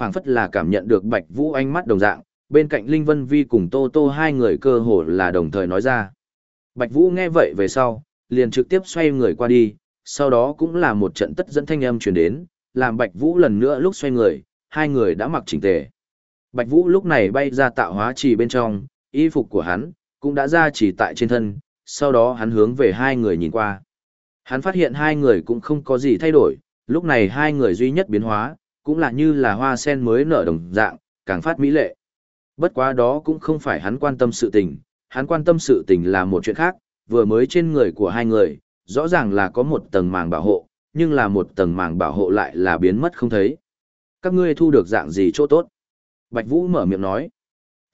phảng phất là cảm nhận được Bạch Vũ ánh mắt đồng dạng, bên cạnh Linh Vân Vi cùng Tô Tô hai người cơ hồ là đồng thời nói ra. Bạch Vũ nghe vậy về sau, liền trực tiếp xoay người qua đi, sau đó cũng là một trận tất dẫn thanh âm truyền đến, làm Bạch Vũ lần nữa lúc xoay người, hai người đã mặc chỉnh tề. Bạch Vũ lúc này bay ra tạo hóa trì bên trong, y phục của hắn cũng đã ra chỉ tại trên thân, sau đó hắn hướng về hai người nhìn qua. Hắn phát hiện hai người cũng không có gì thay đổi, lúc này hai người duy nhất biến hóa, cũng là như là hoa sen mới nở đồng dạng, càng phát mỹ lệ. Bất quá đó cũng không phải hắn quan tâm sự tình, hắn quan tâm sự tình là một chuyện khác, vừa mới trên người của hai người, rõ ràng là có một tầng màng bảo hộ, nhưng là một tầng màng bảo hộ lại là biến mất không thấy. Các ngươi thu được dạng gì chỗ tốt? Bạch Vũ mở miệng nói.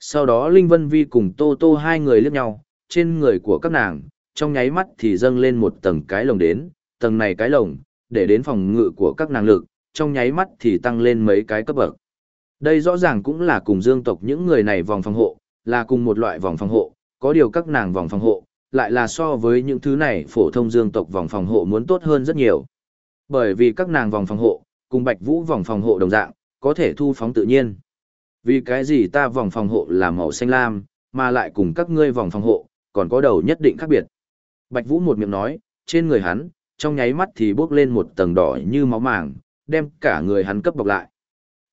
Sau đó Linh Vân Vi cùng Tô Tô hai người liếc nhau, trên người của các nàng, trong nháy mắt thì dâng lên một tầng cái lồng đến, tầng này cái lồng, để đến phòng ngự của các nàng lực, trong nháy mắt thì tăng lên mấy cái cấp bậc. Đây rõ ràng cũng là cùng dương tộc những người này vòng phòng hộ, là cùng một loại vòng phòng hộ, có điều các nàng vòng phòng hộ, lại là so với những thứ này phổ thông dương tộc vòng phòng hộ muốn tốt hơn rất nhiều. Bởi vì các nàng vòng phòng hộ, cùng bạch vũ vòng phòng hộ đồng dạng, có thể thu phóng tự nhiên. Vì cái gì ta vòng phòng hộ là màu xanh lam, mà lại cùng các ngươi vòng phòng hộ, còn có đầu nhất định khác biệt. Bạch Vũ một miệng nói, trên người hắn, trong nháy mắt thì bốc lên một tầng đỏ như máu màng, đem cả người hắn cấp bọc lại.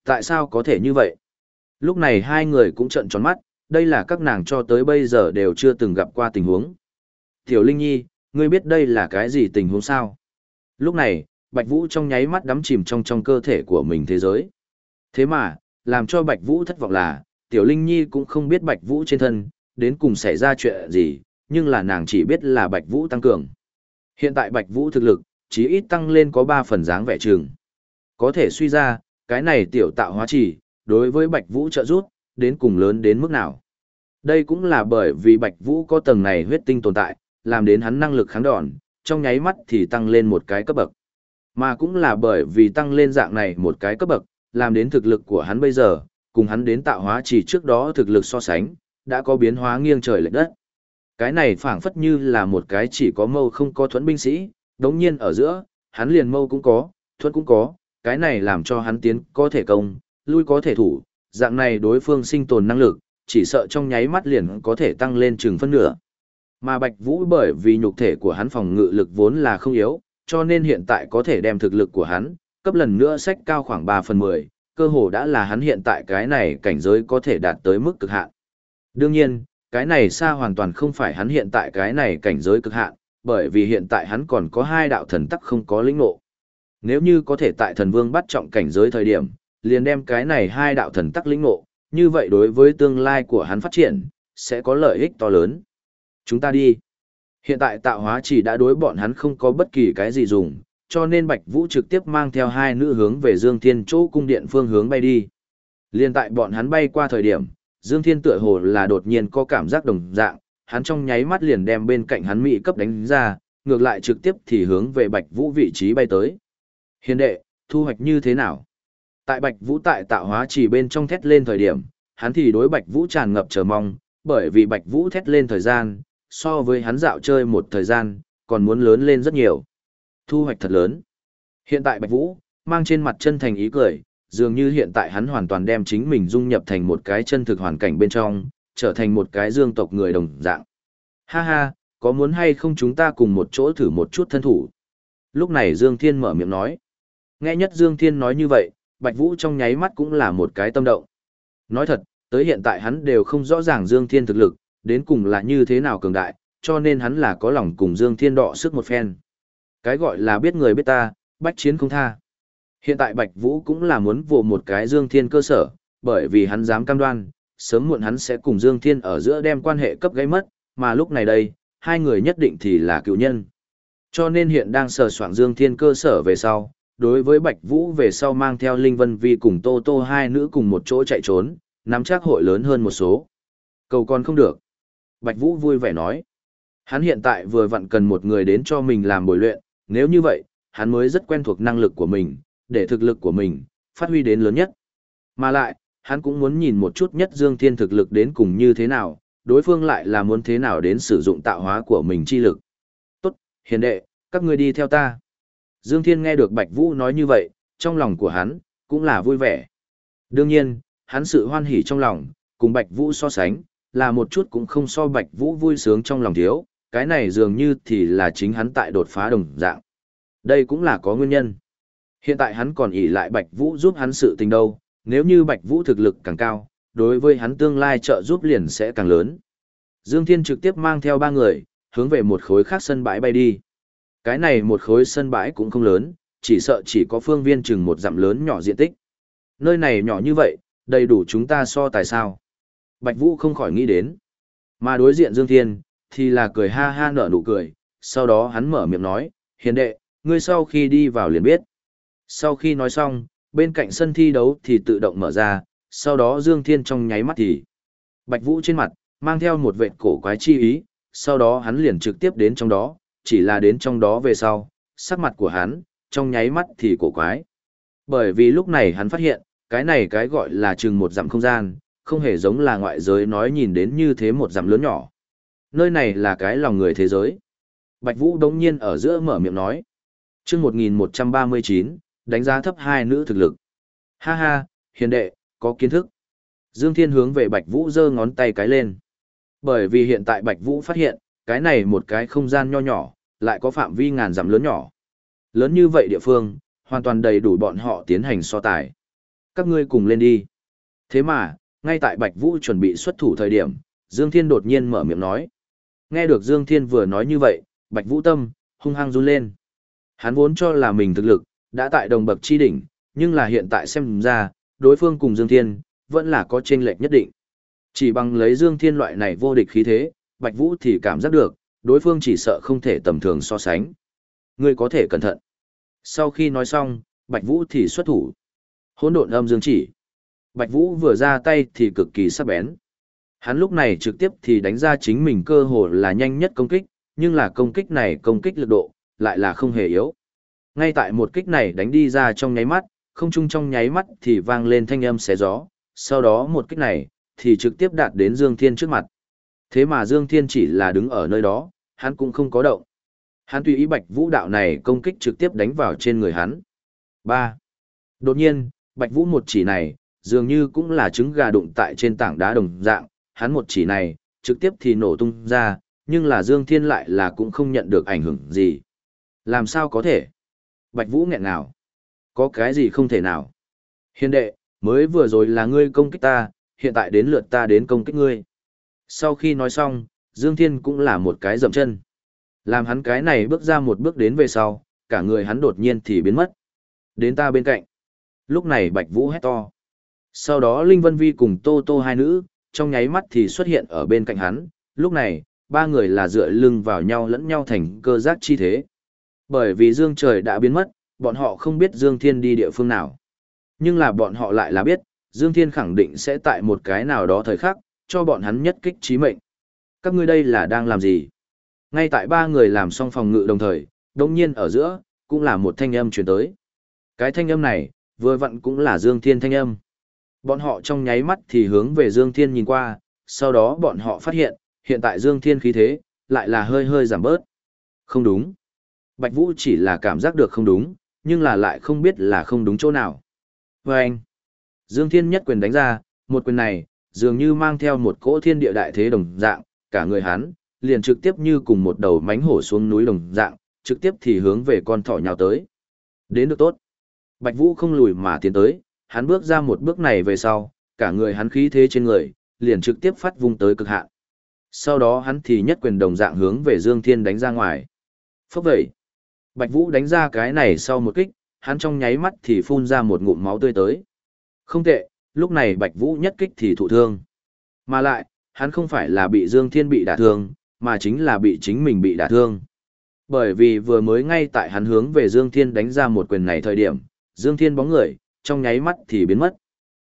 Tại sao có thể như vậy? Lúc này hai người cũng trợn tròn mắt, đây là các nàng cho tới bây giờ đều chưa từng gặp qua tình huống. Tiểu Linh Nhi, ngươi biết đây là cái gì tình huống sao? Lúc này, Bạch Vũ trong nháy mắt đắm chìm trong trong cơ thể của mình thế giới. Thế mà, làm cho Bạch Vũ thất vọng là, Tiểu Linh Nhi cũng không biết Bạch Vũ trên thân, đến cùng xảy ra chuyện gì, nhưng là nàng chỉ biết là Bạch Vũ tăng cường. Hiện tại Bạch Vũ thực lực, chỉ ít tăng lên có 3 phần dáng vẻ trường. Có thể suy ra, cái này tiểu tạo hóa chỉ, đối với Bạch Vũ trợ giúp, đến cùng lớn đến mức nào. Đây cũng là bởi vì Bạch Vũ có tầng này huyết tinh tồn tại, làm đến hắn năng lực kháng đòn, trong nháy mắt thì tăng lên một cái cấp bậc. Mà cũng là bởi vì tăng lên dạng này một cái cấp bậc, làm đến thực lực của hắn bây giờ, cùng hắn đến tạo hóa chỉ trước đó thực lực so sánh, đã có biến hóa nghiêng trời lệch đất. Cái này phảng phất như là một cái chỉ có mâu không có thuẫn binh sĩ, đống nhiên ở giữa, hắn liền mâu cũng có, thuẫn cũng có, cái này làm cho hắn tiến có thể công, lui có thể thủ, dạng này đối phương sinh tồn năng lực, chỉ sợ trong nháy mắt liền có thể tăng lên chừng phân nửa. Mà Bạch Vũ bởi vì nhục thể của hắn phòng ngự lực vốn là không yếu, cho nên hiện tại có thể đem thực lực của hắn, cấp lần nữa sách cao khoảng 3 phần 10, cơ hồ đã là hắn hiện tại cái này cảnh giới có thể đạt tới mức cực hạn. Đương nhiên, cái này xa hoàn toàn không phải hắn hiện tại cái này cảnh giới cực hạn, bởi vì hiện tại hắn còn có hai đạo thần tắc không có lĩnh ngộ. Nếu như có thể tại thần vương bắt trọng cảnh giới thời điểm, liền đem cái này hai đạo thần tắc lĩnh ngộ, như vậy đối với tương lai của hắn phát triển, sẽ có lợi ích to lớn. Chúng ta đi. Hiện tại tạo hóa chỉ đã đối bọn hắn không có bất kỳ cái gì dùng, cho nên Bạch Vũ trực tiếp mang theo hai nữ hướng về Dương Thiên chỗ cung điện phương hướng bay đi. Liên tại bọn hắn bay qua thời điểm, Dương Thiên tựa hồ là đột nhiên có cảm giác đồng dạng, hắn trong nháy mắt liền đem bên cạnh hắn mỹ cấp đánh ra, ngược lại trực tiếp thì hướng về Bạch Vũ vị trí bay tới. Hiền đệ, thu hoạch như thế nào? Tại Bạch Vũ tại tạo hóa chỉ bên trong thét lên thời điểm, hắn thì đối Bạch Vũ tràn ngập chờ mong, bởi vì Bạch Vũ thét lên thời gian, so với hắn dạo chơi một thời gian, còn muốn lớn lên rất nhiều. Thu hoạch thật lớn. Hiện tại Bạch Vũ, mang trên mặt chân thành ý cười, dường như hiện tại hắn hoàn toàn đem chính mình dung nhập thành một cái chân thực hoàn cảnh bên trong, trở thành một cái dương tộc người đồng dạng. Ha ha, có muốn hay không chúng ta cùng một chỗ thử một chút thân thủ? Lúc này Dương Thiên mở miệng nói. Nghe nhất Dương Thiên nói như vậy, Bạch Vũ trong nháy mắt cũng là một cái tâm động. Nói thật, tới hiện tại hắn đều không rõ ràng Dương Thiên thực lực, đến cùng là như thế nào cường đại, cho nên hắn là có lòng cùng Dương Thiên đọ sức một phen. Cái gọi là biết người biết ta, bách chiến không tha. Hiện tại Bạch Vũ cũng là muốn vồ một cái Dương Thiên cơ sở, bởi vì hắn dám cam đoan, sớm muộn hắn sẽ cùng Dương Thiên ở giữa đem quan hệ cấp gây mất, mà lúc này đây, hai người nhất định thì là cựu nhân. Cho nên hiện đang sờ soạn Dương Thiên cơ sở về sau, đối với Bạch Vũ về sau mang theo Linh Vân Vi cùng Tô Tô hai nữ cùng một chỗ chạy trốn, nắm chắc hội lớn hơn một số. Cầu còn không được. Bạch Vũ vui vẻ nói. Hắn hiện tại vừa vặn cần một người đến cho mình làm bồi luyện, nếu như vậy, hắn mới rất quen thuộc năng lực của mình, để thực lực của mình phát huy đến lớn nhất. Mà lại, hắn cũng muốn nhìn một chút nhất Dương Thiên thực lực đến cùng như thế nào, đối phương lại là muốn thế nào đến sử dụng tạo hóa của mình chi lực. Tốt, hiền đệ, các ngươi đi theo ta. Dương Thiên nghe được Bạch Vũ nói như vậy, trong lòng của hắn, cũng là vui vẻ. Đương nhiên, hắn sự hoan hỉ trong lòng, cùng Bạch Vũ so sánh, là một chút cũng không so Bạch Vũ vui sướng trong lòng thiếu, cái này dường như thì là chính hắn tại đột phá đồng dạng. Đây cũng là có nguyên nhân. Hiện tại hắn còn ỷ lại Bạch Vũ giúp hắn sự tình đâu, nếu như Bạch Vũ thực lực càng cao, đối với hắn tương lai trợ giúp liền sẽ càng lớn. Dương Thiên trực tiếp mang theo ba người, hướng về một khối khác sân bãi bay đi. Cái này một khối sân bãi cũng không lớn, chỉ sợ chỉ có phương viên chừng một dặm lớn nhỏ diện tích. Nơi này nhỏ như vậy, đầy đủ chúng ta so tài sao. Bạch Vũ không khỏi nghĩ đến. Mà đối diện Dương Thiên, thì là cười ha ha nở nụ cười, sau đó hắn mở miệng nói, hiền đệ, ngươi sau khi đi vào liền biết. Sau khi nói xong, bên cạnh sân thi đấu thì tự động mở ra, sau đó Dương Thiên trong nháy mắt thì. Bạch Vũ trên mặt, mang theo một vệt cổ quái chi ý, sau đó hắn liền trực tiếp đến trong đó, chỉ là đến trong đó về sau, sắc mặt của hắn, trong nháy mắt thì cổ quái. Bởi vì lúc này hắn phát hiện, cái này cái gọi là chừng một dặm không gian, không hề giống là ngoại giới nói nhìn đến như thế một dặm lớn nhỏ. Nơi này là cái lòng người thế giới. Bạch Vũ đống nhiên ở giữa mở miệng nói. Trước 1139, đánh giá thấp hai nữ thực lực. Ha ha, hiền đệ, có kiến thức. Dương Thiên hướng về Bạch Vũ giơ ngón tay cái lên. Bởi vì hiện tại Bạch Vũ phát hiện, cái này một cái không gian nho nhỏ, lại có phạm vi ngàn dặm lớn nhỏ. Lớn như vậy địa phương, hoàn toàn đầy đủ bọn họ tiến hành so tài. Các ngươi cùng lên đi. Thế mà, ngay tại Bạch Vũ chuẩn bị xuất thủ thời điểm, Dương Thiên đột nhiên mở miệng nói. Nghe được Dương Thiên vừa nói như vậy, Bạch Vũ tâm, hung hăng run lên. Hắn vốn cho là mình thực lực, đã tại đồng bậc chi đỉnh, nhưng là hiện tại xem ra, đối phương cùng Dương Thiên, vẫn là có chênh lệch nhất định. Chỉ bằng lấy Dương Thiên loại này vô địch khí thế, Bạch Vũ thì cảm giác được, đối phương chỉ sợ không thể tầm thường so sánh. Ngươi có thể cẩn thận. Sau khi nói xong, Bạch Vũ thì xuất thủ. Hỗn độn âm dương chỉ. Bạch Vũ vừa ra tay thì cực kỳ sắc bén. Hắn lúc này trực tiếp thì đánh ra chính mình cơ hồ là nhanh nhất công kích, nhưng là công kích này công kích lực độ, lại là không hề yếu. Ngay tại một kích này đánh đi ra trong nháy mắt, không chung trong nháy mắt thì vang lên thanh âm xé gió, sau đó một kích này, thì trực tiếp đạt đến Dương Thiên trước mặt. Thế mà Dương Thiên chỉ là đứng ở nơi đó, hắn cũng không có động. Hắn tùy ý bạch vũ đạo này công kích trực tiếp đánh vào trên người hắn. 3. Đột nhiên, bạch vũ một chỉ này, dường như cũng là trứng gà đụng tại trên tảng đá đồng dạng, hắn một chỉ này, trực tiếp thì nổ tung ra, nhưng là Dương Thiên lại là cũng không nhận được ảnh hưởng gì. Làm sao có thể? Bạch Vũ nghẹn nào? Có cái gì không thể nào? Hiền đệ, mới vừa rồi là ngươi công kích ta, hiện tại đến lượt ta đến công kích ngươi. Sau khi nói xong, Dương Thiên cũng là một cái dậm chân. Làm hắn cái này bước ra một bước đến về sau, cả người hắn đột nhiên thì biến mất. Đến ta bên cạnh. Lúc này Bạch Vũ hét to. Sau đó Linh Vân Vi cùng Tô Tô hai nữ, trong nháy mắt thì xuất hiện ở bên cạnh hắn. Lúc này, ba người là dựa lưng vào nhau lẫn nhau thành cơ giác chi thế. Bởi vì Dương trời đã biến mất, bọn họ không biết Dương Thiên đi địa phương nào. Nhưng là bọn họ lại là biết, Dương Thiên khẳng định sẽ tại một cái nào đó thời khắc, cho bọn hắn nhất kích trí mệnh. Các ngươi đây là đang làm gì? Ngay tại ba người làm xong phòng ngự đồng thời, đồng nhiên ở giữa, cũng là một thanh âm truyền tới. Cái thanh âm này, vừa vặn cũng là Dương Thiên thanh âm. Bọn họ trong nháy mắt thì hướng về Dương Thiên nhìn qua, sau đó bọn họ phát hiện, hiện tại Dương Thiên khí thế, lại là hơi hơi giảm bớt. Không đúng. Bạch Vũ chỉ là cảm giác được không đúng, nhưng là lại không biết là không đúng chỗ nào. Và anh, Dương Thiên nhất quyền đánh ra, một quyền này, dường như mang theo một cỗ thiên địa đại thế đồng dạng, cả người hắn, liền trực tiếp như cùng một đầu mánh hổ xuống núi đồng dạng, trực tiếp thì hướng về con thỏ nhào tới. Đến được tốt. Bạch Vũ không lùi mà tiến tới, hắn bước ra một bước này về sau, cả người hắn khí thế trên người, liền trực tiếp phát vung tới cực hạn. Sau đó hắn thì nhất quyền đồng dạng hướng về Dương Thiên đánh ra ngoài. Phốc vậy. Bạch Vũ đánh ra cái này sau một kích, hắn trong nháy mắt thì phun ra một ngụm máu tươi tới. Không tệ, lúc này Bạch Vũ nhất kích thì thụ thương. Mà lại, hắn không phải là bị Dương Thiên bị đả thương, mà chính là bị chính mình bị đả thương. Bởi vì vừa mới ngay tại hắn hướng về Dương Thiên đánh ra một quyền này thời điểm, Dương Thiên bóng người, trong nháy mắt thì biến mất.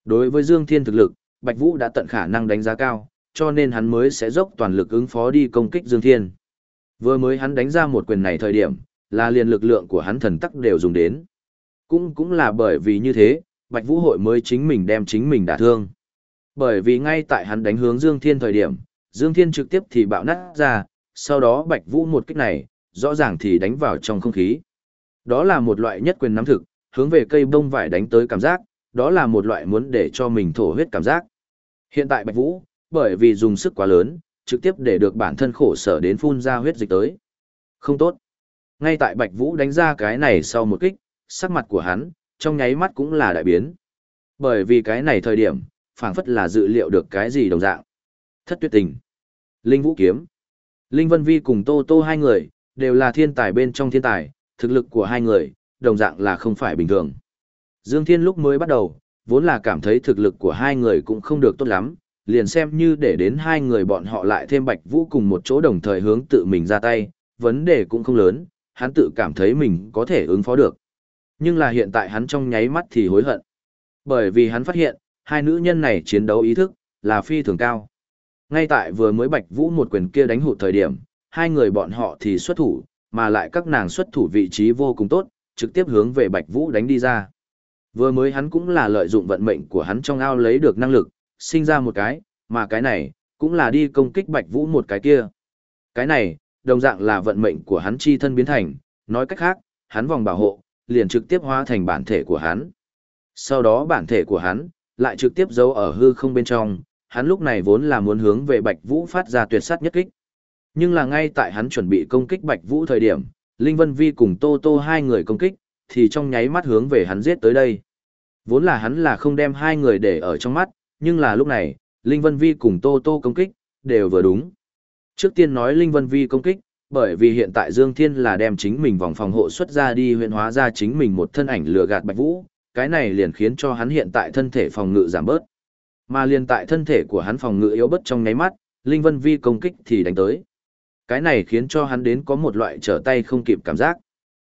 Đối với Dương Thiên thực lực, Bạch Vũ đã tận khả năng đánh giá cao, cho nên hắn mới sẽ dốc toàn lực ứng phó đi công kích Dương Thiên. Vừa mới hắn đánh ra một quyền này thời điểm, là liền lực lượng của hắn thần tắc đều dùng đến. Cũng cũng là bởi vì như thế, Bạch Vũ hội mới chính mình đem chính mình đả thương. Bởi vì ngay tại hắn đánh hướng Dương Thiên thời điểm, Dương Thiên trực tiếp thì bạo nát ra, sau đó Bạch Vũ một kích này, rõ ràng thì đánh vào trong không khí. Đó là một loại nhất quyền nắm thực, hướng về cây bông vải đánh tới cảm giác, đó là một loại muốn để cho mình thổ huyết cảm giác. Hiện tại Bạch Vũ, bởi vì dùng sức quá lớn, trực tiếp để được bản thân khổ sở đến phun ra huyết dịch tới. Không tốt. Ngay tại Bạch Vũ đánh ra cái này sau một kích, sắc mặt của hắn, trong nháy mắt cũng là đại biến. Bởi vì cái này thời điểm, phảng phất là dự liệu được cái gì đồng dạng. Thất tuyệt tình. Linh Vũ Kiếm. Linh Vân Vi cùng Tô Tô hai người, đều là thiên tài bên trong thiên tài, thực lực của hai người, đồng dạng là không phải bình thường. Dương Thiên lúc mới bắt đầu, vốn là cảm thấy thực lực của hai người cũng không được tốt lắm, liền xem như để đến hai người bọn họ lại thêm Bạch Vũ cùng một chỗ đồng thời hướng tự mình ra tay, vấn đề cũng không lớn, hắn tự cảm thấy mình có thể ứng phó được. Nhưng là hiện tại hắn trong nháy mắt thì hối hận. Bởi vì hắn phát hiện, hai nữ nhân này chiến đấu ý thức, là phi thường cao. Ngay tại vừa mới Bạch Vũ một quyền kia đánh hụt thời điểm, hai người bọn họ thì xuất thủ, mà lại các nàng xuất thủ vị trí vô cùng tốt, trực tiếp hướng về Bạch Vũ đánh đi ra. Vừa mới hắn cũng là lợi dụng vận mệnh của hắn trong ao lấy được năng lực, sinh ra một cái, mà cái này, cũng là đi công kích Bạch Vũ một cái kia. Cái này, đồng dạng là vận mệnh của hắn chi thân biến thành, nói cách khác, hắn vòng bảo hộ, liền trực tiếp hóa thành bản thể của hắn. Sau đó bản thể của hắn, lại trực tiếp giấu ở hư không bên trong, hắn lúc này vốn là muốn hướng về Bạch Vũ phát ra tuyệt sát nhất kích. Nhưng là ngay tại hắn chuẩn bị công kích Bạch Vũ thời điểm, Linh Vân Vi cùng Tô Tô hai người công kích, thì trong nháy mắt hướng về hắn giết tới đây. Vốn là hắn là không đem hai người để ở trong mắt, nhưng là lúc này, Linh Vân Vi cùng Tô Tô công kích, đều vừa đúng. Trước tiên nói Linh Vân Vi công kích, bởi vì hiện tại Dương Thiên là đem chính mình vòng phòng hộ xuất ra đi huyện hóa ra chính mình một thân ảnh lừa gạt Bạch Vũ, cái này liền khiến cho hắn hiện tại thân thể phòng ngự giảm bớt. Mà liền tại thân thể của hắn phòng ngự yếu bớt trong nháy mắt, Linh Vân Vi công kích thì đánh tới. Cái này khiến cho hắn đến có một loại trở tay không kịp cảm giác.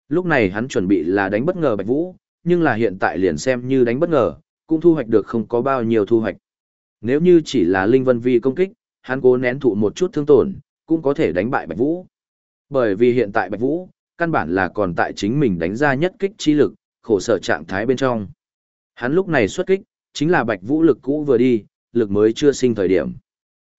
Lúc này hắn chuẩn bị là đánh bất ngờ Bạch Vũ, nhưng là hiện tại liền xem như đánh bất ngờ, cũng thu hoạch được không có bao nhiêu thu hoạch. Nếu như chỉ là Linh Vân Vi công kích, hắn cố nén thụ một chút thương tổn, cũng có thể đánh bại Bạch Vũ. Bởi vì hiện tại Bạch Vũ, căn bản là còn tại chính mình đánh ra nhất kích chi lực, khổ sở trạng thái bên trong. Hắn lúc này xuất kích, chính là Bạch Vũ lực cũ vừa đi, lực mới chưa sinh thời điểm.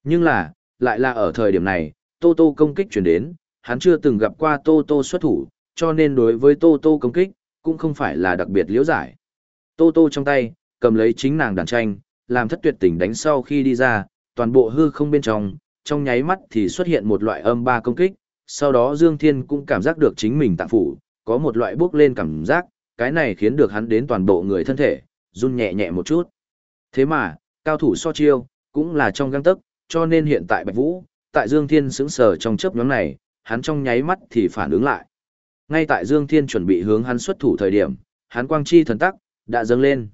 Nhưng là, lại là ở thời điểm này, Tô Tô công kích chuyển đến, hắn chưa từng gặp qua Tô Tô xuất thủ, cho nên đối với Tô Tô công kích, cũng không phải là đặc biệt liễu giải. Tô Tô trong tay, cầm lấy chính nàng đàn tranh, làm thất tuyệt tình đánh sau khi đi ra, toàn bộ hư không bên trong, trong nháy mắt thì xuất hiện một loại âm ba công kích, sau đó Dương Thiên cũng cảm giác được chính mình tạng phủ, có một loại bước lên cảm giác, cái này khiến được hắn đến toàn bộ người thân thể, run nhẹ nhẹ một chút. Thế mà, cao thủ so chiêu, cũng là trong găng tấc, cho nên hiện tại Bạch Vũ, tại Dương Thiên sững sờ trong chớp nhóm này, hắn trong nháy mắt thì phản ứng lại. Ngay tại Dương Thiên chuẩn bị hướng hắn xuất thủ thời điểm, hắn quang chi thần tắc đã dâng lên.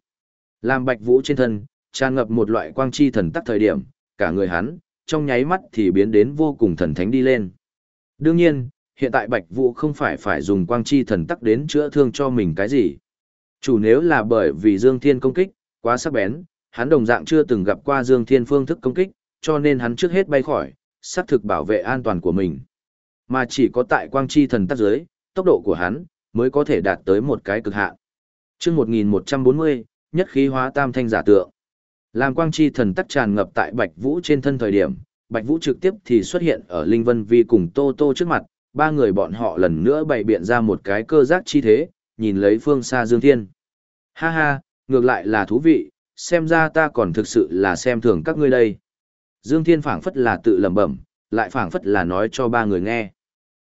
Làm Bạch Vũ trên thân tràn ngập một loại quang chi thần tắc thời điểm, cả người hắn trong nháy mắt thì biến đến vô cùng thần thánh đi lên. Đương nhiên, hiện tại Bạch Vũ không phải phải dùng quang chi thần tắc đến chữa thương cho mình cái gì. Chủ nếu là bởi vì Dương Thiên công kích, quá sắc bén, hắn đồng dạng chưa từng gặp qua Dương Thiên phương thức công kích, cho nên hắn trước hết bay khỏi, sắp thực bảo vệ an toàn của mình. Mà chỉ có tại quang chi thần tắc dưới, tốc độ của hắn mới có thể đạt tới một cái cực hạn. Chương 1140, nhất khí hóa tam thanh giả tượng. Làm quang chi thần tắc tràn ngập tại Bạch Vũ trên thân thời điểm, Bạch Vũ trực tiếp thì xuất hiện ở Linh Vân Vi cùng Tô Tô trước mặt, ba người bọn họ lần nữa bày biện ra một cái cơ giác chi thế, nhìn lấy phương xa Dương Thiên. Ha ha, ngược lại là thú vị, xem ra ta còn thực sự là xem thường các ngươi đây. Dương Thiên phảng phất là tự lẩm bẩm, lại phảng phất là nói cho ba người nghe.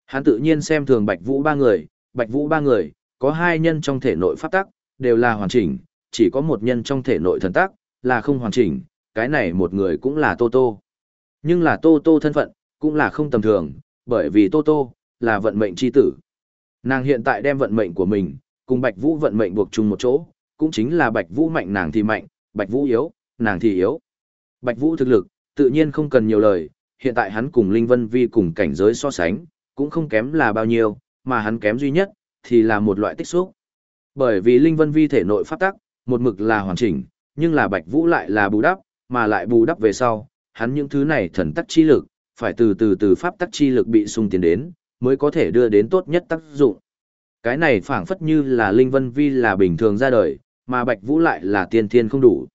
Hắn tự nhiên xem thường Bạch Vũ ba người, Bạch Vũ ba người, có hai nhân trong thể nội pháp tắc, đều là hoàn chỉnh, chỉ có một nhân trong thể nội thần tắc, là không hoàn chỉnh, cái này một người cũng là Tô Tô. Nhưng là Tô Tô thân phận, cũng là không tầm thường, bởi vì Tô Tô, là vận mệnh chi tử. Nàng hiện tại đem vận mệnh của mình, cùng Bạch Vũ vận mệnh buộc chung một chỗ, cũng chính là Bạch Vũ mạnh nàng thì mạnh, Bạch Vũ yếu, nàng thì yếu. Bạch Vũ thực lực, tự nhiên không cần nhiều lời, hiện tại hắn cùng Linh Vân Vi cùng cảnh giới so sánh, cũng không kém là bao nhiêu, mà hắn kém duy nhất, thì là một loại tích xúc. Bởi vì Linh Vân Vi thể nội pháp tắc, một mực là hoàn chỉnh, nhưng là Bạch Vũ lại là bù đắp, mà lại bù đắp về sau, hắn những thứ này thần tắc chi lực, phải từ từ từ pháp tắc chi lực bị sung tiến đến, mới có thể đưa đến tốt nhất tác dụng. Cái này phảng phất như là Linh Vân Vi là bình thường ra đời, mà Bạch Vũ lại là tiên thiên không đủ.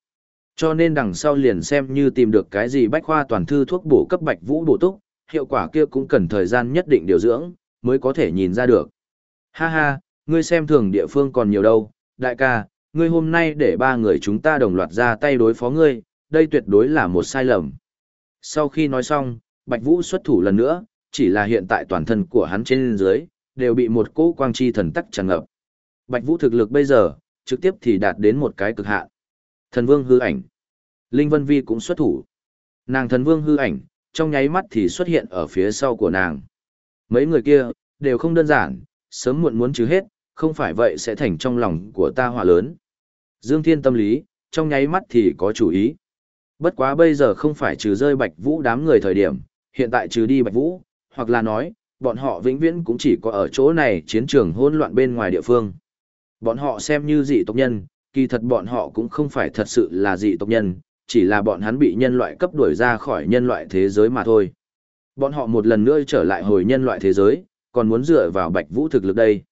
Cho nên đằng sau liền xem như tìm được cái gì bách khoa toàn thư thuốc bổ cấp Bạch Vũ bổ túc, hiệu quả kia cũng cần thời gian nhất định điều dưỡng, mới có thể nhìn ra được. Ha ha, ngươi xem thường địa phương còn nhiều đâu, đại ca, ngươi hôm nay để ba người chúng ta đồng loạt ra tay đối phó ngươi, đây tuyệt đối là một sai lầm. Sau khi nói xong, Bạch Vũ xuất thủ lần nữa, chỉ là hiện tại toàn thân của hắn trên dưới, đều bị một cỗ quang chi thần tắc tràn ngập. Bạch Vũ thực lực bây giờ, trực tiếp thì đạt đến một cái cực hạn. Thần Vương hư ảnh. Linh Vân Vi cũng xuất thủ. Nàng Thần Vương hư ảnh, trong nháy mắt thì xuất hiện ở phía sau của nàng. Mấy người kia, đều không đơn giản, sớm muộn muốn trừ hết, không phải vậy sẽ thành trong lòng của ta họa lớn. Dương Thiên tâm lý, trong nháy mắt thì có chủ ý. Bất quá bây giờ không phải trừ rơi Bạch Vũ đám người thời điểm, hiện tại trừ đi Bạch Vũ, hoặc là nói, bọn họ vĩnh viễn cũng chỉ có ở chỗ này chiến trường hỗn loạn bên ngoài địa phương. Bọn họ xem như dị tộc nhân, kỳ thật bọn họ cũng không phải thật sự là dị tộc nhân, chỉ là bọn hắn bị nhân loại cấp đuổi ra khỏi nhân loại thế giới mà thôi. Bọn họ một lần nữa trở lại hồi nhân loại thế giới, còn muốn dựa vào Bạch Vũ thực lực đây.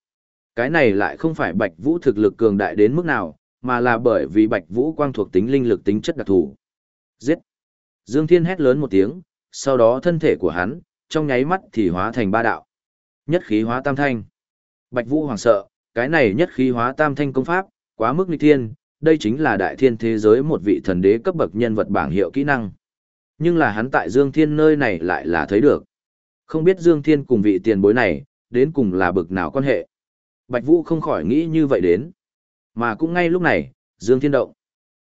Cái này lại không phải Bạch Vũ thực lực cường đại đến mức nào, mà là bởi vì Bạch Vũ quang thuộc tính linh lực tính chất đặc thù. Giết! Dương Thiên hét lớn một tiếng, sau đó thân thể của hắn, trong nháy mắt thì hóa thành ba đạo. Nhất khí hóa tam thanh. Bạch Vũ hoảng sợ, cái này nhất khí hóa tam thanh công pháp, quá mức nghịch thiên, đây chính là đại thiên thế giới một vị thần đế cấp bậc nhân vật bảng hiệu kỹ năng. Nhưng là hắn tại Dương Thiên nơi này lại là thấy được. Không biết Dương Thiên cùng vị tiền bối này, đến cùng là bậc nào quan hệ. Bạch Vũ không khỏi nghĩ như vậy đến. Mà cũng ngay lúc này, Dương Thiên động.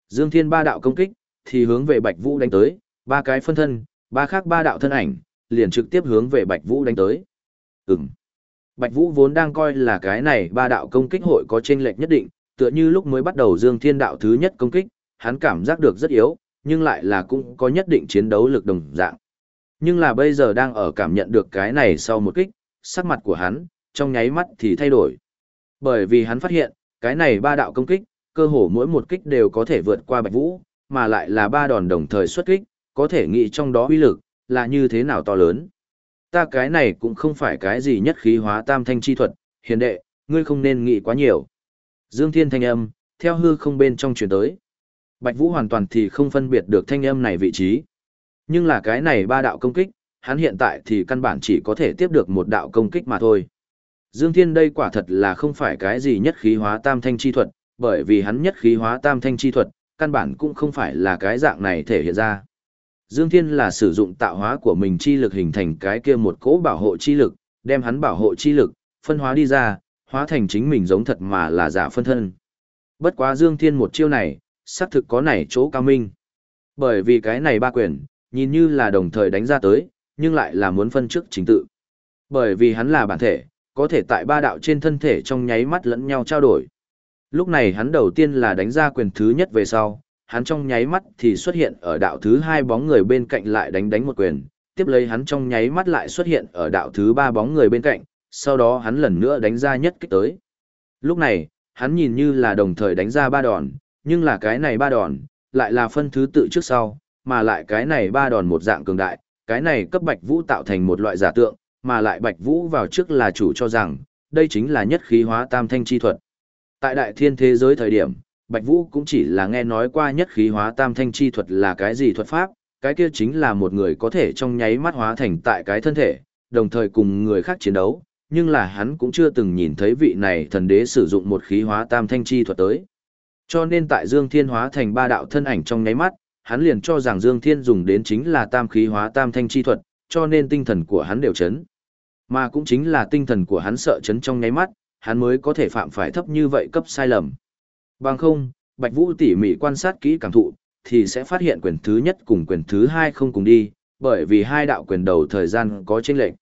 Dương Thiên ba đạo công kích, thì hướng về Bạch Vũ đánh tới, ba cái phân thân, ba khác ba đạo thân ảnh, liền trực tiếp hướng về Bạch Vũ đánh tới. Ừm. Bạch Vũ vốn đang coi là cái này ba đạo công kích hội có chênh lệch nhất định, tựa như lúc mới bắt đầu Dương Thiên đạo thứ nhất công kích, hắn cảm giác được rất yếu, nhưng lại là cũng có nhất định chiến đấu lực đồng dạng. Nhưng là bây giờ đang ở cảm nhận được cái này sau một kích, sắc mặt của hắn, trong nháy mắt thì thay đổi. Bởi vì hắn phát hiện, cái này ba đạo công kích, cơ hồ mỗi một kích đều có thể vượt qua Bạch Vũ, mà lại là ba đòn đồng thời xuất kích, có thể nghĩ trong đó uy lực, là như thế nào to lớn. Ta cái này cũng không phải cái gì nhất khí hóa tam thanh chi thuật, hiền đệ, ngươi không nên nghĩ quá nhiều. Dương Thiên thanh âm, theo hư không bên trong truyền tới. Bạch Vũ hoàn toàn thì không phân biệt được thanh âm này vị trí. Nhưng là cái này ba đạo công kích, hắn hiện tại thì căn bản chỉ có thể tiếp được một đạo công kích mà thôi. Dương Thiên đây quả thật là không phải cái gì nhất khí hóa tam thanh chi thuật, bởi vì hắn nhất khí hóa tam thanh chi thuật, căn bản cũng không phải là cái dạng này thể hiện ra. Dương Thiên là sử dụng tạo hóa của mình chi lực hình thành cái kia một cỗ bảo hộ chi lực, đem hắn bảo hộ chi lực, phân hóa đi ra, hóa thành chính mình giống thật mà là giả phân thân. Bất quá Dương Thiên một chiêu này, xác thực có nảy chỗ cao minh. Bởi vì cái này ba quyền, nhìn như là đồng thời đánh ra tới, nhưng lại là muốn phân trước chính tự. Bởi vì hắn là bản thể, có thể tại ba đạo trên thân thể trong nháy mắt lẫn nhau trao đổi. Lúc này hắn đầu tiên là đánh ra quyền thứ nhất về sau, hắn trong nháy mắt thì xuất hiện ở đạo thứ hai bóng người bên cạnh lại đánh đánh một quyền, tiếp lấy hắn trong nháy mắt lại xuất hiện ở đạo thứ ba bóng người bên cạnh, sau đó hắn lần nữa đánh ra nhất kích tới. Lúc này, hắn nhìn như là đồng thời đánh ra ba đòn, nhưng là cái này ba đòn, lại là phân thứ tự trước sau, mà lại cái này ba đòn một dạng cường đại, cái này cấp Bạch Vũ tạo thành một loại giả tượng, mà lại Bạch Vũ vào trước là chủ cho rằng, đây chính là nhất khí hóa tam thanh chi thuật. Tại đại thiên thế giới thời điểm, Bạch Vũ cũng chỉ là nghe nói qua nhất khí hóa tam thanh chi thuật là cái gì thuật pháp, cái kia chính là một người có thể trong nháy mắt hóa thành tại cái thân thể, đồng thời cùng người khác chiến đấu, nhưng là hắn cũng chưa từng nhìn thấy vị này thần đế sử dụng một khí hóa tam thanh chi thuật tới. Cho nên tại Dương Thiên hóa thành ba đạo thân ảnh trong nháy mắt, hắn liền cho rằng Dương Thiên dùng đến chính là tam khí hóa tam thanh chi thuật, cho nên tinh thần của hắn đều chấn. Mà cũng chính là tinh thần của hắn sợ chấn trong nháy mắt, hắn mới có thể phạm phải thấp như vậy cấp sai lầm. Bằng không, Bạch Vũ tỉ mỉ quan sát kỹ cảm thụ, thì sẽ phát hiện quyền thứ nhất cùng quyền thứ hai không cùng đi, bởi vì hai đạo quyền đầu thời gian có chênh lệch.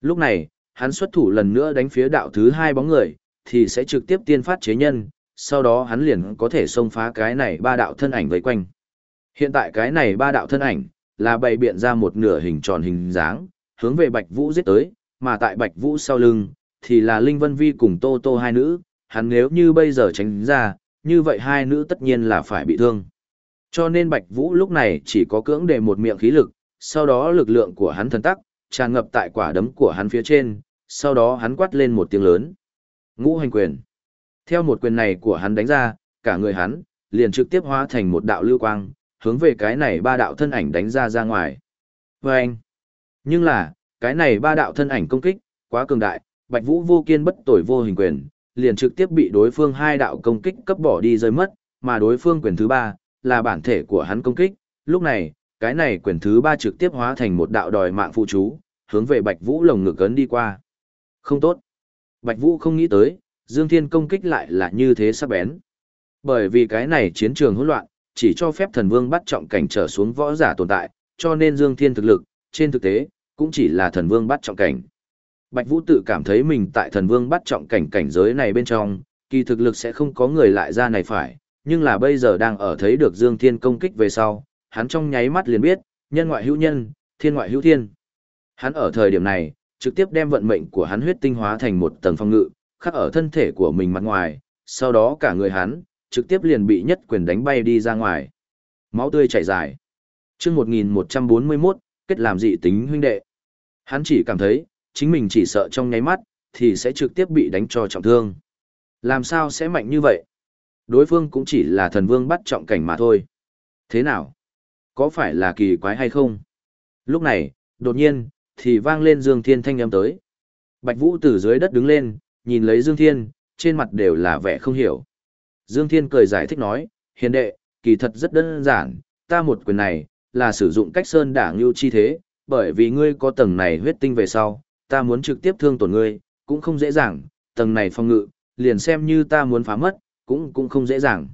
Lúc này, hắn xuất thủ lần nữa đánh phía đạo thứ hai bóng người, thì sẽ trực tiếp tiên phát chế nhân, sau đó hắn liền có thể xông phá cái này ba đạo thân ảnh vây quanh. Hiện tại cái này ba đạo thân ảnh, là bày biện ra một nửa hình tròn hình dáng, hướng về Bạch Vũ giết tới, mà tại Bạch Vũ sau lưng, thì là Linh Vân Vi cùng Tô Tô hai nữ, hắn nếu như bây giờ tránh ra, như vậy hai nữ tất nhiên là phải bị thương. Cho nên Bạch Vũ lúc này chỉ có cưỡng để một miệng khí lực, sau đó lực lượng của hắn thần tắc, tràn ngập tại quả đấm của hắn phía trên, sau đó hắn quát lên một tiếng lớn. Ngũ hành quyền. Theo một quyền này của hắn đánh ra, cả người hắn, liền trực tiếp hóa thành một đạo lưu quang, hướng về cái này ba đạo thân ảnh đánh ra ra ngoài. vâng. Nhưng là, cái này ba đạo thân ảnh công kích, quá cường đại, Bạch Vũ vô kiên bất tội vô hình quyền, liền trực tiếp bị đối phương hai đạo công kích cấp bỏ đi rơi mất, mà đối phương quyền thứ ba, là bản thể của hắn công kích, lúc này, cái này quyền thứ ba trực tiếp hóa thành một đạo đòi mạng phụ chú, hướng về Bạch Vũ lồng ngực ấn đi qua. Không tốt. Bạch Vũ không nghĩ tới, Dương Thiên công kích lại là như thế sắc bén. Bởi vì cái này chiến trường hỗn loạn, chỉ cho phép thần vương bắt trọng cảnh trở xuống võ giả tồn tại, cho nên Dương Thiên thực lực, trên thực tế, cũng chỉ là thần vương bắt trọng cảnh. Bạch Vũ tự cảm thấy mình tại thần vương bắt trọng cảnh cảnh giới này bên trong, kỳ thực lực sẽ không có người lại ra này phải, nhưng là bây giờ đang ở thấy được Dương Thiên công kích về sau, hắn trong nháy mắt liền biết, nhân ngoại hữu nhân, thiên ngoại hữu thiên. Hắn ở thời điểm này, trực tiếp đem vận mệnh của hắn huyết tinh hóa thành một tầng phong ngự, khắc ở thân thể của mình mặt ngoài, sau đó cả người hắn, trực tiếp liền bị nhất quyền đánh bay đi ra ngoài. Máu tươi chảy dài. Trước 1141, kết làm dị tính huynh đệ. Hắn chỉ cảm thấy, chính mình chỉ sợ trong nháy mắt, thì sẽ trực tiếp bị đánh cho trọng thương. Làm sao sẽ mạnh như vậy? Đối phương cũng chỉ là thần vương bắt trọng cảnh mà thôi. Thế nào? Có phải là kỳ quái hay không? Lúc này, đột nhiên, thì vang lên Dương Thiên thanh âm tới. Bạch Vũ từ dưới đất đứng lên, nhìn lấy Dương Thiên, trên mặt đều là vẻ không hiểu. Dương Thiên cười giải thích nói, hiền đệ, kỳ thật rất đơn giản, ta một quyền này, là sử dụng cách sơn đảng lưu chi thế, bởi vì ngươi có tầng này huyết tinh về sau, ta muốn trực tiếp thương tổn ngươi, cũng không dễ dàng, tầng này phong ngự, liền xem như ta muốn phá mất, cũng cũng không dễ dàng.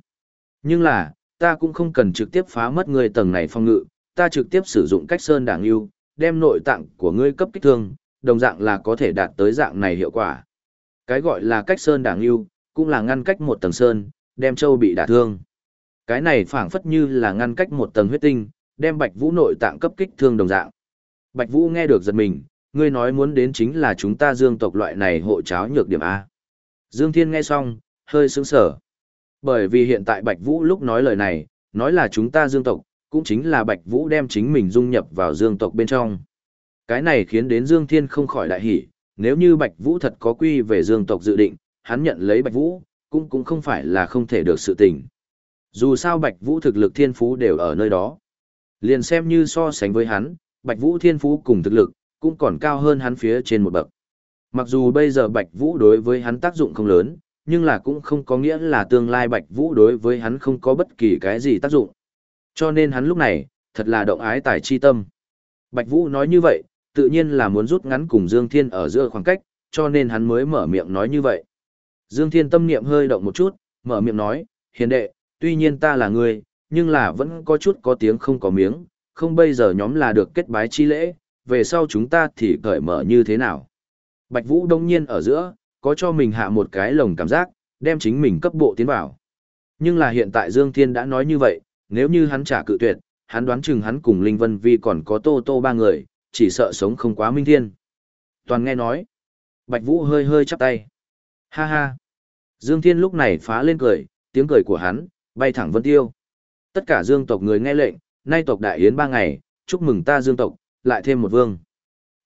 Nhưng là, ta cũng không cần trực tiếp phá mất ngươi tầng này phong ngự, ta trực tiếp sử dụng cách sơn đảng yêu đem nội tạng của ngươi cấp kích thương, đồng dạng là có thể đạt tới dạng này hiệu quả. Cái gọi là cách sơn đảng yêu cũng là ngăn cách một tầng sơn, đem châu bị đả thương. Cái này phảng phất như là ngăn cách một tầng huyết tinh, đem Bạch Vũ nội tạng cấp kích thương đồng dạng. Bạch Vũ nghe được giật mình, ngươi nói muốn đến chính là chúng ta dương tộc loại này hộ cháo nhược điểm A. Dương Thiên nghe xong, hơi sững sở. Bởi vì hiện tại Bạch Vũ lúc nói lời này, nói là chúng ta dương tộc, cũng chính là Bạch Vũ đem chính mình dung nhập vào dương tộc bên trong. Cái này khiến đến Dương Thiên không khỏi đại hỉ, nếu như Bạch Vũ thật có quy về dương tộc dự định, hắn nhận lấy Bạch Vũ, cũng cũng không phải là không thể được sự tình. Dù sao Bạch Vũ thực lực thiên phú đều ở nơi đó. Liền xem như so sánh với hắn, Bạch Vũ thiên phú cùng thực lực, cũng còn cao hơn hắn phía trên một bậc. Mặc dù bây giờ Bạch Vũ đối với hắn tác dụng không lớn, nhưng là cũng không có nghĩa là tương lai Bạch Vũ đối với hắn không có bất kỳ cái gì tác dụng. Cho nên hắn lúc này, thật là động ái tài chi tâm. Bạch Vũ nói như vậy, tự nhiên là muốn rút ngắn cùng Dương Thiên ở giữa khoảng cách, cho nên hắn mới mở miệng nói như vậy. Dương Thiên tâm niệm hơi động một chút, mở miệng nói, hiền đệ, tuy nhiên ta là người, nhưng là vẫn có chút có tiếng không có miếng, không bây giờ nhóm là được kết bái chi lễ, về sau chúng ta thì cởi mở như thế nào. Bạch Vũ đông nhiên ở giữa, có cho mình hạ một cái lồng cảm giác, đem chính mình cấp bộ tiến vào. Nhưng là hiện tại Dương Thiên đã nói như vậy, nếu như hắn trả cự tuyệt, hắn đoán chừng hắn cùng Linh Vân Vi còn có Tô Tô ba người, chỉ sợ sống không quá minh thiên. Toàn nghe nói. Bạch Vũ hơi hơi chắp tay. Ha ha. Dương Thiên lúc này phá lên cười, tiếng cười của hắn, bay thẳng vân tiêu. Tất cả dương tộc người nghe lệnh, nay tộc đại yến ba ngày, chúc mừng ta dương tộc, lại thêm một vương.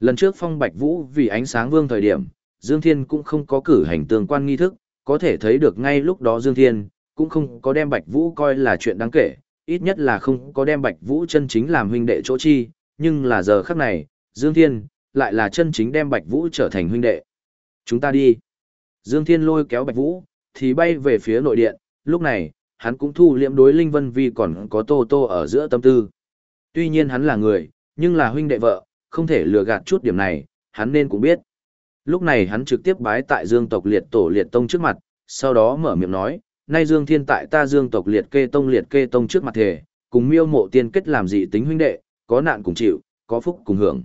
Lần trước phong bạch vũ vì ánh sáng vương thời điểm, Dương Thiên cũng không có cử hành tương quan nghi thức, có thể thấy được ngay lúc đó Dương Thiên, cũng không có đem bạch vũ coi là chuyện đáng kể, ít nhất là không có đem bạch vũ chân chính làm huynh đệ chỗ chi, nhưng là giờ khắc này, Dương Thiên, lại là chân chính đem bạch vũ trở thành huynh đệ. Chúng ta đi. Dương Thiên lôi kéo bạch vũ, thì bay về phía nội điện, lúc này, hắn cũng thu liệm đối Linh Vân Vi còn có Tô Tô ở giữa tâm tư. Tuy nhiên hắn là người, nhưng là huynh đệ vợ, không thể lừa gạt chút điểm này, hắn nên cũng biết. Lúc này hắn trực tiếp bái tại Dương tộc liệt tổ liệt tông trước mặt, sau đó mở miệng nói, nay Dương Thiên tại ta Dương tộc liệt kê tông liệt kê tông trước mặt thể, cùng miêu mộ tiên kết làm dị tính huynh đệ, có nạn cùng chịu, có phúc cùng hưởng.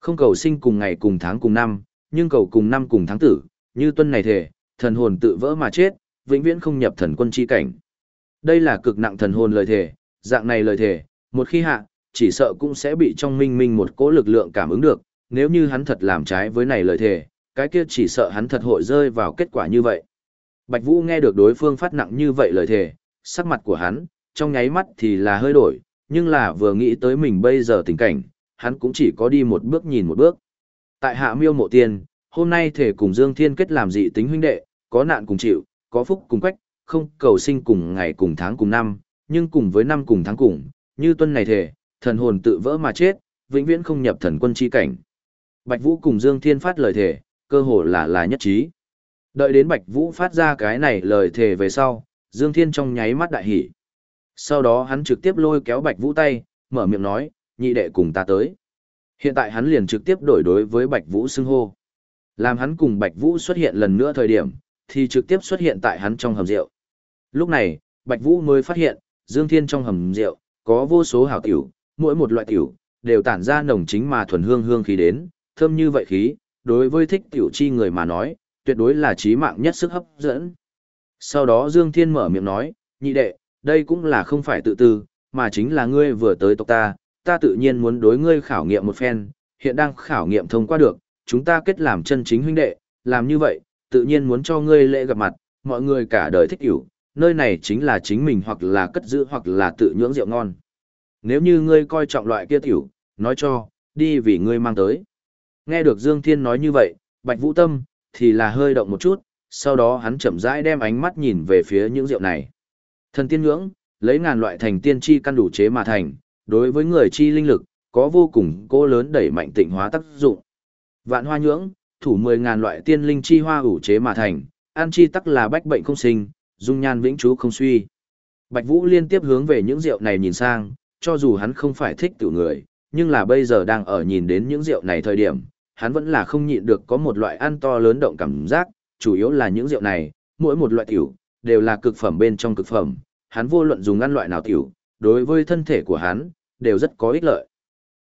Không cầu sinh cùng ngày cùng tháng cùng năm, nhưng cầu cùng năm cùng tháng tử, như tuân này thể, thần hồn tự vỡ mà chết, vĩnh viễn không nhập thần quân chi cảnh. Đây là cực nặng thần hồn lời thể, dạng này lời thể, một khi hạ, chỉ sợ cũng sẽ bị trong minh minh một cỗ lực lượng cảm ứng được, nếu như hắn thật làm trái với này lời thề cái kia chỉ sợ hắn thật hội rơi vào kết quả như vậy. Bạch Vũ nghe được đối phương phát nặng như vậy lời thề sắc mặt của hắn, trong nháy mắt thì là hơi đổi, nhưng là vừa nghĩ tới mình bây giờ tình cảnh, hắn cũng chỉ có đi một bước nhìn một bước. Tại hạ miêu mộ tiên, hôm nay thể cùng Dương Thiên kết làm dị tính huynh đệ, có nạn cùng chịu, có phúc cùng quách, không cầu sinh cùng ngày cùng tháng cùng năm, nhưng cùng với năm cùng tháng cùng, như tuân này thể, thần hồn tự vỡ mà chết, vĩnh viễn không nhập thần quân chi cảnh. Bạch Vũ cùng Dương Thiên phát lời thể, cơ hồ là là nhất trí. Đợi đến Bạch Vũ phát ra cái này lời thề về sau, Dương Thiên trong nháy mắt đại hỉ. Sau đó hắn trực tiếp lôi kéo Bạch Vũ tay, mở miệng nói, nhị đệ cùng ta tới. Hiện tại hắn liền trực tiếp đổi đối với Bạch Vũ xưng hô. Làm hắn cùng Bạch Vũ xuất hiện lần nữa thời điểm, thì trực tiếp xuất hiện tại hắn trong hầm rượu. Lúc này, Bạch Vũ mới phát hiện, Dương Thiên trong hầm rượu, có vô số hảo tiểu, mỗi một loại tiểu, đều tản ra nồng chính mà thuần hương hương khí đến, thơm như vậy khí, đối với thích tiểu chi người mà nói, tuyệt đối là trí mạng nhất sức hấp dẫn. Sau đó Dương Thiên mở miệng nói, nhị đệ, đây cũng là không phải tự tư, mà chính là ngươi vừa tới tộc ta, ta tự nhiên muốn đối ngươi khảo nghiệm một phen, hiện đang khảo nghiệm thông qua được, chúng ta kết làm chân chính huynh đệ, làm như vậy, tự nhiên muốn cho ngươi lễ gặp mặt, mọi người cả đời thích hiểu, nơi này chính là chính mình hoặc là cất giữ hoặc là tự nhưỡng rượu ngon. Nếu như ngươi coi trọng loại kia tiểu, nói cho, đi vì ngươi mang tới. Nghe được Dương Thiên nói như vậy, Bạch Vũ Tâm, thì là hơi động một chút, sau đó hắn chậm rãi đem ánh mắt nhìn về phía những rượu này. Thần tiên ngưỡng, lấy ngàn loại thành tiên chi căn đủ chế mà thành, đối với người chi linh lực, có vô cùng cố lớn đẩy mạnh tịnh hóa tác dụng. Vạn hoa nhưỡng, thủ mười ngàn loại tiên linh chi hoa ủ chế mà thành, an chi tắc là bách bệnh không sinh, dung nhan vĩnh trú không suy. Bạch Vũ liên tiếp hướng về những rượu này nhìn sang, cho dù hắn không phải thích tiểu người, nhưng là bây giờ đang ở nhìn đến những rượu này thời điểm, hắn vẫn là không nhịn được có một loại ăn to lớn động cảm giác, chủ yếu là những rượu này, mỗi một loại tiểu, đều là cực phẩm bên trong cực phẩm, hắn vô luận dùng ăn loại nào tiểu, đối với thân thể của hắn, đều rất có ích lợi.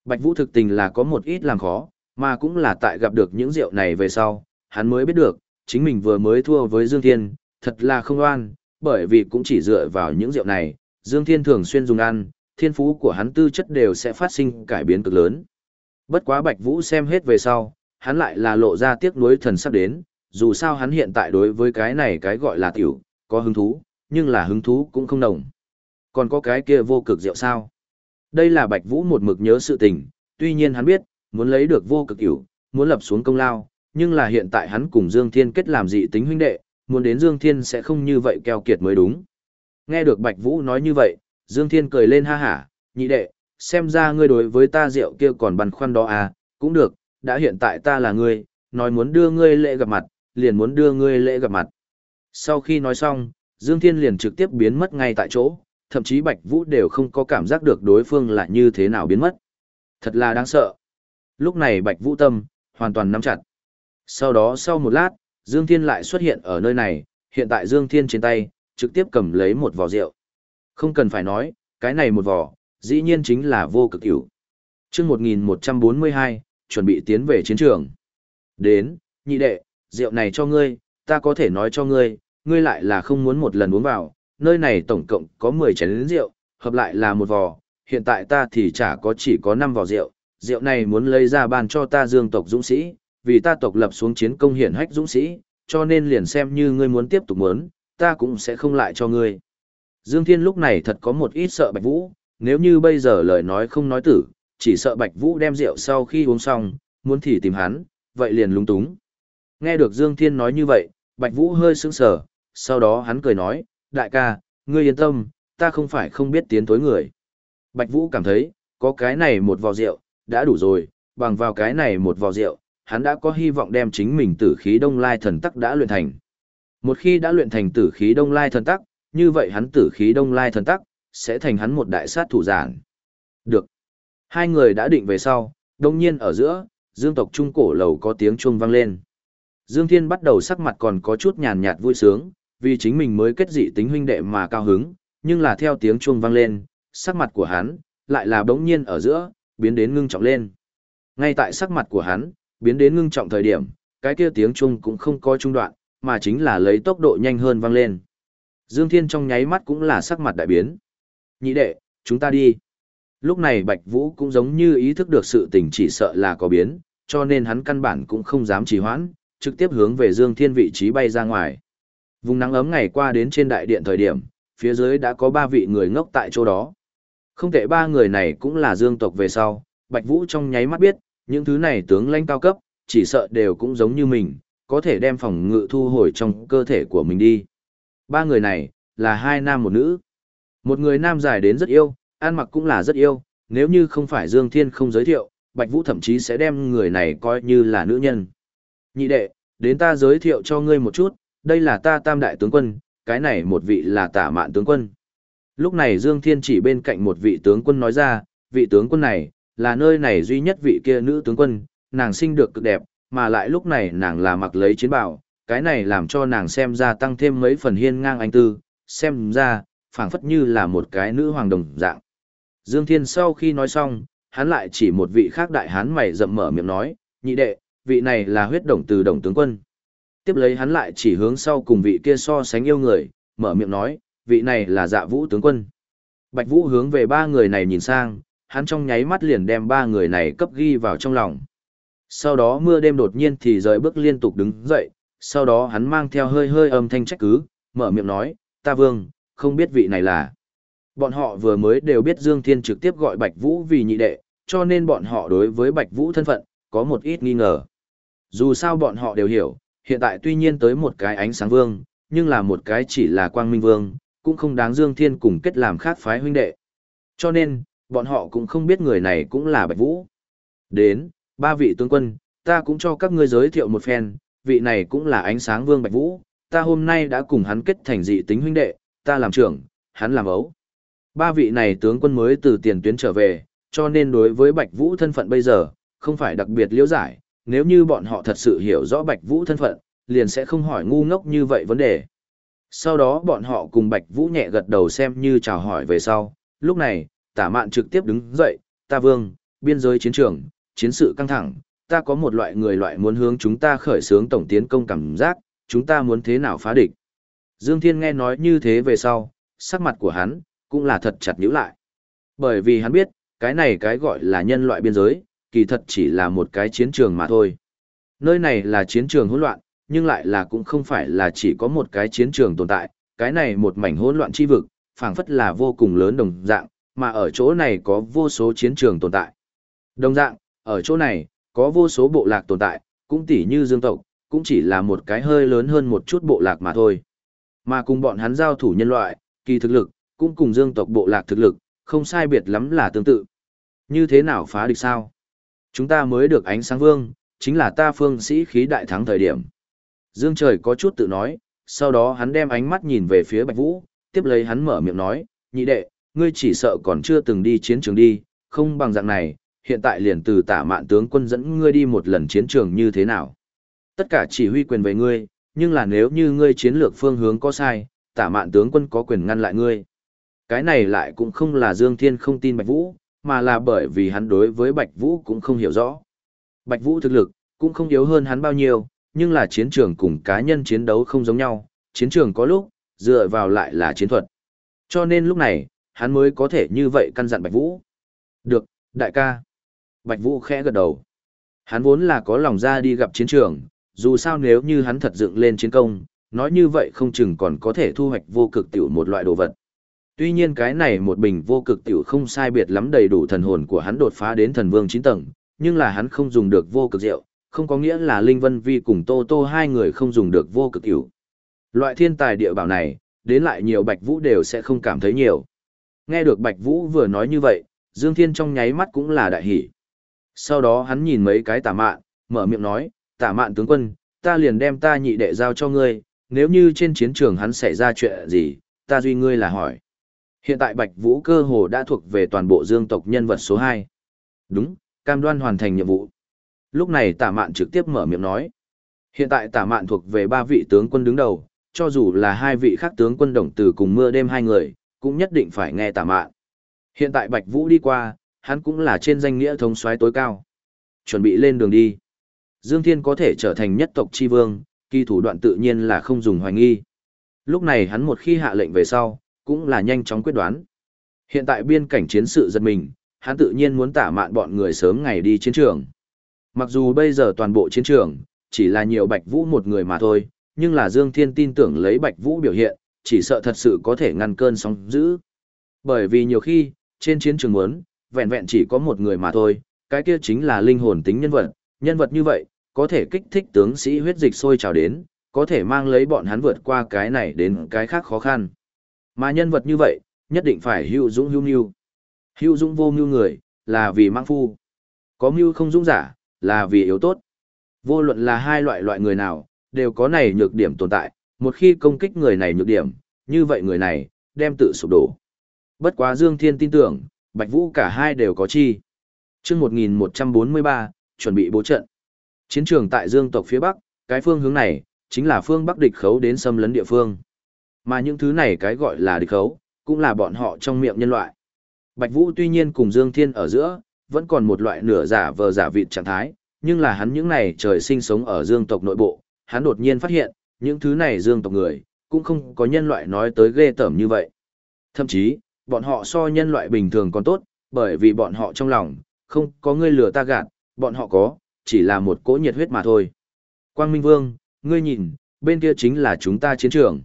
Bạch Vũ thực tình là có một ít làm khó, mà cũng là tại gặp được những rượu này về sau, hắn mới biết được, chính mình vừa mới thua với Dương Thiên, thật là không oan, bởi vì cũng chỉ dựa vào những rượu này, Dương Thiên thường xuyên dùng ăn, thiên phú của hắn tư chất đều sẽ phát sinh cải biến cực lớn. Bất quá Bạch Vũ xem hết về sau, hắn lại là lộ ra tiếc nuối thần sắp đến, dù sao hắn hiện tại đối với cái này cái gọi là tiểu, có hứng thú, nhưng là hứng thú cũng không nồng. Còn có cái kia vô cực rượu sao? Đây là Bạch Vũ một mực nhớ sự tình, tuy nhiên hắn biết, muốn lấy được vô cực tiểu, muốn lập xuống công lao, nhưng là hiện tại hắn cùng Dương Thiên kết làm dị tính huynh đệ, muốn đến Dương Thiên sẽ không như vậy keo kiệt mới đúng. Nghe được Bạch Vũ nói như vậy, Dương Thiên cười lên ha hả, nhị đệ, xem ra ngươi đối với ta rượu kia còn băn khoăn đó à, cũng được, đã hiện tại ta là ngươi, nói muốn đưa ngươi lễ gặp mặt, liền muốn đưa ngươi lễ gặp mặt. Sau khi nói xong, Dương Thiên liền trực tiếp biến mất ngay tại chỗ, thậm chí Bạch Vũ đều không có cảm giác được đối phương là như thế nào biến mất. Thật là đáng sợ. Lúc này Bạch Vũ tâm, hoàn toàn nắm chặt. Sau đó sau một lát, Dương Thiên lại xuất hiện ở nơi này, hiện tại Dương Thiên trên tay, trực tiếp cầm lấy một vò rượu. Không cần phải nói, cái này một vò, dĩ nhiên chính là vô cực hiểu. Chương 1142, chuẩn bị tiến về chiến trường. Đến, nhị đệ, rượu này cho ngươi, ta có thể nói cho ngươi, ngươi lại là không muốn một lần uống vào, nơi này tổng cộng có 10 chén rượu, hợp lại là một vò, hiện tại ta thì chả có chỉ có 5 vò rượu, rượu này muốn lấy ra bàn cho ta dương tộc dũng sĩ, vì ta tộc lập xuống chiến công hiển hách dũng sĩ, cho nên liền xem như ngươi muốn tiếp tục muốn, ta cũng sẽ không lại cho ngươi. Dương Thiên lúc này thật có một ít sợ Bạch Vũ, nếu như bây giờ lời nói không nói tử, chỉ sợ Bạch Vũ đem rượu sau khi uống xong, muốn thì tìm hắn, vậy liền lúng túng. Nghe được Dương Thiên nói như vậy, Bạch Vũ hơi sững sờ, sau đó hắn cười nói, đại ca, ngươi yên tâm, ta không phải không biết tiến tối người. Bạch Vũ cảm thấy, có cái này một vò rượu, đã đủ rồi, bằng vào cái này một vò rượu, hắn đã có hy vọng đem chính mình tử khí đông lai thần tắc đã luyện thành. Một khi đã luyện thành tử khí đông lai thần tắc, như vậy hắn tử khí đông lai thần tắc, sẽ thành hắn một đại sát thủ giản. Được. Hai người đã định về sau, đông nhiên ở giữa, dương tộc trung cổ lầu có tiếng chuông vang lên. Dương Thiên bắt đầu sắc mặt còn có chút nhàn nhạt vui sướng, vì chính mình mới kết dị tính huynh đệ mà cao hứng, nhưng là theo tiếng chuông vang lên, sắc mặt của hắn, lại là bỗng nhiên ở giữa, biến đến ngưng trọng lên. Ngay tại sắc mặt của hắn, biến đến ngưng trọng thời điểm, cái kia tiếng chuông cũng không có trung đoạn, mà chính là lấy tốc độ nhanh hơn vang lên. Dương Thiên trong nháy mắt cũng là sắc mặt đại biến. Nhị đệ, chúng ta đi. Lúc này Bạch Vũ cũng giống như ý thức được sự tình chỉ sợ là có biến, cho nên hắn căn bản cũng không dám trì hoãn, trực tiếp hướng về Dương Thiên vị trí bay ra ngoài. Vùng nắng ấm ngày qua đến trên đại điện thời điểm, phía dưới đã có ba vị người ngốc tại chỗ đó. Không thể ba người này cũng là Dương tộc về sau, Bạch Vũ trong nháy mắt biết, những thứ này tướng lãnh cao cấp, chỉ sợ đều cũng giống như mình, có thể đem phòng ngự thu hồi trong cơ thể của mình đi. Ba người này, là hai nam một nữ. Một người nam dài đến rất yêu, ăn mặc cũng là rất yêu, nếu như không phải Dương Thiên không giới thiệu, Bạch Vũ thậm chí sẽ đem người này coi như là nữ nhân. Nhị đệ, đến ta giới thiệu cho ngươi một chút, đây là ta tam đại tướng quân, cái này một vị là tả mạn tướng quân. Lúc này Dương Thiên chỉ bên cạnh một vị tướng quân nói ra, vị tướng quân này, là nơi này duy nhất vị kia nữ tướng quân, nàng sinh được cực đẹp, mà lại lúc này nàng là mặc lấy chiến bào, cái này làm cho nàng xem ra tăng thêm mấy phần hiên ngang anh tư, xem ra, phảng phất như là một cái nữ hoàng đồng dạng. Dương Thiên sau khi nói xong, hắn lại chỉ một vị khác đại hán mày rậm mở miệng nói, nhị đệ, vị này là huyết đồng từ đồng tướng quân. Tiếp lấy hắn lại chỉ hướng sau cùng vị kia so sánh yêu người, mở miệng nói, vị này là dạ vũ tướng quân. Bạch Vũ hướng về ba người này nhìn sang, hắn trong nháy mắt liền đem ba người này cấp ghi vào trong lòng. Sau đó mưa đêm đột nhiên thì rời bước liên tục đứng dậy, sau đó hắn mang theo hơi hơi âm thanh trách cứ, mở miệng nói, ta vương, không biết vị này là. Bọn họ vừa mới đều biết Dương Thiên trực tiếp gọi Bạch Vũ vì nhị đệ, cho nên bọn họ đối với Bạch Vũ thân phận, có một ít nghi ngờ. Dù sao bọn họ đều hiểu, hiện tại tuy nhiên tới một cái ánh sáng vương, nhưng là một cái chỉ là quang minh vương, cũng không đáng Dương Thiên cùng kết làm khác phái huynh đệ. Cho nên, bọn họ cũng không biết người này cũng là Bạch Vũ. Đến, ba vị tướng quân, ta cũng cho các ngươi giới thiệu một phen, vị này cũng là ánh sáng vương Bạch Vũ, ta hôm nay đã cùng hắn kết thành dị tính huynh đệ, ta làm trưởng, hắn làm ấu. Ba vị này tướng quân mới từ tiền tuyến trở về, cho nên đối với Bạch Vũ thân phận bây giờ, không phải đặc biệt liễu giải, nếu như bọn họ thật sự hiểu rõ Bạch Vũ thân phận, liền sẽ không hỏi ngu ngốc như vậy vấn đề. Sau đó bọn họ cùng Bạch Vũ nhẹ gật đầu xem như chào hỏi về sau, lúc này, tả mạn trực tiếp đứng dậy, ta vương, biên giới chiến trường, chiến sự căng thẳng, ta có một loại người loại muốn hướng chúng ta khởi xướng tổng tiến công cảm giác, chúng ta muốn thế nào phá địch. Dương Thiên nghe nói như thế về sau, sắc mặt của hắn, cũng là thật chặt nhữ lại. Bởi vì hắn biết, cái này cái gọi là nhân loại biên giới, kỳ thật chỉ là một cái chiến trường mà thôi. Nơi này là chiến trường hỗn loạn, nhưng lại là cũng không phải là chỉ có một cái chiến trường tồn tại, cái này một mảnh hỗn loạn chi vực, phảng phất là vô cùng lớn đồng dạng, mà ở chỗ này có vô số chiến trường tồn tại. Đồng dạng, ở chỗ này, có vô số bộ lạc tồn tại, cũng tỉ như dương tộc, cũng chỉ là một cái hơi lớn hơn một chút bộ lạc mà thôi. Mà cùng bọn hắn giao thủ nhân loại, kỳ thực lực, cũng cùng dương tộc bộ lạc thực lực, không sai biệt lắm là tương tự. Như thế nào phá địch sao? Chúng ta mới được ánh sáng vương, chính là ta phương sĩ khí đại thắng thời điểm. Dương trời có chút tự nói, sau đó hắn đem ánh mắt nhìn về phía Bạch Vũ, tiếp lấy hắn mở miệng nói, nhị đệ, ngươi chỉ sợ còn chưa từng đi chiến trường đi, không bằng dạng này, hiện tại liền từ tả mạn tướng quân dẫn ngươi đi một lần chiến trường như thế nào. Tất cả chỉ huy quyền về ngươi, nhưng là nếu như ngươi chiến lược phương hướng có sai, tả mạn tướng quân có quyền ngăn lại ngươi. Cái này lại cũng không là Dương Thiên không tin Bạch Vũ, mà là bởi vì hắn đối với Bạch Vũ cũng không hiểu rõ. Bạch Vũ thực lực, cũng không yếu hơn hắn bao nhiêu, nhưng là chiến trường cùng cá nhân chiến đấu không giống nhau, chiến trường có lúc, dựa vào lại là chiến thuật. Cho nên lúc này, hắn mới có thể như vậy căn dặn Bạch Vũ. Được, đại ca. Bạch Vũ khẽ gật đầu. Hắn vốn là có lòng ra đi gặp chiến trường, dù sao nếu như hắn thật dựng lên chiến công, nói như vậy không chừng còn có thể thu hoạch vô cực tiểu một loại đồ vật. Tuy nhiên cái này một bình vô cực tiểu không sai biệt lắm đầy đủ thần hồn của hắn đột phá đến thần vương 9 tầng, nhưng là hắn không dùng được vô cực rượu, không có nghĩa là Linh Vân Vi cùng Tô Tô hai người không dùng được vô cực tiểu. Loại thiên tài địa bảo này, đến lại nhiều Bạch Vũ đều sẽ không cảm thấy nhiều. Nghe được Bạch Vũ vừa nói như vậy, Dương Thiên trong nháy mắt cũng là đại hỉ. Sau đó hắn nhìn mấy cái tả mạn, mở miệng nói, tả mạn tướng quân, ta liền đem ta nhị đệ giao cho ngươi, nếu như trên chiến trường hắn xảy ra chuyện gì, ta duy ngươi là hỏi. Hiện tại Bạch Vũ cơ hồ đã thuộc về toàn bộ dương tộc nhân vật số 2. Đúng, cam đoan hoàn thành nhiệm vụ. Lúc này tả mạn trực tiếp mở miệng nói. Hiện tại tả mạn thuộc về ba vị tướng quân đứng đầu, cho dù là hai vị khác tướng quân đồng từ cùng mưa đêm hai người, cũng nhất định phải nghe tả mạn. Hiện tại Bạch Vũ đi qua, hắn cũng là trên danh nghĩa thống soái tối cao. Chuẩn bị lên đường đi. Dương Thiên có thể trở thành nhất tộc chi vương, kỳ thủ đoạn tự nhiên là không dùng hoài nghi. Lúc này hắn một khi hạ lệnh về sau, cũng là nhanh chóng quyết đoán. Hiện tại biên cảnh chiến sự giật mình, hắn tự nhiên muốn tả mạn bọn người sớm ngày đi chiến trường. Mặc dù bây giờ toàn bộ chiến trường, chỉ là nhiều Bạch Vũ một người mà thôi, nhưng là Dương Thiên tin tưởng lấy Bạch Vũ biểu hiện, chỉ sợ thật sự có thể ngăn cơn sóng dữ. Bởi vì nhiều khi, trên chiến trường muốn, vẹn vẹn chỉ có một người mà thôi, cái kia chính là linh hồn tính nhân vật, nhân vật như vậy, có thể kích thích tướng sĩ huyết dịch sôi trào đến, có thể mang lấy bọn hắn vượt qua cái này đến cái khác khó khăn. Mà nhân vật như vậy, nhất định phải hữu dũng hữu mưu. Hữu dũng vô mưu người, là vì mang phu. Có mưu không dũng giả, là vì yếu tốt. Vô luận là hai loại loại người nào, đều có này nhược điểm tồn tại, Một khi công kích người này nhược điểm, như vậy người này, đem tự sụp đổ. Bất quá Dương Thiên tin tưởng, Bạch Vũ cả hai đều có chi. Trước 1143, chuẩn bị bố trận. Chiến trường tại Dương tộc phía Bắc, cái phương hướng này, chính là phương Bắc địch khấu đến xâm lấn địa phương. Mà những thứ này cái gọi là địch khấu, cũng là bọn họ trong miệng nhân loại. Bạch Vũ tuy nhiên cùng Dương Thiên ở giữa, vẫn còn một loại nửa giả vờ giả vịt trạng thái, nhưng là hắn những này trời sinh sống ở Dương tộc nội bộ, hắn đột nhiên phát hiện, những thứ này Dương tộc người, cũng không có nhân loại nói tới ghê tởm như vậy. Thậm chí, bọn họ so nhân loại bình thường còn tốt, bởi vì bọn họ trong lòng, không có ngươi lừa ta gạt, bọn họ có, chỉ là một cỗ nhiệt huyết mà thôi. Quang Minh Vương, ngươi nhìn, bên kia chính là chúng ta chiến trường.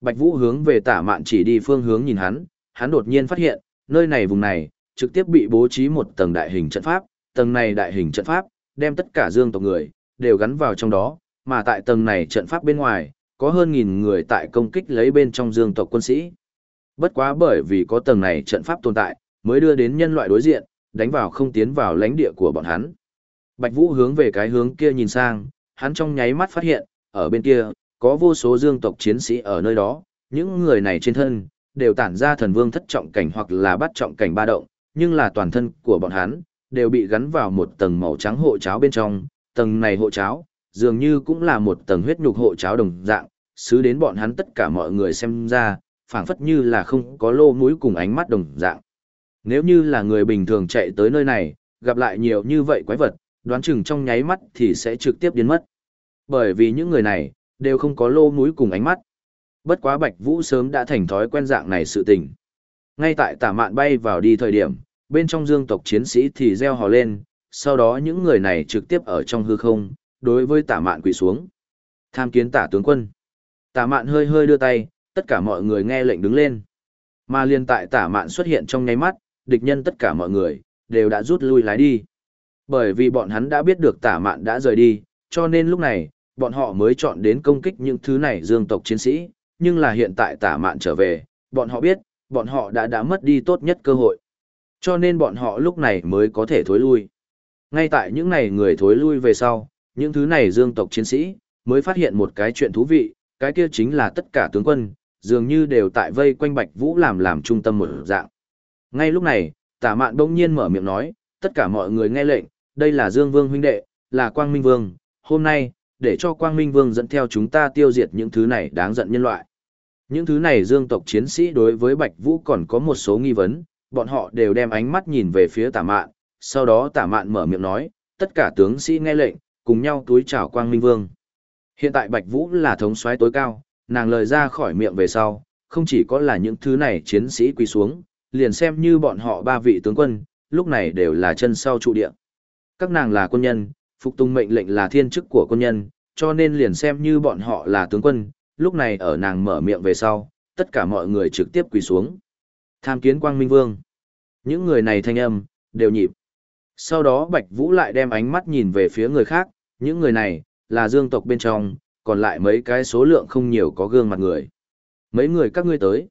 Bạch Vũ hướng về tả mạn chỉ đi phương hướng nhìn hắn, hắn đột nhiên phát hiện, nơi này vùng này, trực tiếp bị bố trí một tầng đại hình trận pháp, tầng này đại hình trận pháp, đem tất cả dương tộc người, đều gắn vào trong đó, mà tại tầng này trận pháp bên ngoài, có hơn nghìn người tại công kích lấy bên trong dương tộc quân sĩ. Bất quá bởi vì có tầng này trận pháp tồn tại, mới đưa đến nhân loại đối diện, đánh vào không tiến vào lãnh địa của bọn hắn. Bạch Vũ hướng về cái hướng kia nhìn sang, hắn trong nháy mắt phát hiện, ở bên kia, có vô số dương tộc chiến sĩ ở nơi đó, những người này trên thân, đều tản ra thần vương thất trọng cảnh hoặc là bắt trọng cảnh ba động, nhưng là toàn thân của bọn hắn, đều bị gắn vào một tầng màu trắng hộ cháo bên trong, tầng này hộ cháo, dường như cũng là một tầng huyết nhục hộ cháo đồng dạng, xứ đến bọn hắn tất cả mọi người xem ra, phảng phất như là không có lô mũi cùng ánh mắt đồng dạng. Nếu như là người bình thường chạy tới nơi này, gặp lại nhiều như vậy quái vật, đoán chừng trong nháy mắt thì sẽ trực tiếp biến mất. Bởi vì những người này, đều không có lô mũi cùng ánh mắt. Bất quá Bạch Vũ sớm đã thành thói quen dạng này sự tình. Ngay tại tả mạn bay vào đi thời điểm, bên trong dương tộc chiến sĩ thì reo hò lên, sau đó những người này trực tiếp ở trong hư không, đối với tả mạn quỳ xuống. Tham kiến tả tướng quân. Tả mạn hơi hơi đưa tay, tất cả mọi người nghe lệnh đứng lên. Mà liên tại tả mạn xuất hiện trong nháy mắt, địch nhân tất cả mọi người, đều đã rút lui lái đi. Bởi vì bọn hắn đã biết được tả mạn đã rời đi, cho nên lúc này, bọn họ mới chọn đến công kích những thứ này dương tộc chiến sĩ, nhưng là hiện tại tả mạn trở về, bọn họ biết, bọn họ đã đã mất đi tốt nhất cơ hội. Cho nên bọn họ lúc này mới có thể thối lui. Ngay tại những này người thối lui về sau, những thứ này dương tộc chiến sĩ, mới phát hiện một cái chuyện thú vị, cái kia chính là tất cả tướng quân, dường như đều tại vây quanh Bạch Vũ làm làm trung tâm một dạng. Ngay lúc này, tả mạn bỗng nhiên mở miệng nói, tất cả mọi người nghe lệnh, đây là Dương Vương huynh đệ, là Quang Minh Vương, hôm nay, để cho Quang Minh Vương dẫn theo chúng ta tiêu diệt những thứ này đáng giận nhân loại. Những thứ này dương tộc chiến sĩ đối với Bạch Vũ còn có một số nghi vấn, bọn họ đều đem ánh mắt nhìn về phía tả mạn, sau đó tả mạn mở miệng nói, tất cả tướng sĩ nghe lệnh, cùng nhau túi chào Quang Minh Vương. Hiện tại Bạch Vũ là thống soái tối cao, nàng lời ra khỏi miệng về sau, không chỉ có là những thứ này chiến sĩ quỳ xuống, liền xem như bọn họ ba vị tướng quân, lúc này đều là chân sau trụ địa. Các nàng là quân nhân, phục tùng mệnh lệnh là thiên chức của quân nhân, cho nên liền xem như bọn họ là tướng quân, lúc này ở nàng mở miệng về sau, tất cả mọi người trực tiếp quỳ xuống. Tham kiến Quang Minh Vương. Những người này thanh âm, đều nhịp. Sau đó Bạch Vũ lại đem ánh mắt nhìn về phía người khác, những người này, là dương tộc bên trong, còn lại mấy cái số lượng không nhiều có gương mặt người. Mấy người các ngươi tới.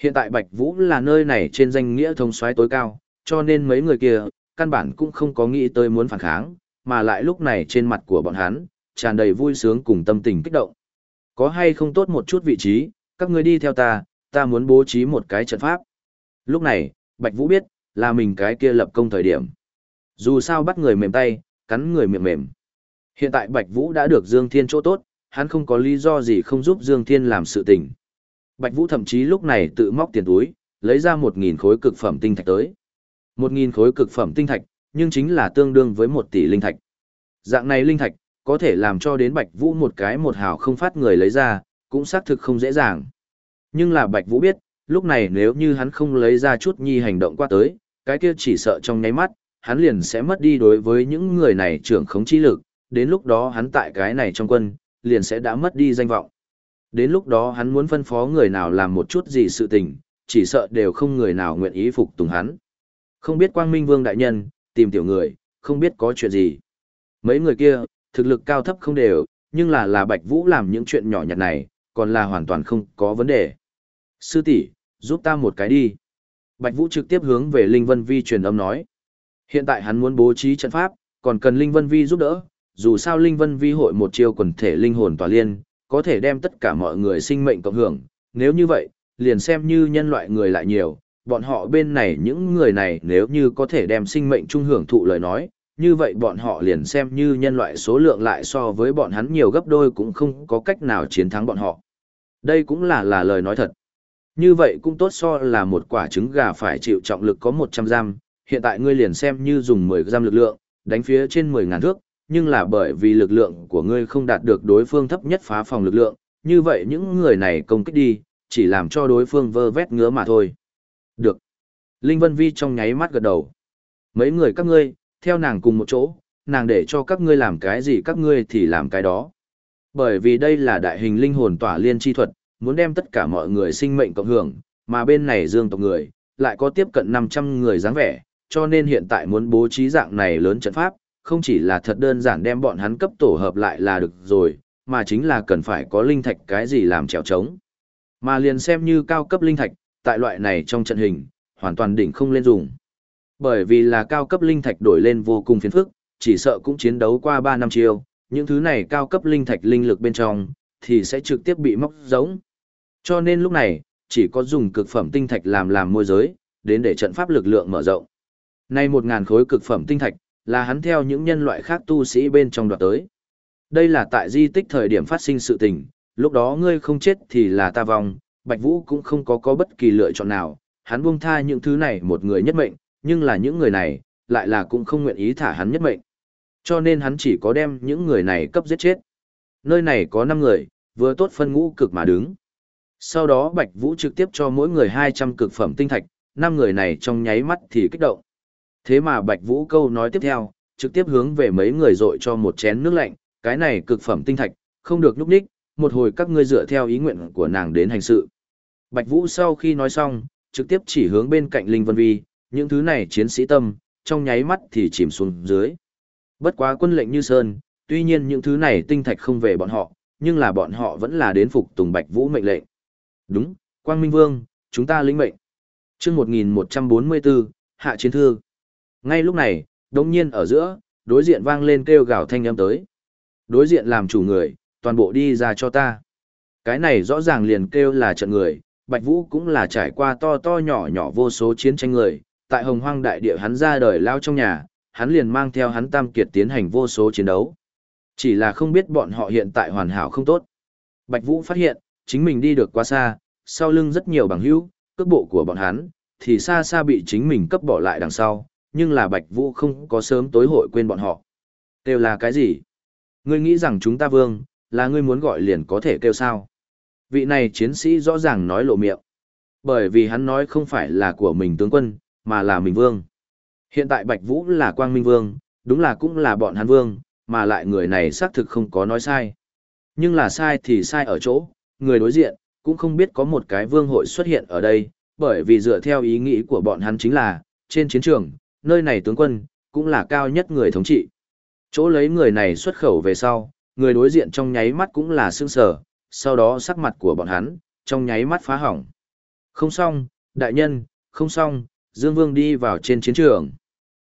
Hiện tại Bạch Vũ là nơi này trên danh nghĩa thông soái tối cao, cho nên mấy người kia, căn bản cũng không có nghĩ tới muốn phản kháng, mà lại lúc này trên mặt của bọn hắn, tràn đầy vui sướng cùng tâm tình kích động. Có hay không tốt một chút vị trí, các ngươi đi theo ta, ta muốn bố trí một cái trận pháp. Lúc này, Bạch Vũ biết, là mình cái kia lập công thời điểm. Dù sao bắt người mềm tay, cắn người miệng mềm. Hiện tại Bạch Vũ đã được Dương Thiên chỗ tốt, hắn không có lý do gì không giúp Dương Thiên làm sự tình. Bạch Vũ thậm chí lúc này tự móc tiền túi, lấy ra một nghìn khối cực phẩm tinh thạch tới. Một nghìn khối cực phẩm tinh thạch, nhưng chính là tương đương với một tỷ linh thạch. Dạng này linh thạch, có thể làm cho đến Bạch Vũ một cái một hào không phát người lấy ra, cũng xác thực không dễ dàng. Nhưng là Bạch Vũ biết, lúc này nếu như hắn không lấy ra chút nhi hành động qua tới, cái kia chỉ sợ trong nháy mắt, hắn liền sẽ mất đi đối với những người này trưởng khống chi lực, đến lúc đó hắn tại cái này trong quân, liền sẽ đã mất đi danh vọng. Đến lúc đó hắn muốn phân phó người nào làm một chút gì sự tình, chỉ sợ đều không người nào nguyện ý phục tùng hắn. Không biết Quang Minh Vương đại nhân, tìm tiểu người, không biết có chuyện gì. Mấy người kia, thực lực cao thấp không đều, nhưng là là Bạch Vũ làm những chuyện nhỏ nhặt này, còn là hoàn toàn không có vấn đề. Sư tỷ, giúp ta một cái đi. Bạch Vũ trực tiếp hướng về Linh Vân Vi truyền âm nói. Hiện tại hắn muốn bố trí trận pháp, còn cần Linh Vân Vi giúp đỡ, dù sao Linh Vân Vi hội một chiêu quần thể linh hồn tòa liên, có thể đem tất cả mọi người sinh mệnh cộng hưởng, nếu như vậy, liền xem như nhân loại người lại nhiều, bọn họ bên này những người này nếu như có thể đem sinh mệnh trung hưởng thụ lời nói, như vậy bọn họ liền xem như nhân loại số lượng lại so với bọn hắn nhiều gấp đôi cũng không có cách nào chiến thắng bọn họ. Đây cũng là là lời nói thật. Như vậy cũng tốt so là một quả trứng gà phải chịu trọng lực có 100 giam, hiện tại ngươi liền xem như dùng 10 giam lực lượng, đánh phía trên 10 ngàn thước, nhưng là bởi vì lực lượng của ngươi không đạt được đối phương thấp nhất phá phòng lực lượng, như vậy những người này công kích đi, chỉ làm cho đối phương vơ vét ngứa mà thôi. Được. Linh Vân Vi trong nháy mắt gật đầu. Mấy người các ngươi, theo nàng cùng một chỗ, nàng để cho các ngươi làm cái gì các ngươi thì làm cái đó. Bởi vì đây là đại hình linh hồn tỏa liên chi thuật, muốn đem tất cả mọi người sinh mệnh cộng hưởng, mà bên này dương tộc người, lại có tiếp cận 500 người dáng vẻ, cho nên hiện tại muốn bố trí dạng này lớn trận pháp, không chỉ là thật đơn giản đem bọn hắn cấp tổ hợp lại là được rồi, mà chính là cần phải có linh thạch cái gì làm trèo trống. Mà liền xem như cao cấp linh thạch, tại loại này trong trận hình, hoàn toàn đỉnh không lên dùng. Bởi vì là cao cấp linh thạch đổi lên vô cùng phiền phức, chỉ sợ cũng chiến đấu qua 3 năm chiều, những thứ này cao cấp linh thạch linh lực bên trong, thì sẽ trực tiếp bị móc giống. Cho nên lúc này, chỉ có dùng cực phẩm tinh thạch làm làm môi giới, đến để trận pháp lực lượng mở rộng. Nay 1.000 khối cực phẩm tinh thạch, là hắn theo những nhân loại khác tu sĩ bên trong đoạt tới. Đây là tại di tích thời điểm phát sinh sự tình, lúc đó ngươi không chết thì là ta vong, Bạch Vũ cũng không có có bất kỳ lựa chọn nào, hắn buông tha những thứ này một người nhất mệnh, nhưng là những người này, lại là cũng không nguyện ý thả hắn nhất mệnh. Cho nên hắn chỉ có đem những người này cấp giết chết. Nơi này có 5 người, vừa tốt phân ngũ cực mà đứng. Sau đó Bạch Vũ trực tiếp cho mỗi người 200 cực phẩm tinh thạch, 5 người này trong nháy mắt thì kích động. Thế mà Bạch Vũ câu nói tiếp theo, trực tiếp hướng về mấy người dội cho một chén nước lạnh, cái này cực phẩm tinh thạch, không được núp ních, một hồi các ngươi dựa theo ý nguyện của nàng đến hành sự. Bạch Vũ sau khi nói xong, trực tiếp chỉ hướng bên cạnh Linh Vân Vi, những thứ này chiến sĩ tâm, trong nháy mắt thì chìm xuống dưới. Bất quá quân lệnh như sơn, tuy nhiên những thứ này tinh thạch không về bọn họ, nhưng là bọn họ vẫn là đến phục tùng Bạch Vũ mệnh lệnh. Đúng, Quang Minh Vương, chúng ta lĩnh mệnh. Chương 1144, Hạ Chiến Thư. Ngay lúc này, đống nhiên ở giữa, đối diện vang lên kêu gào thanh âm tới. Đối diện làm chủ người, toàn bộ đi ra cho ta. Cái này rõ ràng liền kêu là trận người, Bạch Vũ cũng là trải qua to to nhỏ nhỏ vô số chiến tranh người, tại hồng hoang đại địa hắn ra đời lao trong nhà, hắn liền mang theo hắn tam kiệt tiến hành vô số chiến đấu. Chỉ là không biết bọn họ hiện tại hoàn hảo không tốt. Bạch Vũ phát hiện, chính mình đi được quá xa, sau lưng rất nhiều bằng hữu, cước bộ của bọn hắn, thì xa xa bị chính mình cấp bỏ lại đằng sau, nhưng là Bạch Vũ không có sớm tối hội quên bọn họ. Kêu là cái gì? Ngươi nghĩ rằng chúng ta vương, là ngươi muốn gọi liền có thể kêu sao? Vị này chiến sĩ rõ ràng nói lộ miệng. Bởi vì hắn nói không phải là của mình tướng quân, mà là mình vương. Hiện tại Bạch Vũ là quang minh vương, đúng là cũng là bọn hắn vương, mà lại người này xác thực không có nói sai. Nhưng là sai thì sai ở chỗ, người đối diện, cũng không biết có một cái vương hội xuất hiện ở đây, bởi vì dựa theo ý nghĩ của bọn hắn chính là, trên chiến trường, nơi này tướng quân, cũng là cao nhất người thống trị. Chỗ lấy người này xuất khẩu về sau, người đối diện trong nháy mắt cũng là sương sở, sau đó sắc mặt của bọn hắn, trong nháy mắt phá hỏng. Không xong, đại nhân, không xong, Dương Vương đi vào trên chiến trường.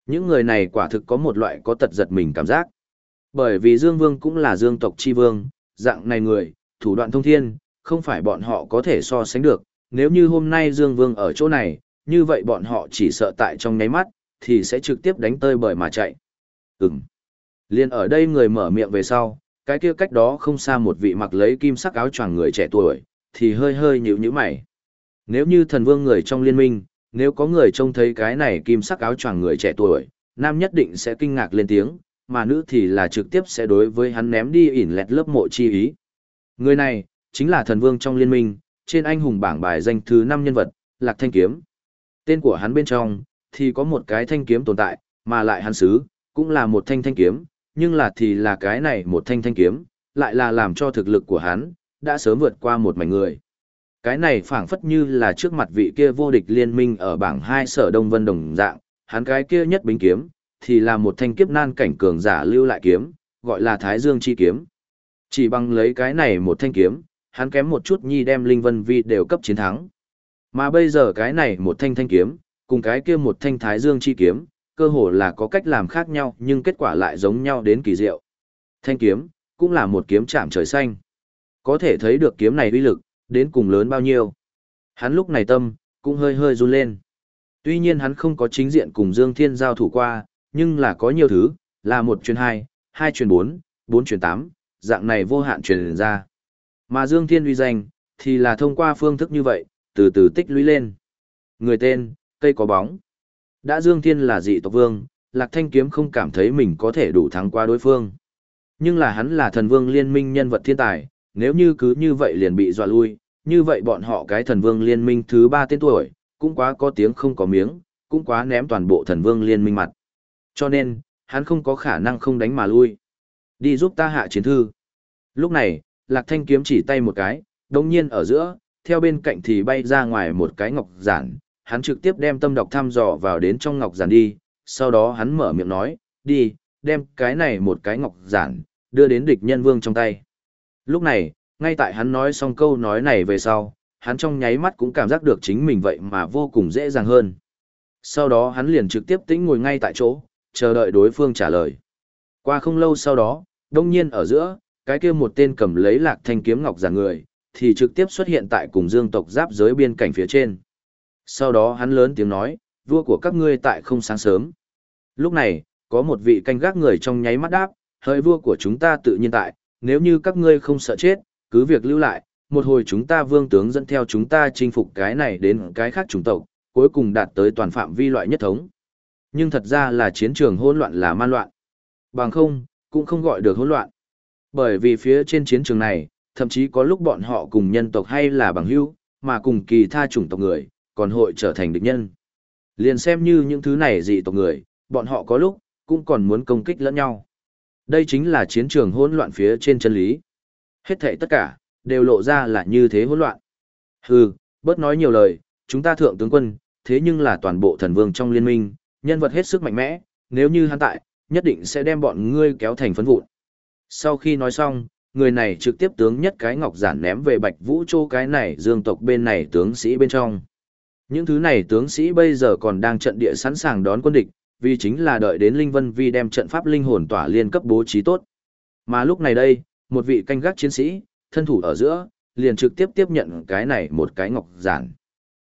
Những người này quả thực có một loại có tật giật mình cảm giác. Bởi vì Dương Vương cũng là Dương tộc chi vương, dạng này người, thủ đoạn thông thiên, không phải bọn họ có thể so sánh được. Nếu như hôm nay Dương Vương ở chỗ này, như vậy bọn họ chỉ sợ tại trong nháy mắt, thì sẽ trực tiếp đánh tơi bởi mà chạy. Ừm. Liên ở đây người mở miệng về sau, cái kia cách đó không xa một vị mặc lấy kim sắc áo choàng người trẻ tuổi, thì hơi hơi nhíu nhíu mày. Nếu như thần vương người trong liên minh, nếu có người trông thấy cái này kim sắc áo choàng người trẻ tuổi, nam nhất định sẽ kinh ngạc lên tiếng, mà nữ thì là trực tiếp sẽ đối với hắn ném đi ỉn lẹt lớp mộ chi ý. Người này, chính là thần vương trong liên minh, trên anh hùng bảng bài danh thứ 5 nhân vật, Lạc Thanh Kiếm. Tên của hắn bên trong, thì có một cái thanh kiếm tồn tại, mà lại hắn xứ, cũng là một thanh thanh kiếm, nhưng là thì là cái này một thanh thanh kiếm, lại là làm cho thực lực của hắn, đã sớm vượt qua một mảnh người. Cái này phảng phất như là trước mặt vị kia vô địch liên minh ở bảng 2 sở Đông Vân đồng dạng, hắn cái kia nhất bính kiếm, thì là một thanh kiếp nan cảnh cường giả lưu lại kiếm, gọi là Thái Dương chi kiếm. Chỉ bằng lấy cái này một thanh kiếm, hắn kém một chút nhi đem Linh Vân Vi đều cấp chiến thắng. Mà bây giờ cái này một thanh thanh kiếm, cùng cái kia một thanh Thái Dương chi kiếm, cơ hồ là có cách làm khác nhau nhưng kết quả lại giống nhau đến kỳ diệu. Thanh kiếm, cũng là một kiếm chạm trời xanh. Có thể thấy được kiếm này uy lực, đến cùng lớn bao nhiêu. Hắn lúc này tâm, cũng hơi hơi run lên. Tuy nhiên hắn không có chính diện cùng Dương Thiên giao thủ qua, nhưng là có nhiều thứ, là một truyền hai, hai truyền bốn, bốn truyền tám, dạng này vô hạn truyền ra. Mà Dương Thiên uy danh, thì là thông qua phương thức như vậy, từ từ tích lũy lên. Người tên, cây có bóng. Đã Dương Thiên là dị tộc vương, Lạc Thanh Kiếm không cảm thấy mình có thể đủ thắng qua đối phương. Nhưng là hắn là thần vương liên minh nhân vật thiên tài, nếu như cứ như vậy liền bị dọa lui, như vậy bọn họ cái thần vương liên minh thứ ba tên tuổi, cũng quá có tiếng không có miếng, cũng quá ném toàn bộ thần vương liên minh mặt. Cho nên, hắn không có khả năng không đánh mà lui. Đi giúp ta hạ chiến thư. Lúc này, Lạc Thanh kiếm chỉ tay một cái, đồng nhiên ở giữa, theo bên cạnh thì bay ra ngoài một cái ngọc giản, hắn trực tiếp đem tâm độc thăm dò vào đến trong ngọc giản đi, sau đó hắn mở miệng nói, đi, đem cái này một cái ngọc giản, đưa đến địch nhân vương trong tay. Lúc này, ngay tại hắn nói xong câu nói này về sau, hắn trong nháy mắt cũng cảm giác được chính mình vậy mà vô cùng dễ dàng hơn. Sau đó hắn liền trực tiếp tĩnh ngồi ngay tại chỗ, chờ đợi đối phương trả lời. Qua không lâu sau đó, đông nhiên ở giữa, cái kia một tên cầm lấy lạc thanh kiếm ngọc giả người, thì trực tiếp xuất hiện tại cùng dương tộc giáp giới biên cảnh phía trên. Sau đó hắn lớn tiếng nói, vua của các ngươi tại không sáng sớm. Lúc này, có một vị canh gác người trong nháy mắt đáp, hỡi vua của chúng ta tự nhiên tại, nếu như các ngươi không sợ chết, cứ việc lưu lại, một hồi chúng ta vương tướng dẫn theo chúng ta chinh phục cái này đến cái khác chủng tộc, cuối cùng đạt tới toàn phạm vi loại nhất thống. Nhưng thật ra là chiến trường hỗn loạn là man loạn. Bằng không, cũng không gọi được hỗn loạn. Bởi vì phía trên chiến trường này, thậm chí có lúc bọn họ cùng nhân tộc hay là bằng hữu, mà cùng kỳ tha chủng tộc người, còn hội trở thành địch nhân. Liền xem như những thứ này dị tộc người, bọn họ có lúc, cũng còn muốn công kích lẫn nhau. Đây chính là chiến trường hỗn loạn phía trên chân lý. Hết thảy tất cả, đều lộ ra là như thế hỗn loạn. Hừ, bớt nói nhiều lời, chúng ta thượng tướng quân, thế nhưng là toàn bộ thần vương trong liên minh, nhân vật hết sức mạnh mẽ, nếu như hắn tại, nhất định sẽ đem bọn ngươi kéo thành phấn vụn. Sau khi nói xong, người này trực tiếp tướng nhất cái ngọc giản ném về Bạch Vũ Châu cái này dương tộc bên này tướng sĩ bên trong. Những thứ này tướng sĩ bây giờ còn đang trận địa sẵn sàng đón quân địch, vì chính là đợi đến Linh Vân Vi đem trận pháp linh hồn tỏa liên cấp bố trí tốt. Mà lúc này đây, một vị canh gác chiến sĩ, thân thủ ở giữa, liền trực tiếp tiếp nhận cái này một cái ngọc giản.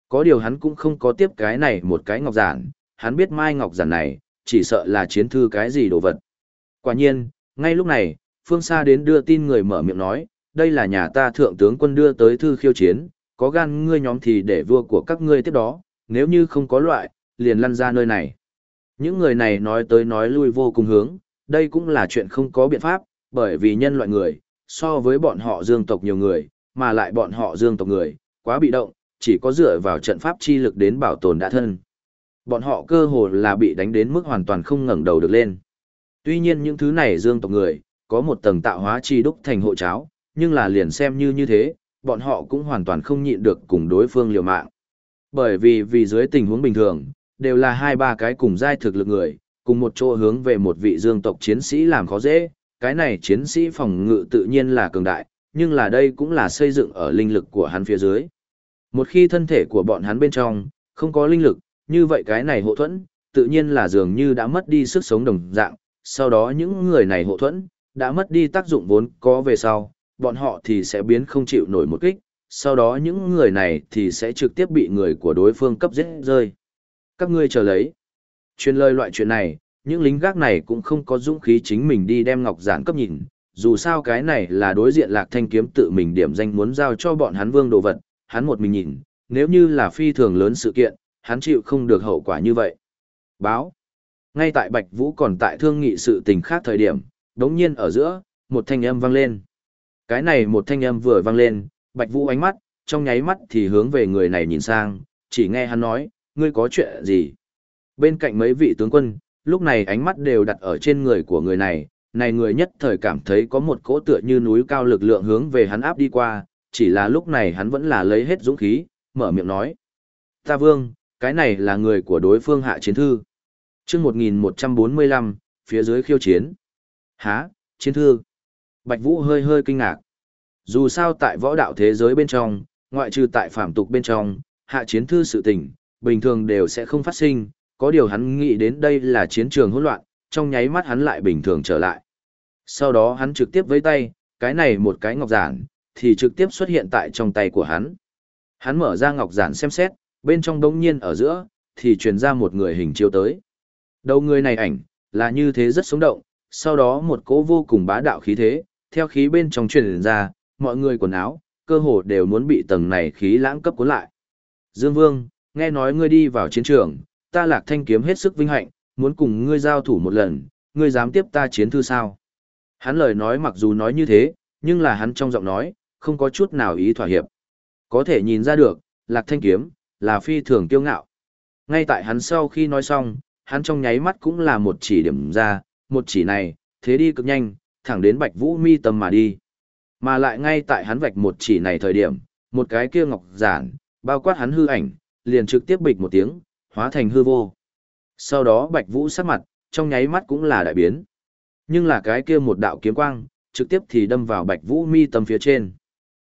Có điều hắn cũng không có tiếp cái này một cái ngọc giản, hắn biết mai ngọc giản này, chỉ sợ là chiến thư cái gì đồ vật. Quả nhiên, ngay lúc này, phương xa đến đưa tin người mở miệng nói, đây là nhà ta thượng tướng quân đưa tới thư khiêu chiến, có gan ngươi nhóm thì để vua của các ngươi tiếp đó, nếu như không có loại, liền lăn ra nơi này. Những người này nói tới nói lui vô cùng hướng, đây cũng là chuyện không có biện pháp, bởi vì nhân loại người, so với bọn họ dương tộc nhiều người, mà lại bọn họ dương tộc người, quá bị động, chỉ có dựa vào trận pháp chi lực đến bảo tồn đã thân. Bọn họ cơ hồ là bị đánh đến mức hoàn toàn không ngẩng đầu được lên. Tuy nhiên những thứ này dương tộc người, có một tầng tạo hóa chi đúc thành hộ cháo, nhưng là liền xem như như thế, bọn họ cũng hoàn toàn không nhịn được cùng đối phương liều mạng. Bởi vì vì dưới tình huống bình thường, đều là hai ba cái cùng giai thực lực người, cùng một chỗ hướng về một vị dương tộc chiến sĩ làm khó dễ, cái này chiến sĩ phòng ngự tự nhiên là cường đại, nhưng là đây cũng là xây dựng ở linh lực của hắn phía dưới. Một khi thân thể của bọn hắn bên trong không có linh lực, như vậy cái này hộ thuẫn, tự nhiên là dường như đã mất đi sức sống đồng dạng, sau đó những người này hộ thuẫn, đã mất đi tác dụng vốn có về sau, bọn họ thì sẽ biến không chịu nổi một kích, sau đó những người này thì sẽ trực tiếp bị người của đối phương cấp giết rơi. Các ngươi chờ lấy. Truyền lời loại chuyện này, những lính gác này cũng không có dũng khí chính mình đi đem ngọc giản cấp nhìn, dù sao cái này là đối diện lạc thanh kiếm tự mình điểm danh muốn giao cho bọn hắn vương đồ vật, hắn một mình nhìn, nếu như là phi thường lớn sự kiện, hắn chịu không được hậu quả như vậy. Báo. Ngay tại Bạch Vũ còn tại thương nghị sự tình khác thời điểm, đống nhiên ở giữa, một thanh âm vang lên. Cái này một thanh âm vừa vang lên, Bạch Vũ ánh mắt, trong nháy mắt thì hướng về người này nhìn sang, chỉ nghe hắn nói, ngươi có chuyện gì? Bên cạnh mấy vị tướng quân, lúc này ánh mắt đều đặt ở trên người của người này, này người nhất thời cảm thấy có một cỗ tựa như núi cao lực lượng hướng về hắn áp đi qua, chỉ là lúc này hắn vẫn là lấy hết dũng khí, mở miệng nói. Ta vương, cái này là người của đối phương hạ chiến thư. chương 1145, phía dưới khiêu chiến. Há, chiến thư. Bạch Vũ hơi hơi kinh ngạc. Dù sao tại võ đạo thế giới bên trong, ngoại trừ tại phạm tục bên trong, hạ chiến thư sự tình, bình thường đều sẽ không phát sinh, có điều hắn nghĩ đến đây là chiến trường hỗn loạn, trong nháy mắt hắn lại bình thường trở lại. Sau đó hắn trực tiếp với tay, cái này một cái ngọc giản, thì trực tiếp xuất hiện tại trong tay của hắn. Hắn mở ra ngọc giản xem xét, bên trong đống nhiên ở giữa, thì truyền ra một người hình chiếu tới. Đầu người này ảnh, là như thế rất sống động, sau đó một cỗ vô cùng bá đạo khí thế, theo khí bên trong truyền ra, mọi người quần áo, cơ hồ đều muốn bị tầng này khí lãng cấp cuốn lại. Dương Vương, nghe nói ngươi đi vào chiến trường, ta lạc thanh kiếm hết sức vinh hạnh, muốn cùng ngươi giao thủ một lần, ngươi dám tiếp ta chiến thư sao? Hắn lời nói mặc dù nói như thế, nhưng là hắn trong giọng nói, không có chút nào ý thỏa hiệp. Có thể nhìn ra được, lạc thanh kiếm, là phi thường kiêu ngạo. Ngay tại hắn sau khi nói xong, hắn trong nháy mắt cũng là một chỉ điểm ra, một chỉ này, thế đi cực nhanh, thẳng đến Bạch Vũ mi tâm mà đi. Mà lại ngay tại hắn vạch một chỉ này thời điểm, một cái kia ngọc giản, bao quát hắn hư ảnh, liền trực tiếp bịch một tiếng, hóa thành hư vô. Sau đó Bạch Vũ sắc mặt, trong nháy mắt cũng là đại biến. Nhưng là cái kia một đạo kiếm quang, trực tiếp thì đâm vào Bạch Vũ mi tâm phía trên.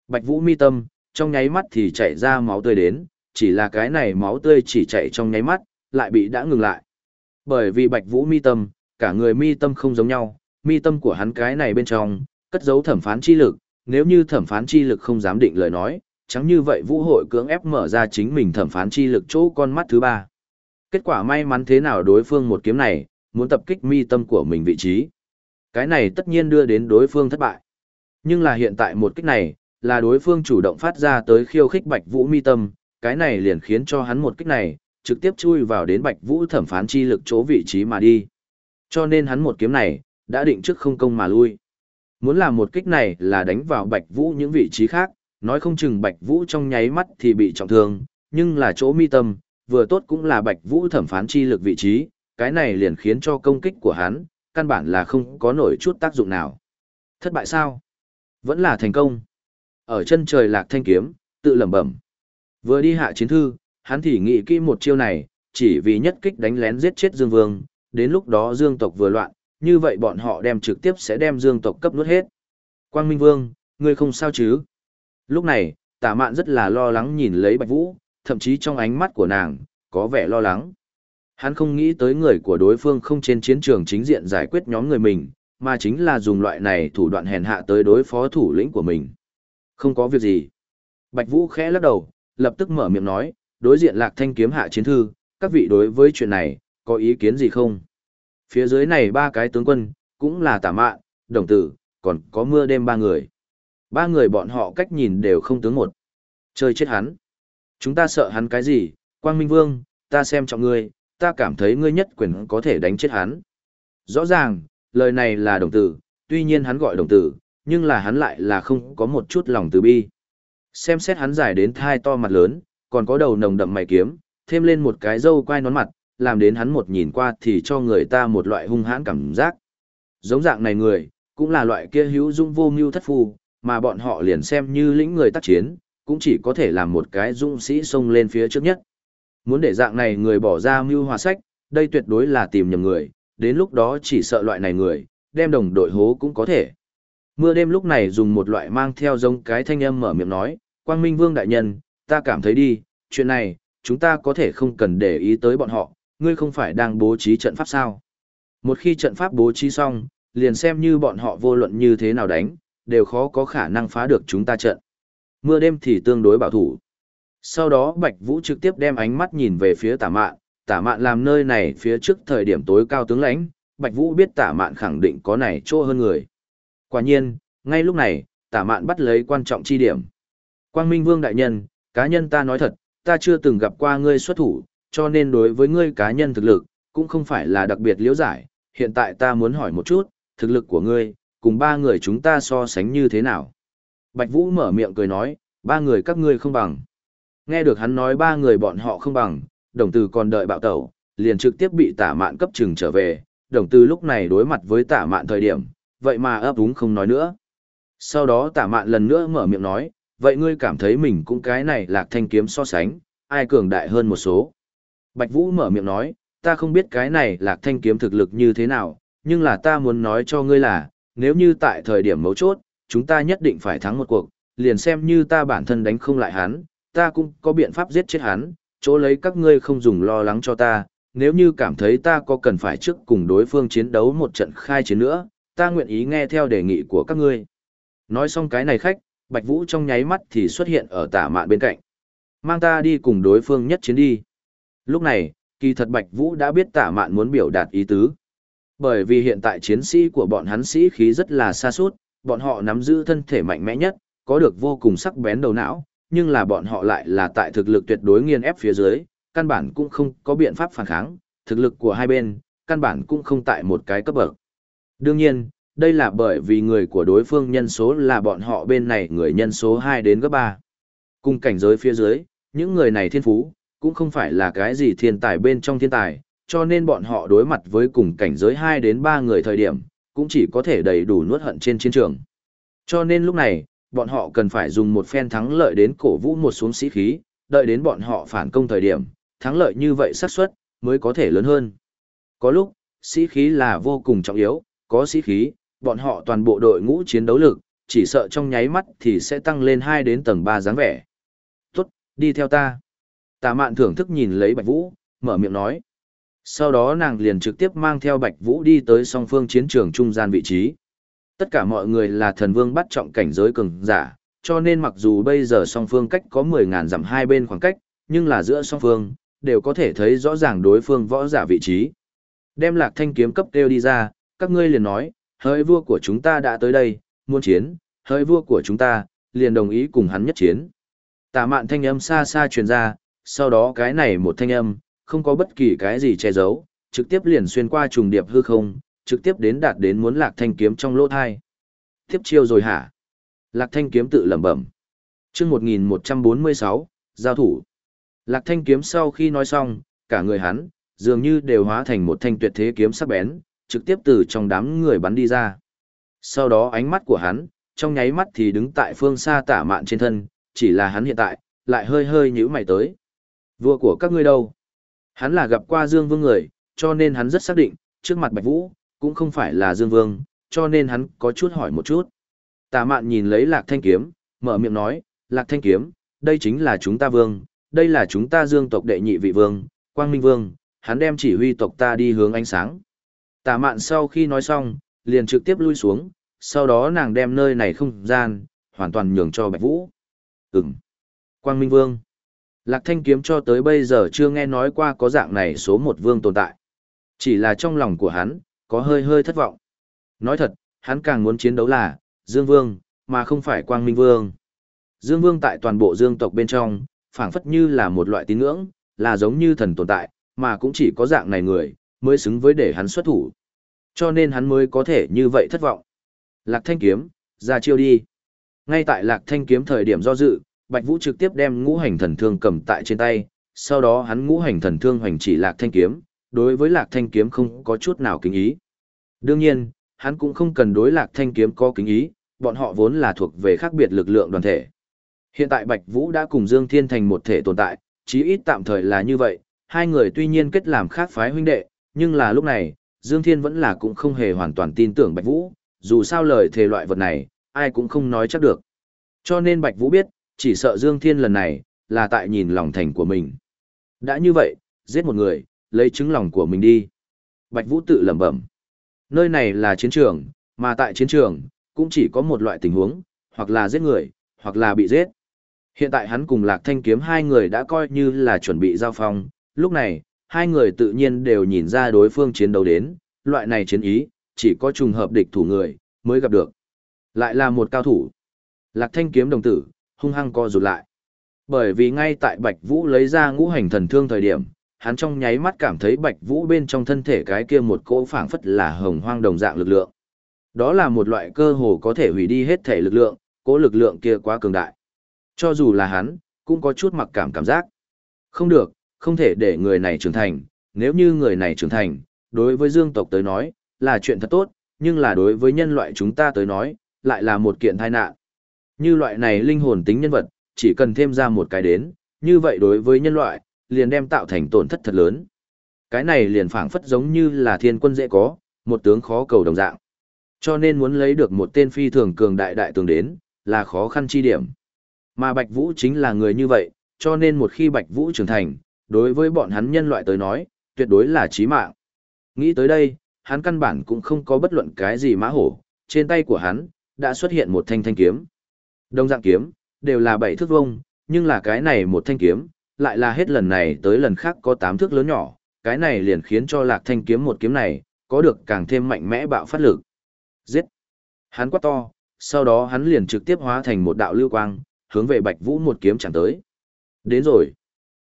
Bạch Vũ mi tâm, trong nháy mắt thì chảy ra máu tươi đến, chỉ là cái này máu tươi chỉ chảy trong nháy mắt, lại bị đã ngừng lại. Bởi vì Bạch Vũ mi tâm, cả người mi tâm không giống nhau, mi tâm của hắn cái này bên trong, cất giấu thẩm phán chi lực, nếu như thẩm phán chi lực không dám định lời nói, chẳng như vậy vũ hội cưỡng ép mở ra chính mình thẩm phán chi lực chỗ con mắt thứ ba. Kết quả may mắn thế nào đối phương một kiếm này, muốn tập kích mi tâm của mình vị trí. Cái này tất nhiên đưa đến đối phương thất bại. Nhưng là hiện tại một kích này, là đối phương chủ động phát ra tới khiêu khích bạch vũ mi tâm, cái này liền khiến cho hắn một kích này, trực tiếp chui vào đến bạch vũ thẩm phán chi lực chỗ vị trí mà đi. Cho nên hắn một kiếm này, đã định trước không công mà lui. Muốn làm một kích này là đánh vào Bạch Vũ những vị trí khác, nói không chừng Bạch Vũ trong nháy mắt thì bị trọng thương, nhưng là chỗ mi tâm, vừa tốt cũng là Bạch Vũ thẩm phán chi lực vị trí, cái này liền khiến cho công kích của hắn, căn bản là không có nổi chút tác dụng nào. Thất bại sao? Vẫn là thành công. Ở chân trời lạc thanh kiếm, tự lẩm bẩm. Vừa đi hạ chiến thư, hắn thì nghĩ kỹ một chiêu này, chỉ vì nhất kích đánh lén giết chết Dương Vương, đến lúc đó Dương tộc vừa loạn, như vậy bọn họ đem trực tiếp sẽ đem Dương tộc cấp nuốt hết. Quang Minh Vương, ngươi không sao chứ? Lúc này, tả mạn rất là lo lắng nhìn lấy Bạch Vũ, thậm chí trong ánh mắt của nàng, có vẻ lo lắng. Hắn không nghĩ tới người của đối phương không trên chiến trường chính diện giải quyết nhóm người mình, mà chính là dùng loại này thủ đoạn hèn hạ tới đối phó thủ lĩnh của mình. Không có việc gì. Bạch Vũ khẽ lắc đầu, lập tức mở miệng nói, đối diện lạc thanh kiếm hạ chiến thư, các vị đối với chuyện này, có ý kiến gì không? Phía dưới này ba cái tướng quân, cũng là tả mạn, đồng tử, còn có mưa đêm ba người. Ba người bọn họ cách nhìn đều không tướng một. Chơi chết hắn. Chúng ta sợ hắn cái gì, Quang Minh Vương, ta xem trọng ngươi, ta cảm thấy ngươi nhất quyền có thể đánh chết hắn. Rõ ràng, lời này là đồng tử, tuy nhiên hắn gọi đồng tử, nhưng là hắn lại là không có một chút lòng từ bi. Xem xét hắn dài đến thai to mặt lớn, còn có đầu nồng đậm mày kiếm, thêm lên một cái râu quai nón mặt, làm đến hắn một nhìn qua thì cho người ta một loại hung hãn cảm giác. Giống dạng này người, cũng là loại kia hữu dung vô mưu thất phu, mà bọn họ liền xem như lĩnh người tác chiến, cũng chỉ có thể làm một cái dũng sĩ xông lên phía trước nhất. Muốn để dạng này người bỏ ra mưu hòa sách, đây tuyệt đối là tìm nhầm người, đến lúc đó chỉ sợ loại này người, đem đồng đội hố cũng có thể. Mưa đêm lúc này dùng một loại mang theo giống cái thanh âm mở miệng nói, Quang Minh Vương đại nhân, ta cảm thấy đi, chuyện này, chúng ta có thể không cần để ý tới bọn họ, ngươi không phải đang bố trí trận pháp sao? Một khi trận pháp bố trí xong, liền xem như bọn họ vô luận như thế nào đánh, đều khó có khả năng phá được chúng ta trận. Mưa đêm thì tương đối bảo thủ. Sau đó Bạch Vũ trực tiếp đem ánh mắt nhìn về phía tả mạn, tả mạn làm nơi này phía trước thời điểm tối cao tướng lãnh, Bạch Vũ biết tả mạn khẳng định có này chỗ hơn người. Quả nhiên, ngay lúc này, tả mạn bắt lấy quan trọng chi điểm. Quang Minh Vương đại nhân, cá nhân ta nói thật, ta chưa từng gặp qua ngươi xuất thủ, cho nên đối với ngươi cá nhân thực lực, cũng không phải là đặc biệt liễu giải, hiện tại ta muốn hỏi một chút, thực lực của ngươi, cùng ba người chúng ta so sánh như thế nào? Bạch Vũ mở miệng cười nói, ba người các ngươi không bằng. Nghe được hắn nói ba người bọn họ không bằng, đồng từ còn đợi bạo tẩu, liền trực tiếp bị tả mạn cấp trừng trở về, đồng từ lúc này đối mặt với tả mạn thời điểm, vậy mà ấp úng không nói nữa. Sau đó tả mạn lần nữa mở miệng nói, vậy ngươi cảm thấy mình cũng cái này lạc thanh kiếm so sánh, ai cường đại hơn một số. Bạch Vũ mở miệng nói, ta không biết cái này lạc thanh kiếm thực lực như thế nào, nhưng là ta muốn nói cho ngươi là, nếu như tại thời điểm mấu chốt, chúng ta nhất định phải thắng một cuộc, liền xem như ta bản thân đánh không lại hắn, ta cũng có biện pháp giết chết hắn, chỗ lấy các ngươi không dùng lo lắng cho ta, nếu như cảm thấy ta có cần phải trước cùng đối phương chiến đấu một trận khai chiến nữa, ta nguyện ý nghe theo đề nghị của các ngươi. Nói xong cái này khách, Bạch Vũ trong nháy mắt thì xuất hiện ở tả mạn bên cạnh. Mang ta đi cùng đối phương nhất chiến đi. Lúc này, kỳ thật Bạch Vũ đã biết tả mạn muốn biểu đạt ý tứ. Bởi vì hiện tại chiến sĩ của bọn hắn sĩ khí rất là xa suốt, bọn họ nắm giữ thân thể mạnh mẽ nhất, có được vô cùng sắc bén đầu não, nhưng là bọn họ lại là tại thực lực tuyệt đối nghiền ép phía dưới, căn bản cũng không có biện pháp phản kháng, thực lực của hai bên, căn bản cũng không tại một cái cấp bậc. Đương nhiên, đây là bởi vì người của đối phương nhân số là bọn họ bên này người nhân số 2 đến gấp 3. Cùng cảnh giới phía dưới, những người này thiên phú, cũng không phải là cái gì thiên tài bên trong thiên tài, cho nên bọn họ đối mặt với cùng cảnh giới 2 đến 3 người thời điểm, cũng chỉ có thể đầy đủ nuốt hận trên chiến trường. Cho nên lúc này, bọn họ cần phải dùng một phen thắng lợi đến cổ vũ một xuống sĩ khí, đợi đến bọn họ phản công thời điểm, thắng lợi như vậy xác suất mới có thể lớn hơn. Có lúc, sĩ khí là vô cùng trọng yếu, có sĩ khí, bọn họ toàn bộ đội ngũ chiến đấu lực, chỉ sợ trong nháy mắt thì sẽ tăng lên 2 đến tầng 3 dáng vẻ. Tốt, đi theo ta. Tạ mạn thưởng thức nhìn lấy Bạch Vũ, mở miệng nói. Sau đó nàng liền trực tiếp mang theo Bạch Vũ đi tới song phương chiến trường trung gian vị trí. Tất cả mọi người là thần vương bắt trọng cảnh giới cường giả, cho nên mặc dù bây giờ song phương cách có 10.000 dặm hai bên khoảng cách, nhưng là giữa song phương, đều có thể thấy rõ ràng đối phương võ giả vị trí. Đem lạc thanh kiếm cấp kêu đi ra, các ngươi liền nói, hỡi vua của chúng ta đã tới đây, muốn chiến, hỡi vua của chúng ta, liền đồng ý cùng hắn nhất chiến. Tạ mạn thanh âm xa xa truyền ra, sau đó cái này một thanh âm, không có bất kỳ cái gì che giấu, trực tiếp liền xuyên qua trùng điệp hư không, trực tiếp đến đạt đến muốn lạc thanh kiếm trong lỗ thai. Tiếp chiêu rồi hả? Lạc thanh kiếm tự lẩm bẩm. chương 1146, giao thủ. Lạc thanh kiếm sau khi nói xong, cả người hắn, dường như đều hóa thành một thanh tuyệt thế kiếm sắc bén, trực tiếp từ trong đám người bắn đi ra. Sau đó ánh mắt của hắn, trong nháy mắt thì đứng tại phương xa tả mạn trên thân, chỉ là hắn hiện tại, lại hơi hơi nhíu mày tới. Vua của các ngươi đâu? Hắn là gặp qua Dương Vương người, cho nên hắn rất xác định, trước mặt Bạch Vũ, cũng không phải là Dương Vương, cho nên hắn có chút hỏi một chút. Tà mạn nhìn lấy Lạc Thanh Kiếm, mở miệng nói, Lạc Thanh Kiếm, đây chính là chúng ta Vương, đây là chúng ta Dương tộc đệ nhị vị Vương, Quang Minh Vương, hắn đem chỉ huy tộc ta đi hướng ánh sáng. Tà mạn sau khi nói xong, liền trực tiếp lui xuống, sau đó nàng đem nơi này không gian, hoàn toàn nhường cho Bạch Vũ. Ừm. Quang Minh Vương. Lạc Thanh Kiếm cho tới bây giờ chưa nghe nói qua có dạng này số một vương tồn tại. Chỉ là trong lòng của hắn, có hơi hơi thất vọng. Nói thật, hắn càng muốn chiến đấu là Dương Vương, mà không phải Quang Minh Vương. Dương Vương tại toàn bộ Dương tộc bên trong, phảng phất như là một loại tín ngưỡng, là giống như thần tồn tại, mà cũng chỉ có dạng này người, mới xứng với để hắn xuất thủ. Cho nên hắn mới có thể như vậy thất vọng. Lạc Thanh Kiếm, ra chiêu đi. Ngay tại Lạc Thanh Kiếm thời điểm do dự, Bạch Vũ trực tiếp đem ngũ hành thần thương cầm tại trên tay, sau đó hắn ngũ hành thần thương hoành chỉ Lạc Thanh Kiếm, đối với Lạc Thanh Kiếm không có chút nào kính ý. Đương nhiên, hắn cũng không cần đối Lạc Thanh Kiếm có kính ý, bọn họ vốn là thuộc về khác biệt lực lượng đoàn thể. Hiện tại Bạch Vũ đã cùng Dương Thiên thành một thể tồn tại, chí ít tạm thời là như vậy, hai người tuy nhiên kết làm khác phái huynh đệ, nhưng là lúc này, Dương Thiên vẫn là cũng không hề hoàn toàn tin tưởng Bạch Vũ, dù sao lời thề loại vật này, ai cũng không nói chắc được. Cho nên Bạch Vũ biết, chỉ sợ Dương Thiên lần này, là tại nhìn lòng thành của mình. Đã như vậy, giết một người, lấy chứng lòng của mình đi. Bạch Vũ tự lẩm bẩm. Nơi này là chiến trường, mà tại chiến trường, cũng chỉ có một loại tình huống, hoặc là giết người, hoặc là bị giết. Hiện tại hắn cùng Lạc Thanh Kiếm hai người đã coi như là chuẩn bị giao phong, lúc này, hai người tự nhiên đều nhìn ra đối phương chiến đấu đến, loại này chiến ý, chỉ có trùng hợp địch thủ người, mới gặp được. Lại là một cao thủ. Lạc Thanh Kiếm đồng tử, hung hăng co rụt lại. Bởi vì ngay tại Bạch Vũ lấy ra ngũ hành thần thương thời điểm, hắn trong nháy mắt cảm thấy Bạch Vũ bên trong thân thể cái kia một cỗ phảng phất là hồng hoang đồng dạng lực lượng. Đó là một loại cơ hồ có thể hủy đi hết thể lực lượng, cỗ lực lượng kia quá cường đại. Cho dù là hắn, cũng có chút mặc cảm cảm giác. Không được, không thể để người này trưởng thành, nếu như người này trưởng thành, đối với dương tộc tới nói, là chuyện thật tốt, nhưng là đối với nhân loại chúng ta tới nói, lại là một kiện tai nạn. Như loại này linh hồn tính nhân vật, chỉ cần thêm ra một cái đến, như vậy đối với nhân loại, liền đem tạo thành tổn thất thật lớn. Cái này liền phảng phất giống như là thiên quân dễ có, một tướng khó cầu đồng dạng. Cho nên muốn lấy được một tên phi thường cường đại đại tướng đến, là khó khăn chi điểm. Mà Bạch Vũ chính là người như vậy, cho nên một khi Bạch Vũ trưởng thành, đối với bọn hắn nhân loại tới nói, tuyệt đối là chí mạng. Nghĩ tới đây, hắn căn bản cũng không có bất luận cái gì mã hổ, trên tay của hắn, đã xuất hiện một thanh thanh kiếm. Đồng dạng kiếm, đều là bảy thước vông, nhưng là cái này một thanh kiếm, lại là hết lần này tới lần khác có tám thước lớn nhỏ, cái này liền khiến cho lạc thanh kiếm một kiếm này, có được càng thêm mạnh mẽ bạo phát lực. Giết! Hắn quát to, sau đó hắn liền trực tiếp hóa thành một đạo lưu quang, hướng về Bạch Vũ một kiếm chẳng tới. Đến rồi!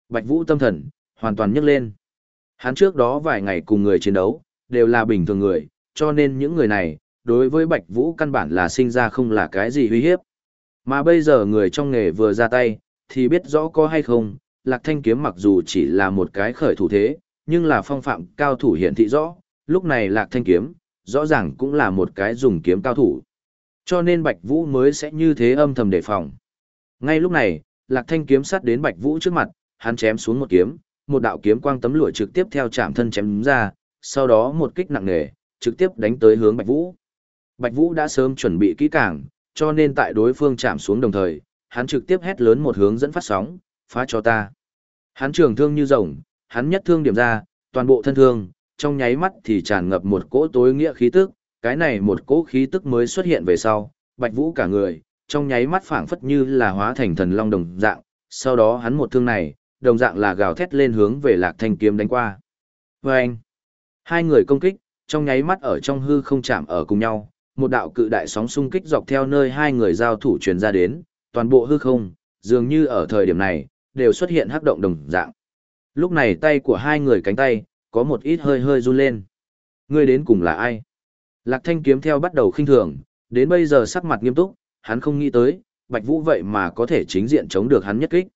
Bạch Vũ tâm thần, hoàn toàn nhấc lên. Hắn trước đó vài ngày cùng người chiến đấu, đều là bình thường người, cho nên những người này, đối với Bạch Vũ căn bản là sinh ra không là cái gì uy hiếp. Mà bây giờ người trong nghề vừa ra tay, thì biết rõ có hay không, Lạc Thanh kiếm mặc dù chỉ là một cái khởi thủ thế, nhưng là phong phạm cao thủ hiện thị rõ, lúc này Lạc Thanh kiếm, rõ ràng cũng là một cái dùng kiếm cao thủ. Cho nên Bạch Vũ mới sẽ như thế âm thầm đề phòng. Ngay lúc này, Lạc Thanh kiếm sát đến Bạch Vũ trước mặt, hắn chém xuống một kiếm, một đạo kiếm quang tấm lụa trực tiếp theo chạm thân chém ra, sau đó một kích nặng nề, trực tiếp đánh tới hướng Bạch Vũ. Bạch Vũ đã sớm chuẩn bị kỹ càng, cho nên tại đối phương chạm xuống đồng thời, hắn trực tiếp hét lớn một hướng dẫn phát sóng, phá cho ta. Hắn trường thương như rồng, hắn nhất thương điểm ra, toàn bộ thân thương, trong nháy mắt thì tràn ngập một cỗ tối nghĩa khí tức, cái này một cỗ khí tức mới xuất hiện về sau, Bạch Vũ cả người, trong nháy mắt phảng phất như là hóa thành thần long đồng dạng, sau đó hắn một thương này, đồng dạng là gào thét lên hướng về Lạc Thanh kiếm đánh qua. Và anh, hai người công kích, trong nháy mắt ở trong hư không chạm ở cùng nhau, một đạo cự đại sóng xung kích dọc theo nơi hai người giao thủ truyền ra đến, toàn bộ hư không, dường như ở thời điểm này, đều xuất hiện hắc động đồng dạng. Lúc này tay của hai người cánh tay, có một ít hơi hơi run lên. Người đến cùng là ai? Lạc Thanh kiếm theo bắt đầu khinh thường, đến bây giờ sắc mặt nghiêm túc, hắn không nghĩ tới, Bạch Vũ vậy mà có thể chính diện chống được hắn nhất kích.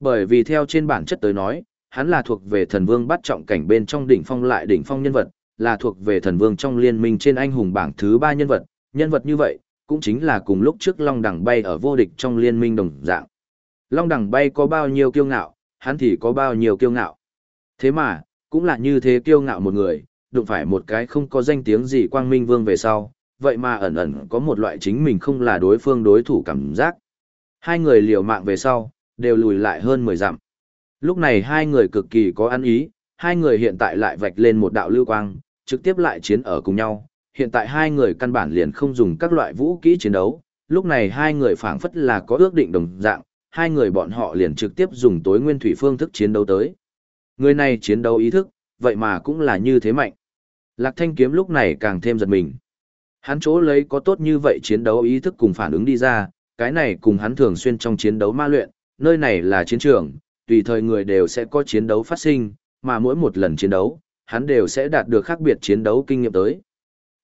Bởi vì theo trên bản chất tới nói, hắn là thuộc về thần vương bắt trọng cảnh bên trong đỉnh phong lại đỉnh phong nhân vật, là thuộc về thần vương trong liên minh trên anh hùng bảng thứ ba nhân vật, nhân vật như vậy, cũng chính là cùng lúc trước Long Đằng bay ở vô địch trong liên minh đồng dạng. Long Đằng bay có bao nhiêu kiêu ngạo, hắn thì có bao nhiêu kiêu ngạo. Thế mà, cũng là như thế kiêu ngạo một người, đụng phải một cái không có danh tiếng gì quang minh vương về sau, vậy mà ẩn ẩn có một loại chính mình không là đối phương đối thủ cảm giác. Hai người liều mạng về sau, đều lùi lại hơn 10 dặm. Lúc này hai người cực kỳ có ăn ý, hai người hiện tại lại vạch lên một đạo lưu quang, trực tiếp lại chiến ở cùng nhau. Hiện tại hai người căn bản liền không dùng các loại vũ kỹ chiến đấu, lúc này hai người phảng phất là có ước định đồng dạng, hai người bọn họ liền trực tiếp dùng tối nguyên thủy phương thức chiến đấu tới. Người này chiến đấu ý thức, vậy mà cũng là như thế mạnh. Lạc Thanh Kiếm lúc này càng thêm giật mình. Hắn chỗ lấy có tốt như vậy chiến đấu ý thức cùng phản ứng đi ra, cái này cùng hắn thường xuyên trong chiến đấu ma luyện, nơi này là chiến trường, tùy thời người đều sẽ có chiến đấu phát sinh, mà mỗi một lần chiến đấu, hắn đều sẽ đạt được khác biệt chiến đấu kinh nghiệm tới.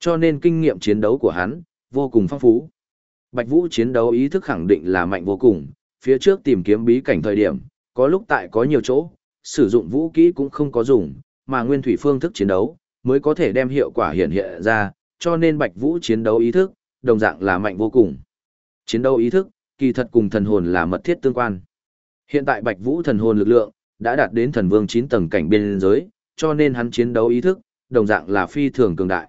Cho nên kinh nghiệm chiến đấu của hắn, vô cùng phong phú. Bạch Vũ chiến đấu ý thức khẳng định là mạnh vô cùng, phía trước tìm kiếm bí cảnh thời điểm, có lúc tại có nhiều chỗ, sử dụng vũ kỹ cũng không có dùng, mà nguyên thủy phương thức chiến đấu, mới có thể đem hiệu quả hiện hiện ra, cho nên Bạch Vũ chiến đấu ý thức, đồng dạng là mạnh vô cùng. Chiến đấu ý thức, kỳ thật cùng thần hồn là mật thiết tương quan. Hiện tại Bạch Vũ thần hồn lực lượng đã đạt đến thần vương 9 tầng cảnh biên giới, cho nên hắn chiến đấu ý thức, đồng dạng là phi thường cường đại.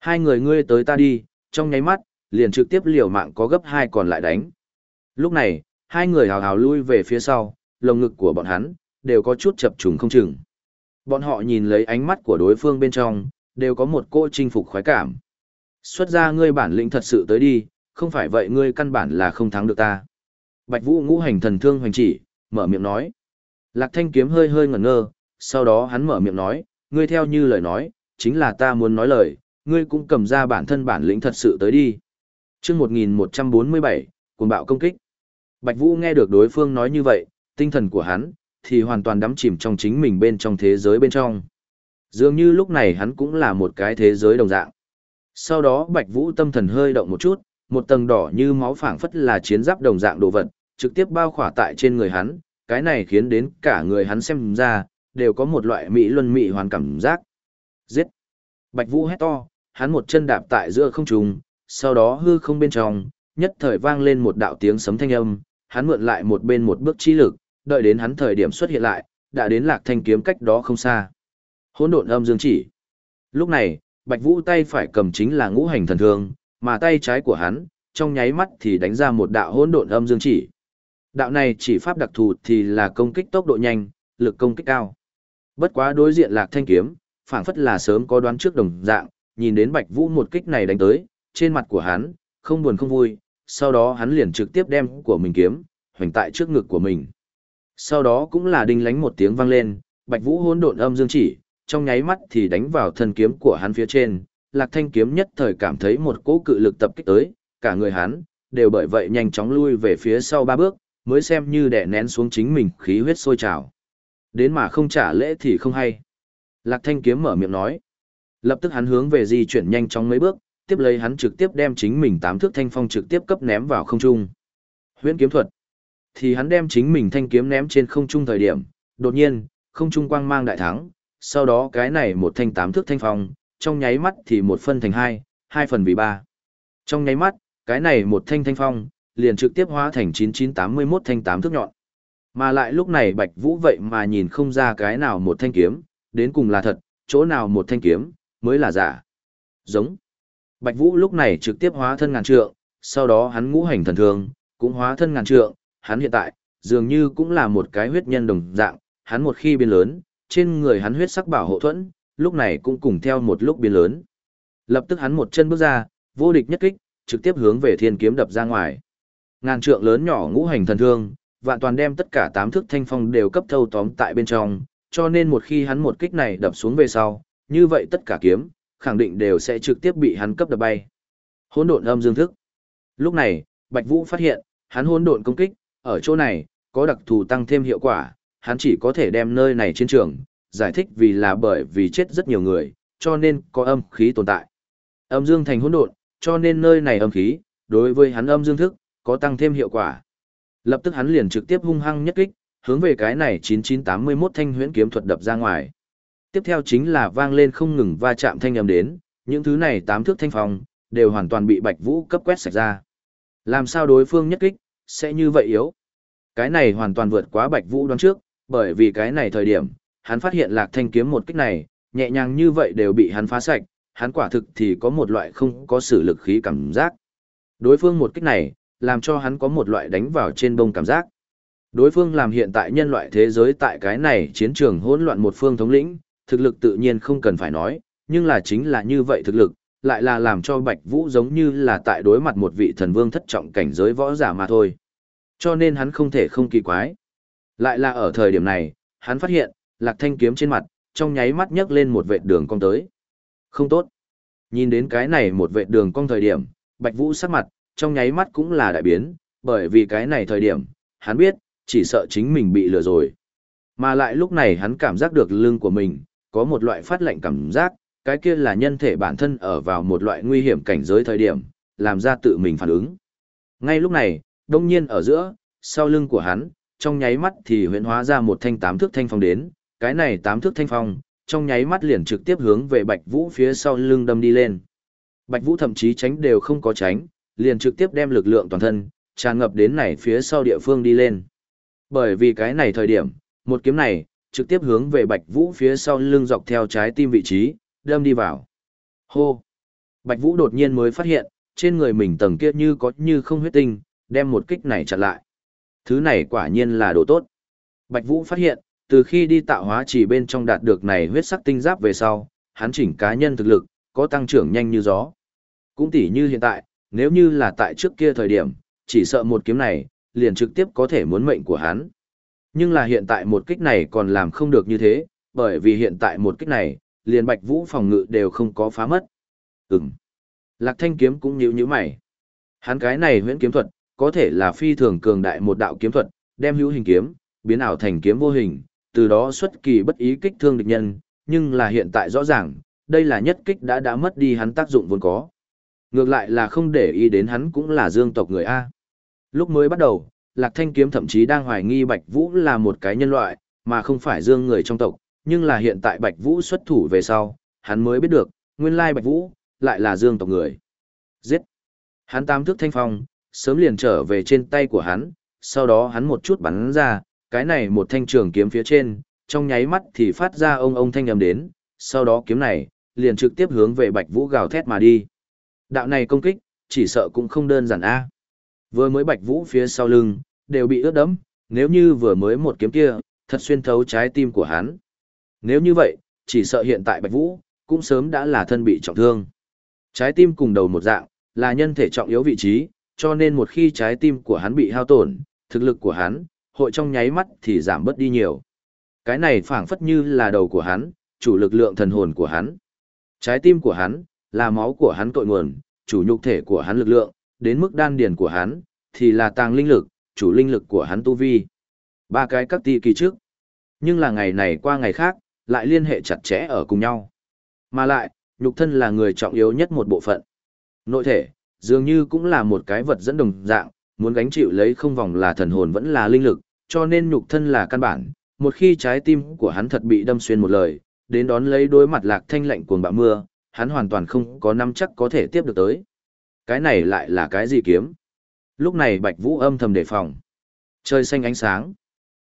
Hai người ngươi tới ta đi, trong nháy mắt, liền trực tiếp liều mạng có gấp hai còn lại đánh. Lúc này, hai người hào hào lui về phía sau, lồng ngực của bọn hắn, đều có chút chập trùng không chừng. Bọn họ nhìn lấy ánh mắt của đối phương bên trong, đều có một cô chinh phục khoái cảm. Xuất ra ngươi bản lĩnh thật sự tới đi, không phải vậy ngươi căn bản là không thắng được ta. Bạch Vũ ngũ hành thần thương hoành chỉ, mở miệng nói. Lạc Thanh kiếm hơi hơi ngẩn ngơ, sau đó hắn mở miệng nói, ngươi theo như lời nói, chính là ta muốn nói lời, ngươi cũng cầm ra bản thân bản lĩnh thật sự tới đi. Chương 1147, cuồng bạo công kích. Bạch Vũ nghe được đối phương nói như vậy, tinh thần của hắn thì hoàn toàn đắm chìm trong chính mình bên trong thế giới bên trong. Dường như lúc này hắn cũng là một cái thế giới đồng dạng. Sau đó Bạch Vũ tâm thần hơi động một chút, một tầng đỏ như máu phảng phất là chiến giáp đồng dạng đồ vật, trực tiếp bao khỏa tại trên người hắn, cái này khiến đến cả người hắn xem ra, đều có một loại mỹ luân mỹ hoàn cảm giác. Giết! Bạch Vũ hét to, hắn một chân đạp tại giữa không trung, sau đó hư không bên trong, nhất thời vang lên một đạo tiếng sấm thanh âm, hắn mượn lại một bên một bước chi lực, đợi đến hắn thời điểm xuất hiện lại, đã đến lạc thanh kiếm cách đó không xa. Hỗn độn âm dương chỉ. Lúc này, Bạch Vũ tay phải cầm chính là ngũ hành thần thương, mà tay trái của hắn, trong nháy mắt thì đánh ra một đạo hỗn độn âm dương chỉ. Đạo này chỉ pháp đặc thù thì là công kích tốc độ nhanh, lực công kích cao. Bất quá đối diện Lạc Thanh kiếm, phảng phất là sớm có đoán trước đồng dạng, nhìn đến Bạch Vũ một kích này đánh tới, trên mặt của hắn, không buồn không vui, sau đó hắn liền trực tiếp đem của mình kiếm, hoành tại trước ngực của mình. Sau đó cũng là đinh lánh một tiếng vang lên, Bạch Vũ hỗn độn âm dương chỉ, trong nháy mắt thì đánh vào thân kiếm của hắn phía trên, Lạc Thanh kiếm nhất thời cảm thấy một cỗ cự lực tập kích tới, cả người hắn đều bởi vậy nhanh chóng lui về phía sau ba bước, mới xem như đè nén xuống chính mình khí huyết sôi trào. Đến mà không trả lễ thì không hay. Lạc Thanh kiếm mở miệng nói. Lập tức hắn hướng về di chuyển nhanh chóng mấy bước, tiếp lấy hắn trực tiếp đem chính mình tám thước thanh phong trực tiếp cấp ném vào không trung. Huyễn kiếm thuật. Thì hắn đem chính mình thanh kiếm ném trên không trung thời điểm, đột nhiên, không trung quang mang đại thắng, sau đó cái này một thanh tám thước thanh phong, trong nháy mắt thì một phân thành hai, hai phần vì ba. Trong nháy mắt, cái này một thanh thanh phong, liền trực tiếp hóa thành 9981 thanh tám thước nhọn. Mà lại lúc này Bạch Vũ vậy mà nhìn không ra cái nào một thanh kiếm, đến cùng là thật, chỗ nào một thanh kiếm, mới là giả. Giống. Bạch Vũ lúc này trực tiếp hóa thân ngàn trượng, sau đó hắn ngũ hành thần thường cũng hóa thân ngàn trượng, hắn hiện tại, dường như cũng là một cái huyết nhân đồng dạng, hắn một khi biến lớn, trên người hắn huyết sắc bảo hộ thuẫn, lúc này cũng cùng theo một lúc biến lớn. Lập tức hắn một chân bước ra, vô địch nhất kích, trực tiếp hướng về thiên kiếm đập ra ngoài. Ngàn trượng lớn nhỏ ngũ hành thần thương, vạn toàn đem tất cả tám thước thanh phong đều cấp thâu tóm tại bên trong, cho nên một khi hắn một kích này đập xuống về sau, như vậy tất cả kiếm, khẳng định đều sẽ trực tiếp bị hắn cấp đập bay. Hỗn độn âm dương thức. Lúc này, Bạch Vũ phát hiện, hắn hỗn độn công kích, ở chỗ này, có đặc thù tăng thêm hiệu quả, hắn chỉ có thể đem nơi này chiến trường, giải thích vì là bởi vì chết rất nhiều người, cho nên có âm khí tồn tại. Âm dương thành hỗn độn, cho nên nơi này âm khí, đối với hắn âm dương thức, có tăng thêm hiệu quả. Lập tức hắn liền trực tiếp hung hăng nhất kích, hướng về cái này 9981 thanh huyễn kiếm thuật đập ra ngoài. Tiếp theo chính là vang lên không ngừng va chạm thanh âm đến, những thứ này tám thước thanh phong, đều hoàn toàn bị Bạch Vũ cấp quét sạch ra. Làm sao đối phương nhất kích, sẽ như vậy yếu? Cái này hoàn toàn vượt quá Bạch Vũ đoán trước, bởi vì cái này thời điểm, hắn phát hiện lạc thanh kiếm một kích này, nhẹ nhàng như vậy đều bị hắn phá sạch, hắn quả thực thì có một loại không có sử lực khí cảm giác. Đối phương một kích này, làm cho hắn có một loại đánh vào trên bông cảm giác. Đối phương làm hiện tại nhân loại thế giới tại cái này chiến trường hỗn loạn một phương thống lĩnh, thực lực tự nhiên không cần phải nói, nhưng là chính là như vậy thực lực, lại là làm cho Bạch Vũ giống như là tại đối mặt một vị thần vương thất trọng cảnh giới võ giả mà thôi. Cho nên hắn không thể không kỳ quái. Lại là ở thời điểm này, hắn phát hiện, lạc thanh kiếm trên mặt, trong nháy mắt nhấc lên một vệt đường cong tới. Không tốt. Nhìn đến cái này một vệt đường cong thời điểm, Bạch Vũ sắc mặt, trong nháy mắt cũng là đại biến, bởi vì cái này thời điểm, hắn biết, chỉ sợ chính mình bị lừa rồi. Mà lại lúc này hắn cảm giác được lưng của mình, có một loại phát lạnh cảm giác, cái kia là nhân thể bản thân ở vào một loại nguy hiểm cảnh giới thời điểm, làm ra tự mình phản ứng. Ngay lúc này, đông nhiên ở giữa, sau lưng của hắn, trong nháy mắt thì huyễn hóa ra một thanh tám thước thanh phong đến, cái này tám thước thanh phong, trong nháy mắt liền trực tiếp hướng về Bạch Vũ phía sau lưng đâm đi lên. Bạch Vũ thậm chí tránh đều không có tránh, liền trực tiếp đem lực lượng toàn thân, tràn ngập đến này phía sau địa phương đi lên. Bởi vì cái này thời điểm, một kiếm này, trực tiếp hướng về Bạch Vũ phía sau lưng dọc theo trái tim vị trí, đâm đi vào. Hô! Bạch Vũ đột nhiên mới phát hiện, trên người mình tầng kia như có như không huyết tinh, đem một kích này chặn lại. Thứ này quả nhiên là đồ tốt. Bạch Vũ phát hiện, từ khi đi tạo hóa chỉ bên trong đạt được này huyết sắc tinh giáp về sau, hắn chỉnh cá nhân thực lực, có tăng trưởng nhanh như gió. Cũng tỉ như hiện tại, nếu như là tại trước kia thời điểm, chỉ sợ một kiếm này, liền trực tiếp có thể muốn mệnh của hắn. Nhưng là hiện tại một kích này còn làm không được như thế, bởi vì hiện tại một kích này, liền bạch vũ phòng ngự đều không có phá mất. Ừm. Lạc thanh kiếm cũng nhíu nhíu mày. Hắn cái này huyễn kiếm thuật, có thể là phi thường cường đại một đạo kiếm thuật, đem hữu hình kiếm, biến ảo thành kiếm vô hình, từ đó xuất kỳ bất ý kích thương địch nhân, nhưng là hiện tại rõ ràng, đây là nhất kích đã đã mất đi hắn tác dụng vốn có. Ngược lại là không để ý đến hắn cũng là dương tộc người A. Lúc mới bắt đầu, Lạc Thanh Kiếm thậm chí đang hoài nghi Bạch Vũ là một cái nhân loại, mà không phải dương người trong tộc, nhưng là hiện tại Bạch Vũ xuất thủ về sau, hắn mới biết được, nguyên lai Bạch Vũ, lại là dương tộc người. Giết! Hắn tam thức thanh phong, sớm liền trở về trên tay của hắn, sau đó hắn một chút bắn ra, cái này một thanh trường kiếm phía trên, trong nháy mắt thì phát ra ông ông thanh âm đến, sau đó kiếm này, liền trực tiếp hướng về Bạch Vũ gào thét mà đi. Đạo này công kích, chỉ sợ cũng không đơn giản a. Vừa mới Bạch Vũ phía sau lưng, đều bị ướt đẫm, nếu như vừa mới một kiếm kia, thật xuyên thấu trái tim của hắn. Nếu như vậy, chỉ sợ hiện tại Bạch Vũ, cũng sớm đã là thân bị trọng thương. Trái tim cùng đầu một dạng, là nhân thể trọng yếu vị trí, cho nên một khi trái tim của hắn bị hao tổn, thực lực của hắn, hội trong nháy mắt thì giảm bớt đi nhiều. Cái này phảng phất như là đầu của hắn, chủ lực lượng thần hồn của hắn. Trái tim của hắn, là máu của hắn cội nguồn, chủ nhục thể của hắn lực lượng, đến mức đan điền của hắn, thì là tàng linh lực, chủ linh lực của hắn tu vi. Ba cái các tỷ kỳ trước. Nhưng là ngày này qua ngày khác, lại liên hệ chặt chẽ ở cùng nhau. Mà lại, nhục thân là người trọng yếu nhất một bộ phận. Nội thể, dường như cũng là một cái vật dẫn đồng dạng, muốn gánh chịu lấy không vòng là thần hồn vẫn là linh lực, cho nên nhục thân là căn bản. Một khi trái tim của hắn thật bị đâm xuyên một lời, đến đón lấy đối mặt lạc thanh lạnh cuồng bạo mưa, hắn hoàn toàn không có nắm chắc có thể tiếp được tới. Cái này lại là cái gì kiếm? Lúc này Bạch Vũ âm thầm đề phòng. Trời xanh ánh sáng.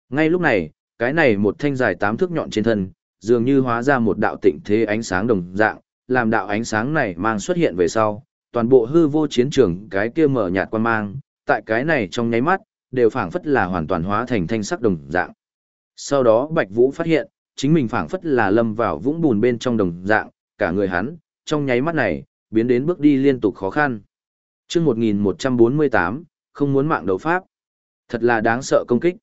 Ngay lúc này, cái này một thanh dài tám thước nhọn trên thân, dường như hóa ra một đạo tịnh thế ánh sáng đồng dạng, làm đạo ánh sáng này mang xuất hiện về sau, toàn bộ hư vô chiến trường cái kia mở nhạt quan mang, tại cái này trong nháy mắt, đều phảng phất là hoàn toàn hóa thành thanh sắc đồng dạng. Sau đó Bạch Vũ phát hiện, chính mình phảng phất là lâm vào vũng bùn bên trong đồng dạng, cả người hắn, trong nháy mắt này, biến đến bước đi liên tục khó khăn. Trước 1148, không muốn mạng đấu pháp. Thật là đáng sợ công kích.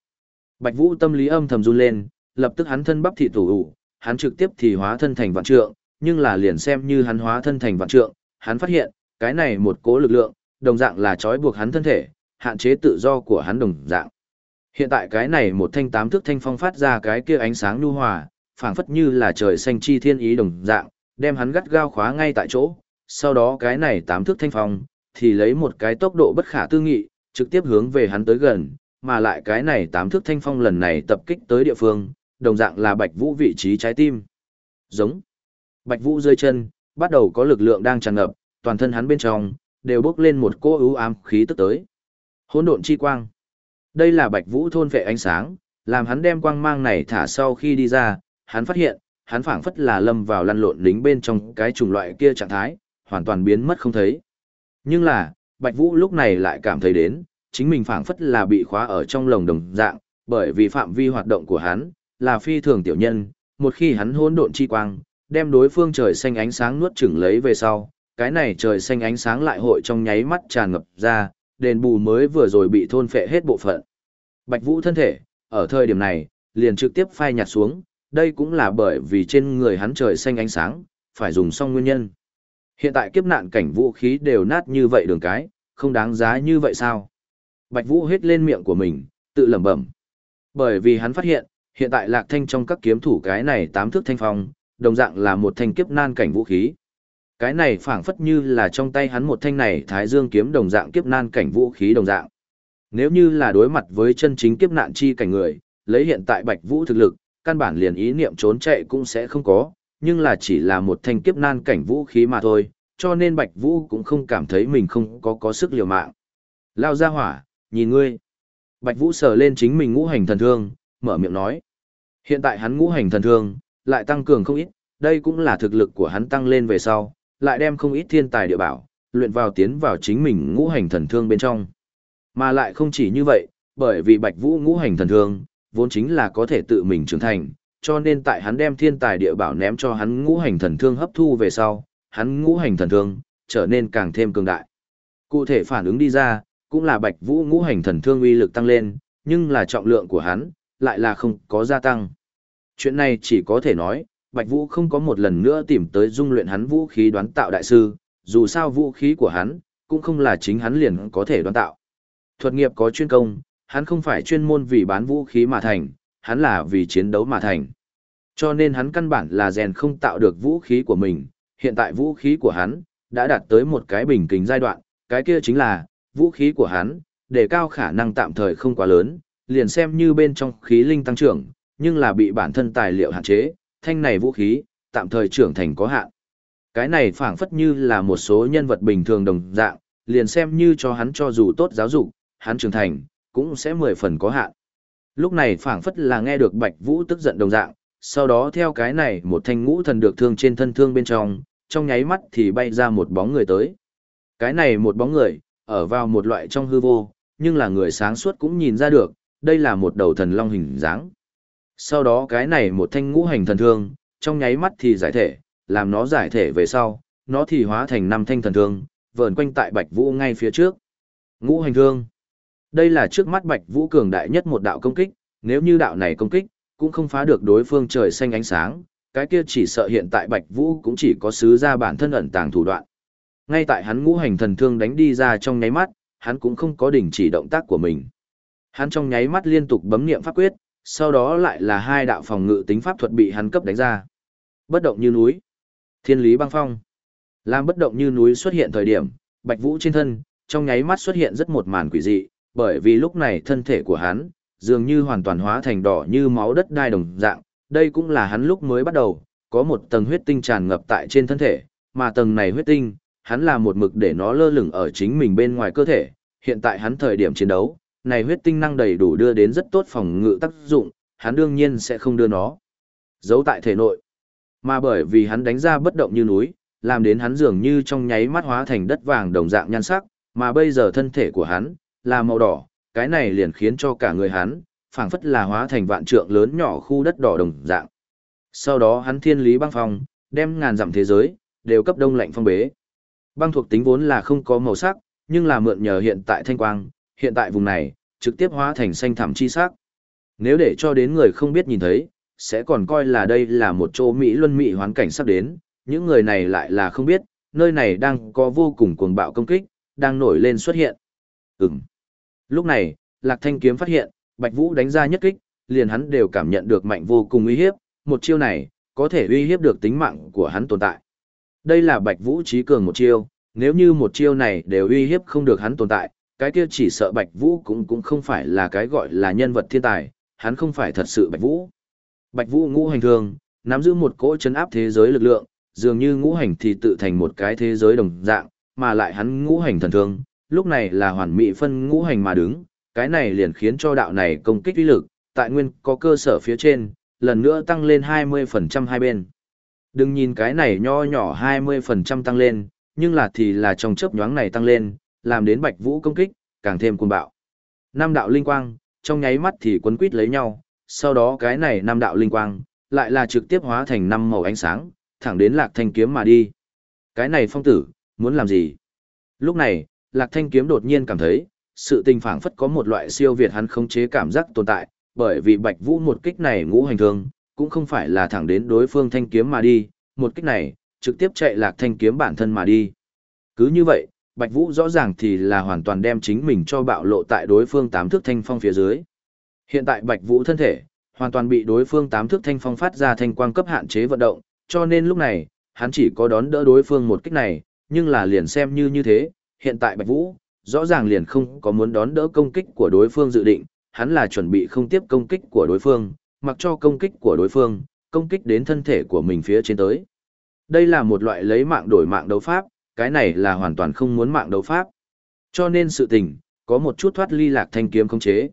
Bạch Vũ tâm lý âm thầm run lên, lập tức hắn thân bắp thị tủ ủ, hắn trực tiếp thì hóa thân thành vạn trượng, nhưng là liền xem như hắn hóa thân thành vạn trượng, hắn phát hiện, cái này một cố lực lượng, đồng dạng là trói buộc hắn thân thể, hạn chế tự do của hắn đồng dạng. Hiện tại cái này một thanh tám thước thanh phong phát ra cái kia ánh sáng nhu hòa, phảng phất như là trời xanh chi thiên ý đồng dạng, đem hắn gắt gao khóa ngay tại chỗ. Sau đó cái này tám thước thanh phong, thì lấy một cái tốc độ bất khả tư nghị, trực tiếp hướng về hắn tới gần, mà lại cái này tám thước thanh phong lần này tập kích tới địa phương, đồng dạng là Bạch Vũ vị trí trái tim. Giống. Bạch Vũ rơi chân, bắt đầu có lực lượng đang tràn ngập, toàn thân hắn bên trong đều bốc lên một cỗ ưu ám khí tức tới. Hỗn độn chi quang. Đây là Bạch Vũ thôn vệ ánh sáng, làm hắn đem quang mang này thả sau khi đi ra, hắn phát hiện, hắn phảng phất là lâm vào lăn lộn lính bên trong cái chủng loại kia trạng thái, hoàn toàn biến mất không thấy. Nhưng là, Bạch Vũ lúc này lại cảm thấy đến, chính mình phảng phất là bị khóa ở trong lồng đồng dạng, bởi vì phạm vi hoạt động của hắn là phi thường tiểu nhân, một khi hắn hỗn độn chi quang, đem đối phương trời xanh ánh sáng nuốt chửng lấy về sau, cái này trời xanh ánh sáng lại hội trong nháy mắt tràn ngập ra, đền bù mới vừa rồi bị thôn phệ hết bộ phận. Bạch Vũ thân thể, ở thời điểm này, liền trực tiếp phai nhạt xuống, đây cũng là bởi vì trên người hắn trời xanh ánh sáng, phải dùng xong nguyên nhân. Hiện tại kiếp nạn cảnh vũ khí đều nát như vậy đường cái, không đáng giá như vậy sao? Bạch Vũ hết lên miệng của mình, tự lẩm bẩm. Bởi vì hắn phát hiện, hiện tại lạc thanh trong các kiếm thủ cái này tám thước thanh phong, đồng dạng là một thanh kiếp nan cảnh vũ khí. Cái này phảng phất như là trong tay hắn một thanh này thái dương kiếm đồng dạng kiếp nan cảnh vũ khí đồng dạng. Nếu như là đối mặt với chân chính kiếp nạn chi cảnh người, lấy hiện tại Bạch Vũ thực lực, căn bản liền ý niệm trốn chạy cũng sẽ không có, nhưng là chỉ là một thanh kiếp nan cảnh vũ khí mà thôi, cho nên Bạch Vũ cũng không cảm thấy mình không có có sức liều mạng. Lao ra hỏa, nhìn ngươi. Bạch Vũ sờ lên chính mình ngũ hành thần thương, mở miệng nói. Hiện tại hắn ngũ hành thần thương, lại tăng cường không ít, đây cũng là thực lực của hắn tăng lên về sau, lại đem không ít thiên tài địa bảo, luyện vào tiến vào chính mình ngũ hành thần thương bên trong. Mà lại không chỉ như vậy, bởi vì Bạch Vũ ngũ hành thần thương, vốn chính là có thể tự mình trưởng thành, cho nên tại hắn đem thiên tài địa bảo ném cho hắn ngũ hành thần thương hấp thu về sau, hắn ngũ hành thần thương trở nên càng thêm cường đại. Cụ thể phản ứng đi ra, cũng là Bạch Vũ ngũ hành thần thương uy lực tăng lên, nhưng là trọng lượng của hắn lại là không có gia tăng. Chuyện này chỉ có thể nói, Bạch Vũ không có một lần nữa tìm tới dung luyện hắn vũ khí đoán tạo đại sư, dù sao vũ khí của hắn cũng không là chính hắn liền có thể đoán tạo. Thuật nghiệp có chuyên công, hắn không phải chuyên môn vì bán vũ khí mà thành, hắn là vì chiến đấu mà thành. Cho nên hắn căn bản là rèn không tạo được vũ khí của mình, hiện tại vũ khí của hắn đã đạt tới một cái bình kính giai đoạn, cái kia chính là vũ khí của hắn để cao khả năng tạm thời không quá lớn, liền xem như bên trong khí linh tăng trưởng, nhưng là bị bản thân tài liệu hạn chế, thanh này vũ khí tạm thời trưởng thành có hạn. Cái này phảng phất như là một số nhân vật bình thường đồng dạng, liền xem như cho hắn cho dù tốt giáo dục, hắn trưởng thành, cũng sẽ mười phần có hạn. Lúc này phảng phất là nghe được Bạch Vũ tức giận đồng dạng, sau đó theo cái này một thanh ngũ thần được thương trên thân thương bên trong, trong nháy mắt thì bay ra một bóng người tới. Cái này một bóng người, ở vào một loại trong hư vô, nhưng là người sáng suốt cũng nhìn ra được, đây là một đầu thần long hình dáng. Sau đó cái này một thanh ngũ hành thần thương, trong nháy mắt thì giải thể, làm nó giải thể về sau, nó thì hóa thành năm thanh thần thương, vờn quanh tại Bạch Vũ ngay phía trước. Ngũ hành thương. Đây là trước mắt Bạch Vũ cường đại nhất một đạo công kích, nếu như đạo này công kích, cũng không phá được đối phương trời xanh ánh sáng, cái kia chỉ sợ hiện tại Bạch Vũ cũng chỉ có sứ ra bản thân ẩn tàng thủ đoạn. Ngay tại hắn ngũ hành thần thương đánh đi ra trong nháy mắt, hắn cũng không có đình chỉ động tác của mình. Hắn trong nháy mắt liên tục bấm niệm pháp quyết, sau đó lại là hai đạo phòng ngự tính pháp thuật bị hắn cấp đánh ra. Bất động như núi. Thiên lý băng phong. Làm bất động như núi xuất hiện thời điểm, Bạch Vũ trên thân, trong nháy mắt xuất hiện rất một màn quỷ dị, bởi vì lúc này thân thể của hắn, dường như hoàn toàn hóa thành đỏ như máu đất đai đồng dạng, đây cũng là hắn lúc mới bắt đầu, có một tầng huyết tinh tràn ngập tại trên thân thể, mà tầng này huyết tinh, hắn là một mực để nó lơ lửng ở chính mình bên ngoài cơ thể, hiện tại hắn thời điểm chiến đấu, này huyết tinh năng đầy đủ đưa đến rất tốt phòng ngự tác dụng, hắn đương nhiên sẽ không đưa nó giấu tại thể nội. Mà bởi vì hắn đánh ra bất động như núi, làm đến hắn dường như trong nháy mắt hóa thành đất vàng đồng dạng nhan sắc, mà bây giờ thân thể của hắn là màu đỏ, cái này liền khiến cho cả người hắn phảng phất là hóa thành vạn trượng lớn nhỏ khu đất đỏ đồng dạng. Sau đó hắn thiên lý băng phong, đem ngàn dặm thế giới đều cấp đông lạnh phong bế. Băng thuộc tính vốn là không có màu sắc, nhưng là mượn nhờ hiện tại thanh quang, hiện tại vùng này trực tiếp hóa thành xanh thẳm chi sắc. Nếu để cho đến người không biết nhìn thấy, sẽ còn coi là đây là một chỗ Mỹ luân Mỹ hoán cảnh sắp đến, những người này lại là không biết, nơi này đang có vô cùng cuồng bạo công kích, đang nổi lên xuất hiện. Ừm. Lúc này, Lạc Thanh Kiếm phát hiện, Bạch Vũ đánh ra nhất kích, liền hắn đều cảm nhận được mạnh vô cùng uy hiếp, một chiêu này, có thể uy hiếp được tính mạng của hắn tồn tại. Đây là Bạch Vũ trí cường một chiêu, nếu như một chiêu này đều uy hiếp không được hắn tồn tại, cái kia chỉ sợ Bạch Vũ cũng cũng không phải là cái gọi là nhân vật thiên tài, hắn không phải thật sự Bạch Vũ. Bạch Vũ ngũ hành thường, nắm giữ một cỗ chấn áp thế giới lực lượng, dường như ngũ hành thì tự thành một cái thế giới đồng dạng, mà lại hắn ngũ hành thần thương, lúc này là hoàn mỹ phân ngũ hành mà đứng, cái này liền khiến cho đạo này công kích uy lực, tại nguyên có cơ sở phía trên, lần nữa tăng lên 20% hai bên. Đừng nhìn cái này nho nhỏ 20% tăng lên, nhưng là thì là trong chớp nhoáng này tăng lên, làm đến Bạch Vũ công kích, càng thêm cuồng bạo. Năm đạo linh quang, trong nháy mắt thì quấn quýt lấy nhau, sau đó cái này năm đạo linh quang, lại là trực tiếp hóa thành năm màu ánh sáng, thẳng đến Lạc Thanh kiếm mà đi. Cái này phong tử, muốn làm gì? Lúc này, Lạc Thanh kiếm đột nhiên cảm thấy, sự tình phảng phất có một loại siêu việt hắn khống chế cảm giác tồn tại, bởi vì Bạch Vũ một kích này ngũ hành thương, cũng không phải là thẳng đến đối phương thanh kiếm mà đi, một kích này, trực tiếp chạy Lạc Thanh kiếm bản thân mà đi. Cứ như vậy, Bạch Vũ rõ ràng thì là hoàn toàn đem chính mình cho bạo lộ tại đối phương tám thước thanh phong phía dưới. Hiện tại Bạch Vũ thân thể, hoàn toàn bị đối phương tám thước thanh phong phát ra thanh quang cấp hạn chế vận động, cho nên lúc này, hắn chỉ có đón đỡ đối phương một kích này, nhưng là liền xem như như thế, hiện tại Bạch Vũ, rõ ràng liền không có muốn đón đỡ công kích của đối phương dự định, hắn là chuẩn bị không tiếp công kích của đối phương, mặc cho công kích của đối phương, công kích đến thân thể của mình phía trên tới. Đây là một loại lấy mạng đổi mạng đấu pháp, cái này là hoàn toàn không muốn mạng đấu pháp. Cho nên sự tình, có một chút thoát ly lạc thanh kiếm không chế.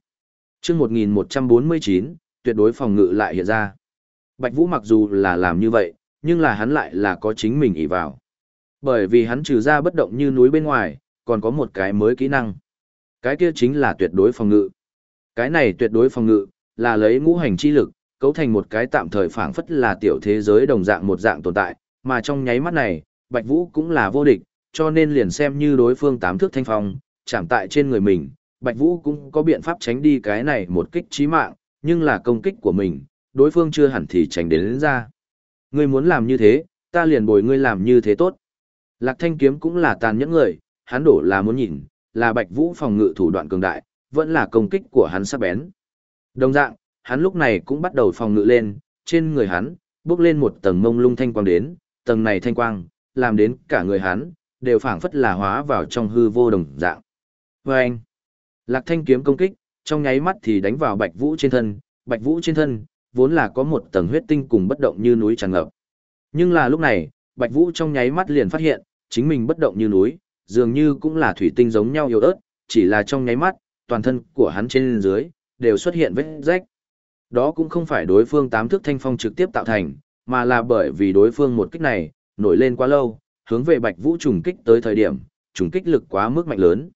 chương 1149, tuyệt đối phòng ngự lại hiện ra. Bạch Vũ mặc dù là làm như vậy, nhưng là hắn lại là có chính mình ý vào. Bởi vì hắn trừ ra bất động như núi bên ngoài, còn có một cái mới kỹ năng. Cái kia chính là tuyệt đối phòng ngự. Cái này tuyệt đối phòng ngự, là lấy ngũ hành chi lực, cấu thành một cái tạm thời phảng phất là tiểu thế giới đồng dạng một dạng tồn tại, mà trong nháy mắt này, Bạch Vũ cũng là vô địch, cho nên liền xem như đối phương tám thước thanh phong, chạm tại trên người mình, Bạch Vũ cũng có biện pháp tránh đi cái này một kích chí mạng, nhưng là công kích của mình, đối phương chưa hẳn thì tránh đến, đến ra. Ngươi muốn làm như thế, ta liền bồi ngươi làm như thế tốt. Lạc Thanh Kiếm cũng là tàn nhẫn người, hắn đổ là muốn nhìn, là Bạch Vũ phòng ngự thủ đoạn cường đại, vẫn là công kích của hắn sắc bén. Đồng dạng, hắn lúc này cũng bắt đầu phòng ngự lên, trên người hắn, bước lên một tầng mông lung thanh quang đến, tầng này thanh quang, làm đến cả người hắn, đều phảng phất là hóa vào trong hư vô đồng dạng. Và anh, lạc thanh kiếm công kích, trong nháy mắt thì đánh vào bạch vũ trên thân, bạch vũ trên thân, vốn là có một tầng huyết tinh cùng bất động như núi tràn ngập. Nhưng là lúc này, bạch vũ trong nháy mắt liền phát hiện, chính mình bất động như núi, dường như cũng là thủy tinh giống nhau yếu ớt, chỉ là trong nháy mắt, toàn thân của hắn trên dưới, đều xuất hiện vết rách. Đó cũng không phải đối phương tám thước thanh phong trực tiếp tạo thành, mà là bởi vì đối phương một kích này, nổi lên quá lâu, hướng về Bạch Vũ trùng kích tới thời điểm, trùng kích lực quá mức mạnh lớn.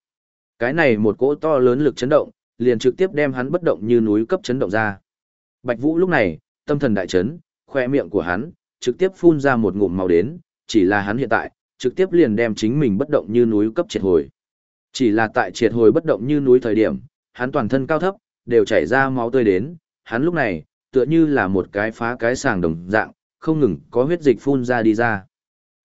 Cái này một cỗ to lớn lực chấn động, liền trực tiếp đem hắn bất động như núi cấp chấn động ra. Bạch Vũ lúc này, tâm thần đại chấn, khoe miệng của hắn, trực tiếp phun ra một ngụm màu đến, chỉ là hắn hiện tại, trực tiếp liền đem chính mình bất động như núi cấp triệt hồi. Chỉ là tại triệt hồi bất động như núi thời điểm, hắn toàn thân cao thấp, đều chảy ra máu tươi đến, hắn lúc này, tựa như là một cái phá cái sàng đồng dạng, không ngừng có huyết dịch phun ra đi ra.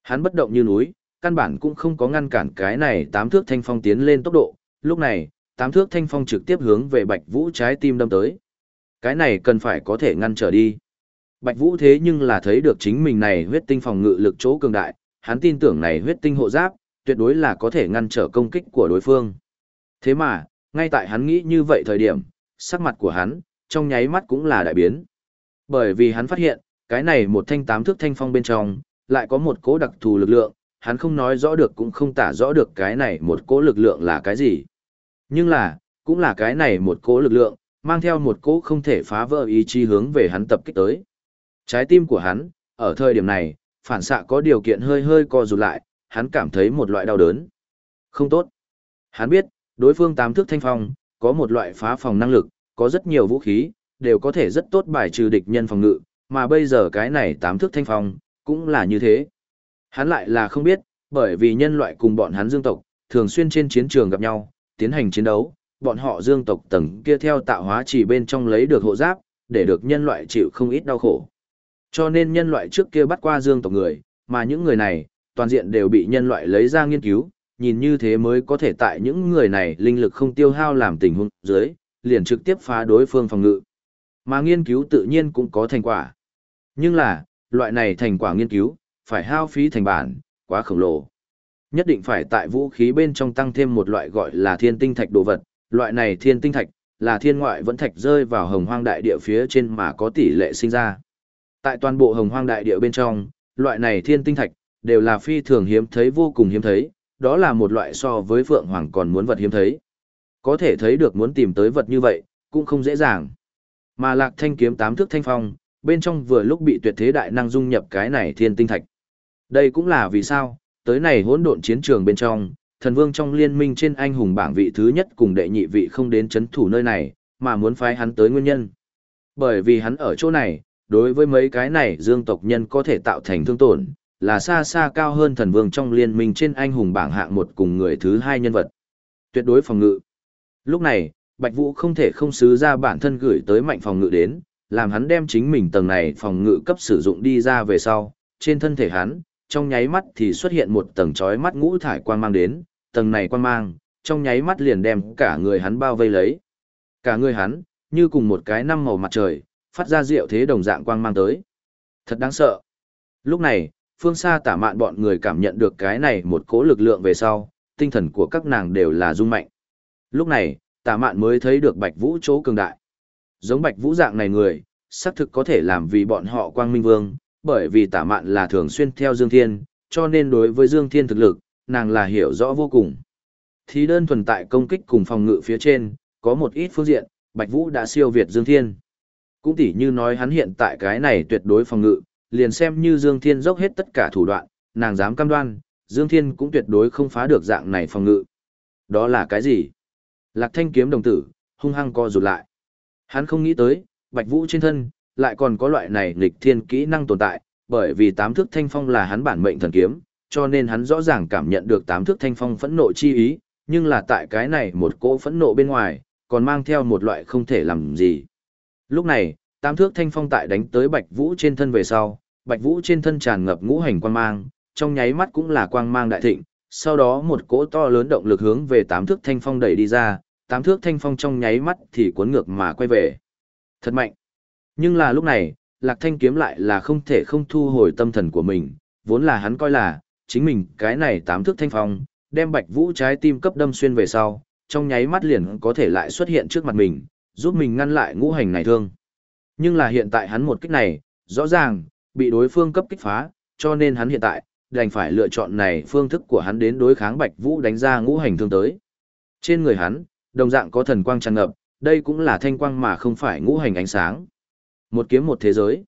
Hắn bất động như núi, căn bản cũng không có ngăn cản cái này tám thước thanh phong tiến lên tốc độ, lúc này, tám thước thanh phong trực tiếp hướng về Bạch Vũ trái tim đâm tới. Cái này cần phải có thể ngăn trở đi. Bạch Vũ thế nhưng là thấy được chính mình này huyết tinh phòng ngự lực chỗ cường đại, hắn tin tưởng này huyết tinh hộ giáp, tuyệt đối là có thể ngăn trở công kích của đối phương. Thế mà, ngay tại hắn nghĩ như vậy thời điểm, sắc mặt của hắn, trong nháy mắt cũng là đại biến. Bởi vì hắn phát hiện, cái này một thanh tám thước thanh phong bên trong, lại có một cố đặc thù lực lượng, hắn không nói rõ được cũng không tả rõ được cái này một cố lực lượng là cái gì. Nhưng là, cũng là cái này một cố lực lượng, mang theo một cố không thể phá vỡ ý chí hướng về hắn tập kích tới. Trái tim của hắn, ở thời điểm này, phản xạ có điều kiện hơi hơi co rụt lại, hắn cảm thấy một loại đau đớn. Không tốt. Hắn biết, đối phương tám thước thanh phong, có một loại phá phòng năng lực, có rất nhiều vũ khí, đều có thể rất tốt bài trừ địch nhân phòng ngự, mà bây giờ cái này tám thước thanh phong, cũng là như thế. Hắn lại là không biết, bởi vì nhân loại cùng bọn hắn dương tộc, thường xuyên trên chiến trường gặp nhau, tiến hành chiến đấu, bọn họ dương tộc tầng kia theo tạo hóa chỉ bên trong lấy được hộ giáp, để được nhân loại chịu không ít đau khổ. Cho nên nhân loại trước kia bắt qua dương tộc người, mà những người này, toàn diện đều bị nhân loại lấy ra nghiên cứu, nhìn như thế mới có thể tại những người này linh lực không tiêu hao làm tình huống dưới, liền trực tiếp phá đối phương phòng ngự. Mà nghiên cứu tự nhiên cũng có thành quả. Nhưng là, loại này thành quả nghiên cứu, phải hao phí thành bản, quá khổng lồ. Nhất định phải tại vũ khí bên trong tăng thêm một loại gọi là thiên tinh thạch đồ vật, loại này thiên tinh thạch, là thiên ngoại vẫn thạch rơi vào hồng hoang đại địa phía trên mà có tỷ lệ sinh ra. Tại toàn bộ hồng hoang đại địa bên trong, loại này thiên tinh thạch, đều là phi thường hiếm thấy vô cùng hiếm thấy, đó là một loại so với phượng hoàng còn muốn vật hiếm thấy. Có thể thấy được muốn tìm tới vật như vậy, cũng không dễ dàng. Mà lạc thanh kiếm tám thước thanh phong, bên trong vừa lúc bị tuyệt thế đại năng dung nhập cái này thiên tinh thạch. Đây cũng là vì sao, tới này hỗn độn chiến trường bên trong, thần vương trong liên minh trên anh hùng bảng vị thứ nhất cùng đệ nhị vị không đến chấn thủ nơi này, mà muốn phái hắn tới nguyên nhân. Bởi vì hắn ở chỗ này, đối với mấy cái này dương tộc nhân có thể tạo thành thương tổn, là xa xa cao hơn thần vương trong liên minh trên anh hùng bảng hạng một cùng người thứ hai nhân vật. Tuyệt đối phòng ngự. Lúc này, Bạch Vũ không thể không xứ ra bản thân gửi tới mạnh phòng ngự đến, làm hắn đem chính mình tầng này phòng ngự cấp sử dụng đi ra về sau, trên thân thể hắn, trong nháy mắt thì xuất hiện một tầng chói mắt ngũ thải quang mang đến, tầng này quang mang, trong nháy mắt liền đem cả người hắn bao vây lấy. Cả người hắn, như cùng một cái năm màu mặt trời, phát ra rượu thế đồng dạng quang mang tới. Thật đáng sợ. Lúc này, phương xa tả mạn bọn người cảm nhận được cái này một cỗ lực lượng về sau, tinh thần của các nàng đều là rung mạnh. Lúc này, tả mạn mới thấy được bạch vũ chỗ cường đại. Giống bạch vũ dạng này người, xác thực có thể làm vì bọn họ quang minh vương, bởi vì tả mạn là thường xuyên theo Dương Thiên, cho nên đối với Dương Thiên thực lực, nàng là hiểu rõ vô cùng. Thì đơn thuần tại công kích cùng phòng ngự phía trên, có một ít phương diện, Bạch Vũ đã siêu việt Dương Thiên. Cũng tỉ như nói hắn hiện tại cái này tuyệt đối phòng ngự, liền xem như Dương Thiên dốc hết tất cả thủ đoạn, nàng dám cam đoan, Dương Thiên cũng tuyệt đối không phá được dạng này phòng ngự. Đó là cái gì? Lạc thanh kiếm đồng tử, hung hăng co rụt lại. Hắn không nghĩ tới, Bạch Vũ trên thân, lại còn có loại này nghịch thiên kỹ năng tồn tại, bởi vì tám thước thanh phong là hắn bản mệnh thần kiếm, cho nên hắn rõ ràng cảm nhận được tám thước thanh phong phẫn nộ chi ý, nhưng là tại cái này một cỗ phẫn nộ bên ngoài, còn mang theo một loại không thể làm gì. Lúc này, tám thước thanh phong tại đánh tới Bạch Vũ trên thân về sau, Bạch Vũ trên thân tràn ngập ngũ hành quang mang, trong nháy mắt cũng là quang mang đại thịnh, sau đó một cỗ to lớn động lực hướng về tám thước thanh phong đẩy đi ra, tám thước thanh phong trong nháy mắt thì cuốn ngược mà quay về. Thật mạnh. Nhưng là lúc này, Lạc Thanh kiếm lại là không thể không thu hồi tâm thần của mình, vốn là hắn coi là, chính mình cái này tám thước thanh phong, đem Bạch Vũ trái tim cấp đâm xuyên về sau, trong nháy mắt liền có thể lại xuất hiện trước mặt mình, giúp mình ngăn lại ngũ hành này thương. Nhưng là hiện tại hắn một kích này, rõ ràng, bị đối phương cấp kích phá, cho nên hắn hiện tại, đành phải lựa chọn này phương thức của hắn đến đối kháng Bạch Vũ đánh ra ngũ hành thương tới. Trên người hắn, đồng dạng có thần quang tràn ngập, đây cũng là thanh quang mà không phải ngũ hành ánh sáng. Một kiếm một thế giới.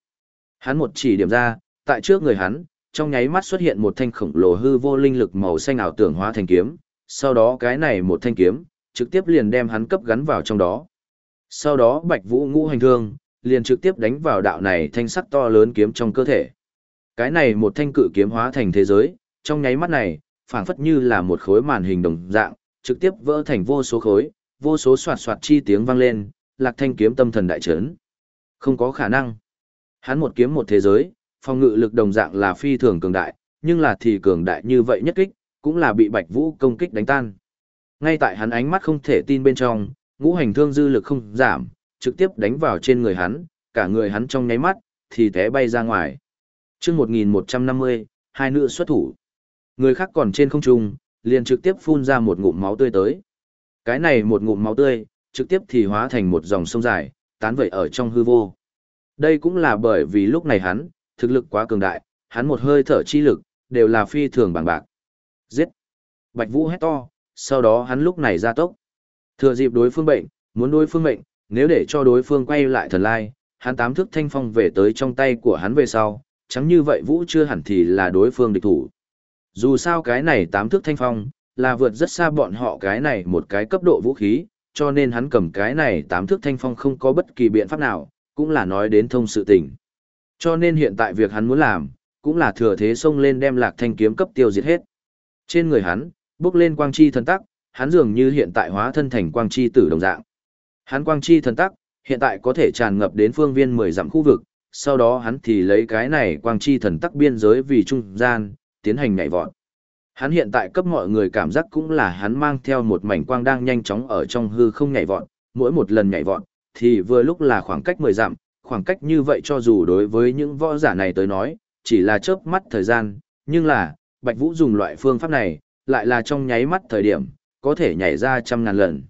Hắn một chỉ điểm ra, tại trước người hắn, trong nháy mắt xuất hiện một thanh khổng lồ hư vô linh lực màu xanh ảo tưởng hóa thành kiếm, sau đó cái này một thanh kiếm, trực tiếp liền đem hắn cấp gắn vào trong đó. Sau đó Bạch Vũ ngũ hành thương, liền trực tiếp đánh vào đạo này thanh sắc to lớn kiếm trong cơ thể. Cái này một thanh cự kiếm hóa thành thế giới, trong nháy mắt này, phảng phất như là một khối màn hình đồng dạng, trực tiếp vỡ thành vô số khối, vô số soạt soạt chi tiếng vang lên, Lạc Thanh kiếm tâm thần đại chấn. Không có khả năng. Hắn một kiếm một thế giới, phòng ngự lực đồng dạng là phi thường cường đại, nhưng là thì cường đại như vậy nhất kích, cũng là bị Bạch Vũ công kích đánh tan. Ngay tại hắn ánh mắt không thể tin bên trong, ngũ hành thương dư lực không giảm, trực tiếp đánh vào trên người hắn, cả người hắn trong nháy mắt, thì té bay ra ngoài. chương 1150, hai nữ xuất thủ. Người khác còn trên không trung, liền trực tiếp phun ra một ngụm máu tươi tới. Cái này một ngụm máu tươi, trực tiếp thì hóa thành một dòng sông dài, tán vẩy ở trong hư vô. Đây cũng là bởi vì lúc này hắn, thực lực quá cường đại, hắn một hơi thở chi lực, đều là phi thường bằng bạc. Giết! Bạch Vũ hét to, sau đó hắn lúc này ra tốc. Thừa dịp đối phương bệnh, muốn đối phương mệnh, nếu để cho đối phương quay lại thần lai, hắn tám thức thanh phong về tới trong tay của hắn về sau, chẳng như vậy Vũ chưa hẳn thì là đối phương địch thủ. Dù sao cái này tám thức thanh phong, là vượt rất xa bọn họ cái này một cái cấp độ vũ khí, cho nên hắn cầm cái này tám thức thanh phong không có bất kỳ biện pháp nào, cũng là nói đến thông sự tình. Cho nên hiện tại việc hắn muốn làm, cũng là thừa thế xông lên đem lạc thanh kiếm cấp tiêu diệt hết. Trên người hắn, bước lên quang chi thần tắc, hắn dường như hiện tại hóa thân thành quang chi tử đồng dạng. Hắn quang chi thần tắc, hiện tại có thể tràn ngập đến phương viên 10 dặm khu vực, sau đó hắn thì lấy cái này quang chi thần tắc biên giới vì trung gian, tiến hành nhảy vọt. Hắn hiện tại cấp mọi người cảm giác cũng là hắn mang theo một mảnh quang đang nhanh chóng ở trong hư không nhảy vọt, mỗi một lần nhảy vọt, thì vừa lúc là khoảng cách 10 dặm, khoảng cách như vậy cho dù đối với những võ giả này tới nói, chỉ là chớp mắt thời gian, nhưng là, Bạch Vũ dùng loại phương pháp này, lại là trong nháy mắt thời điểm, có thể nhảy ra trăm ngàn lần.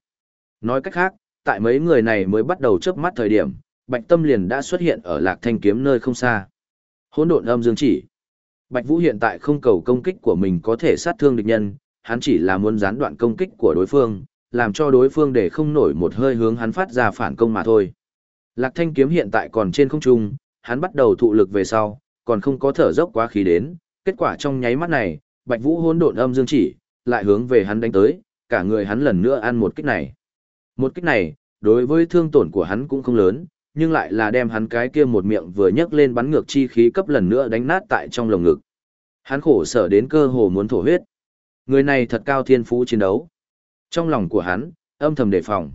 Nói cách khác, tại mấy người này mới bắt đầu chớp mắt thời điểm, Bạch Tâm liền đã xuất hiện ở Lạc Thanh kiếm nơi không xa. Hỗn độn âm dương chỉ. Bạch Vũ hiện tại không cầu công kích của mình có thể sát thương địch nhân, hắn chỉ là muốn gián đoạn công kích của đối phương, làm cho đối phương để không nổi một hơi hướng hắn phát ra phản công mà thôi. Lạc Thanh kiếm hiện tại còn trên không trung, hắn bắt đầu thụ lực về sau, còn không có thở dốc quá khí đến, kết quả trong nháy mắt này, Bạch Vũ hỗn độn âm dương chỉ, lại hướng về hắn đánh tới, cả người hắn lần nữa ăn một kích này. Một kích này, đối với thương tổn của hắn cũng không lớn, nhưng lại là đem hắn cái kia một miệng vừa nhấc lên bắn ngược chi khí cấp lần nữa đánh nát tại trong lồng ngực. Hắn khổ sở đến cơ hồ muốn thổ huyết. Người này thật cao thiên phú chiến đấu. Trong lòng của hắn, âm thầm đề phòng.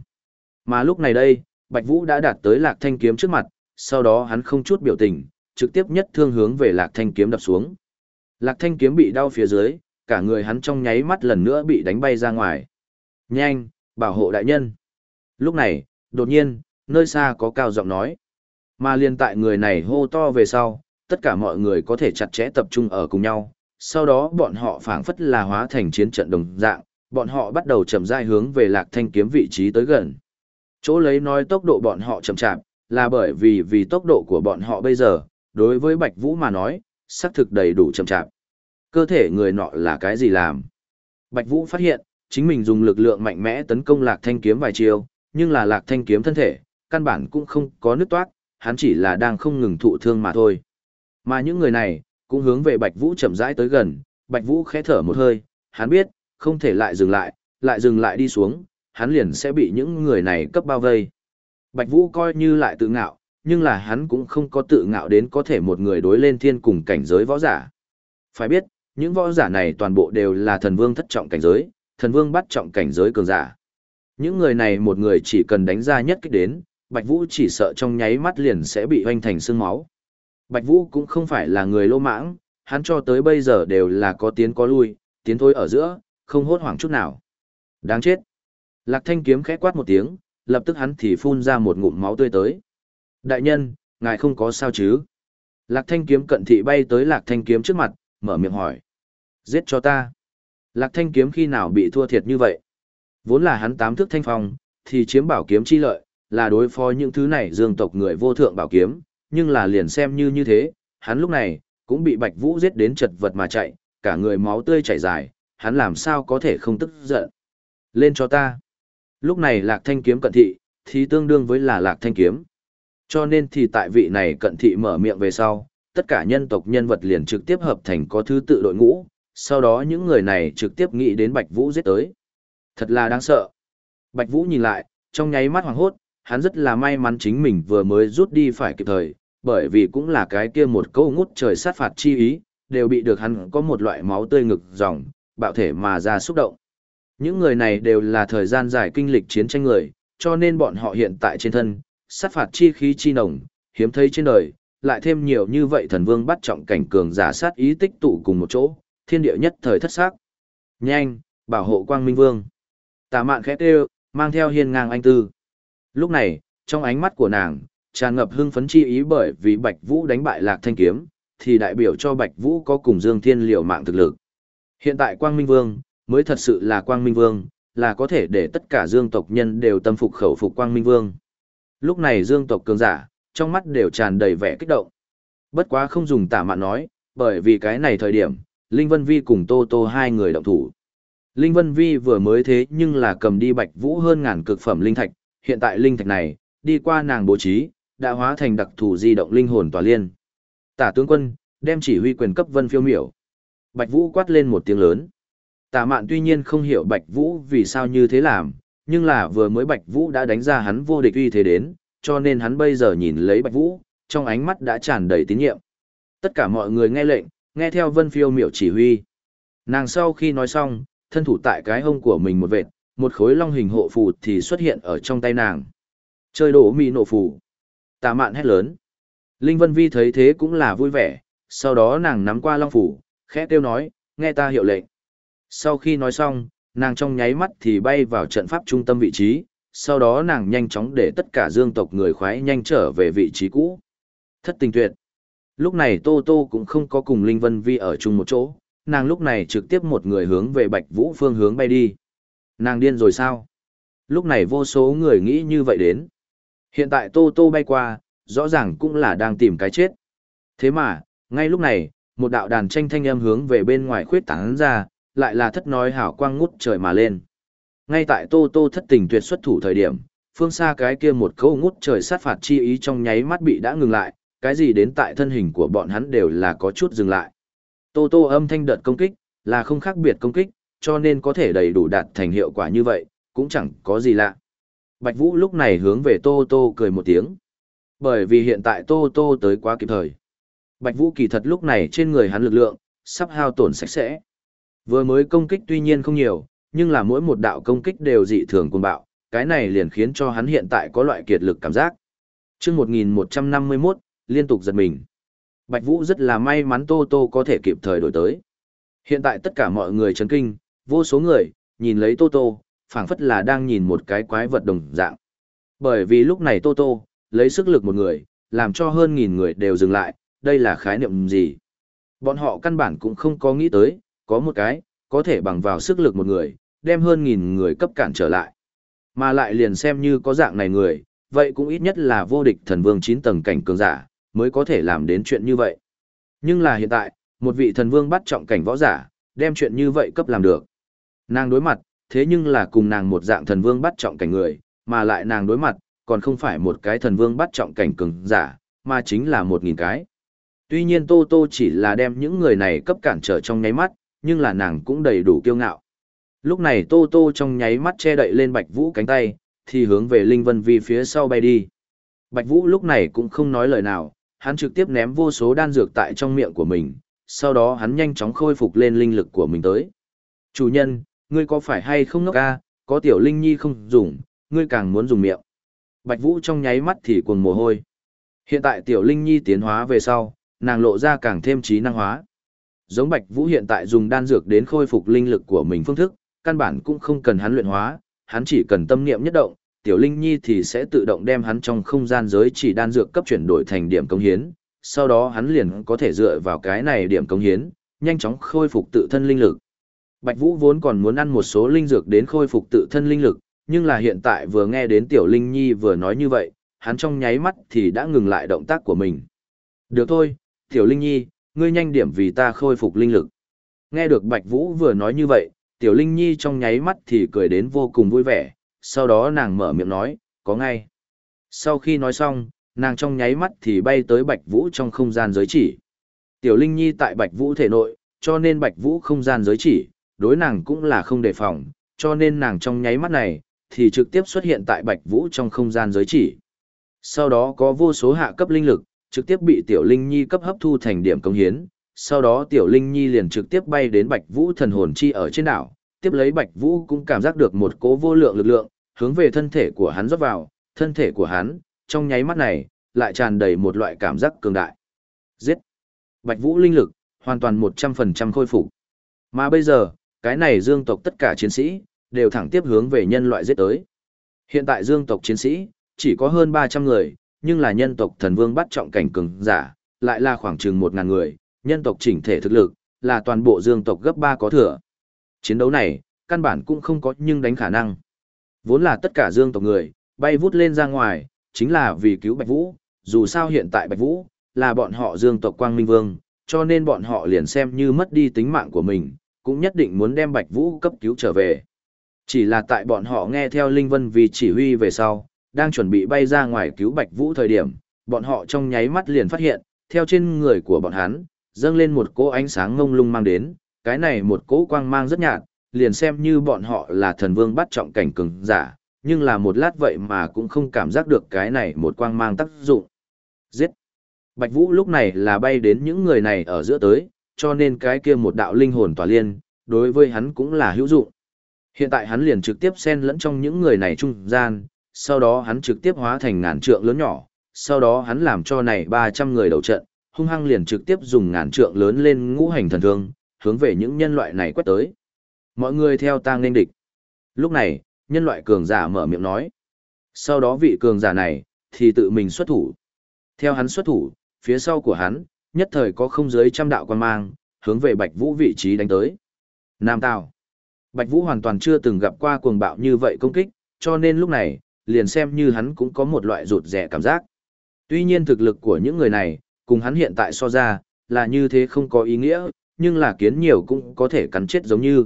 Mà lúc này đây, Bạch Vũ đã đạt tới Lạc Thanh kiếm trước mặt, sau đó hắn không chút biểu tình, trực tiếp nhất thương hướng về Lạc Thanh kiếm đập xuống. Lạc Thanh kiếm bị đau phía dưới, cả người hắn trong nháy mắt lần nữa bị đánh bay ra ngoài. Nhanh, bảo hộ đại nhân. Lúc này, đột nhiên, nơi xa có cao giọng nói. Mà liên tại người này hô to về sau, tất cả mọi người có thể chặt chẽ tập trung ở cùng nhau. Sau đó bọn họ phảng phất là hóa thành chiến trận đồng dạng, bọn họ bắt đầu chậm rãi hướng về lạc thanh kiếm vị trí tới gần. Chỗ lấy nói tốc độ bọn họ chậm chạp, là bởi vì vì tốc độ của bọn họ bây giờ, đối với Bạch Vũ mà nói, xác thực đầy đủ chậm chạp. Cơ thể người nọ là cái gì làm? Bạch Vũ phát hiện, chính mình dùng lực lượng mạnh mẽ tấn công lạc thanh kiếm vài chiêu, nhưng là lạc thanh kiếm thân thể, căn bản cũng không có nứt toát, hắn chỉ là đang không ngừng thụ thương mà thôi. Mà những người này, cũng hướng về Bạch Vũ chậm rãi tới gần, Bạch Vũ khẽ thở một hơi, hắn biết, không thể lại dừng lại, lại dừng lại đi xuống, hắn liền sẽ bị những người này cấp bao vây. Bạch Vũ coi như lại tự ngạo, nhưng là hắn cũng không có tự ngạo đến có thể một người đối lên thiên cùng cảnh giới võ giả. Phải biết, những võ giả này toàn bộ đều là thần vương thất trọng cảnh giới, thần vương bắt trọng cảnh giới cường giả. Những người này một người chỉ cần đánh ra nhất kích đến, Bạch Vũ chỉ sợ trong nháy mắt liền sẽ bị hoanh thành xương máu. Bạch Vũ cũng không phải là người lô mãng, hắn cho tới bây giờ đều là có tiến có lui, tiến thôi ở giữa, không hốt hoảng chút nào. Đáng chết. Lạc Thanh kiếm khẽ quát một tiếng, lập tức hắn thì phun ra một ngụm máu tươi tới. Đại nhân, ngài không có sao chứ? Lạc Thanh kiếm cận thị bay tới Lạc Thanh kiếm trước mặt, mở miệng hỏi. Giết cho ta. Lạc Thanh kiếm khi nào bị thua thiệt như vậy? Vốn là hắn tám thước thanh phong, thì chiếm bảo kiếm chi lợi, là đối phó những thứ này dương tộc người vô thượng bảo kiếm, nhưng là liền xem như như thế, hắn lúc này, cũng bị Bạch Vũ giết đến chật vật mà chạy, cả người máu tươi chảy dài, hắn làm sao có thể không tức giận. Lên cho ta. Lúc này lạc thanh kiếm cận thị, thì tương đương với là lạc thanh kiếm. Cho nên thì tại vị này cận thị mở miệng về sau, tất cả nhân tộc nhân vật liền trực tiếp hợp thành có thứ tự đội ngũ, sau đó những người này trực tiếp nghĩ đến Bạch Vũ giết tới. Thật là đáng sợ. Bạch Vũ nhìn lại, trong nháy mắt hoảng hốt, hắn rất là may mắn chính mình vừa mới rút đi phải kịp thời, bởi vì cũng là cái kia một câu ngút trời sát phạt chi ý, đều bị được hắn có một loại máu tươi ngực dòng, bạo thể mà ra xúc động. Những người này đều là thời gian dài kinh lịch chiến tranh người, cho nên bọn họ hiện tại trên thân, sát phạt chi khí chi nồng, hiếm thấy trên đời, lại thêm nhiều như vậy thần vương bắt trọng cảnh cường giả sát ý tích tụ cùng một chỗ, thiên địa nhất thời thất sắc Nhanh, bảo hộ quang minh vương. Tà mạn khẽ kêu, mang theo hiên ngang anh tư. Lúc này, trong ánh mắt của nàng, tràn ngập hưng phấn chi ý bởi vì Bạch Vũ đánh bại Lạc Thanh Kiếm, thì đại biểu cho Bạch Vũ có cùng Dương Thiên liều mạng thực lực. Hiện tại Quang Minh Vương, mới thật sự là Quang Minh Vương, là có thể để tất cả Dương tộc nhân đều tâm phục khẩu phục Quang Minh Vương. Lúc này Dương tộc cường giả, trong mắt đều tràn đầy vẻ kích động. Bất quá không dùng tả mạn nói, bởi vì cái này thời điểm, Linh Vân Vi cùng Tô Tô hai người động thủ. Linh Vân Vi vừa mới thế nhưng là cầm đi Bạch Vũ hơn ngàn cực phẩm linh thạch, hiện tại linh thạch này, đi qua nàng bố trí, đã hóa thành đặc thù di động linh hồn tòa liên. Tả tướng quân, đem chỉ huy quyền cấp Vân Phiêu Miểu. Bạch Vũ quát lên một tiếng lớn. Tả mạn tuy nhiên không hiểu Bạch Vũ vì sao như thế làm, nhưng là vừa mới Bạch Vũ đã đánh ra hắn vô địch uy thế đến, cho nên hắn bây giờ nhìn lấy Bạch Vũ, trong ánh mắt đã tràn đầy tín nhiệm. Tất cả mọi người nghe lệnh, nghe theo Vân Phiêu Miểu chỉ huy. Nàng sau khi nói xong, thân thủ tại cái hông của mình một vệt, một khối long hình hộ phù thì xuất hiện ở trong tay nàng. Chơi đổ mì nổ phù. Tà mạn hét lớn. Linh Vân Vi thấy thế cũng là vui vẻ, sau đó nàng nắm qua long phủ, khẽ kêu nói, nghe ta hiệu lệnh. Sau khi nói xong, nàng trong nháy mắt thì bay vào trận pháp trung tâm vị trí, sau đó nàng nhanh chóng để tất cả dương tộc người khoái nhanh trở về vị trí cũ. Thất tình tuyệt. Lúc này Tô Tô cũng không có cùng Linh Vân Vi ở chung một chỗ, nàng lúc này trực tiếp một người hướng về Bạch Vũ phương hướng bay đi. Nàng điên rồi sao? Lúc này vô số người nghĩ như vậy đến. Hiện tại Tô Tô bay qua, rõ ràng cũng là đang tìm cái chết. Thế mà, ngay lúc này, một đạo đàn tranh thanh âm hướng về bên ngoài khuyết tán ra, lại là thất nói hảo quang ngút trời mà lên. Ngay tại Tô Tô thất tình tuyệt xuất thủ thời điểm, phương xa cái kia một câu ngút trời sát phạt chi ý trong nháy mắt bị đã ngừng lại, cái gì đến tại thân hình của bọn hắn đều là có chút dừng lại. Tô Tô âm thanh đợt công kích, là không khác biệt công kích, cho nên có thể đầy đủ đạt thành hiệu quả như vậy, cũng chẳng có gì lạ. Bạch Vũ lúc này hướng về Tô Tô cười một tiếng. Bởi vì hiện tại Tô Tô tới quá kịp thời. Bạch Vũ kỳ thật lúc này trên người hắn lực lượng, sắp hao tổn sạch sẽ. Vừa mới công kích tuy nhiên không nhiều, nhưng là mỗi một đạo công kích đều dị thường cuồng bạo, cái này liền khiến cho hắn hiện tại có loại kiệt lực cảm giác. Trước 1151, liên tục giật mình. Bạch Vũ rất là may mắn Tô Tô có thể kịp thời đổi tới. Hiện tại tất cả mọi người chấn kinh, vô số người, nhìn lấy Tô Tô, phảng phất là đang nhìn một cái quái vật đồng dạng. Bởi vì lúc này Tô Tô, lấy sức lực một người, làm cho hơn nghìn người đều dừng lại, đây là khái niệm gì? Bọn họ căn bản cũng không có nghĩ tới, có một cái, có thể bằng vào sức lực một người, đem hơn nghìn người cấp cản trở lại. Mà lại liền xem như có dạng này người, vậy cũng ít nhất là vô địch thần vương 9 tầng cảnh cường giả, mới có thể làm đến chuyện như vậy. Nhưng là hiện tại, một vị thần vương bắt trọng cảnh võ giả, đem chuyện như vậy cấp làm được. Nàng đối mặt, thế nhưng là cùng nàng một dạng thần vương bắt trọng cảnh người, mà lại nàng đối mặt, còn không phải một cái thần vương bắt trọng cảnh cường giả, mà chính là một nghìn cái. Tuy nhiên Tô Tô chỉ là đem những người này cấp cản trở trong nháy mắt, nhưng là nàng cũng đầy đủ kiêu ngạo. Lúc này Tô Tô trong nháy mắt che đậy lên Bạch Vũ cánh tay, thì hướng về Linh Vân Vi phía sau bay đi. Bạch Vũ lúc này cũng không nói lời nào, hắn trực tiếp ném vô số đan dược tại trong miệng của mình, sau đó hắn nhanh chóng khôi phục lên linh lực của mình tới. Chủ nhân, ngươi có phải hay không ngốc ca, có tiểu linh nhi không dùng, ngươi càng muốn dùng miệng. Bạch Vũ trong nháy mắt thì cuồng mồ hôi. Hiện tại tiểu linh nhi tiến hóa về sau, nàng lộ ra càng thêm trí năng hóa. Giống Bạch Vũ hiện tại dùng đan dược đến khôi phục linh lực của mình phương thức, căn bản cũng không cần hắn luyện hóa, hắn chỉ cần tâm niệm nhất động, tiểu linh nhi thì sẽ tự động đem hắn trong không gian giới chỉ đan dược cấp chuyển đổi thành điểm công hiến, sau đó hắn liền có thể dựa vào cái này điểm công hiến, nhanh chóng khôi phục tự thân linh lực. Bạch Vũ vốn còn muốn ăn một số linh dược đến khôi phục tự thân linh lực, nhưng là hiện tại vừa nghe đến Tiểu Linh Nhi vừa nói như vậy, hắn trong nháy mắt thì đã ngừng lại động tác của mình. Được thôi, Tiểu Linh Nhi, ngươi nhanh điểm vì ta khôi phục linh lực. Nghe được Bạch Vũ vừa nói như vậy, Tiểu Linh Nhi trong nháy mắt thì cười đến vô cùng vui vẻ, sau đó nàng mở miệng nói, có ngay. Sau khi nói xong, nàng trong nháy mắt thì bay tới Bạch Vũ trong không gian giới chỉ. Tiểu Linh Nhi tại Bạch Vũ thể nội, cho nên Bạch Vũ không gian giới chỉ, đối nàng cũng là không đề phòng, cho nên nàng trong nháy mắt này, thì trực tiếp xuất hiện tại Bạch Vũ trong không gian giới chỉ. Sau đó có vô số hạ cấp linh lực, trực tiếp bị Tiểu Linh Nhi cấp hấp thu thành điểm công hiến, sau đó Tiểu Linh Nhi liền trực tiếp bay đến Bạch Vũ thần hồn chi ở trên đảo, tiếp lấy Bạch Vũ cũng cảm giác được một cố vô lượng lực lượng, hướng về thân thể của hắn rót vào, thân thể của hắn, trong nháy mắt này, lại tràn đầy một loại cảm giác cường đại. Giết! Bạch Vũ linh lực, hoàn toàn 100% khôi phục. Mà bây giờ, cái này dương tộc tất cả chiến sĩ, đều thẳng tiếp hướng về nhân loại giết tới. Hiện tại dương tộc chiến sĩ, chỉ có hơn 300 người, nhưng là nhân tộc thần vương bắt trọng cảnh cường giả, lại là khoảng chừng một ngàn người, nhân tộc chỉnh thể thực lực, là toàn bộ dương tộc gấp 3 có thừa. Chiến đấu này, căn bản cũng không có nhưng đánh khả năng. Vốn là tất cả dương tộc người, bay vút lên ra ngoài, chính là vì cứu Bạch Vũ, dù sao hiện tại Bạch Vũ, là bọn họ dương tộc Quang Minh Vương, cho nên bọn họ liền xem như mất đi tính mạng của mình, cũng nhất định muốn đem Bạch Vũ cấp cứu trở về. Chỉ là tại bọn họ nghe theo Linh Vân vì chỉ huy về sau, đang chuẩn bị bay ra ngoài cứu Bạch Vũ thời điểm, bọn họ trong nháy mắt liền phát hiện, theo trên người của bọn hắn, dâng lên một cỗ ánh sáng ngông lung mang đến, cái này một cỗ quang mang rất nhạt, liền xem như bọn họ là thần vương bắt trọng cảnh cường giả, nhưng là một lát vậy mà cũng không cảm giác được cái này một quang mang tác dụng. Giết! Bạch Vũ lúc này là bay đến những người này ở giữa tới, cho nên cái kia một đạo linh hồn tỏa liên, đối với hắn cũng là hữu dụng. Hiện tại hắn liền trực tiếp xen lẫn trong những người này trung gian, sau đó hắn trực tiếp hóa thành ngàn trượng lớn nhỏ, sau đó hắn làm cho này 300 người đầu trận, hung hăng liền trực tiếp dùng ngàn trượng lớn lên ngũ hành thần thương, hướng về những nhân loại này quét tới. Mọi người theo ta nên địch. Lúc này, nhân loại cường giả mở miệng nói. Sau đó vị cường giả này, thì tự mình xuất thủ. Theo hắn xuất thủ, phía sau của hắn, nhất thời có không dưới trăm đạo quan mang, hướng về Bạch Vũ vị trí đánh tới. Nam Tào. Bạch Vũ hoàn toàn chưa từng gặp qua cuồng bạo như vậy công kích, cho nên lúc này, liền xem như hắn cũng có một loại rụt rẻ cảm giác. Tuy nhiên thực lực của những người này, cùng hắn hiện tại so ra, là như thế không có ý nghĩa, nhưng là kiến nhiều cũng có thể cắn chết giống như.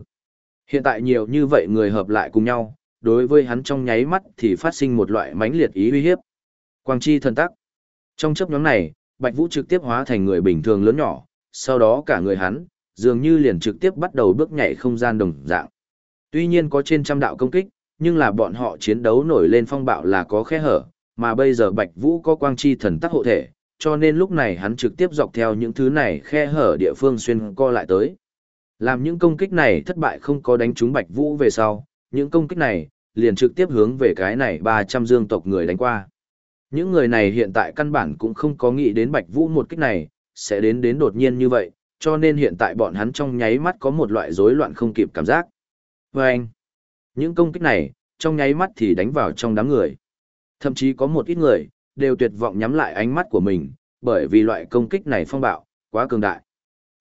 Hiện tại nhiều như vậy người hợp lại cùng nhau, đối với hắn trong nháy mắt thì phát sinh một loại mãnh liệt ý uy hiếp. Quang chi thần tắc. Trong chấp nhóm này, Bạch Vũ trực tiếp hóa thành người bình thường lớn nhỏ, sau đó cả người hắn, dường như liền trực tiếp bắt đầu bước nhảy không gian đồng dạng. Tuy nhiên có trên trăm đạo công kích, nhưng là bọn họ chiến đấu nổi lên phong bạo là có khe hở, mà bây giờ Bạch Vũ có quang chi thần tắc hộ thể, cho nên lúc này hắn trực tiếp dọc theo những thứ này khe hở địa phương xuyên co lại tới. Làm những công kích này thất bại không có đánh trúng Bạch Vũ về sau, những công kích này liền trực tiếp hướng về cái này 300 dương tộc người đánh qua. Những người này hiện tại căn bản cũng không có nghĩ đến Bạch Vũ một kích này, sẽ đến đến đột nhiên như vậy, cho nên hiện tại bọn hắn trong nháy mắt có một loại rối loạn không kịp cảm giác. Và anh, những công kích này, trong nháy mắt thì đánh vào trong đám người. Thậm chí có một ít người, đều tuyệt vọng nhắm lại ánh mắt của mình, bởi vì loại công kích này phong bạo, quá cường đại.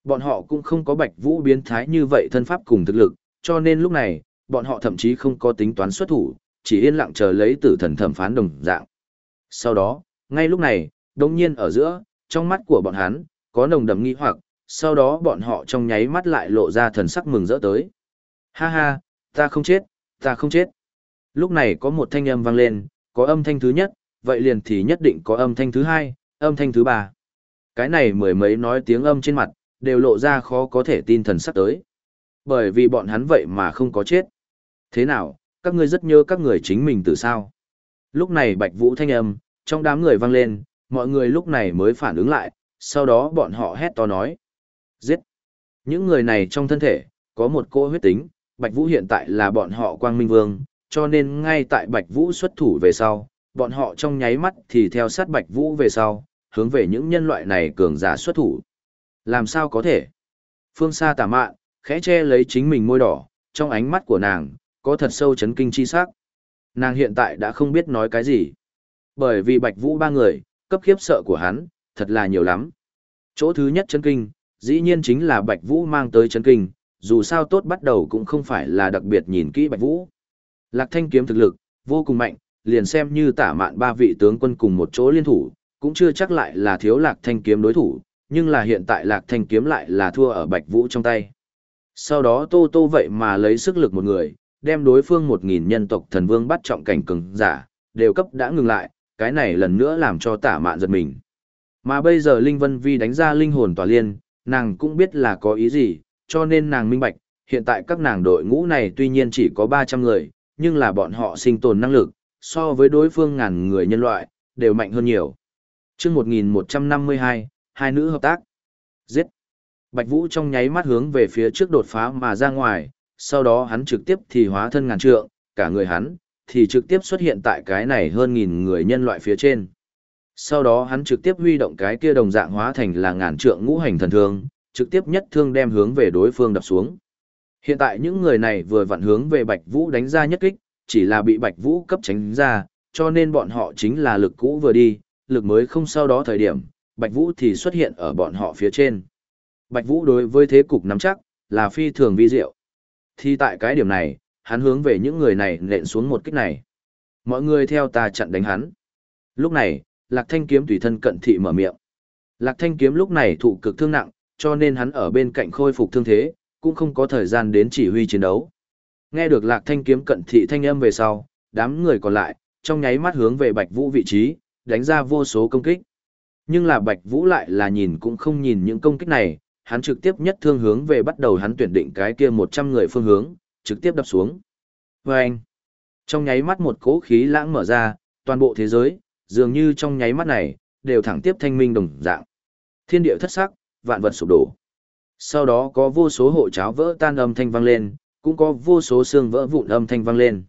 Bọn họ cũng không có Bạch Vũ biến thái như vậy thân pháp cùng thực lực, cho nên lúc này, bọn họ thậm chí không có tính toán xuất thủ, chỉ yên lặng chờ lấy tử thần thẩm phán đồng dạng. Sau đó, ngay lúc này, đồng nhiên ở giữa, trong mắt của bọn hắn, có nồng đậm nghi hoặc, sau đó bọn họ trong nháy mắt lại lộ ra thần sắc mừng rỡ tới. Ha ha, ta không chết, ta không chết. Lúc này có một thanh âm vang lên, có âm thanh thứ nhất, vậy liền thì nhất định có âm thanh thứ hai, âm thanh thứ ba. Cái này mười mấy nói tiếng âm trên mặt, đều lộ ra khó có thể tin thần sắc tới. Bởi vì bọn hắn vậy mà không có chết. Thế nào, các ngươi rất nhớ các người chính mình từ sao? Lúc này Bạch Vũ thanh âm, trong đám người vang lên, mọi người lúc này mới phản ứng lại, sau đó bọn họ hét to nói. Giết! Những người này trong thân thể, có một cô huyết tính, Bạch Vũ hiện tại là bọn họ Quang Minh Vương, cho nên ngay tại Bạch Vũ xuất thủ về sau, bọn họ trong nháy mắt thì theo sát Bạch Vũ về sau, hướng về những nhân loại này cường giả xuất thủ. Làm sao có thể? Phương xa tà mạn, khẽ che lấy chính mình môi đỏ, trong ánh mắt của nàng, có thật sâu chấn kinh chi sắc. Nàng hiện tại đã không biết nói cái gì. Bởi vì Bạch Vũ ba người, cấp khiếp sợ của hắn, thật là nhiều lắm. Chỗ thứ nhất chấn kinh, dĩ nhiên chính là Bạch Vũ mang tới chấn kinh, dù sao tốt bắt đầu cũng không phải là đặc biệt nhìn kỹ Bạch Vũ. Lạc Thanh kiếm thực lực, vô cùng mạnh, liền xem như tả mạn ba vị tướng quân cùng một chỗ liên thủ, cũng chưa chắc lại là thiếu Lạc Thanh kiếm đối thủ, nhưng là hiện tại Lạc Thanh kiếm lại là thua ở Bạch Vũ trong tay. Sau đó Tô Tô vậy mà lấy sức lực một người, đem đối phương một nghìn nhân tộc thần vương bắt trọng cảnh cường giả, đều cấp đã ngừng lại, cái này lần nữa làm cho tả mạn giật mình. Mà bây giờ Linh Vân Vi đánh ra linh hồn tòa liên, nàng cũng biết là có ý gì, cho nên nàng minh bạch, hiện tại các nàng đội ngũ này tuy nhiên chỉ có 300 người, nhưng là bọn họ sinh tồn năng lực, so với đối phương ngàn người nhân loại, đều mạnh hơn nhiều. chương 1152, hai nữ hợp tác. Giết. Bạch Vũ trong nháy mắt hướng về phía trước đột phá mà ra ngoài, sau đó hắn trực tiếp thì hóa thân ngàn trượng, cả người hắn, thì trực tiếp xuất hiện tại cái này hơn nghìn người nhân loại phía trên. Sau đó hắn trực tiếp huy động cái kia đồng dạng hóa thành là ngàn trượng ngũ hành thần thương, trực tiếp nhất thương đem hướng về đối phương đập xuống. Hiện tại những người này vừa vặn hướng về Bạch Vũ đánh ra nhất kích, chỉ là bị Bạch Vũ cấp tránh ra, cho nên bọn họ chính là lực cũ vừa đi, lực mới không sau đó thời điểm, Bạch Vũ thì xuất hiện ở bọn họ phía trên. Bạch Vũ đối với thế cục nắm chắc, là phi thường vi diệu. Thì tại cái điểm này, hắn hướng về những người này nện xuống một kích này. Mọi người theo ta chặn đánh hắn. Lúc này, Lạc Thanh Kiếm tùy thân cận thị mở miệng. Lạc Thanh Kiếm lúc này thụ cực thương nặng, cho nên hắn ở bên cạnh khôi phục thương thế, cũng không có thời gian đến chỉ huy chiến đấu. Nghe được Lạc Thanh Kiếm cận thị thanh âm về sau, đám người còn lại, trong nháy mắt hướng về Bạch Vũ vị trí, đánh ra vô số công kích. Nhưng là Bạch Vũ lại là nhìn cũng không nhìn những công kích này, hắn trực tiếp nhất thương hướng về bắt đầu hắn tuyển định cái kia 100 người phương hướng, trực tiếp đập xuống. Vâng! trong nháy mắt một cỗ khí lãng mở ra, toàn bộ thế giới, dường như trong nháy mắt này, đều thẳng tiếp thanh minh đồng dạng. Thiên địa thất sắc, vạn vật sụp đổ. Sau đó có vô số hộ cháo vỡ tan âm thanh vang lên, cũng có vô số xương vỡ vụn âm thanh vang lên.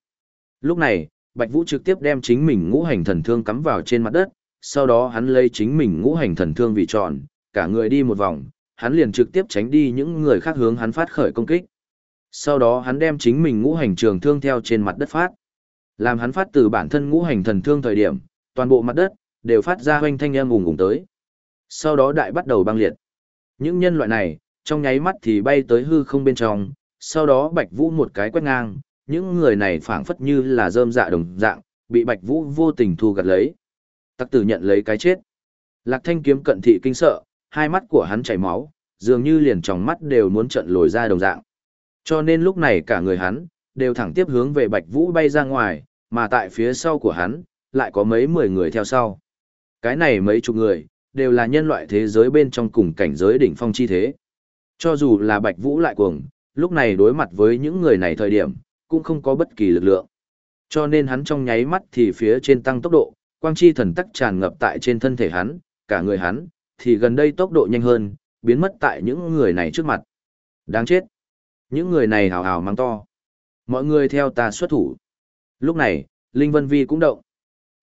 Lúc này, Bạch Vũ trực tiếp đem chính mình ngũ hành thần thương cắm vào trên mặt đất, sau đó hắn lấy chính mình ngũ hành thần thương vị tròn, cả người đi một vòng, hắn liền trực tiếp tránh đi những người khác hướng hắn phát khởi công kích. Sau đó hắn đem chính mình ngũ hành trường thương theo trên mặt đất phát. Làm hắn phát từ bản thân ngũ hành thần thương thời điểm, toàn bộ mặt đất đều phát ra hoanh thanh âm ùng ùng tới. Sau đó đại bắt đầu băng liệt. Những nhân loại này, trong nháy mắt thì bay tới hư không bên trong, sau đó Bạch Vũ một cái quét ngang, những người này phảng phất như là rơm dạ đồng dạng, bị Bạch Vũ vô tình thu gặt lấy. Tắc tử nhận lấy cái chết. Lạc Thanh kiếm cận thị kinh sợ, hai mắt của hắn chảy máu, dường như liền trong mắt đều muốn trợn lồi ra đồng dạng. Cho nên lúc này cả người hắn, đều thẳng tiếp hướng về Bạch Vũ bay ra ngoài, mà tại phía sau của hắn, lại có mấy mười người theo sau. Cái này mấy chục người, đều là nhân loại thế giới bên trong cùng cảnh giới đỉnh phong chi thế. Cho dù là Bạch Vũ lại cuồng, lúc này đối mặt với những người này thời điểm, cũng không có bất kỳ lực lượng. Cho nên hắn trong nháy mắt thì phía trên tăng tốc độ, quang chi thần tắc tràn ngập tại trên thân thể hắn, cả người hắn, thì gần đây tốc độ nhanh hơn, biến mất tại những người này trước mặt. Đáng chết. Những người này hào hào mang to. Mọi người theo ta xuất thủ. Lúc này, Linh Vân Vi cũng động.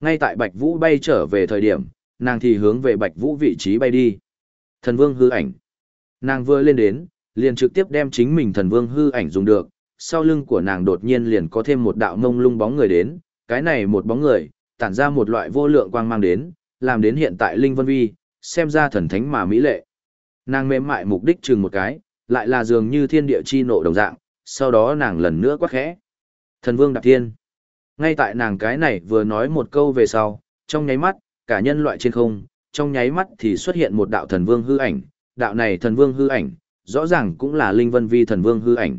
Ngay tại Bạch Vũ bay trở về thời điểm, nàng thì hướng về Bạch Vũ vị trí bay đi. Thần Vương hư ảnh. Nàng vừa lên đến, liền trực tiếp đem chính mình Thần Vương hư ảnh dùng được, sau lưng của nàng đột nhiên liền có thêm một đạo mông lung bóng người đến, cái này một bóng người, tản ra một loại vô lượng quang mang đến, làm đến hiện tại Linh Vân Vi, xem ra thần thánh mà mỹ lệ. Nàng mềm mại mục đích chừng một cái, lại là dường như thiên địa chi nộ đồng dạng, sau đó nàng lần nữa quát khẽ. Thần Vương Đạp Thiên. Ngay tại nàng cái này vừa nói một câu về sau, trong nháy mắt, cả nhân loại trên không, trong nháy mắt thì xuất hiện một đạo thần vương hư ảnh, đạo này thần vương hư ảnh, rõ ràng cũng là Linh Vân Vi thần vương hư ảnh.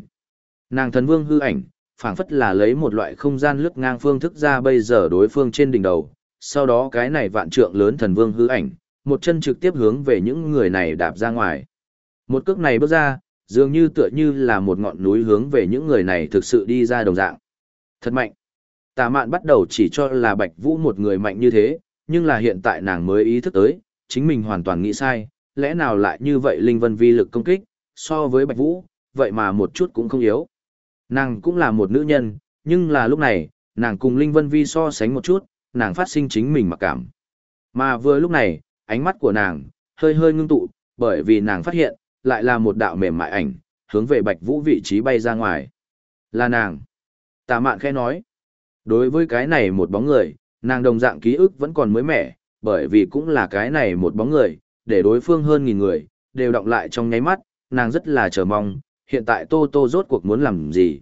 Nàng thần vương hư ảnh, phảng phất là lấy một loại không gian lướt ngang phương thức ra bây giờ đối phương trên đỉnh đầu, sau đó cái này vạn trượng lớn thần vương hư ảnh, một chân trực tiếp hướng về những người này đạp ra ngoài. Một cước này bước ra, dường như tựa như là một ngọn núi hướng về những người này thực sự đi ra đồng dạng. Thật mạnh. Tà mạn bắt đầu chỉ cho là Bạch Vũ một người mạnh như thế, nhưng là hiện tại nàng mới ý thức tới, chính mình hoàn toàn nghĩ sai, lẽ nào lại như vậy Linh Vân vi lực công kích, so với Bạch Vũ, vậy mà một chút cũng không yếu. Nàng cũng là một nữ nhân, nhưng là lúc này, nàng cùng Linh Vân Vi so sánh một chút, nàng phát sinh chính mình mặc cảm. Mà vừa lúc này, ánh mắt của nàng, hơi hơi ngưng tụ, bởi vì nàng phát hiện, lại là một đạo mềm mại ảnh, hướng về Bạch Vũ vị trí bay ra ngoài. Là nàng. Tà mạn khẽ nói. Đối với cái này một bóng người, nàng đồng dạng ký ức vẫn còn mới mẻ, bởi vì cũng là cái này một bóng người, để đối phương hơn nghìn người, đều động lại trong nháy mắt, nàng rất là chờ mong, hiện tại Tô Tô rốt cuộc muốn làm gì.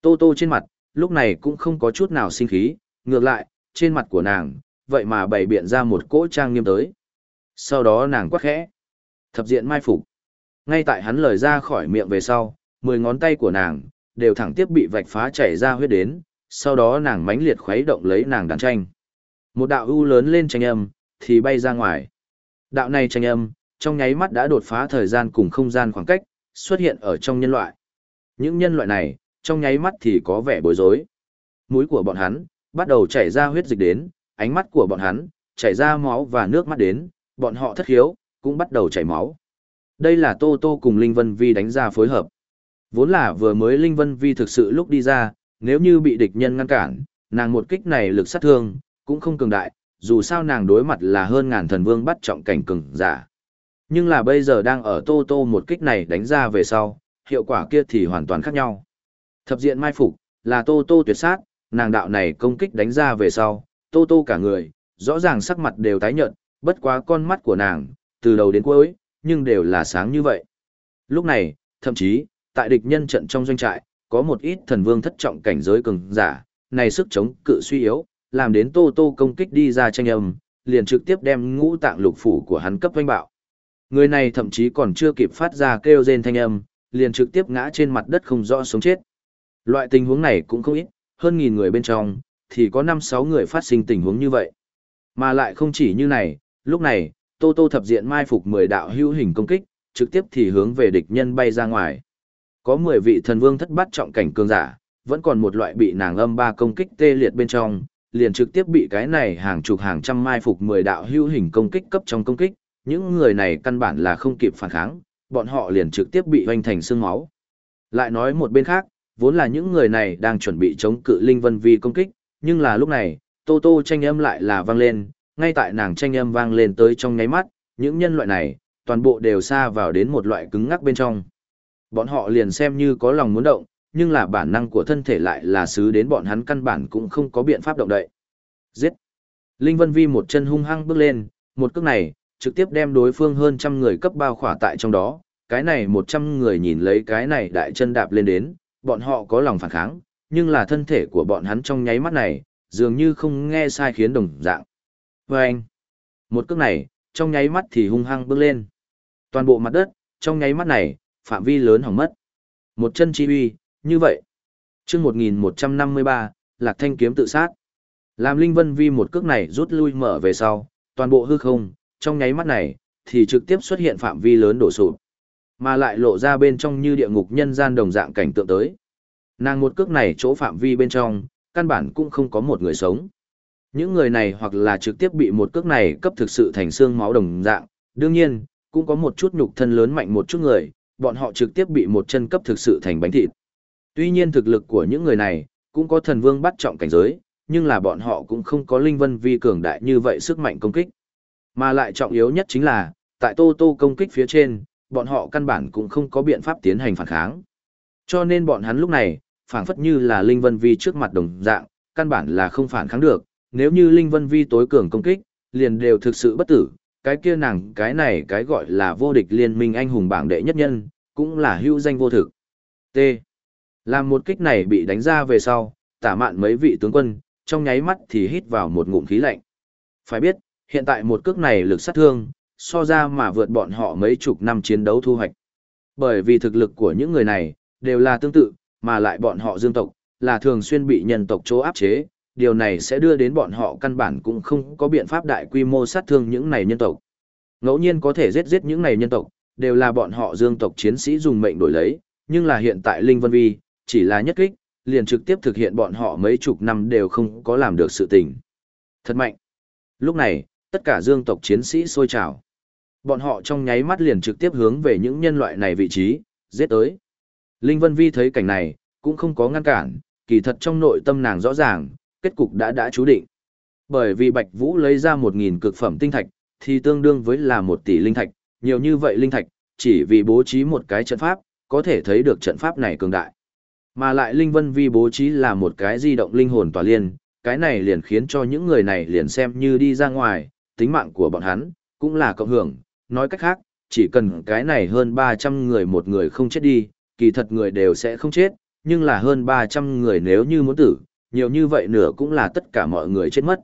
Tô Tô trên mặt, lúc này cũng không có chút nào sinh khí, ngược lại, trên mặt của nàng, vậy mà bày biện ra một cỗ trang nghiêm tới. Sau đó nàng quắc khẽ. Thập diện mai phục. Ngay tại hắn lời ra khỏi miệng về sau, mười ngón tay của nàng, đều thẳng tiếp bị vạch phá chảy ra huyết đến, sau đó nàng mãnh liệt khuấy động lấy nàng đàn tranh. Một đạo ưu lớn lên tranh âm, thì bay ra ngoài. Đạo này tranh âm, trong nháy mắt đã đột phá thời gian cùng không gian khoảng cách, xuất hiện ở trong nhân loại. Những nhân loại này, trong nháy mắt thì có vẻ bối rối. Mũi của bọn hắn, bắt đầu chảy ra huyết dịch đến, ánh mắt của bọn hắn, chảy ra máu và nước mắt đến, bọn họ thất hiếu, cũng bắt đầu chảy máu. Đây là Tô Tô cùng Linh Vân Vi đánh ra phối hợp. Vốn là vừa mới Linh Vân Vi thực sự lúc đi ra, nếu như bị địch nhân ngăn cản, nàng một kích này lực sát thương, cũng không cường đại, dù sao nàng đối mặt là hơn ngàn thần vương bắt trọng cảnh cường giả. Nhưng là bây giờ đang ở Tô Tô một kích này đánh ra về sau, hiệu quả kia thì hoàn toàn khác nhau. Thập diện mai phục, là Tô Tô tuyệt sát, nàng đạo này công kích đánh ra về sau, Tô Tô cả người, rõ ràng sắc mặt đều tái nhợt, bất quá con mắt của nàng, từ đầu đến cuối, nhưng đều là sáng như vậy. Lúc này, thậm chí, tại địch nhân trận trong doanh trại, có một ít thần vương thất trọng cảnh giới cường giả, này sức chống cự suy yếu, làm đến Tô Tô công kích đi ra tranh âm, liền trực tiếp đem ngũ tạng lục phủ của hắn cấp vanh bạo. Người này thậm chí còn chưa kịp phát ra kêu rên thanh âm, liền trực tiếp ngã trên mặt đất không rõ sống chết. Loại tình huống này cũng không ít, hơn nghìn người bên trong, thì có 5-6 người phát sinh tình huống như vậy. Mà lại không chỉ như này, lúc này, Tô Tô thập diện mai phục 10 đạo hữu hình công kích, trực tiếp thì hướng về địch nhân bay ra ngoài. Có 10 vị thần vương thất bát trọng cảnh cường giả, vẫn còn một loại bị nàng âm ba công kích tê liệt bên trong, liền trực tiếp bị cái này hàng chục hàng trăm mai phục 10 đạo hữu hình công kích cấp trong công kích, những người này căn bản là không kịp phản kháng, bọn họ liền trực tiếp bị hoành thành xương máu. Lại nói một bên khác, vốn là những người này đang chuẩn bị chống cự Linh Vân Vi công kích, nhưng là lúc này, Tô Tô tranh âm lại là vang lên, ngay tại nàng tranh âm vang lên tới trong nháy mắt, những nhân loại này, toàn bộ đều xa vào đến một loại cứng ngắc bên trong. Bọn họ liền xem như có lòng muốn động, nhưng là bản năng của thân thể lại là xứ đến bọn hắn căn bản cũng không có biện pháp động đậy. Giết! Linh Vân Vi một chân hung hăng bước lên, một cước này, trực tiếp đem đối phương hơn trăm người cấp bao khỏa tại trong đó. Cái này một trăm người nhìn lấy cái này đại chân đạp lên đến, bọn họ có lòng phản kháng, nhưng là thân thể của bọn hắn trong nháy mắt này, dường như không nghe sai khiến đồng dạng. Và anh, một cước này, trong nháy mắt thì hung hăng bước lên. Toàn bộ mặt đất, trong nháy mắt này, phạm vi lớn hỏng mất. Một chân chi uy, như vậy. chương 1153, Lạc Thanh kiếm tự sát. Làm Linh Vân Vi một cước này rút lui mở về sau, toàn bộ hư không, trong nháy mắt này, thì trực tiếp xuất hiện phạm vi lớn đổ sụp. Mà lại lộ ra bên trong như địa ngục nhân gian đồng dạng cảnh tượng tới. Nàng một cước này chỗ phạm vi bên trong, căn bản cũng không có một người sống. Những người này hoặc là trực tiếp bị một cước này cấp thực sự thành xương máu đồng dạng, đương nhiên, cũng có một chút nhục thân lớn mạnh một chút người, bọn họ trực tiếp bị một chân cấp thực sự thành bánh thịt. Tuy nhiên thực lực của những người này, cũng có thần vương bắt trọng cảnh giới, nhưng là bọn họ cũng không có linh vân vi cường đại như vậy sức mạnh công kích. Mà lại trọng yếu nhất chính là, tại Tô Tô công kích phía trên, bọn họ căn bản cũng không có biện pháp tiến hành phản kháng. Cho nên bọn hắn lúc này, phản phất như là Linh Vân Vi trước mặt đồng dạng, căn bản là không phản kháng được, nếu như Linh Vân Vi tối cường công kích, liền đều thực sự bất tử, cái kia nàng cái này cái gọi là vô địch liên minh anh hùng bảng đệ nhất nhân, cũng là hữu danh vô thực. T. Làm một kích này bị đánh ra về sau, tả mạn mấy vị tướng quân, trong nháy mắt thì hít vào một ngụm khí lạnh. Phải biết, hiện tại một cước này lực sát thương, so ra mà vượt bọn họ mấy chục năm chiến đấu thu hoạch. Bởi vì thực lực của những người này, đều là tương tự, mà lại bọn họ dương tộc, là thường xuyên bị nhân tộc chỗ áp chế, điều này sẽ đưa đến bọn họ căn bản cũng không có biện pháp đại quy mô sát thương những này nhân tộc. Ngẫu nhiên có thể giết giết những này nhân tộc, đều là bọn họ dương tộc chiến sĩ dùng mệnh đổi lấy, nhưng là hiện tại Linh Vân Vi, chỉ là nhất kích, liền trực tiếp thực hiện bọn họ mấy chục năm đều không có làm được sự tình. Thật mạnh. Lúc này, tất cả dương tộc chiến sĩ sôi trào. Bọn họ trong nháy mắt liền trực tiếp hướng về những nhân loại này vị trí, giết tới. Linh Vân Vi thấy cảnh này, cũng không có ngăn cản, kỳ thật trong nội tâm nàng rõ ràng, kết cục đã đã chú định. Bởi vì Bạch Vũ lấy ra một nghìn cực phẩm tinh thạch, thì tương đương với là một tỷ linh thạch, nhiều như vậy linh thạch, chỉ vì bố trí một cái trận pháp, có thể thấy được trận pháp này cường đại. Mà lại Linh Vân Vi bố trí là một cái di động linh hồn tòa liên, cái này liền khiến cho những người này liền xem như đi ra ngoài, tính mạng của bọn hắn, cũng là cộng hưởng, nói cách khác, chỉ cần cái này hơn 300 người một người không chết đi, kỳ thật người đều sẽ không chết, nhưng là hơn 300 người nếu như muốn tử, nhiều như vậy nửa cũng là tất cả mọi người chết mất.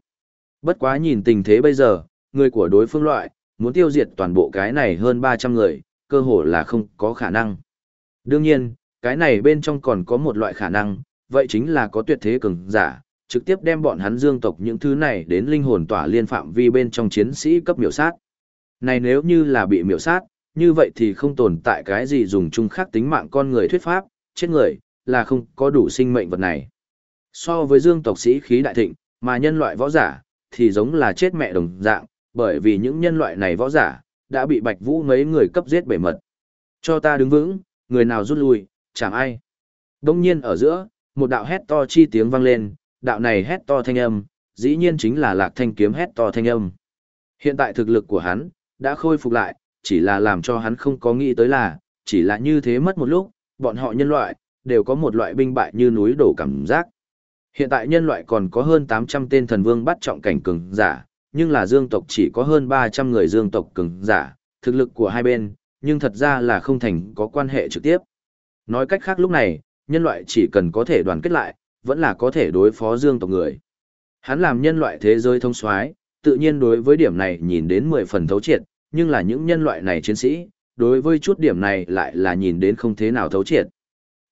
Bất quá nhìn tình thế bây giờ, người của đối phương loại, muốn tiêu diệt toàn bộ cái này hơn 300 người, cơ hồ là không có khả năng. Đương nhiên, cái này bên trong còn có một loại khả năng, vậy chính là có tuyệt thế cường giả, trực tiếp đem bọn hắn dương tộc những thứ này đến linh hồn tỏa liên phạm vi bên trong chiến sĩ cấp miểu sát. Này nếu như là bị miểu sát, như vậy thì không tồn tại cái gì dùng chung khác tính mạng con người thuyết pháp, chết người, là không có đủ sinh mệnh vật này. So với dương tộc sĩ khí đại thịnh, mà nhân loại võ giả, thì giống là chết mẹ đồng dạng, bởi vì những nhân loại này võ giả, đã bị bạch vũ mấy người cấp giết bể mật. Cho ta đứng vững, người nào rút lui, chẳng ai. Đông nhiên ở giữa, một đạo hét to chi tiếng vang lên, đạo này hét to thanh âm, dĩ nhiên chính là lạc thanh kiếm hét to thanh âm. Hiện tại thực lực của hắn, đã khôi phục lại, chỉ là làm cho hắn không có nghĩ tới là, chỉ là như thế mất một lúc, bọn họ nhân loại, đều có một loại binh bại như núi đổ cảm giác. Hiện tại nhân loại còn có hơn 800 tên thần vương bắt trọng cảnh cường giả, nhưng là dương tộc chỉ có hơn 300 người dương tộc cường giả, thực lực của hai bên, nhưng thật ra là không thành có quan hệ trực tiếp. Nói cách khác lúc này, nhân loại chỉ cần có thể đoàn kết lại, vẫn là có thể đối phó dương tộc người. Hắn làm nhân loại thế giới thông soái, tự nhiên đối với điểm này nhìn đến 10 phần thấu triệt, nhưng là những nhân loại này chiến sĩ, đối với chút điểm này lại là nhìn đến không thế nào thấu triệt.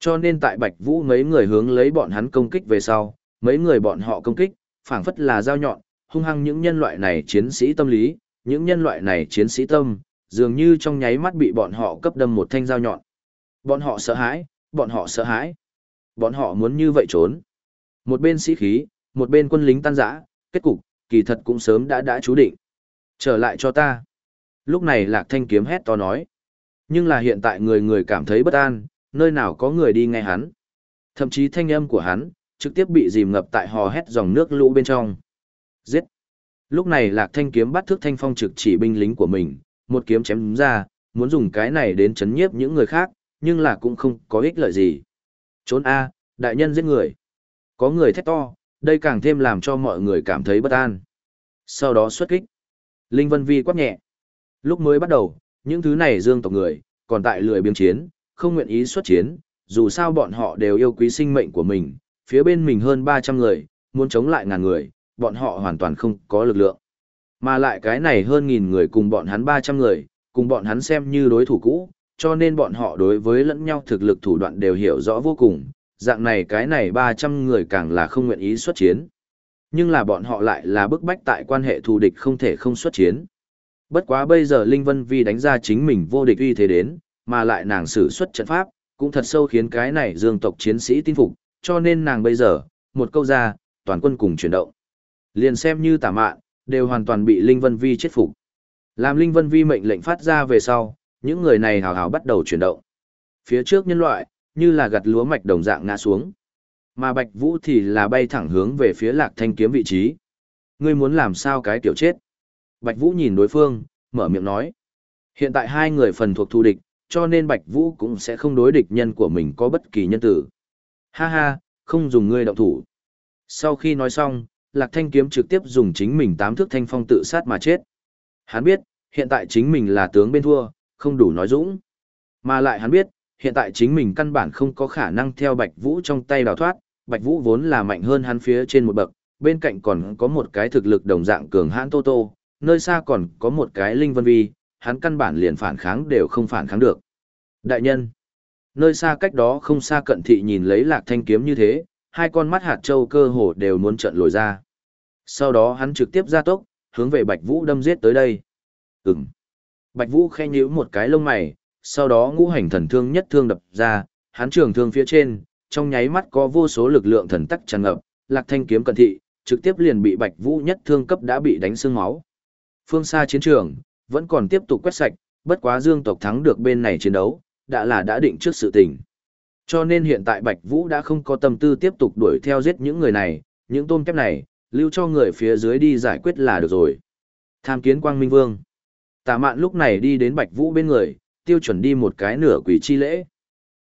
Cho nên tại Bạch Vũ mấy người hướng lấy bọn hắn công kích về sau, mấy người bọn họ công kích, phảng phất là dao nhọn, hung hăng những nhân loại này chiến sĩ tâm lý, những nhân loại này chiến sĩ tâm, dường như trong nháy mắt bị bọn họ cấp đâm một thanh dao nhọn. Bọn họ sợ hãi, bọn họ sợ hãi. Bọn họ muốn như vậy trốn. Một bên sĩ khí, một bên quân lính tan rã, kết cục, kỳ thật cũng sớm đã đã chú định. Trở lại cho ta. Lúc này Lạc Thanh kiếm hét to nói. Nhưng là hiện tại người người cảm thấy bất an, nơi nào có người đi nghe hắn. Thậm chí thanh âm của hắn, trực tiếp bị dìm ngập tại hò hét dòng nước lũ bên trong. Giết! Lúc này Lạc Thanh kiếm bắt thước thanh phong trực chỉ binh lính của mình, một kiếm chém ra, muốn dùng cái này đến chấn nhiếp những người khác, nhưng là cũng không có ích lợi gì. Trốn A, đại nhân giết người. Có người thét to, đây càng thêm làm cho mọi người cảm thấy bất an. Sau đó xuất kích. Linh Vân Vi quát nhẹ. Lúc mới bắt đầu, những thứ này dương tộc người, còn tại lười biếng chiến, không nguyện ý xuất chiến, dù sao bọn họ đều yêu quý sinh mệnh của mình, phía bên mình hơn 300 người, muốn chống lại ngàn người, bọn họ hoàn toàn không có lực lượng. Mà lại cái này hơn nghìn người cùng bọn hắn 300 người, cùng bọn hắn xem như đối thủ cũ, cho nên bọn họ đối với lẫn nhau thực lực thủ đoạn đều hiểu rõ vô cùng, dạng này cái này 300 người càng là không nguyện ý xuất chiến. Nhưng là bọn họ lại là bức bách tại quan hệ thù địch không thể không xuất chiến. Bất quá bây giờ Linh Vân Vi đánh ra chính mình vô địch uy thế đến, mà lại nàng sử xuất trận pháp, cũng thật sâu khiến cái này dương tộc chiến sĩ tin phục, cho nên nàng bây giờ, một câu ra, toàn quân cùng chuyển động. Liền xem như tả mạn, đều hoàn toàn bị Linh Vân Vi chết phục. Làm Linh Vân Vi mệnh lệnh phát ra về sau, những người này hào hào bắt đầu chuyển động. Phía trước nhân loại, như là gặt lúa mạch đồng dạng ngã xuống. Mà Bạch Vũ thì là bay thẳng hướng về phía Lạc Thanh kiếm vị trí. Ngươi muốn làm sao cái tiểu chết? Bạch Vũ nhìn đối phương, mở miệng nói. Hiện tại hai người phần thuộc thù địch, cho nên Bạch Vũ cũng sẽ không đối địch nhân của mình có bất kỳ nhân tử. Ha ha, không dùng ngươi động thủ. Sau khi nói xong, Lạc Thanh kiếm trực tiếp dùng chính mình tám thước thanh phong tự sát mà chết. Hắn biết, hiện tại chính mình là tướng bên thua, không đủ nói dũng. Mà lại hắn biết, hiện tại chính mình căn bản không có khả năng theo Bạch Vũ trong tay đào thoát, Bạch Vũ vốn là mạnh hơn hắn phía trên một bậc, bên cạnh còn có một cái thực lực đồng dạng cường hãn Tô Tô, nơi xa còn có một cái Linh Vân Vi, hắn căn bản liền phản kháng đều không phản kháng được. Đại nhân, nơi xa cách đó không xa cận thị nhìn lấy lạc thanh kiếm như thế, hai con mắt hạt châu cơ hồ đều muốn trận lồi ra. Sau đó hắn trực tiếp ra tốc, hướng về Bạch Vũ đâm giết tới đây. Ừm. Bạch Vũ khẽ nhíu một cái lông mày, sau đó ngũ hành thần thương nhất thương đập ra, hắn trường thương phía trên, trong nháy mắt có vô số lực lượng thần tắc tràn ngập, lạc thanh kiếm cận thị, trực tiếp liền bị Bạch Vũ nhất thương cấp đã bị đánh xương máu. Phương xa chiến trường, vẫn còn tiếp tục quét sạch, bất quá dương tộc thắng được bên này chiến đấu, đã là đã định trước sự tình. Cho nên hiện tại Bạch Vũ đã không có tâm tư tiếp tục đuổi theo giết những người này, những tôm kép này, lưu cho người phía dưới đi giải quyết là được rồi. Tham kiến Quang Minh Vương. Tạ mạn lúc này đi đến Bạch Vũ bên người, tiêu chuẩn đi một cái nửa quỷ chi lễ.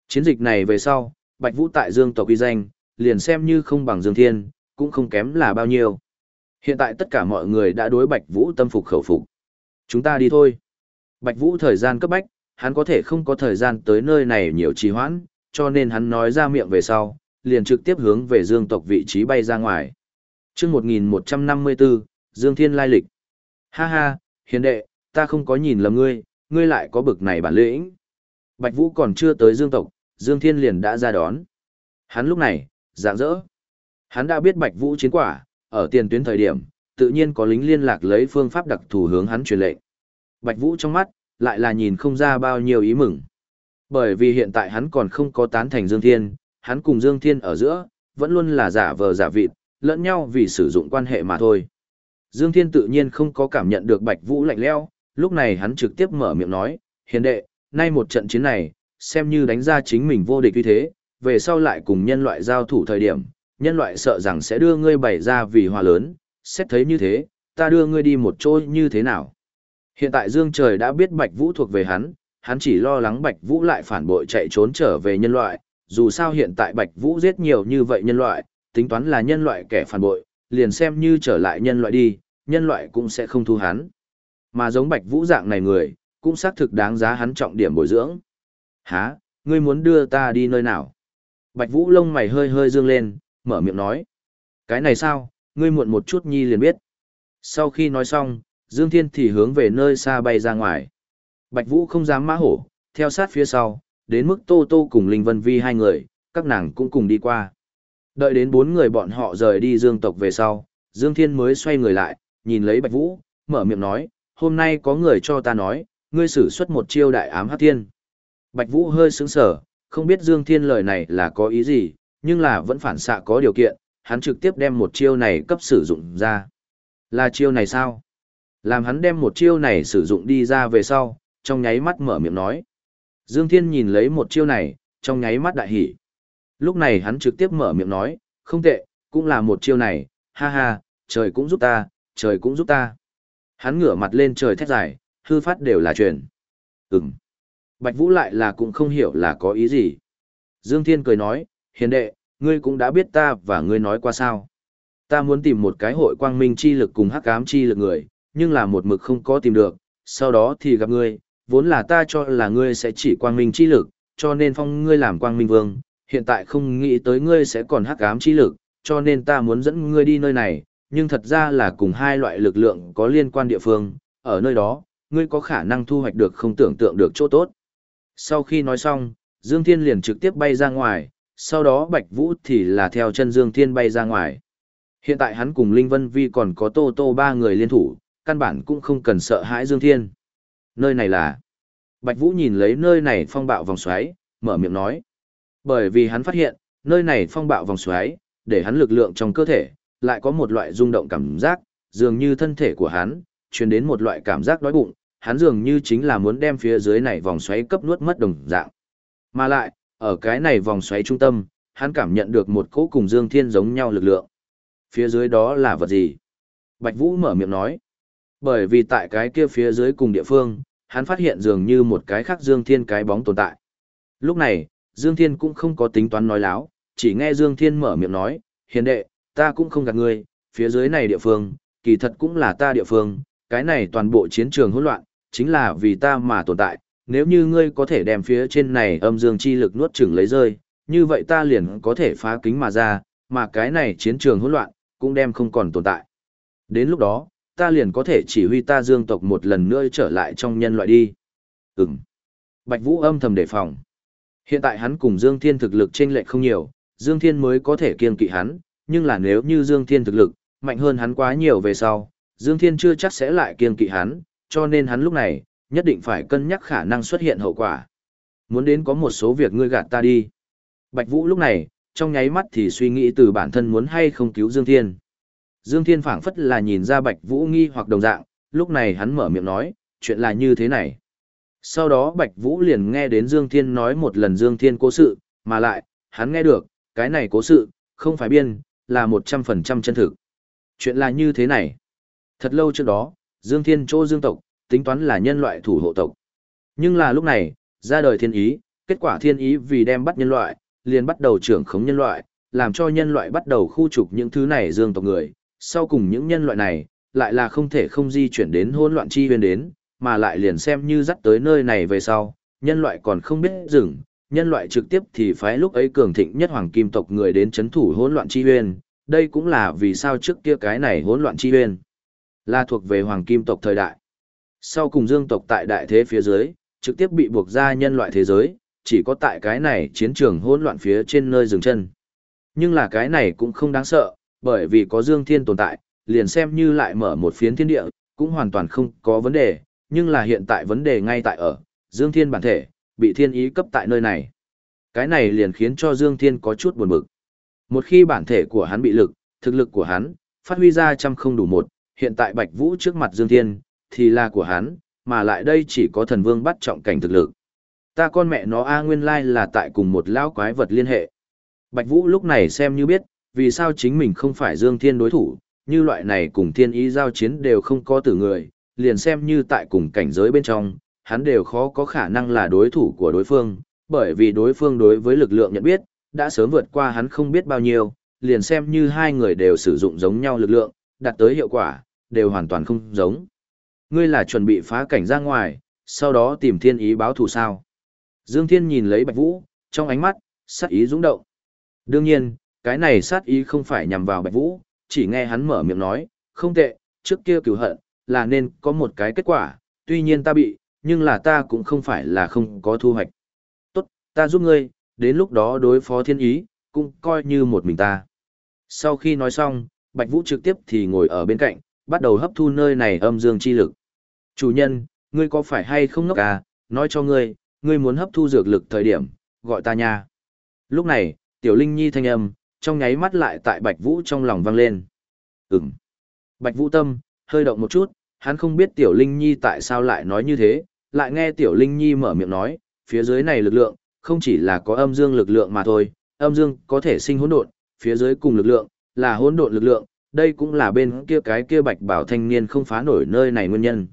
Chiến dịch này về sau, Bạch Vũ tại Dương tộc uy danh, liền xem như không bằng Dương Thiên, cũng không kém là bao nhiêu. Hiện tại tất cả mọi người đã đối Bạch Vũ tâm phục khẩu phục. Chúng ta đi thôi. Bạch Vũ thời gian cấp bách, hắn có thể không có thời gian tới nơi này nhiều trì hoãn, cho nên hắn nói ra miệng về sau, liền trực tiếp hướng về Dương tộc vị trí bay ra ngoài. Trước 1154, Dương Thiên lai lịch. Ha ha, hiền đệ, ta không có nhìn lầm ngươi, ngươi lại có bực này bản lĩnh. Bạch Vũ còn chưa tới Dương tộc, Dương Thiên liền đã ra đón. Hắn lúc này, dạng dỡ. Hắn đã biết Bạch Vũ chiến quả, ở tiền tuyến thời điểm, tự nhiên có lính liên lạc lấy phương pháp đặc thù hướng hắn truyền lệnh. Bạch Vũ trong mắt, lại là nhìn không ra bao nhiêu ý mừng. Bởi vì hiện tại hắn còn không có tán thành Dương Thiên, hắn cùng Dương Thiên ở giữa, vẫn luôn là giả vờ giả vịt, lẫn nhau vì sử dụng quan hệ mà thôi. Dương Thiên tự nhiên không có cảm nhận được Bạch Vũ lạnh lẽo, lúc này hắn trực tiếp mở miệng nói, hiền đệ, nay một trận chiến này, xem như đánh ra chính mình vô địch uy thế, về sau lại cùng nhân loại giao thủ thời điểm, nhân loại sợ rằng sẽ đưa ngươi bày ra vì hòa lớn, xét thấy như thế, ta đưa ngươi đi một chỗ như thế nào. Hiện tại Dương Trời đã biết Bạch Vũ thuộc về hắn, hắn chỉ lo lắng Bạch Vũ lại phản bội chạy trốn trở về nhân loại, dù sao hiện tại Bạch Vũ giết nhiều như vậy nhân loại, tính toán là nhân loại kẻ phản bội, liền xem như trở lại nhân loại đi, nhân loại cũng sẽ không thu hắn. Mà giống Bạch Vũ dạng này người, cũng xác thực đáng giá hắn trọng điểm bồi dưỡng. Hả, ngươi muốn đưa ta đi nơi nào? Bạch Vũ lông mày hơi hơi dương lên, mở miệng nói. Cái này sao, ngươi muộn một chút nhi liền biết. Sau khi nói xong, Dương Thiên thì hướng về nơi xa bay ra ngoài. Bạch Vũ không dám mã hổ, theo sát phía sau, đến mức Tô Tô cùng Linh Vân Vi hai người, các nàng cũng cùng đi qua. Đợi đến bốn người bọn họ rời đi Dương tộc về sau, Dương Thiên mới xoay người lại, nhìn lấy Bạch Vũ, mở miệng nói, hôm nay có người cho ta nói, ngươi sử xuất một chiêu đại ám hắc thiên. Bạch Vũ hơi sững sờ, không biết Dương Thiên lời này là có ý gì, nhưng là vẫn phản xạ có điều kiện, hắn trực tiếp đem một chiêu này cấp sử dụng ra. Là chiêu này sao? Làm hắn đem một chiêu này sử dụng đi ra về sau, trong nháy mắt mở miệng nói. Dương Thiên nhìn lấy một chiêu này, trong nháy mắt đại hỉ. Lúc này hắn trực tiếp mở miệng nói, không tệ, cũng là một chiêu này, ha ha, trời cũng giúp ta, trời cũng giúp ta. Hắn ngửa mặt lên trời thét dài, hư phát đều là truyền. Ừm. Bạch Vũ lại là cũng không hiểu là có ý gì. Dương Thiên cười nói, hiền đệ, ngươi cũng đã biết ta và ngươi nói qua sao. Ta muốn tìm một cái hội quang minh chi lực cùng hắc ám chi lực người, nhưng là một mực không có tìm được, sau đó thì gặp ngươi, vốn là ta cho là ngươi sẽ chỉ quang minh chi lực, cho nên phong ngươi làm quang minh vương, hiện tại không nghĩ tới ngươi sẽ còn hắc ám chi lực, cho nên ta muốn dẫn ngươi đi nơi này, nhưng thật ra là cùng hai loại lực lượng có liên quan địa phương, ở nơi đó, ngươi có khả năng thu hoạch được không tưởng tượng được chỗ tốt. Sau khi nói xong, Dương Thiên liền trực tiếp bay ra ngoài, sau đó Bạch Vũ thì là theo chân Dương Thiên bay ra ngoài. Hiện tại hắn cùng Linh Vân Vi còn có Tô Tô ba người liên thủ, căn bản cũng không cần sợ hãi Dương Thiên. Nơi này là... Bạch Vũ nhìn lấy nơi này phong bạo vòng xoáy, mở miệng nói. Bởi vì hắn phát hiện, nơi này phong bạo vòng xoáy, để hắn lực lượng trong cơ thể, lại có một loại rung động cảm giác, dường như thân thể của hắn, truyền đến một loại cảm giác đói bụng, hắn dường như chính là muốn đem phía dưới này vòng xoáy cấp nuốt mất đồng dạng. Mà lại, ở cái này vòng xoáy trung tâm, hắn cảm nhận được một cỗ cùng Dương Thiên giống nhau lực lượng. Phía dưới đó là vật gì? Bạch Vũ mở miệng nói. Bởi vì tại cái kia phía dưới cùng địa phương, hắn phát hiện dường như một cái khác Dương Thiên cái bóng tồn tại. Lúc này, Dương Thiên cũng không có tính toán nói láo, chỉ nghe Dương Thiên mở miệng nói, hiền đệ, ta cũng không gạt ngươi, phía dưới này địa phương, kỳ thật cũng là ta địa phương, cái này toàn bộ chiến trường hỗn loạn, chính là vì ta mà tồn tại, nếu như ngươi có thể đem phía trên này âm dương chi lực nuốt chửng lấy rơi, như vậy ta liền có thể phá kính mà ra, mà cái này chiến trường hỗn loạn, cũng đem không còn tồn tại. Đến lúc đó, ta liền có thể chỉ huy ta dương tộc một lần nữa trở lại trong nhân loại đi. Ừm. Bạch Vũ âm thầm đề phòng. Hiện tại hắn cùng Dương Thiên thực lực chênh lệch không nhiều, Dương Thiên mới có thể kiên kỵ hắn, nhưng là nếu như Dương Thiên thực lực mạnh hơn hắn quá nhiều về sau, Dương Thiên chưa chắc sẽ lại kiên kỵ hắn, cho nên hắn lúc này nhất định phải cân nhắc khả năng xuất hiện hậu quả. Muốn đến có một số việc ngươi gạt ta đi. Bạch Vũ lúc này, trong nháy mắt thì suy nghĩ từ bản thân muốn hay không cứu Dương Thiên. Dương Thiên phảng phất là nhìn ra Bạch Vũ nghi hoặc đồng dạng, lúc này hắn mở miệng nói, chuyện là như thế này. Sau đó Bạch Vũ liền nghe đến Dương Thiên nói một lần Dương Thiên cố sự, mà lại, hắn nghe được, cái này cố sự, không phải biên, là 100% chân thực. Chuyện là như thế này. Thật lâu trước đó, Dương Thiên Chô Dương tộc, tính toán là nhân loại thủ hộ tộc. Nhưng là lúc này, ra đời thiên ý, kết quả thiên ý vì đem bắt nhân loại, liền bắt đầu trưởng khống nhân loại, làm cho nhân loại bắt đầu khu trục những thứ này dương tộc người, sau cùng những nhân loại này, lại là không thể không di chuyển đến hỗn loạn chi huyền đến, mà lại liền xem như dắt tới nơi này về sau, nhân loại còn không biết dừng, nhân loại trực tiếp thì phái lúc ấy cường thịnh nhất hoàng kim tộc người đến chấn thủ hỗn loạn chi huyên, đây cũng là vì sao trước kia cái này hỗn loạn chi huyên là thuộc về hoàng kim tộc thời đại. Sau cùng dương tộc tại đại thế phía dưới, trực tiếp bị buộc ra nhân loại thế giới, chỉ có tại cái này chiến trường hỗn loạn phía trên nơi dừng chân. Nhưng là cái này cũng không đáng sợ, bởi vì có Dương Thiên tồn tại, liền xem như lại mở một phiến thiên địa, cũng hoàn toàn không có vấn đề, nhưng là hiện tại vấn đề ngay tại ở, Dương Thiên bản thể, bị thiên ý cấp tại nơi này. Cái này liền khiến cho Dương Thiên có chút buồn bực. Một khi bản thể của hắn bị lực, thực lực của hắn, phát huy ra trăm không đủ một, hiện tại Bạch Vũ trước mặt Dương Thiên, thì là của hắn, mà lại đây chỉ có thần vương bắt trọng cảnh thực lực. Ta con mẹ nó A nguyên lai là tại cùng một lão quái vật liên hệ. Bạch Vũ lúc này xem như biết, vì sao chính mình không phải Dương Thiên đối thủ, như loại này cùng thiên ý giao chiến đều không có tử người, liền xem như tại cùng cảnh giới bên trong, hắn đều khó có khả năng là đối thủ của đối phương, bởi vì đối phương đối với lực lượng nhận biết, đã sớm vượt qua hắn không biết bao nhiêu, liền xem như hai người đều sử dụng giống nhau lực lượng, đạt tới hiệu quả, đều hoàn toàn không giống. Ngươi là chuẩn bị phá cảnh ra ngoài, sau đó tìm thiên ý báo thù sao. Dương Thiên nhìn lấy Bạch Vũ, trong ánh mắt, sát ý dũng động. Đương nhiên, cái này sát ý không phải nhằm vào Bạch Vũ, chỉ nghe hắn mở miệng nói, không tệ, trước kia cửu hận, là nên có một cái kết quả, tuy nhiên ta bị, nhưng là ta cũng không phải là không có thu hoạch. Tốt, ta giúp ngươi, đến lúc đó đối phó thiên ý, cũng coi như một mình ta. Sau khi nói xong, Bạch Vũ trực tiếp thì ngồi ở bên cạnh, bắt đầu hấp thu nơi này âm dương chi lực. Chủ nhân, ngươi có phải hay không ngốc à, nói cho ngươi, ngươi muốn hấp thu dược lực thời điểm, gọi ta nha. Lúc này, Tiểu Linh Nhi thanh âm, trong nháy mắt lại tại Bạch Vũ trong lòng vang lên. Ừm. Bạch Vũ tâm, hơi động một chút, hắn không biết Tiểu Linh Nhi tại sao lại nói như thế, lại nghe Tiểu Linh Nhi mở miệng nói, phía dưới này lực lượng, không chỉ là có âm dương lực lượng mà thôi, âm dương có thể sinh hỗn độn, phía dưới cùng lực lượng, là hỗn độn lực lượng, đây cũng là bên kia cái kia Bạch Bảo thanh niên không phá nổi nơi này nguyên nhân.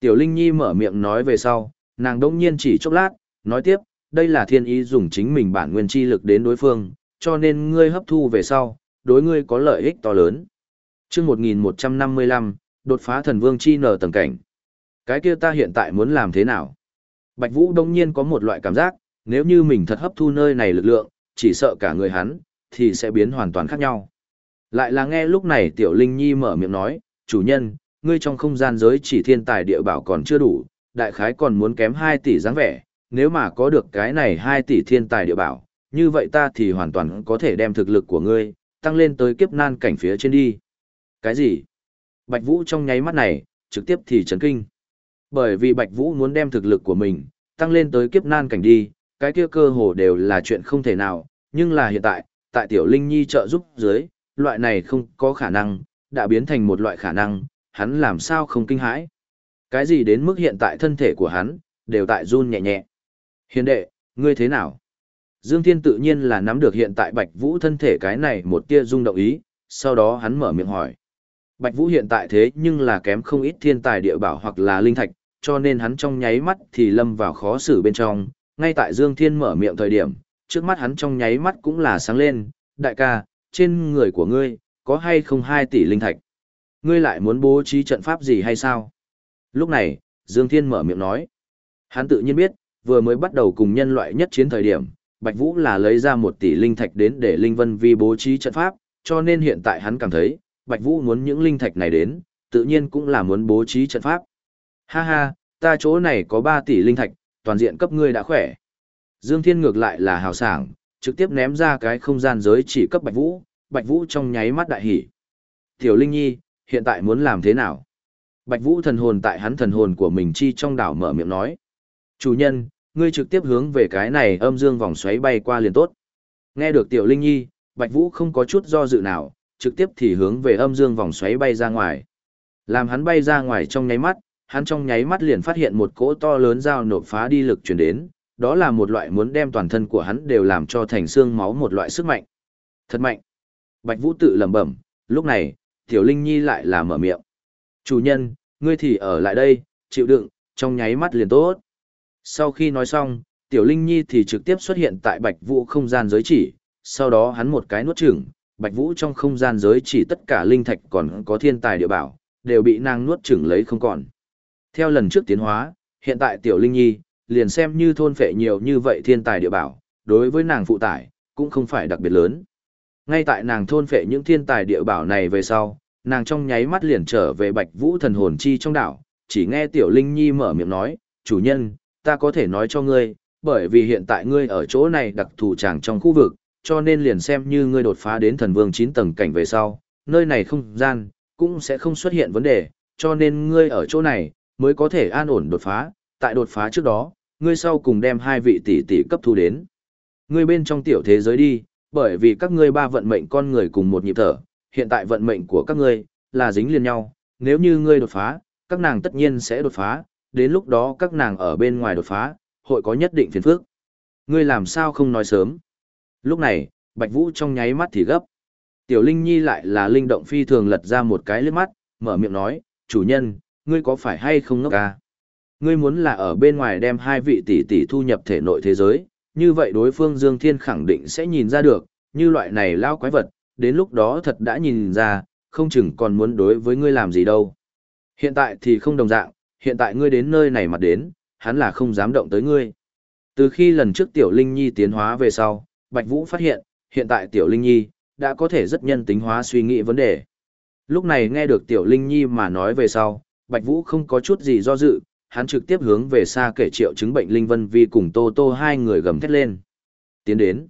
Tiểu Linh Nhi mở miệng nói về sau, nàng đông nhiên chỉ chốc lát, nói tiếp, đây là thiên ý dùng chính mình bản nguyên chi lực đến đối phương, cho nên ngươi hấp thu về sau, đối ngươi có lợi ích to lớn. Trước 1155, đột phá thần vương chi nở tầng cảnh. Cái kia ta hiện tại muốn làm thế nào? Bạch Vũ đông nhiên có một loại cảm giác, nếu như mình thật hấp thu nơi này lực lượng, chỉ sợ cả người hắn, thì sẽ biến hoàn toàn khác nhau. Lại là nghe lúc này Tiểu Linh Nhi mở miệng nói, chủ nhân, ngươi trong không gian giới chỉ thiên tài địa bảo còn chưa đủ, đại khái còn muốn kém 2 tỷ dáng vẻ, nếu mà có được cái này 2 tỷ thiên tài địa bảo, như vậy ta thì hoàn toàn có thể đem thực lực của ngươi, tăng lên tới kiếp nan cảnh phía trên đi. Cái gì? Bạch Vũ trong nháy mắt này, trực tiếp thì chấn kinh. Bởi vì Bạch Vũ muốn đem thực lực của mình, tăng lên tới kiếp nan cảnh đi, cái kia cơ hồ đều là chuyện không thể nào, nhưng là hiện tại, tại Tiểu Linh Nhi trợ giúp dưới, loại này không có khả năng, đã biến thành một loại khả năng, hắn làm sao không kinh hãi. Cái gì đến mức hiện tại thân thể của hắn, đều tại run nhẹ nhẹ. Hiền đệ, ngươi thế nào? Dương Thiên tự nhiên là nắm được hiện tại Bạch Vũ thân thể cái này một tia rung động ý, sau đó hắn mở miệng hỏi. Bạch Vũ hiện tại thế nhưng là kém không ít thiên tài địa bảo hoặc là linh thạch, cho nên hắn trong nháy mắt thì lâm vào khó xử bên trong, ngay tại Dương Thiên mở miệng thời điểm, trước mắt hắn trong nháy mắt cũng là sáng lên, đại ca, trên người của ngươi, có hay không 2 tỷ linh thạch? Ngươi lại muốn bố trí trận pháp gì hay sao? Lúc này, Dương Thiên mở miệng nói. Hắn tự nhiên biết, vừa mới bắt đầu cùng nhân loại nhất chiến thời điểm, Bạch Vũ là lấy ra một tỷ linh thạch đến để Linh Vân Vi bố trí trận pháp, cho nên hiện tại hắn cảm thấy, Bạch Vũ muốn những linh thạch này đến, tự nhiên cũng là muốn bố trí trận pháp. Ha ha, ta chỗ này có 3 tỷ linh thạch, toàn diện cấp ngươi đã khỏe. Dương Thiên ngược lại là hào sảng, trực tiếp ném ra cái không gian giới chỉ cấp Bạch Vũ, Bạch Vũ trong nháy mắt đại hỉ. Tiểu Linh Nhi, hiện tại muốn làm thế nào? Bạch Vũ thần hồn tại hắn thần hồn của mình chi trong đảo mở miệng nói. Chủ nhân, ngươi trực tiếp hướng về cái này âm dương vòng xoáy bay qua liền tốt. Nghe được Tiểu Linh Nhi, Bạch Vũ không có chút do dự nào, trực tiếp thì hướng về âm dương vòng xoáy bay ra ngoài. Làm hắn bay ra ngoài trong nháy mắt, hắn trong nháy mắt liền phát hiện một cỗ to lớn dao nộp phá đi lực truyền đến, đó là một loại muốn đem toàn thân của hắn đều làm cho thành xương máu một loại sức mạnh. Thật mạnh. Bạch Vũ tự lẩm bẩm, lúc này, Tiểu Linh Nhi lại là mở miệng. Chủ nhân, ngươi thì ở lại đây, chịu đựng, trong nháy mắt liền tốt. Sau khi nói xong, Tiểu Linh Nhi thì trực tiếp xuất hiện tại Bạch Vũ không gian giới chỉ, sau đó hắn một cái nuốt chửng, Bạch Vũ trong không gian giới chỉ tất cả linh thạch còn có thiên tài địa bảo, đều bị nàng nuốt chửng lấy không còn. Theo lần trước tiến hóa, hiện tại Tiểu Linh Nhi, liền xem như thôn phệ nhiều như vậy thiên tài địa bảo, đối với nàng phụ tải, cũng không phải đặc biệt lớn. Ngay tại nàng thôn phệ những thiên tài địa bảo này về sau, nàng trong nháy mắt liền trở về Bạch Vũ thần hồn chi trong đảo, chỉ nghe Tiểu Linh Nhi mở miệng nói, chủ nhân, ta có thể nói cho ngươi, bởi vì hiện tại ngươi ở chỗ này đặc thù chẳng trong khu vực, cho nên liền xem như ngươi đột phá đến thần vương 9 tầng cảnh về sau, nơi này không gian, cũng sẽ không xuất hiện vấn đề, cho nên ngươi ở chỗ này, mới có thể an ổn đột phá, tại đột phá trước đó, ngươi sau cùng đem hai vị tỷ tỷ cấp thu đến. Ngươi bên trong tiểu thế giới đi, bởi vì các ngươi ba vận mệnh con người cùng một nhịp thở, hiện tại vận mệnh của các ngươi là dính liền nhau, nếu như ngươi đột phá, các nàng tất nhiên sẽ đột phá, đến lúc đó các nàng ở bên ngoài đột phá, hội có nhất định phiền phức. Ngươi làm sao không nói sớm? Lúc này, Bạch Vũ trong nháy mắt thì gấp. Tiểu Linh Nhi lại là linh động phi thường lật ra một cái liếc mắt, mở miệng nói, chủ nhân, ngươi có phải hay không ngốc ca? Ngươi muốn là ở bên ngoài đem hai vị tỷ tỷ thu nhập thể nội thế giới, như vậy đối phương Dương Thiên khẳng định sẽ nhìn ra được, như loại này lao quái vật, đến lúc đó thật đã nhìn ra, không chừng còn muốn đối với ngươi làm gì đâu. Hiện tại thì không đồng dạng, hiện tại ngươi đến nơi này mà đến, hắn là không dám động tới ngươi. Từ khi lần trước Tiểu Linh Nhi tiến hóa về sau, Bạch Vũ phát hiện, hiện tại Tiểu Linh Nhi đã có thể rất nhân tính hóa suy nghĩ vấn đề. Lúc này nghe được Tiểu Linh Nhi mà nói về sau, Bạch Vũ không có chút gì do dự, hắn trực tiếp hướng về xa kể triệu chứng bệnh Linh Vân Vi cùng Tô Tô hai người gầm thét lên. Tiến đến.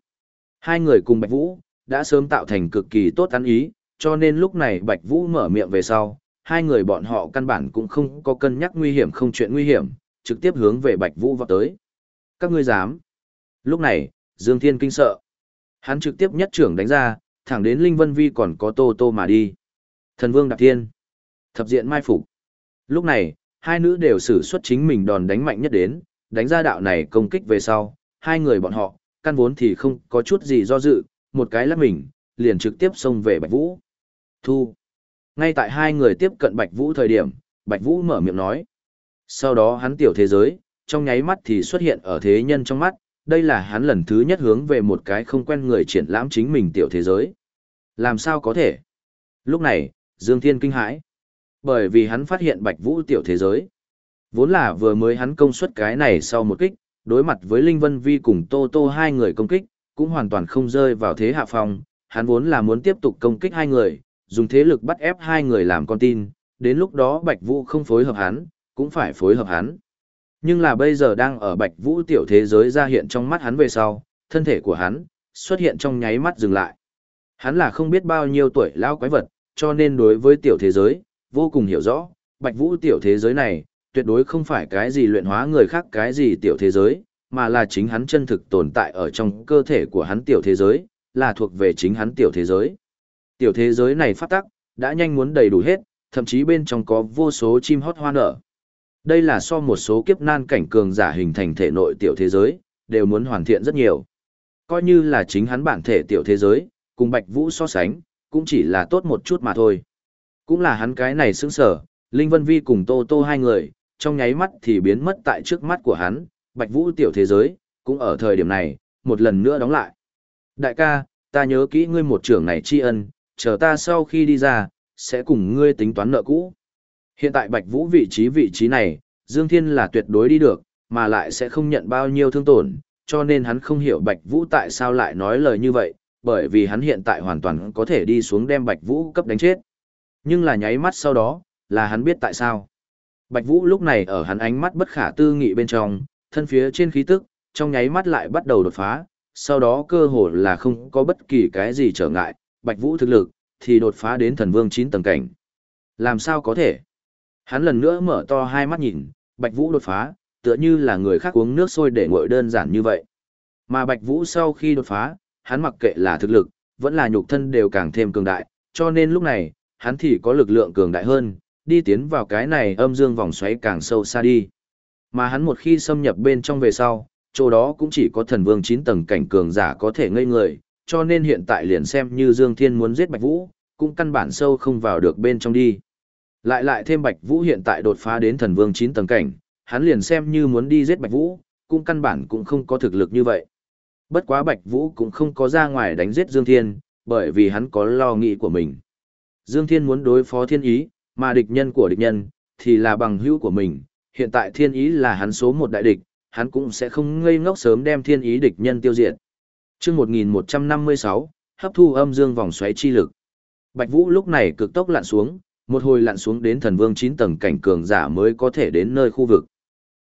Hai người cùng Bạch Vũ, đã sớm tạo thành cực kỳ tốt ăn ý, cho nên lúc này Bạch Vũ mở miệng về sau, hai người bọn họ căn bản cũng không có cân nhắc nguy hiểm không chuyện nguy hiểm, trực tiếp hướng về Bạch Vũ vọt tới. Các ngươi dám. Lúc này, Dương Thiên kinh sợ. Hắn trực tiếp nhất trưởng đánh ra, thẳng đến Linh Vân Vi còn có Tô Tô mà đi. Thần Vương Đạp Thiên. Thập diện mai phục. Lúc này, hai nữ đều sử xuất chính mình đòn đánh mạnh nhất đến, đánh ra đạo này công kích về sau, hai người bọn họ, căn vốn thì không có chút gì do dự, một cái lắp mình, liền trực tiếp xông về Bạch Vũ. Thu. Ngay tại hai người tiếp cận Bạch Vũ thời điểm, Bạch Vũ mở miệng nói. Sau đó hắn tiểu thế giới, trong nháy mắt thì xuất hiện ở thế nhân trong mắt, đây là hắn lần thứ nhất hướng về một cái không quen người triển lãm chính mình tiểu thế giới. Làm sao có thể? Lúc này, Dương Thiên kinh hãi. Bởi vì hắn phát hiện Bạch Vũ tiểu thế giới. Vốn là vừa mới hắn công suất cái này sau một kích, đối mặt với Linh Vân Vi cùng Tô Tô hai người công kích, cũng hoàn toàn không rơi vào thế hạ phong, hắn vốn là muốn tiếp tục công kích hai người, dùng thế lực bắt ép hai người làm con tin, đến lúc đó Bạch Vũ không phối hợp hắn, cũng phải phối hợp hắn. Nhưng là bây giờ đang ở Bạch Vũ tiểu thế giới ra hiện trong mắt hắn về sau, thân thể của hắn xuất hiện trong nháy mắt dừng lại. Hắn là không biết bao nhiêu tuổi lão quái vật, cho nên đối với tiểu thế giới, vô cùng hiểu rõ, Bạch Vũ tiểu thế giới này, tuyệt đối không phải cái gì luyện hóa người khác cái gì tiểu thế giới, mà là chính hắn chân thực tồn tại ở trong cơ thể của hắn tiểu thế giới, là thuộc về chính hắn tiểu thế giới. Tiểu thế giới này phát tắc, đã nhanh muốn đầy đủ hết, thậm chí bên trong có vô số chim hót hoa nở. Đây là so một số kiếp nan cảnh cường giả hình thành thể nội tiểu thế giới, đều muốn hoàn thiện rất nhiều. Coi như là chính hắn bản thể tiểu thế giới, cùng Bạch Vũ so sánh, cũng chỉ là tốt một chút mà thôi. Cũng là hắn cái này sững sở, Linh Vân Vi cùng Tô Tô hai người, trong nháy mắt thì biến mất tại trước mắt của hắn, Bạch Vũ tiểu thế giới, cũng ở thời điểm này, một lần nữa đóng lại. Đại ca, ta nhớ kỹ ngươi một trưởng này tri ân, chờ ta sau khi đi ra, sẽ cùng ngươi tính toán nợ cũ. Hiện tại Bạch Vũ vị trí vị trí này, Dương Thiên là tuyệt đối đi được, mà lại sẽ không nhận bao nhiêu thương tổn, cho nên hắn không hiểu Bạch Vũ tại sao lại nói lời như vậy, bởi vì hắn hiện tại hoàn toàn có thể đi xuống đem Bạch Vũ cấp đánh chết. Nhưng là nháy mắt sau đó, là hắn biết tại sao. Bạch Vũ lúc này ở hắn ánh mắt bất khả tư nghị bên trong, thân phía trên khí tức, trong nháy mắt lại bắt đầu đột phá, sau đó cơ hồ là không có bất kỳ cái gì trở ngại, Bạch Vũ thực lực, thì đột phá đến thần vương 9 tầng cảnh. Làm sao có thể? Hắn lần nữa mở to hai mắt nhìn, Bạch Vũ đột phá, tựa như là người khác uống nước sôi để nguội đơn giản như vậy. Mà Bạch Vũ sau khi đột phá, hắn mặc kệ là thực lực, vẫn là nhục thân đều càng thêm cường đại, cho nên lúc này, hắn thì có lực lượng cường đại hơn, đi tiến vào cái này âm dương vòng xoáy càng sâu xa đi. Mà hắn một khi xâm nhập bên trong về sau, chỗ đó cũng chỉ có thần vương 9 tầng cảnh cường giả có thể ngây người, cho nên hiện tại liền xem như Dương Thiên muốn giết Bạch Vũ, cũng căn bản sâu không vào được bên trong đi. Lại lại thêm Bạch Vũ hiện tại đột phá đến thần vương 9 tầng cảnh, hắn liền xem như muốn đi giết Bạch Vũ, cũng căn bản cũng không có thực lực như vậy. Bất quá Bạch Vũ cũng không có ra ngoài đánh giết Dương Thiên, bởi vì hắn có lo nghĩ của mình. Dương Thiên muốn đối phó thiên ý, mà địch nhân của địch nhân, thì là bằng hữu của mình. Hiện tại thiên ý là hắn số một đại địch, hắn cũng sẽ không ngây ngốc sớm đem thiên ý địch nhân tiêu diệt. Trước 1156, hấp thu âm dương vòng xoáy chi lực. Bạch Vũ lúc này cực tốc lặn xuống, một hồi lặn xuống đến thần vương 9 tầng cảnh cường giả mới có thể đến nơi khu vực.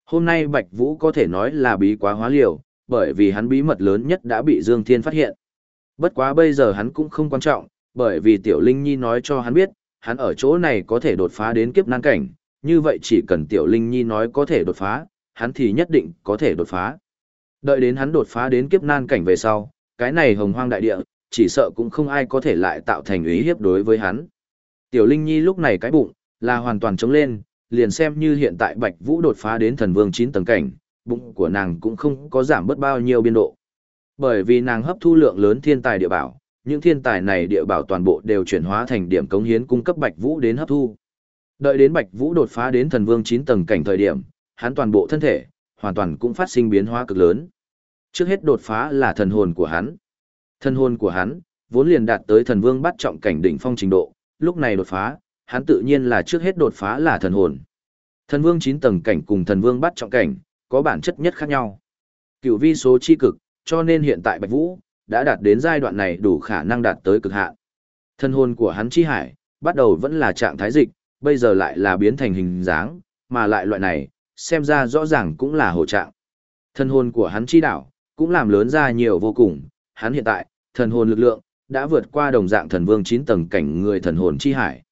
Hôm nay Bạch Vũ có thể nói là bí quá hóa liều, bởi vì hắn bí mật lớn nhất đã bị Dương Thiên phát hiện. Bất quá bây giờ hắn cũng không quan trọng, bởi vì Tiểu Linh Nhi nói cho hắn biết, hắn ở chỗ này có thể đột phá đến kiếp nan cảnh, như vậy chỉ cần Tiểu Linh Nhi nói có thể đột phá, hắn thì nhất định có thể đột phá. Đợi đến hắn đột phá đến kiếp nan cảnh về sau, cái này hồng hoang đại địa, chỉ sợ cũng không ai có thể lại tạo thành ý hiếp đối với hắn. Tiểu Linh Nhi lúc này cái bụng, là hoàn toàn trống lên, liền xem như hiện tại Bạch Vũ đột phá đến thần vương 9 tầng cảnh, bụng của nàng cũng không có giảm bớt bao nhiêu biên độ. Bởi vì nàng hấp thu lượng lớn thiên tài địa bảo, những thiên tài này địa bảo toàn bộ đều chuyển hóa thành điểm cống hiến cung cấp Bạch Vũ đến hấp thu. Đợi đến Bạch Vũ đột phá đến thần vương 9 tầng cảnh thời điểm, hắn toàn bộ thân thể hoàn toàn cũng phát sinh biến hóa cực lớn. Trước hết đột phá là thần hồn của hắn. Thần hồn của hắn vốn liền đạt tới thần vương bắt trọng cảnh đỉnh phong trình độ, lúc này đột phá, hắn tự nhiên là trước hết đột phá là thần hồn. Thần vương 9 tầng cảnh cùng thần vương bắt trọng cảnh, có bản chất nhất khác nhau. Cựu vi số chi cực, cho nên hiện tại Bạch Vũ đã đạt đến giai đoạn này đủ khả năng đạt tới cực hạn. Thân hồn của hắn chi hải, bắt đầu vẫn là trạng thái dịch, bây giờ lại là biến thành hình dáng, mà lại loại này, xem ra rõ ràng cũng là hồ trạng. Thân hồn của hắn chi đảo, cũng làm lớn ra nhiều vô cùng, hắn hiện tại, thần hồn lực lượng, đã vượt qua đồng dạng thần vương 9 tầng cảnh người thần hồn chi hải.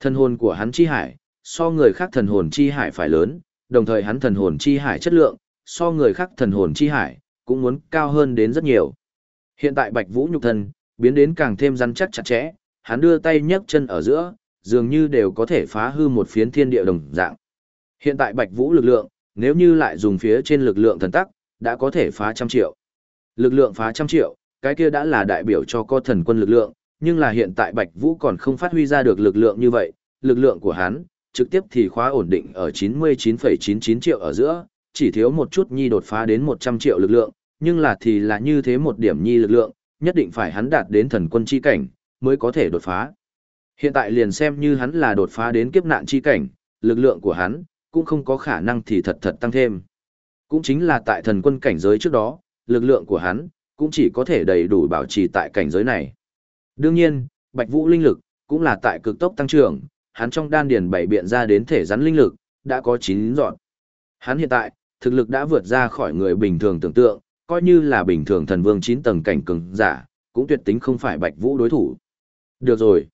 Thần hồn của hắn chi hải, so người khác thần hồn chi hải phải lớn, đồng thời hắn thần hồn chi hải chất lượng, so người khác thần hồn chi hải, cũng muốn cao hơn đến rất nhiều. Hiện tại Bạch Vũ nhục thân, biến đến càng thêm rắn chắc chặt chẽ, hắn đưa tay nhấc chân ở giữa, dường như đều có thể phá hư một phiến thiên địa đồng dạng. Hiện tại Bạch Vũ lực lượng, nếu như lại dùng phía trên lực lượng thần tắc, đã có thể phá trăm triệu. Lực lượng phá trăm triệu, cái kia đã là đại biểu cho co thần quân lực lượng, nhưng là hiện tại Bạch Vũ còn không phát huy ra được lực lượng như vậy, lực lượng của hắn, trực tiếp thì khóa ổn định ở 99,99 triệu ở giữa, chỉ thiếu một chút nhi đột phá đến 100 triệu lực lượng, nhưng là thì là như thế một điểm nhi lực lượng, nhất định phải hắn đạt đến thần quân chi cảnh, mới có thể đột phá. Hiện tại liền xem như hắn là đột phá đến kiếp nạn chi cảnh, lực lượng của hắn, cũng không có khả năng thì thật thật tăng thêm. Cũng chính là tại thần quân cảnh giới trước đó, lực lượng của hắn, cũng chỉ có thể đầy đủ bảo trì tại cảnh giới này. Đương nhiên, Bạch Vũ linh lực, cũng là tại cực tốc tăng trưởng, hắn trong đan điền bảy biện ra đến thể rắn linh lực, đã có 9 dọn. Hắn hiện tại, thực lực đã vượt ra khỏi người bình thường tưởng tượng, coi như là bình thường thần vương 9 tầng cảnh cường giả, cũng tuyệt tính không phải Bạch Vũ đối thủ. Được rồi.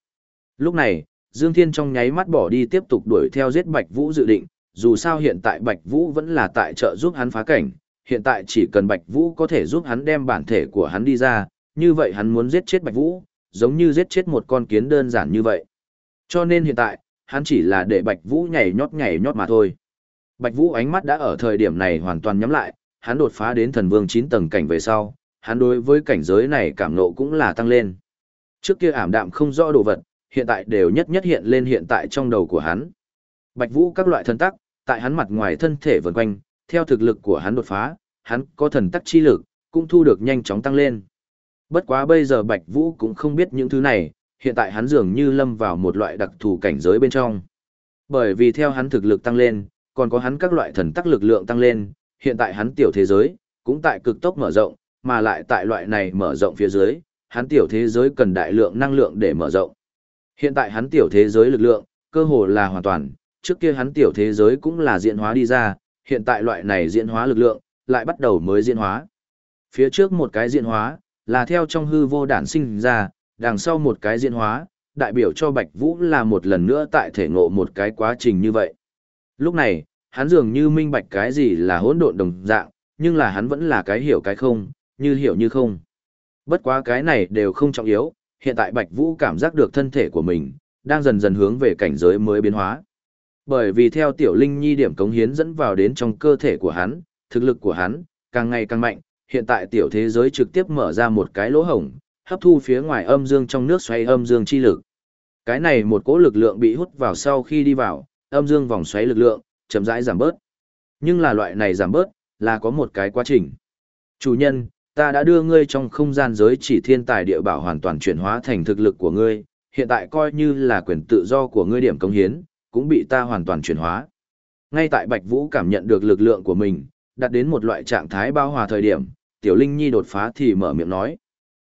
Lúc này, Dương Thiên trong nháy mắt bỏ đi tiếp tục đuổi theo giết Bạch Vũ dự định, dù sao hiện tại Bạch Vũ vẫn là tại trợ giúp hắn phá cảnh, hiện tại chỉ cần Bạch Vũ có thể giúp hắn đem bản thể của hắn đi ra, như vậy hắn muốn giết chết Bạch Vũ, giống như giết chết một con kiến đơn giản như vậy. Cho nên hiện tại, hắn chỉ là để Bạch Vũ nhảy nhót nhảy nhót mà thôi. Bạch Vũ ánh mắt đã ở thời điểm này hoàn toàn nhắm lại, hắn đột phá đến thần vương 9 tầng cảnh về sau, hắn đối với cảnh giới này cảm nộ cũng là tăng lên. Trước kia ảm đạm không rõ đồ vật, hiện tại đều nhất nhất hiện lên hiện tại trong đầu của hắn. Bạch Vũ các loại thần tắc, tại hắn mặt ngoài thân thể vần quanh, theo thực lực của hắn đột phá, hắn có thần tắc chi lực, cũng thu được nhanh chóng tăng lên. Bất quá bây giờ Bạch Vũ cũng không biết những thứ này, hiện tại hắn dường như lâm vào một loại đặc thù cảnh giới bên trong. Bởi vì theo hắn thực lực tăng lên, còn có hắn các loại thần tắc lực lượng tăng lên, hiện tại hắn tiểu thế giới, cũng tại cực tốc mở rộng, mà lại tại loại này mở rộng phía dưới, hắn tiểu thế giới cần đại lượng năng lượng để mở rộng. Hiện tại hắn tiểu thế giới lực lượng, cơ hồ là hoàn toàn, trước kia hắn tiểu thế giới cũng là diễn hóa đi ra, hiện tại loại này diễn hóa lực lượng, lại bắt đầu mới diễn hóa. Phía trước một cái diễn hóa, là theo trong hư vô đản sinh ra, đằng sau một cái diễn hóa, đại biểu cho Bạch Vũ là một lần nữa tại thể ngộ một cái quá trình như vậy. Lúc này, hắn dường như minh bạch cái gì là hỗn độn đồng dạng, nhưng là hắn vẫn là cái hiểu cái không, như hiểu như không. Bất quá cái này đều không trọng yếu, hiện tại Bạch Vũ cảm giác được thân thể của mình, đang dần dần hướng về cảnh giới mới biến hóa. Bởi vì theo tiểu linh nhi điểm cống hiến dẫn vào đến trong cơ thể của hắn, thực lực của hắn, càng ngày càng mạnh, hiện tại tiểu thế giới trực tiếp mở ra một cái lỗ hổng, hấp thu phía ngoài âm dương trong nước xoay âm dương chi lực. Cái này một cỗ lực lượng bị hút vào sau khi đi vào, âm dương vòng xoáy lực lượng, chậm rãi giảm bớt. Nhưng là loại này giảm bớt, là có một cái quá trình. Chủ nhân, ta đã đưa ngươi trong không gian giới chỉ thiên tài địa bảo hoàn toàn chuyển hóa thành thực lực của ngươi, hiện tại coi như là quyền tự do của ngươi điểm công hiến, cũng bị ta hoàn toàn chuyển hóa. Ngay tại Bạch Vũ cảm nhận được lực lượng của mình, đạt đến một loại trạng thái bao hòa thời điểm, Tiểu Linh Nhi đột phá thì mở miệng nói.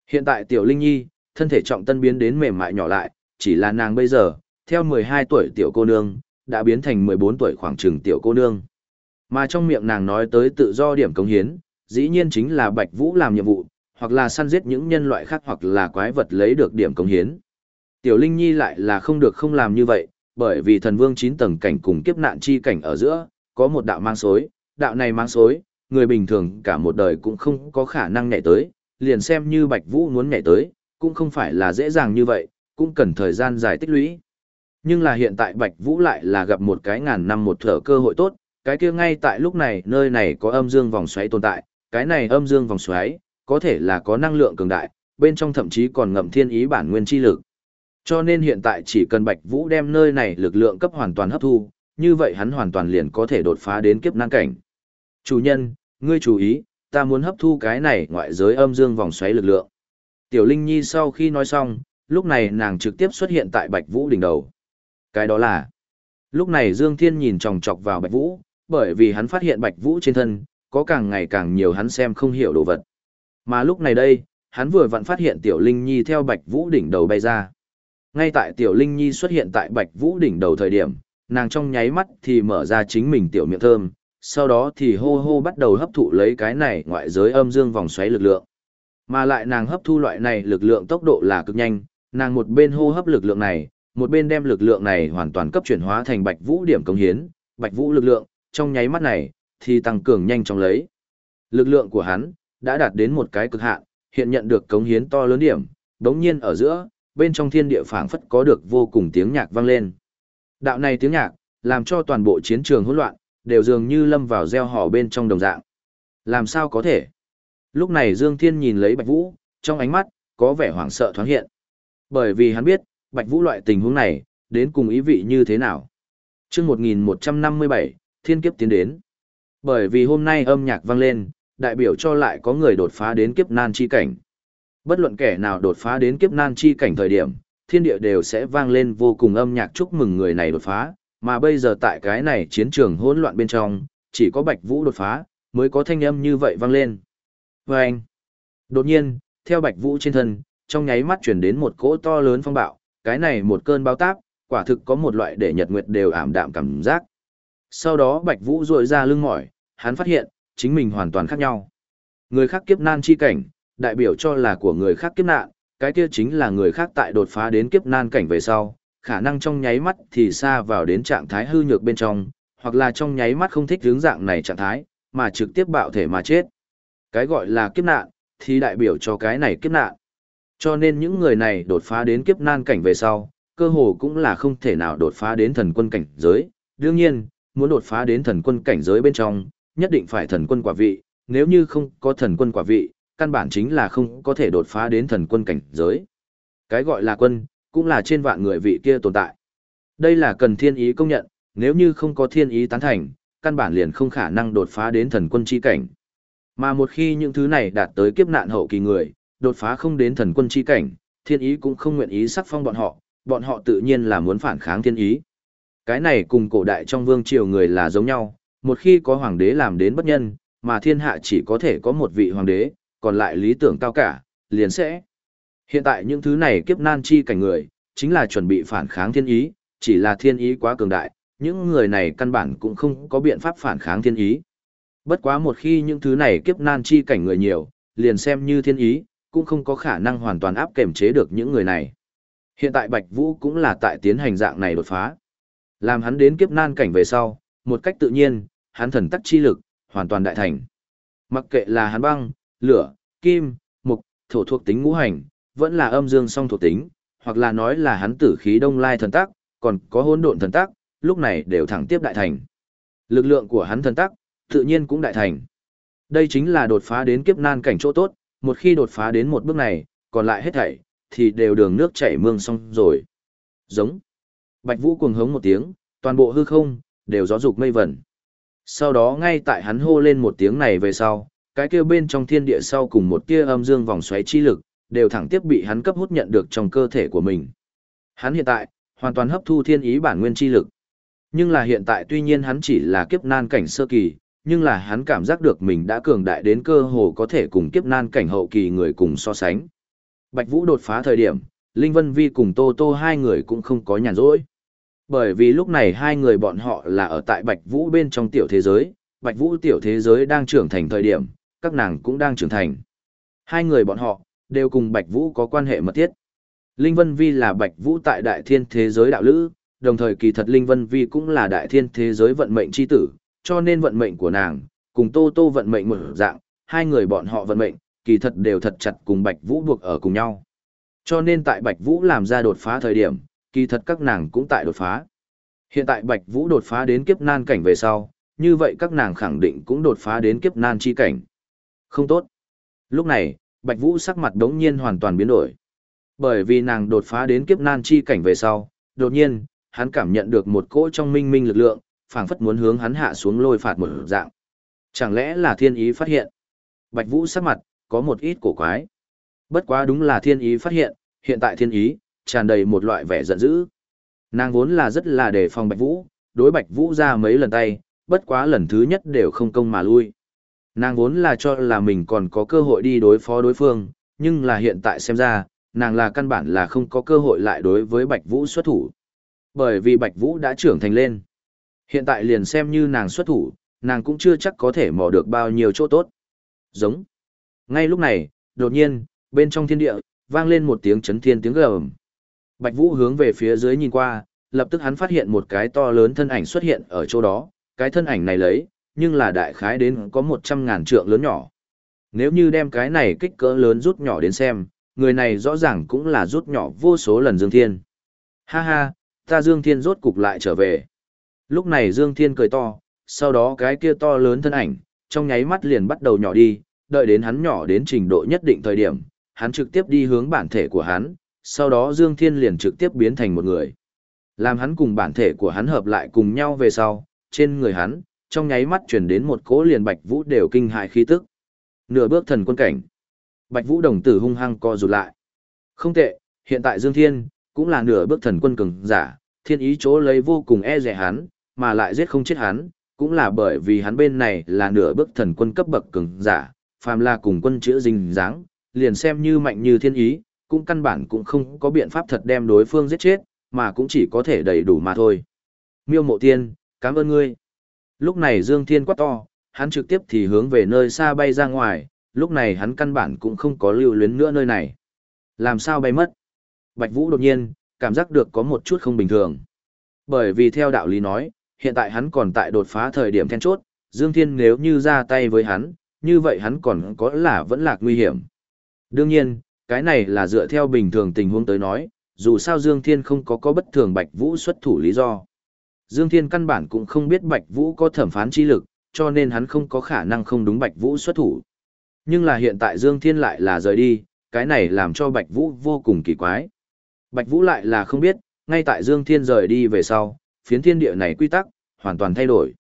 Hiện tại Tiểu Linh Nhi, thân thể trọng tân biến đến mềm mại nhỏ lại, chỉ là nàng bây giờ, theo 12 tuổi tiểu cô nương, đã biến thành 14 tuổi khoảng trừng tiểu cô nương. Mà trong miệng nàng nói tới tự do điểm công hiến, dĩ nhiên chính là Bạch Vũ làm nhiệm vụ, hoặc là săn giết những nhân loại khác hoặc là quái vật lấy được điểm công hiến. Tiểu Linh Nhi lại là không được không làm như vậy, bởi vì thần vương 9 tầng cảnh cùng kiếp nạn chi cảnh ở giữa, có một đạo mang xối, đạo này mang xối, người bình thường cả một đời cũng không có khả năng nhảy tới, liền xem như Bạch Vũ muốn nhảy tới, cũng không phải là dễ dàng như vậy, cũng cần thời gian dài tích lũy. Nhưng là hiện tại Bạch Vũ lại là gặp một cái ngàn năm một thở cơ hội tốt, cái kia ngay tại lúc này nơi này có âm dương vòng xoáy tồn tại, cái này âm dương vòng xoáy, có thể là có năng lượng cường đại, bên trong thậm chí còn ngậm thiên ý bản nguyên chi lực. Cho nên hiện tại chỉ cần Bạch Vũ đem nơi này lực lượng cấp hoàn toàn hấp thu, như vậy hắn hoàn toàn liền có thể đột phá đến kiếp năng cảnh. Chủ nhân, ngươi chú ý, ta muốn hấp thu cái này ngoại giới âm dương vòng xoáy lực lượng. Tiểu Linh Nhi sau khi nói xong, lúc này nàng trực tiếp xuất hiện tại Bạch Vũ đỉnh đầu. Cái đó là... Lúc này Dương Thiên nhìn chòng chọc vào Bạch Vũ, bởi vì hắn phát hiện Bạch Vũ trên thân, có càng ngày càng nhiều hắn xem không hiểu đồ vật. Mà lúc này đây, hắn vừa vặn phát hiện Tiểu Linh Nhi theo Bạch Vũ đỉnh đầu bay ra. Ngay tại Tiểu Linh Nhi xuất hiện tại Bạch Vũ đỉnh đầu thời điểm, nàng trong nháy mắt thì mở ra chính mình tiểu miệng thơm, sau đó thì hô hô bắt đầu hấp thụ lấy cái này ngoại giới âm dương vòng xoáy lực lượng. Mà lại nàng hấp thu loại này lực lượng tốc độ là cực nhanh, nàng một bên hô hấp lực lượng này, một bên đem lực lượng này hoàn toàn cấp chuyển hóa thành Bạch Vũ điểm công hiến, Bạch Vũ lực lượng, trong nháy mắt này thì tăng cường nhanh chóng lấy. Lực lượng của hắn đã đạt đến một cái cực hạn, hiện nhận được cống hiến to lớn điểm, đống nhiên ở giữa, bên trong thiên địa phảng phất có được vô cùng tiếng nhạc vang lên. Đạo này tiếng nhạc, làm cho toàn bộ chiến trường hỗn loạn, đều dường như lâm vào gieo hò bên trong đồng dạng. Làm sao có thể? Lúc này Dương Thiên nhìn lấy Bạch Vũ, trong ánh mắt, có vẻ hoảng sợ thoáng hiện. Bởi vì hắn biết, Bạch Vũ loại tình huống này, đến cùng ý vị như thế nào. chương 1157, thiên kiếp tiến đến. Bởi vì hôm nay âm nhạc vang lên, đại biểu cho lại có người đột phá đến kiếp nan chi cảnh. Bất luận kẻ nào đột phá đến kiếp nan chi cảnh thời điểm, thiên địa đều sẽ vang lên vô cùng âm nhạc chúc mừng người này đột phá, mà bây giờ tại cái này chiến trường hỗn loạn bên trong, chỉ có Bạch Vũ đột phá, mới có thanh âm như vậy vang lên. Vâng! anh, đột nhiên, theo Bạch Vũ trên thân, trong nháy mắt chuyển đến một cỗ to lớn phong bạo, cái này một cơn báo táp, quả thực có một loại để nhật nguyệt đều ảm đạm cảm giác. Sau đó Bạch Vũ rội ra lưng mỏi, hắn phát hiện, chính mình hoàn toàn khác nhau. Người khác kiếp nan chi cảnh, đại biểu cho là của người khác kiếp nạn, cái kia chính là người khác tại đột phá đến kiếp nan cảnh về sau, khả năng trong nháy mắt thì xa vào đến trạng thái hư nhược bên trong, hoặc là trong nháy mắt không thích hướng dạng này trạng thái, mà trực tiếp bạo thể mà chết. Cái gọi là kiếp nạn, thì đại biểu cho cái này kiếp nạn. Cho nên những người này đột phá đến kiếp nan cảnh về sau, cơ hồ cũng là không thể nào đột phá đến thần quân cảnh giới. Đương nhiên, muốn đột phá đến thần quân cảnh giới bên trong, nhất định phải thần quân quả vị, nếu như không có thần quân quả vị, căn bản chính là không có thể đột phá đến thần quân cảnh giới. Cái gọi là quân, cũng là trên vạn người vị kia tồn tại. Đây là cần thiên ý công nhận, nếu như không có thiên ý tán thành, căn bản liền không khả năng đột phá đến thần quân chi cảnh. Mà một khi những thứ này đạt tới kiếp nạn hậu kỳ người, đột phá không đến thần quân chi cảnh, thiên ý cũng không nguyện ý sắc phong bọn họ, bọn họ tự nhiên là muốn phản kháng thiên ý. Cái này cùng cổ đại trong vương triều người là giống nhau, một khi có hoàng đế làm đến bất nhân, mà thiên hạ chỉ có thể có một vị hoàng đế, còn lại lý tưởng cao cả, liền sẽ. Hiện tại những thứ này kiếp nan chi cảnh người, chính là chuẩn bị phản kháng thiên ý, chỉ là thiên ý quá cường đại, những người này căn bản cũng không có biện pháp phản kháng thiên ý. Bất quá một khi những thứ này kiếp nan chi cảnh người nhiều, liền xem như thiên ý, cũng không có khả năng hoàn toàn áp kềm chế được những người này. Hiện tại Bạch Vũ cũng là tại tiến hành dạng này đột phá. Làm hắn đến kiếp nan cảnh về sau, một cách tự nhiên, hắn thần tắc chi lực, hoàn toàn đại thành. Mặc kệ là hắn băng, lửa, kim, mục, thổ thuộc tính ngũ hành, vẫn là âm dương song thuộc tính, hoặc là nói là hắn tử khí đông lai thần tắc, còn có hỗn độn thần tắc, lúc này đều thẳng tiếp đại thành. Lực lượng của hắn thần tắc, tự nhiên cũng đại thành. Đây chính là đột phá đến kiếp nan cảnh chỗ tốt, một khi đột phá đến một bước này, còn lại hết thảy, thì đều đường nước chảy mương xong rồi. Giống. Bạch Vũ cuồng hống một tiếng, toàn bộ hư không, đều gió dục mây vẩn. Sau đó ngay tại hắn hô lên một tiếng này về sau, cái kia bên trong thiên địa sau cùng một tia âm dương vòng xoáy chi lực, đều thẳng tiếp bị hắn cấp hút nhận được trong cơ thể của mình. Hắn hiện tại, hoàn toàn hấp thu thiên ý bản nguyên chi lực. Nhưng là hiện tại tuy nhiên hắn chỉ là kiếp nan cảnh sơ kỳ, nhưng là hắn cảm giác được mình đã cường đại đến cơ hồ có thể cùng kiếp nan cảnh hậu kỳ người cùng so sánh. Bạch Vũ đột phá thời điểm, Linh Vân Vi cùng Tô Tô hai người cũng không có nhàn rỗi. Bởi vì lúc này hai người bọn họ là ở tại Bạch Vũ bên trong tiểu thế giới, Bạch Vũ tiểu thế giới đang trưởng thành thời điểm, các nàng cũng đang trưởng thành. Hai người bọn họ, đều cùng Bạch Vũ có quan hệ mật thiết. Linh Vân Vi là Bạch Vũ tại đại thiên thế giới đạo lữ, đồng thời kỳ thật Linh Vân Vi cũng là đại thiên thế giới vận mệnh chi tử, cho nên vận mệnh của nàng, cùng Tô Tô vận mệnh một dạng, hai người bọn họ vận mệnh, kỳ thật đều thật chặt cùng Bạch Vũ buộc ở cùng nhau. Cho nên tại Bạch Vũ làm ra đột phá thời điểm, kỳ thật các nàng cũng tại đột phá. Hiện tại Bạch Vũ đột phá đến kiếp nan cảnh về sau, như vậy các nàng khẳng định cũng đột phá đến kiếp nan chi cảnh. Không tốt. Lúc này, Bạch Vũ sắc mặt đống nhiên hoàn toàn biến đổi. Bởi vì nàng đột phá đến kiếp nan chi cảnh về sau, đột nhiên, hắn cảm nhận được một cỗ trong minh minh lực lượng, phảng phất muốn hướng hắn hạ xuống lôi phạt một dạng. Chẳng lẽ là thiên ý phát hiện? Bạch Vũ sắc mặt, có một ít cổ quái. Bất quá đúng là thiên ý phát hiện, hiện tại thiên ý, tràn đầy một loại vẻ giận dữ. Nàng vốn là rất là đề phòng Bạch Vũ, đối Bạch Vũ ra mấy lần tay, bất quá lần thứ nhất đều không công mà lui. Nàng vốn là cho là mình còn có cơ hội đi đối phó đối phương, nhưng là hiện tại xem ra, nàng là căn bản là không có cơ hội lại đối với Bạch Vũ xuất thủ. Bởi vì Bạch Vũ đã trưởng thành lên. Hiện tại liền xem như nàng xuất thủ, nàng cũng chưa chắc có thể mò được bao nhiêu chỗ tốt. Giống. Ngay lúc này, đột nhiên, bên trong thiên địa, vang lên một tiếng chấn thiên tiếng gầm. Bạch Vũ hướng về phía dưới nhìn qua, lập tức hắn phát hiện một cái to lớn thân ảnh xuất hiện ở chỗ đó, cái thân ảnh này lấy, nhưng là đại khái đến có một trăm ngàn trượng lớn nhỏ. Nếu như đem cái này kích cỡ lớn rút nhỏ đến xem, người này rõ ràng cũng là rút nhỏ vô số lần Dương Thiên. Ha ha, ta Dương Thiên rốt cục lại trở về. Lúc này Dương Thiên cười to, sau đó cái kia to lớn thân ảnh, trong nháy mắt liền bắt đầu nhỏ đi, đợi đến hắn nhỏ đến trình độ nhất định thời điểm, hắn trực tiếp đi hướng bản thể của hắn, sau đó Dương Thiên liền trực tiếp biến thành một người. Làm hắn cùng bản thể của hắn hợp lại cùng nhau về sau, trên người hắn, trong nháy mắt chuyển đến một cỗ liền Bạch Vũ đều kinh hại khí tức. Nửa bước thần quân cảnh. Bạch Vũ đồng tử hung hăng co rụt lại. Không tệ, hiện tại Dương Thiên, cũng là nửa bước thần quân cường giả, thiên ý chỗ lấy vô cùng e rẻ hắn, mà lại giết không chết hắn, cũng là bởi vì hắn bên này là nửa bước thần quân cấp bậc cường giả, phàm là cùng quân chữa dình dáng, liền xem như mạnh như thiên ý, cũng căn bản cũng không có biện pháp thật đem đối phương giết chết, mà cũng chỉ có thể đầy đủ mà thôi. Miêu mộ tiên, cảm ơn ngươi. Lúc này Dương Thiên quát to, hắn trực tiếp thì hướng về nơi xa bay ra ngoài, lúc này hắn căn bản cũng không có lưu luyến nữa nơi này. Làm sao bay mất? Bạch Vũ đột nhiên, cảm giác được có một chút không bình thường. Bởi vì theo đạo lý nói, hiện tại hắn còn tại đột phá thời điểm then chốt, Dương Thiên nếu như ra tay với hắn, như vậy hắn còn có là vẫn lạc nguy hiểm. Đương nhiên, cái này là dựa theo bình thường tình huống tới nói, dù sao Dương Thiên không có có bất thường Bạch Vũ xuất thủ lý do. Dương Thiên căn bản cũng không biết Bạch Vũ có thẩm phán chi lực, cho nên hắn không có khả năng không đúng Bạch Vũ xuất thủ. Nhưng là hiện tại Dương Thiên lại là rời đi, cái này làm cho Bạch Vũ vô cùng kỳ quái. Bạch Vũ lại là không biết, ngay tại Dương Thiên rời đi về sau, phiến thiên địa này quy tắc, hoàn toàn thay đổi.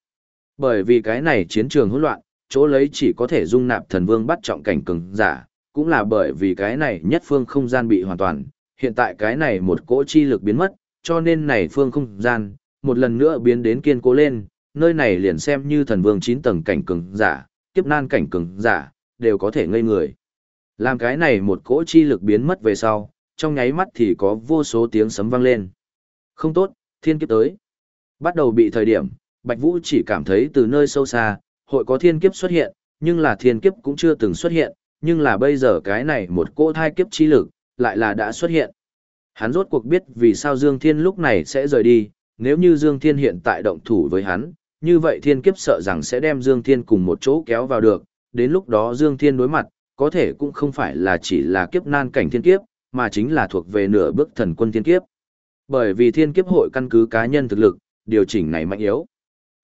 Bởi vì cái này chiến trường hỗn loạn, chỗ lấy chỉ có thể dung nạp thần vương bắt trọng cảnh cường giả, cũng là bởi vì cái này nhất phương không gian bị hoàn toàn, hiện tại cái này một cỗ chi lực biến mất, cho nên này phương không gian, một lần nữa biến đến kiên cố lên, nơi này liền xem như thần vương 9 tầng cảnh cường giả, kiếp nan cảnh cường giả, đều có thể ngây người. Làm cái này một cỗ chi lực biến mất về sau, trong nháy mắt thì có vô số tiếng sấm vang lên. Không tốt, thiên kiếp tới. Bắt đầu bị thời điểm, Bạch Vũ chỉ cảm thấy từ nơi sâu xa, hội có thiên kiếp xuất hiện, nhưng là thiên kiếp cũng chưa từng xuất hiện, nhưng là bây giờ cái này một cỗ thai kiếp chi lực, lại là đã xuất hiện. Hắn rốt cuộc biết vì sao Dương Thiên lúc này sẽ rời đi, nếu như Dương Thiên hiện tại động thủ với hắn, như vậy thiên kiếp sợ rằng sẽ đem Dương Thiên cùng một chỗ kéo vào được, đến lúc đó Dương Thiên đối mặt, có thể cũng không phải là chỉ là kiếp nan cảnh thiên kiếp, mà chính là thuộc về nửa bước thần quân thiên kiếp. Bởi vì thiên kiếp hội căn cứ cá nhân thực lực, điều chỉnh này mạnh yếu.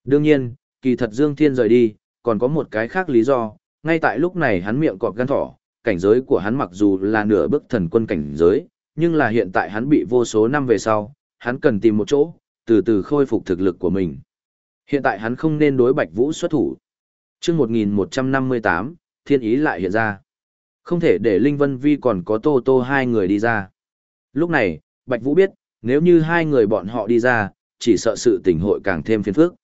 Đương nhiên, kỳ thật Dương Thiên rời đi, còn có một cái khác lý do, ngay tại lúc này hắn miệng cọp gan thỏ, cảnh giới của hắn mặc dù là nửa bước thần quân cảnh giới, nhưng là hiện tại hắn bị vô số năm về sau, hắn cần tìm một chỗ, từ từ khôi phục thực lực của mình. Hiện tại hắn không nên đối Bạch Vũ xuất thủ. Trước 1158, thiên ý lại hiện ra. Không thể để Linh Vân Vi còn có Tô Tô hai người đi ra. Lúc này, Bạch Vũ biết, nếu như hai người bọn họ đi ra, chỉ sợ sự tình hội càng thêm phiền phức.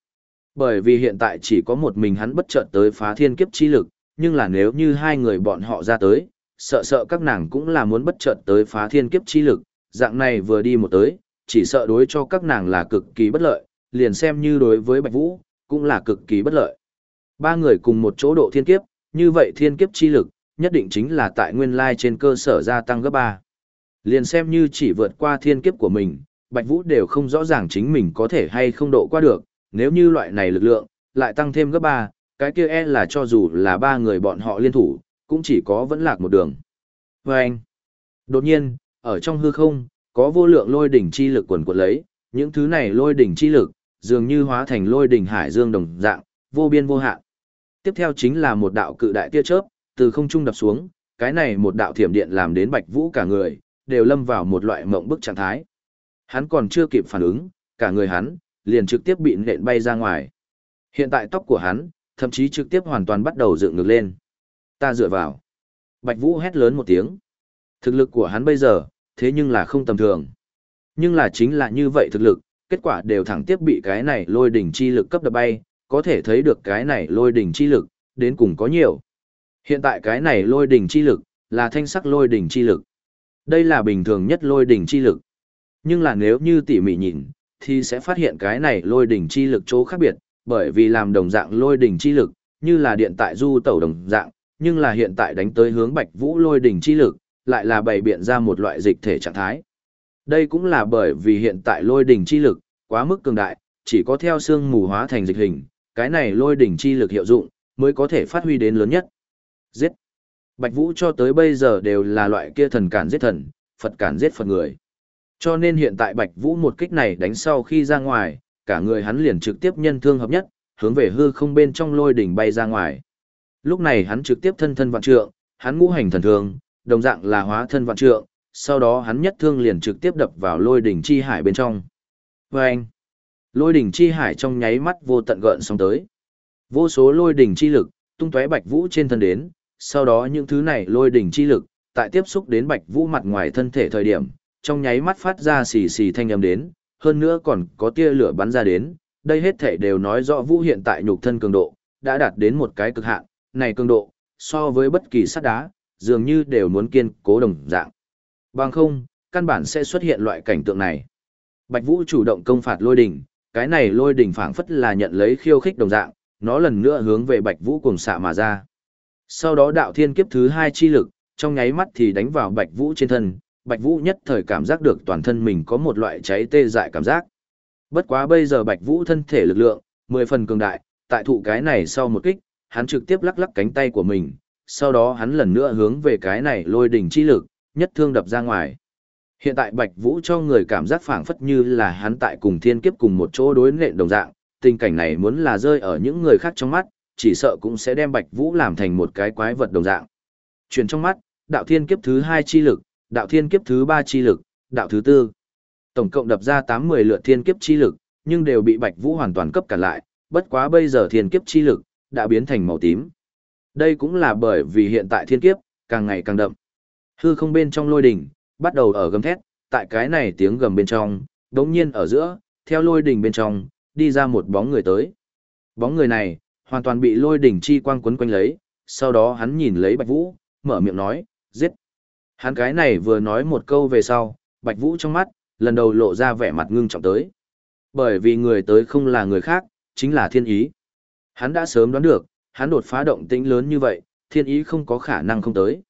Bởi vì hiện tại chỉ có một mình hắn bất chợt tới phá thiên kiếp chi lực, nhưng là nếu như hai người bọn họ ra tới, sợ sợ các nàng cũng là muốn bất chợt tới phá thiên kiếp chi lực, dạng này vừa đi một tới, chỉ sợ đối cho các nàng là cực kỳ bất lợi, liền xem như đối với Bạch Vũ, cũng là cực kỳ bất lợi. Ba người cùng một chỗ độ thiên kiếp, như vậy thiên kiếp chi lực, nhất định chính là tại nguyên lai trên cơ sở gia tăng gấp 3. Liền xem như chỉ vượt qua thiên kiếp của mình, Bạch Vũ đều không rõ ràng chính mình có thể hay không độ qua được, nếu như loại này lực lượng, lại tăng thêm gấp 3, cái kia e là cho dù là ba người bọn họ liên thủ, cũng chỉ có vẫn lạc một đường. Và anh, đột nhiên, ở trong hư không, có vô lượng lôi đỉnh chi lực quần quật lấy, những thứ này lôi đỉnh chi lực, dường như hóa thành lôi đỉnh hải dương đồng dạng, vô biên vô hạn. Tiếp theo chính là một đạo cự đại tia chớp, từ không trung đập xuống, cái này một đạo thiểm điện làm đến Bạch Vũ cả người, đều lâm vào một loại mộng bức trạng thái. Hắn còn chưa kịp phản ứng, cả người hắn, liền trực tiếp bị nện bay ra ngoài. Hiện tại tóc của hắn, thậm chí trực tiếp hoàn toàn bắt đầu dựng ngược lên. Ta dựa vào. Bạch Vũ hét lớn một tiếng. Thực lực của hắn bây giờ, thế nhưng là không tầm thường. Nhưng là chính là như vậy thực lực, kết quả đều thẳng tiếp bị cái này lôi đỉnh chi lực cấp đập bay, có thể thấy được cái này lôi đỉnh chi lực, đến cùng có nhiều. Hiện tại cái này lôi đỉnh chi lực, là thanh sắc lôi đỉnh chi lực. Đây là bình thường nhất lôi đỉnh chi lực. Nhưng là nếu như tỉ mỉ nhìn, thì sẽ phát hiện cái này lôi đỉnh chi lực chỗ khác biệt, bởi vì làm đồng dạng lôi đỉnh chi lực, như là điện tại du tẩu đồng dạng, nhưng là hiện tại đánh tới hướng bạch vũ lôi đỉnh chi lực, lại là bày biện ra một loại dịch thể trạng thái. Đây cũng là bởi vì hiện tại lôi đỉnh chi lực, quá mức cường đại, chỉ có theo xương mù hóa thành dịch hình, cái này lôi đỉnh chi lực hiệu dụng, mới có thể phát huy đến lớn nhất. Giết! Bạch Vũ cho tới bây giờ đều là loại kia thần cản giết thần, Phật cản giết Phật người. Cho nên hiện tại Bạch Vũ một kích này đánh sau khi ra ngoài, cả người hắn liền trực tiếp nhân thương hợp nhất, hướng về hư không bên trong lôi đỉnh bay ra ngoài. Lúc này hắn trực tiếp thân thân vạn trượng, hắn ngũ hành thần thương, đồng dạng là hóa thân vạn trượng, sau đó hắn nhất thương liền trực tiếp đập vào lôi đỉnh chi hải bên trong. Và anh, lôi đỉnh chi hải trong nháy mắt vô tận gợn sóng tới. Vô số lôi đỉnh chi lực, tung tóe bạch vũ trên thân đến, sau đó những thứ này lôi đỉnh chi lực, tại tiếp xúc đến bạch vũ mặt ngoài thân thể thời điểm, trong nháy mắt phát ra xì xì thanh âm đến, hơn nữa còn có tia lửa bắn ra đến, đây hết thể đều nói rõ vũ hiện tại nhục thân cường độ, đã đạt đến một cái cực hạn, này cường độ, so với bất kỳ sắt đá, dường như đều muốn kiên cố đồng dạng. Bằng không, căn bản sẽ xuất hiện loại cảnh tượng này. Bạch Vũ chủ động công phạt lôi đỉnh, cái này lôi đỉnh phảng phất là nhận lấy khiêu khích đồng dạng, nó lần nữa hướng về Bạch Vũ cùng xạ mà ra. Sau đó đạo thiên kiếp thứ hai chi lực, trong nháy mắt thì đánh vào Bạch Vũ trên thân, Bạch Vũ nhất thời cảm giác được toàn thân mình có một loại cháy tê dại cảm giác. Bất quá bây giờ Bạch Vũ thân thể lực lượng, mười phần cường đại, tại thụ cái này sau một kích, hắn trực tiếp lắc lắc cánh tay của mình, sau đó hắn lần nữa hướng về cái này lôi đỉnh chi lực, nhất thương đập ra ngoài. Hiện tại Bạch Vũ cho người cảm giác phảng phất như là hắn tại cùng thiên kiếp cùng một chỗ đối nện đồng dạng, tình cảnh này muốn là rơi ở những người khác trong mắt, chỉ sợ cũng sẽ đem Bạch Vũ làm thành một cái quái vật đồng dạng. Chuyển trong mắt, đạo thiên kiếp thứ hai chi lực, đạo thiên kiếp thứ ba chi lực, đạo thứ tư. Tổng cộng đập ra 8-10 lượt thiên kiếp chi lực, nhưng đều bị Bạch Vũ hoàn toàn cấp cả lại, bất quá bây giờ thiên kiếp chi lực đã biến thành màu tím. Đây cũng là bởi vì hiện tại thiên kiếp càng ngày càng đậm. Hư không bên trong lôi đỉnh bắt đầu ở gầm thét, tại cái này tiếng gầm bên trong, đống nhiên ở giữa, theo lôi đỉnh bên trong, đi ra một bóng người tới. Bóng người này, hoàn toàn bị lôi đỉnh chi quang quấn quanh lấy, sau đó hắn nhìn lấy Bạch Vũ, mở miệng nói, giết. Hắn cái này vừa nói một câu về sau, Bạch Vũ trong mắt, lần đầu lộ ra vẻ mặt ngưng trọng tới. Bởi vì người tới không là người khác, chính là thiên ý. Hắn đã sớm đoán được, hắn đột phá động tĩnh lớn như vậy, thiên ý không có khả năng không tới.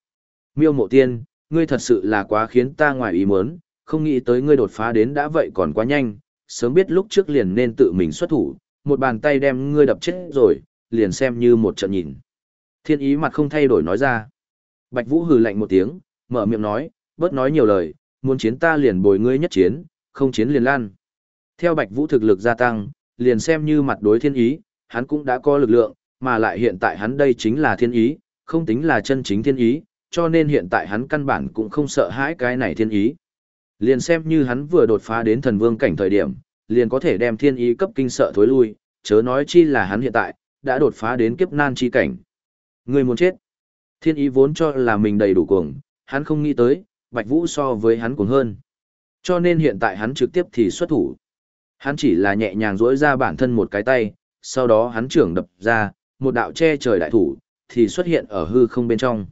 Miêu mộ tiên, ngươi thật sự là quá khiến ta ngoài ý muốn, không nghĩ tới ngươi đột phá đến đã vậy còn quá nhanh, sớm biết lúc trước liền nên tự mình xuất thủ, một bàn tay đem ngươi đập chết rồi, liền xem như một trận nhìn. Thiên ý mặt không thay đổi nói ra. Bạch Vũ hừ lạnh một tiếng, mở miệng nói, bớt nói nhiều lời, muốn chiến ta liền bồi ngươi nhất chiến, không chiến liền lan. Theo Bạch Vũ thực lực gia tăng, liền xem như mặt đối thiên ý, hắn cũng đã có lực lượng, mà lại hiện tại hắn đây chính là thiên ý, không tính là chân chính thiên ý, cho nên hiện tại hắn căn bản cũng không sợ hãi cái này thiên ý. Liền xem như hắn vừa đột phá đến thần vương cảnh thời điểm, liền có thể đem thiên ý cấp kinh sợ thối lui, chớ nói chi là hắn hiện tại, đã đột phá đến kiếp nan chi cảnh. Người muốn chết. Thiên ý vốn cho là mình đầy đủ cuồng, hắn không nghĩ tới, Bạch Vũ so với hắn cũng hơn. Cho nên hiện tại hắn trực tiếp thì xuất thủ. Hắn chỉ là nhẹ nhàng duỗi ra bản thân một cái tay, sau đó hắn trưởng đập ra, một đạo che trời đại thủ, thì xuất hiện ở hư không bên trong.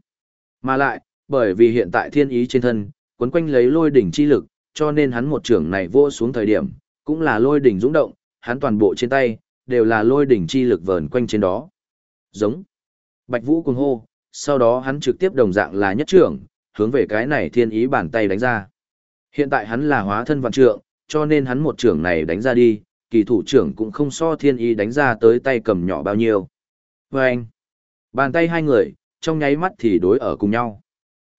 Mà lại, bởi vì hiện tại thiên ý trên thân, quấn quanh lấy lôi đỉnh chi lực, cho nên hắn một trưởng này vô xuống thời điểm, cũng là lôi đỉnh dũng động, hắn toàn bộ trên tay, đều là lôi đỉnh chi lực vờn quanh trên đó. Giống. Bạch Vũ cuồng hô, sau đó hắn trực tiếp đồng dạng là nhất trưởng, hướng về cái này thiên ý bàn tay đánh ra. Hiện tại hắn là hóa thân vạn trượng, cho nên hắn một trưởng này đánh ra đi, kỳ thủ trưởng cũng không so thiên ý đánh ra tới tay cầm nhỏ bao nhiêu. Và anh, bàn tay hai người, trong nháy mắt thì đối ở cùng nhau.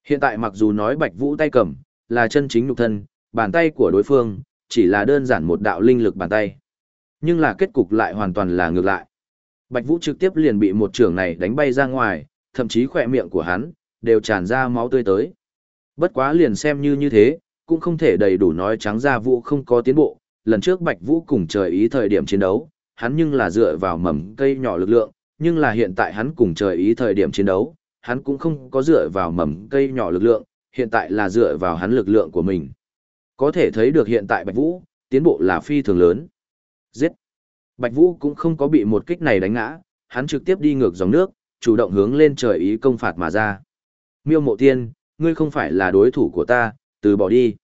Hiện tại mặc dù nói bạch vũ tay cầm, là chân chính nhục thân, bàn tay của đối phương, chỉ là đơn giản một đạo linh lực bàn tay. Nhưng là kết cục lại hoàn toàn là ngược lại. Bạch Vũ trực tiếp liền bị một trưởng này đánh bay ra ngoài, thậm chí khỏe miệng của hắn, đều tràn ra máu tươi tới. Bất quá liền xem như như thế, cũng không thể đầy đủ nói trắng ra Vũ không có tiến bộ, lần trước Bạch Vũ cùng trời ý thời điểm chiến đấu, hắn nhưng là dựa vào mầm cây nhỏ lực lượng, nhưng là hiện tại hắn cùng trời ý thời điểm chiến đấu, hắn cũng không có dựa vào mầm cây nhỏ lực lượng, hiện tại là dựa vào hắn lực lượng của mình. Có thể thấy được hiện tại Bạch Vũ, tiến bộ là phi thường lớn. Giết! Bạch Vũ cũng không có bị một kích này đánh ngã, hắn trực tiếp đi ngược dòng nước, chủ động hướng lên trời ý công phạt mà ra. Miêu mộ tiên, ngươi không phải là đối thủ của ta, từ bỏ đi.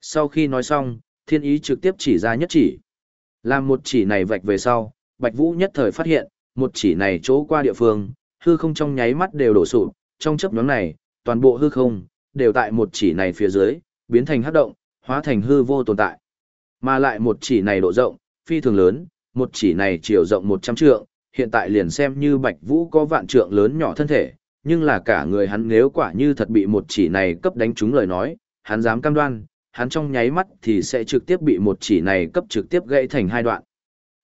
Sau khi nói xong, thiên ý trực tiếp chỉ ra nhất chỉ. Làm một chỉ này vạch về sau, Bạch Vũ nhất thời phát hiện, một chỉ này chỗ qua địa phương, hư không trong nháy mắt đều đổ sụp, trong chớp nhoáng này, toàn bộ hư không đều tại một chỉ này phía dưới, biến thành hắc động, hóa thành hư vô tồn tại. Mà lại một chỉ này độ rộng, phi thường lớn, một chỉ này chiều rộng 100 trượng, hiện tại liền xem như Bạch Vũ có vạn trượng lớn nhỏ thân thể, nhưng là cả người hắn nếu quả như thật bị một chỉ này cấp đánh trúng lời nói, hắn dám cam đoan, hắn trong nháy mắt thì sẽ trực tiếp bị một chỉ này cấp trực tiếp gãy thành hai đoạn.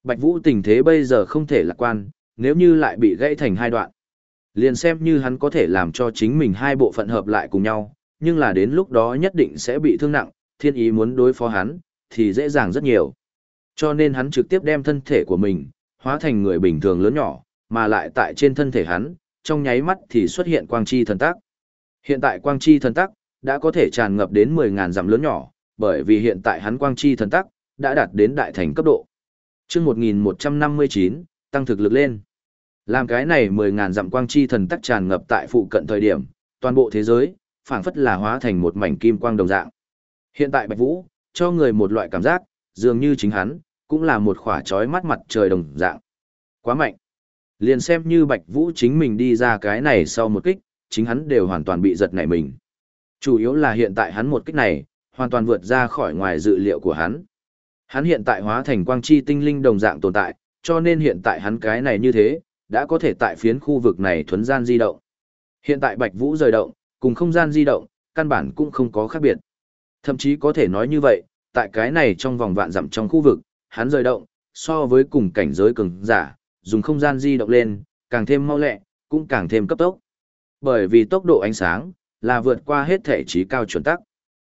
Bạch Vũ tình thế bây giờ không thể lạc quan, nếu như lại bị gãy thành hai đoạn. Liền xem như hắn có thể làm cho chính mình hai bộ phận hợp lại cùng nhau, nhưng là đến lúc đó nhất định sẽ bị thương nặng, thiên ý muốn đối phó hắn, thì dễ dàng rất nhiều. Cho nên hắn trực tiếp đem thân thể của mình, hóa thành người bình thường lớn nhỏ, mà lại tại trên thân thể hắn, trong nháy mắt thì xuất hiện quang chi thần tắc. Hiện tại quang chi thần tắc, đã có thể tràn ngập đến 10.000 dặm lớn nhỏ, bởi vì hiện tại hắn quang chi thần tắc, đã đạt đến đại thành cấp độ. chương 1159, tăng thực lực lên. Làm cái này 10.000 dặm quang chi thần tắc tràn ngập tại phụ cận thời điểm, toàn bộ thế giới, phảng phất là hóa thành một mảnh kim quang đồng dạng. Hiện tại Bạch Vũ, cho người một loại cảm giác, dường như chính hắn, cũng là một khỏa trói mắt mặt trời đồng dạng. Quá mạnh. Liền xem như Bạch Vũ chính mình đi ra cái này sau một kích, chính hắn đều hoàn toàn bị giật nảy mình. Chủ yếu là hiện tại hắn một kích này, hoàn toàn vượt ra khỏi ngoài dự liệu của hắn. Hắn hiện tại hóa thành quang chi tinh linh đồng dạng tồn tại, cho nên hiện tại hắn cái này như thế, đã có thể tại phiến khu vực này thuấn gian di động. Hiện tại Bạch Vũ rời động, cùng không gian di động, căn bản cũng không có khác biệt. Thậm chí có thể nói như vậy, tại cái này trong vòng vạn dặm trong khu vực, hắn rời động, so với cùng cảnh giới cường giả, dùng không gian di động lên, càng thêm mau lẹ, cũng càng thêm cấp tốc. Bởi vì tốc độ ánh sáng, là vượt qua hết thể trí cao chuẩn tắc.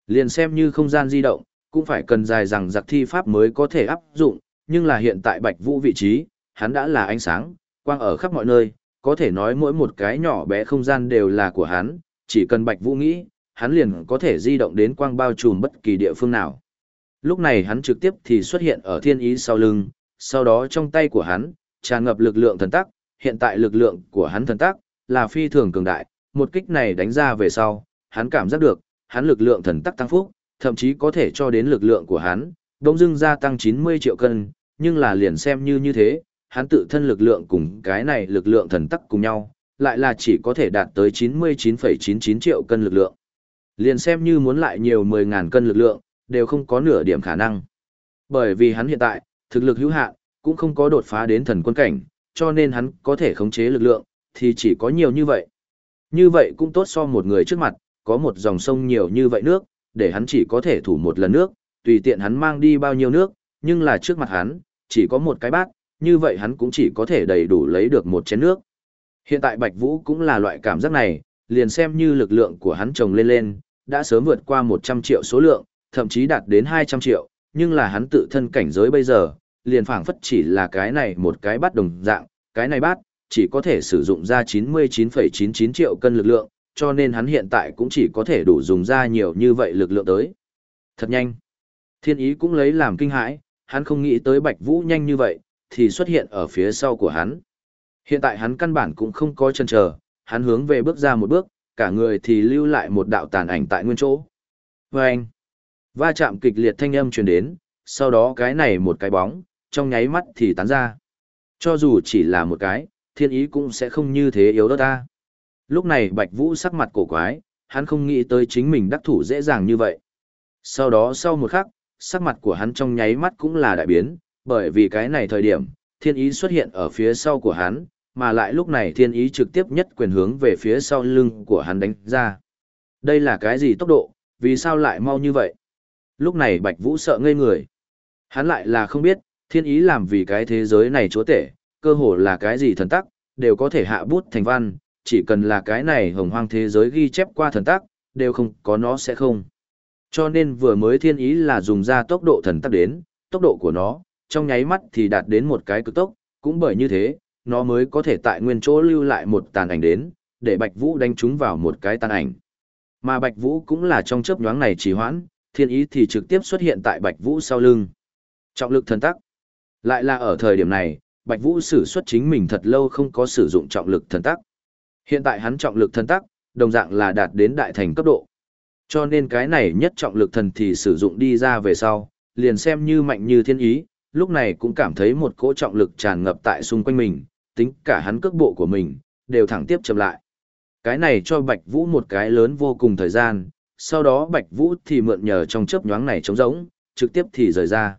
Liền xem như không gian di động, cũng phải cần dài rằng giặc thi pháp mới có thể áp dụng, nhưng là hiện tại Bạch Vũ vị trí, hắn đã là ánh sáng, quang ở khắp mọi nơi, có thể nói mỗi một cái nhỏ bé không gian đều là của hắn, chỉ cần Bạch Vũ nghĩ, hắn liền có thể di động đến quang bao trùm bất kỳ địa phương nào. Lúc này hắn trực tiếp thì xuất hiện ở thiên ý sau lưng, sau đó trong tay của hắn, tràn ngập lực lượng thần tắc, hiện tại lực lượng của hắn thần tắc, là phi thường cường đại, một kích này đánh ra về sau, hắn cảm giác được, hắn lực lượng thần tắc tăng phúc, thậm chí có thể cho đến lực lượng của hắn, đông dưng gia tăng 90 triệu cân, nhưng là liền xem như như thế, hắn tự thân lực lượng cùng cái này lực lượng thần tắc cùng nhau, lại là chỉ có thể đạt tới 99,99 triệu cân lực lượng. Liền xem như muốn lại nhiều 10.000 cân lực lượng, đều không có nửa điểm khả năng. Bởi vì hắn hiện tại, thực lực hữu hạn, cũng không có đột phá đến thần quân cảnh, cho nên hắn có thể khống chế lực lượng, thì chỉ có nhiều như vậy. Như vậy cũng tốt so một người trước mặt, có một dòng sông nhiều như vậy nước, để hắn chỉ có thể thủ một lần nước, tùy tiện hắn mang đi bao nhiêu nước, nhưng là trước mặt hắn, chỉ có một cái bát, như vậy hắn cũng chỉ có thể đầy đủ lấy được một chén nước. Hiện tại Bạch Vũ cũng là loại cảm giác này, liền xem như lực lượng của hắn trồng lên lên, đã sớm vượt qua 100 triệu số lượng, thậm chí đạt đến 200 triệu, nhưng là hắn tự thân cảnh giới bây giờ, liền phảng phất chỉ là cái này một cái bát đồng dạng, cái này bát, chỉ có thể sử dụng ra 99,99 triệu cân lực lượng, cho nên hắn hiện tại cũng chỉ có thể đủ dùng ra nhiều như vậy lực lượng tới. Thật nhanh. Thiên ý cũng lấy làm kinh hãi, hắn không nghĩ tới Bạch Vũ nhanh như vậy, thì xuất hiện ở phía sau của hắn. Hiện tại hắn căn bản cũng không có chân chờ, hắn hướng về bước ra một bước, cả người thì lưu lại một đạo tàn ảnh tại nguyên chỗ. Vâng! anh, va chạm kịch liệt thanh âm truyền đến, sau đó cái này một cái bóng, trong nháy mắt thì tán ra. Cho dù chỉ là một cái, thiên ý cũng sẽ không như thế yếu đó ta. Lúc này Bạch Vũ sắc mặt cổ quái, hắn không nghĩ tới chính mình đắc thủ dễ dàng như vậy. Sau đó sau một khắc, sắc mặt của hắn trong nháy mắt cũng là đại biến, bởi vì cái này thời điểm, thiên ý xuất hiện ở phía sau của hắn, mà lại lúc này thiên ý trực tiếp nhất quyền hướng về phía sau lưng của hắn đánh ra. Đây là cái gì tốc độ, vì sao lại mau như vậy? Lúc này Bạch Vũ sợ ngây người. Hắn lại là không biết, thiên ý làm vì cái thế giới này chúa tể, cơ hồ là cái gì thần tắc, đều có thể hạ bút thành văn, chỉ cần là cái này hồng hoang thế giới ghi chép qua thần tắc, đều không có nó sẽ không. Cho nên vừa mới thiên ý là dùng ra tốc độ thần tắc đến, tốc độ của nó, trong nháy mắt thì đạt đến một cái cực tốc, cũng bởi như thế, nó mới có thể tại nguyên chỗ lưu lại một tàn ảnh đến, để Bạch Vũ đánh chúng vào một cái tàn ảnh. Mà Bạch Vũ cũng là trong chớp nhoáng này chỉ hoãn, thiên ý thì trực tiếp xuất hiện tại Bạch Vũ sau lưng. Trọng lực thần tắc. Lại là ở thời điểm này, Bạch Vũ sử xuất chính mình thật lâu không có sử dụng trọng lực thần tắc. Hiện tại hắn trọng lực thần tắc, đồng dạng là đạt đến đại thành cấp độ. Cho nên cái này nhất trọng lực thần thì sử dụng đi ra về sau, liền xem như mạnh như thiên ý, lúc này cũng cảm thấy một cỗ trọng lực tràn ngập tại xung quanh mình, tính cả hắn cước bộ của mình, đều thẳng tiếp chậm lại. Cái này cho Bạch Vũ một cái lớn vô cùng thời gian, sau đó Bạch Vũ thì mượn nhờ trong chớp nhoáng này trống rỗng, trực tiếp thì rời ra.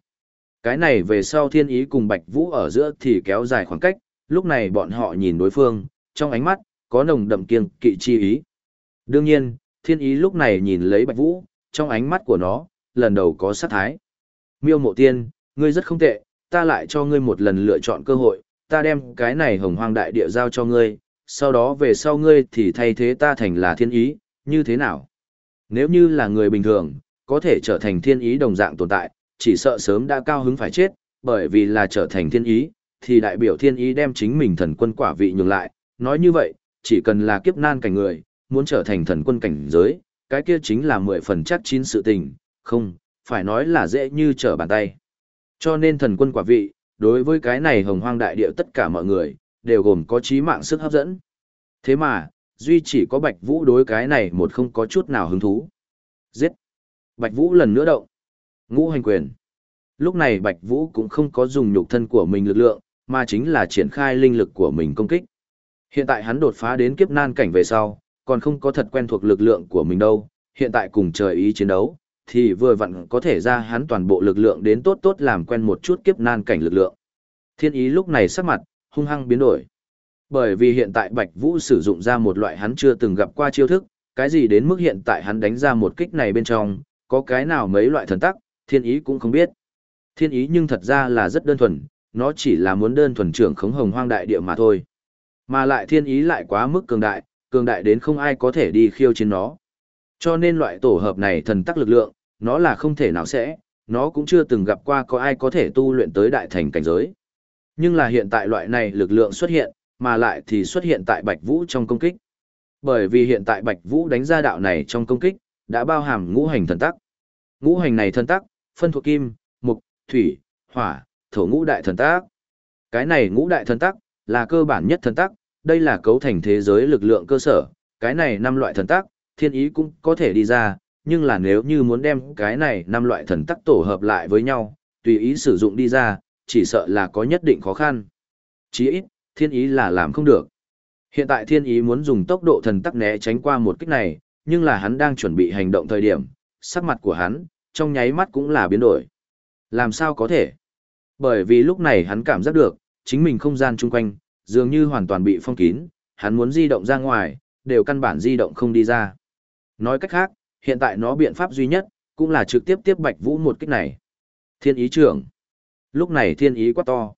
Cái này về sau thiên ý cùng Bạch Vũ ở giữa thì kéo dài khoảng cách, lúc này bọn họ nhìn đối phương, trong ánh mắt, có nồng đậm kiêng kỵ chi ý. Đương nhiên, thiên ý lúc này nhìn lấy Bạch Vũ, trong ánh mắt của nó, lần đầu có sát thái. Miêu mộ tiên, ngươi rất không tệ, ta lại cho ngươi một lần lựa chọn cơ hội, ta đem cái này hồng hoang đại địa giao cho ngươi, sau đó về sau ngươi thì thay thế ta thành là thiên ý, như thế nào? Nếu như là người bình thường, có thể trở thành thiên ý đồng dạng tồn tại, chỉ sợ sớm đã cao hứng phải chết, bởi vì là trở thành thiên ý, thì đại biểu thiên ý đem chính mình thần quân quả vị nhường lại, nói như vậy, chỉ cần là kiếp nan cảnh người, muốn trở thành thần quân cảnh giới, cái kia chính là mười phần chắc chín sự tình, không, phải nói là dễ như trở bàn tay. Cho nên thần quân quả vị, đối với cái này hồng hoang đại địa tất cả mọi người, đều gồm có trí mạng sức hấp dẫn. Thế mà, duy chỉ có Bạch Vũ đối cái này một không có chút nào hứng thú. Giết! Bạch Vũ lần nữa động. Ngũ hành quyền. Lúc này Bạch Vũ cũng không có dùng nhục thân của mình lực lượng, mà chính là triển khai linh lực của mình công kích. Hiện tại hắn đột phá đến kiếp nan cảnh về sau, còn không có thật quen thuộc lực lượng của mình đâu, hiện tại cùng trời ý chiến đấu, thì vừa vặn có thể ra hắn toàn bộ lực lượng đến tốt tốt làm quen một chút kiếp nan cảnh lực lượng. Thiên ý lúc này sắc mặt, hung hăng biến đổi. Bởi vì hiện tại Bạch Vũ sử dụng ra một loại hắn chưa từng gặp qua chiêu thức, cái gì đến mức hiện tại hắn đánh ra một kích này bên trong, có cái nào mấy loại thần tắc, thiên ý cũng không biết. Thiên ý nhưng thật ra là rất đơn thuần, nó chỉ là muốn đơn thuần trưởng khống hồng hoang đại địa mà thôi. Mà lại thiên ý lại quá mức cường đại, cường đại đến không ai có thể đi khiêu chiến nó. Cho nên loại tổ hợp này thần tắc lực lượng, nó là không thể nào sẽ, nó cũng chưa từng gặp qua có ai có thể tu luyện tới đại thành cảnh giới. Nhưng là hiện tại loại này lực lượng xuất hiện, mà lại thì xuất hiện tại Bạch Vũ trong công kích. Bởi vì hiện tại Bạch Vũ đánh ra đạo này trong công kích, đã bao hàm ngũ hành thần tắc. Ngũ hành này thần tắc, phân thuộc kim, mục, thủy, hỏa, thổ ngũ đại thần tác. Cái này ngũ đại thần tác là cơ bản nhất thần tác. đây là cấu thành thế giới lực lượng cơ sở, cái này năm loại thần tác, thiên ý cũng có thể đi ra, nhưng là nếu như muốn đem cái này năm loại thần tác tổ hợp lại với nhau, tùy ý sử dụng đi ra, chỉ sợ là có nhất định khó khăn. Chí ít, thiên ý là làm không được. Hiện tại thiên ý muốn dùng tốc độ thần tắc né tránh qua một kích này, nhưng là hắn đang chuẩn bị hành động thời điểm, sắc mặt của hắn, trong nháy mắt cũng là biến đổi. Làm sao có thể? Bởi vì lúc này hắn cảm giác được, chính mình không gian chung quanh, dường như hoàn toàn bị phong kín, hắn muốn di động ra ngoài, đều căn bản di động không đi ra. Nói cách khác, hiện tại nó biện pháp duy nhất, cũng là trực tiếp tiếp Bạch Vũ một kích này. Thiên ý trưởng. Lúc này thiên ý quá to.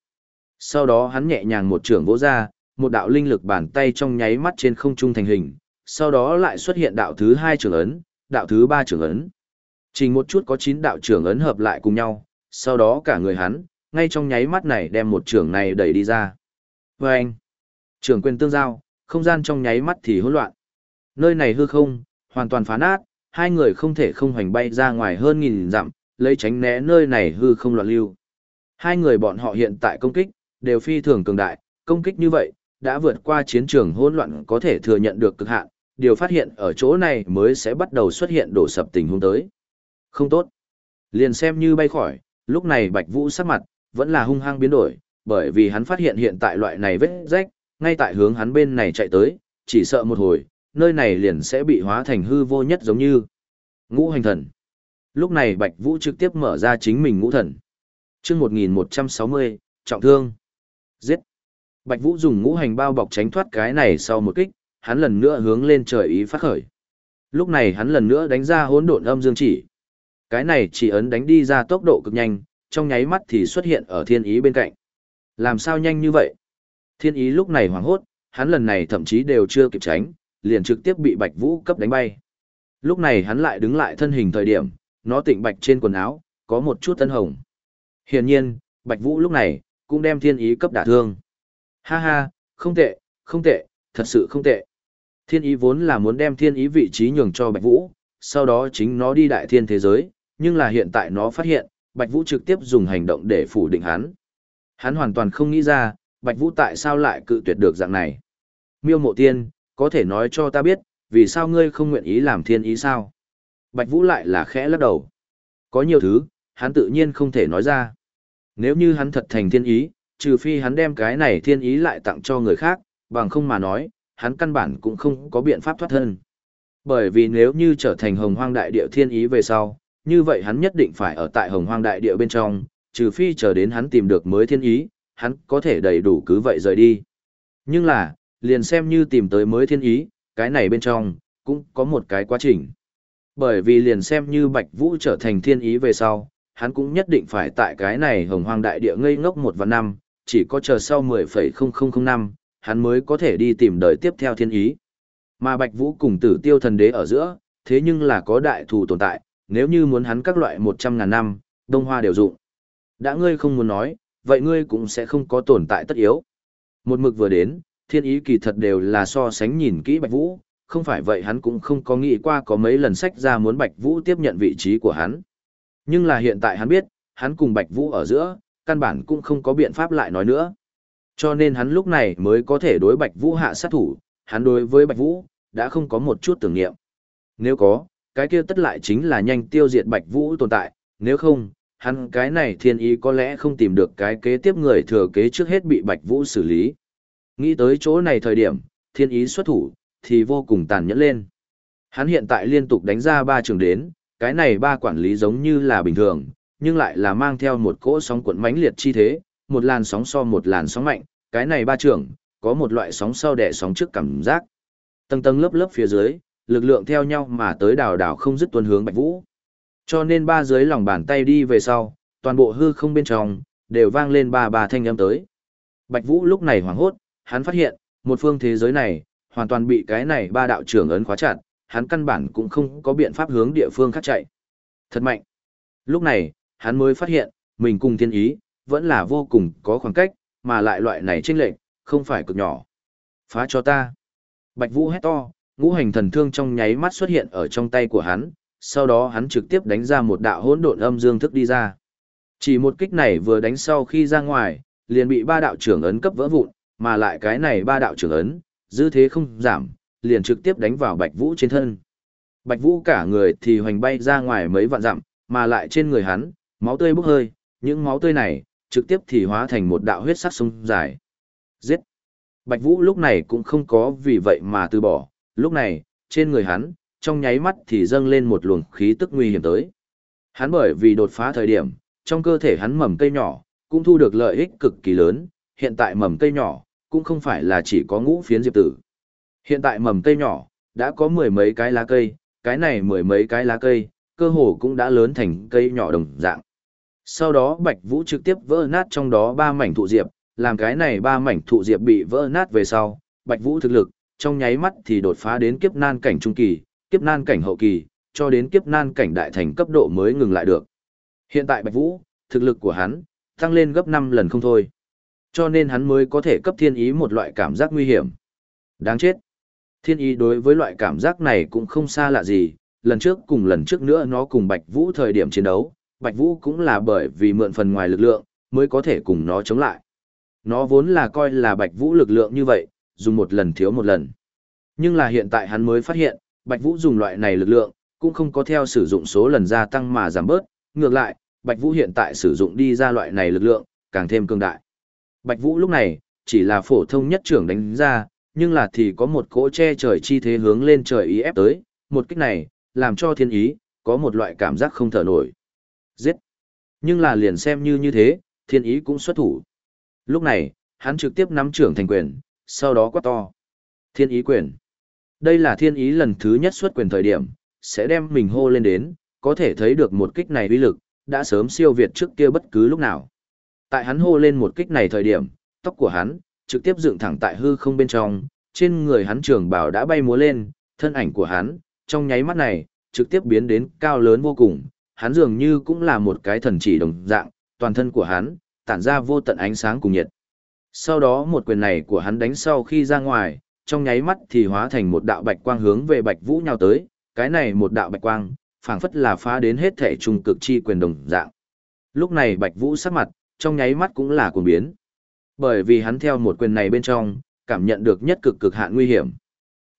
Sau đó hắn nhẹ nhàng một trưởng vỗ ra, một đạo linh lực bàn tay trong nháy mắt trên không trung thành hình, sau đó lại xuất hiện đạo thứ hai trưởng ấn, đạo thứ ba trưởng ấn. Chỉ một chút có chín đạo trưởng ấn hợp lại cùng nhau, sau đó cả người hắn, ngay trong nháy mắt này đem một trưởng này đẩy đi ra. Và anh, trưởng quyền tương giao, không gian trong nháy mắt thì hỗn loạn. Nơi này hư không, hoàn toàn phá nát, hai người không thể không hoành bay ra ngoài hơn nghìn dặm, lấy tránh né nơi này hư không loạn lưu. Hai người bọn họ hiện tại công kích, đều phi thường cường đại, công kích như vậy, đã vượt qua chiến trường hỗn loạn có thể thừa nhận được cực hạn, điều phát hiện ở chỗ này mới sẽ bắt đầu xuất hiện đổ sập tình huống tới. Không tốt. Liền xem như bay khỏi, lúc này Bạch Vũ sắc mặt, vẫn là hung hăng biến đổi, bởi vì hắn phát hiện hiện tại loại này vết rách, ngay tại hướng hắn bên này chạy tới, chỉ sợ một hồi, nơi này liền sẽ bị hóa thành hư vô nhất giống như ngũ hành thần. Lúc này Bạch Vũ trực tiếp mở ra chính mình ngũ thần. Chương 1160, trọng thương. Giết. Bạch Vũ dùng ngũ hành bao bọc tránh thoát cái này sau một kích, hắn lần nữa hướng lên trời ý phát khởi. Lúc này hắn lần nữa đánh ra hỗn độn âm dương chỉ. Cái này chỉ ấn đánh đi ra tốc độ cực nhanh, trong nháy mắt thì xuất hiện ở thiên ý bên cạnh. Làm sao nhanh như vậy? Thiên ý lúc này hoảng hốt, hắn lần này thậm chí đều chưa kịp tránh, liền trực tiếp bị Bạch Vũ cấp đánh bay. Lúc này hắn lại đứng lại thân hình thời điểm, nó tịnh bạch trên quần áo, có một chút tân hồng. Hiển nhiên, Bạch Vũ lúc này, cũng đem thiên ý cấp đả thương. Ha ha, không tệ, không tệ, thật sự không tệ. Thiên ý vốn là muốn đem thiên ý vị trí nhường cho Bạch Vũ, sau đó chính nó đi đại thiên thế giới, nhưng là hiện tại nó phát hiện, Bạch Vũ trực tiếp dùng hành động để phủ định hắn. Hắn hoàn toàn không nghĩ ra, Bạch Vũ tại sao lại cự tuyệt được dạng này. Miêu mộ tiên, có thể nói cho ta biết, vì sao ngươi không nguyện ý làm thiên ý sao? Bạch Vũ lại là khẽ lắc đầu. Có nhiều thứ, hắn tự nhiên không thể nói ra. Nếu như hắn thật thành thiên ý, trừ phi hắn đem cái này thiên ý lại tặng cho người khác, bằng không mà nói, hắn căn bản cũng không có biện pháp thoát thân. Bởi vì nếu như trở thành hồng hoang đại địa thiên ý về sau, như vậy hắn nhất định phải ở tại hồng hoang đại địa bên trong, trừ phi chờ đến hắn tìm được mới thiên ý, hắn có thể đầy đủ cứ vậy rời đi. Nhưng là, liền xem như tìm tới mới thiên ý, cái này bên trong, cũng có một cái quá trình. Bởi vì liền xem như Bạch Vũ trở thành thiên ý về sau, hắn cũng nhất định phải tại cái này hồng hoang đại địa ngây ngốc một và năm, chỉ có chờ sau 10,0005, năm, hắn mới có thể đi tìm đời tiếp theo thiên ý. Mà Bạch Vũ cùng tử tiêu thần đế ở giữa, thế nhưng là có đại thù tồn tại, nếu như muốn hắn các loại 100 ngàn năm, đông hoa đều dụng. Đã ngươi không muốn nói, vậy ngươi cũng sẽ không có tồn tại tất yếu. Một mực vừa đến, thiên ý kỳ thật đều là so sánh nhìn kỹ Bạch Vũ, không phải vậy hắn cũng không có nghĩ qua có mấy lần sách ra muốn Bạch Vũ tiếp nhận vị trí của hắn. Nhưng là hiện tại hắn biết, hắn cùng Bạch Vũ ở giữa, căn bản cũng không có biện pháp lại nói nữa. Cho nên hắn lúc này mới có thể đối Bạch Vũ hạ sát thủ, hắn đối với Bạch Vũ, đã không có một chút tưởng niệm. Nếu có, cái kia tất lại chính là nhanh tiêu diệt Bạch Vũ tồn tại, nếu không, hắn cái này thiên ý có lẽ không tìm được cái kế tiếp người thừa kế trước hết bị Bạch Vũ xử lý. Nghĩ tới chỗ này thời điểm, thiên ý xuất thủ, thì vô cùng tàn nhẫn lên. Hắn hiện tại liên tục đánh ra ba trường đến, cái này ba quản lý giống như là bình thường, nhưng lại là mang theo một cỗ sóng cuộn mãnh liệt chi thế, một làn sóng so một làn sóng mạnh, cái này ba trường, có một loại sóng sau đẻ sóng trước cảm giác. Tầng tầng lớp lớp phía dưới, lực lượng theo nhau mà tới đảo đảo không dứt tuần hướng Bạch Vũ. Cho nên ba dưới lòng bàn tay đi về sau, toàn bộ hư không bên trong, đều vang lên ba ba thanh âm tới. Bạch Vũ lúc này hoảng hốt, hắn phát hiện, một phương thế giới này, hoàn toàn bị cái này ba đạo trưởng ấn khóa chặt, hắn căn bản cũng không có biện pháp hướng địa phương khác chạy. Thật mạnh. Lúc này, hắn mới phát hiện, mình cùng thiên ý, vẫn là vô cùng có khoảng cách, mà lại loại này chênh lệch, không phải cực nhỏ. Phá cho ta. Bạch Vũ hét to, ngũ hành thần thương trong nháy mắt xuất hiện ở trong tay của hắn, sau đó hắn trực tiếp đánh ra một đạo hỗn độn âm dương thức đi ra. Chỉ một kích này vừa đánh sau khi ra ngoài, liền bị ba đạo trưởng ấn cấp vỡ vụn, mà lại cái này ba đạo trưởng ấn, dư thế không giảm, liền trực tiếp đánh vào Bạch Vũ trên thân. Bạch Vũ cả người thì hoành bay ra ngoài mấy vạn dặm, mà lại trên người hắn, máu tươi bốc hơi, những máu tươi này, trực tiếp thì hóa thành một đạo huyết sắc sông dài. Giết! Bạch Vũ lúc này cũng không có vì vậy mà từ bỏ, lúc này, trên người hắn, trong nháy mắt thì dâng lên một luồng khí tức nguy hiểm tới. Hắn bởi vì đột phá thời điểm, trong cơ thể hắn mầm cây nhỏ, cũng thu được lợi ích cực kỳ lớn, hiện tại mầm cây nhỏ, cũng không phải là chỉ có ngũ phiến diệp tử. Hiện tại mầm cây nhỏ, đã có mười mấy cái lá cây, cái này mười mấy cái lá cây, cơ hồ cũng đã lớn thành cây nhỏ đồng dạng. Sau đó Bạch Vũ trực tiếp vỡ nát trong đó ba mảnh thụ diệp, làm cái này ba mảnh thụ diệp bị vỡ nát về sau, Bạch Vũ thực lực, trong nháy mắt thì đột phá đến kiếp nan cảnh trung kỳ, kiếp nan cảnh hậu kỳ, cho đến kiếp nan cảnh đại thành cấp độ mới ngừng lại được. Hiện tại Bạch Vũ, thực lực của hắn, tăng lên gấp 5 lần không thôi. Cho nên hắn mới có thể cấp thiên ý một loại cảm giác nguy hiểm. Đáng chết. Thiên ý đối với loại cảm giác này cũng không xa lạ gì, lần trước cùng lần trước nữa nó cùng Bạch Vũ thời điểm chiến đấu, Bạch Vũ cũng là bởi vì mượn phần ngoài lực lượng, mới có thể cùng nó chống lại. Nó vốn là coi là Bạch Vũ lực lượng như vậy, dùng một lần thiếu một lần. Nhưng là hiện tại hắn mới phát hiện, Bạch Vũ dùng loại này lực lượng, cũng không có theo sử dụng số lần gia tăng mà giảm bớt, ngược lại, Bạch Vũ hiện tại sử dụng đi ra loại này lực lượng, càng thêm cường đại. Bạch Vũ lúc này, chỉ là phổ thông nhất trưởng đánh ra, nhưng là thì có một cỗ che trời chi thế hướng lên trời ý ép tới, một kích này, làm cho thiên ý, có một loại cảm giác không thở nổi. Giết! Nhưng là liền xem như như thế, thiên ý cũng xuất thủ. Lúc này, hắn trực tiếp nắm trưởng thành quyền, sau đó quát to. Thiên ý quyền. Đây là thiên ý lần thứ nhất xuất quyền thời điểm, sẽ đem mình hô lên đến, có thể thấy được một kích này uy lực, đã sớm siêu việt trước kia bất cứ lúc nào. Tại hắn hô lên một kích này thời điểm, tóc của hắn, trực tiếp dựng thẳng tại hư không bên trong, trên người hắn trường bảo đã bay múa lên, thân ảnh của hắn, trong nháy mắt này, trực tiếp biến đến cao lớn vô cùng, hắn dường như cũng là một cái thần chỉ đồng dạng, toàn thân của hắn, tản ra vô tận ánh sáng cùng nhiệt. Sau đó một quyền này của hắn đánh sau khi ra ngoài, trong nháy mắt thì hóa thành một đạo bạch quang hướng về bạch vũ nhào tới, cái này một đạo bạch quang, phảng phất là phá đến hết thể trung cực chi quyền đồng dạng. Lúc này bạch vũ sắc mặt, trong nháy mắt cũng là cuồng biến. Bởi vì hắn theo một quyền này bên trong, cảm nhận được nhất cực cực hạn nguy hiểm.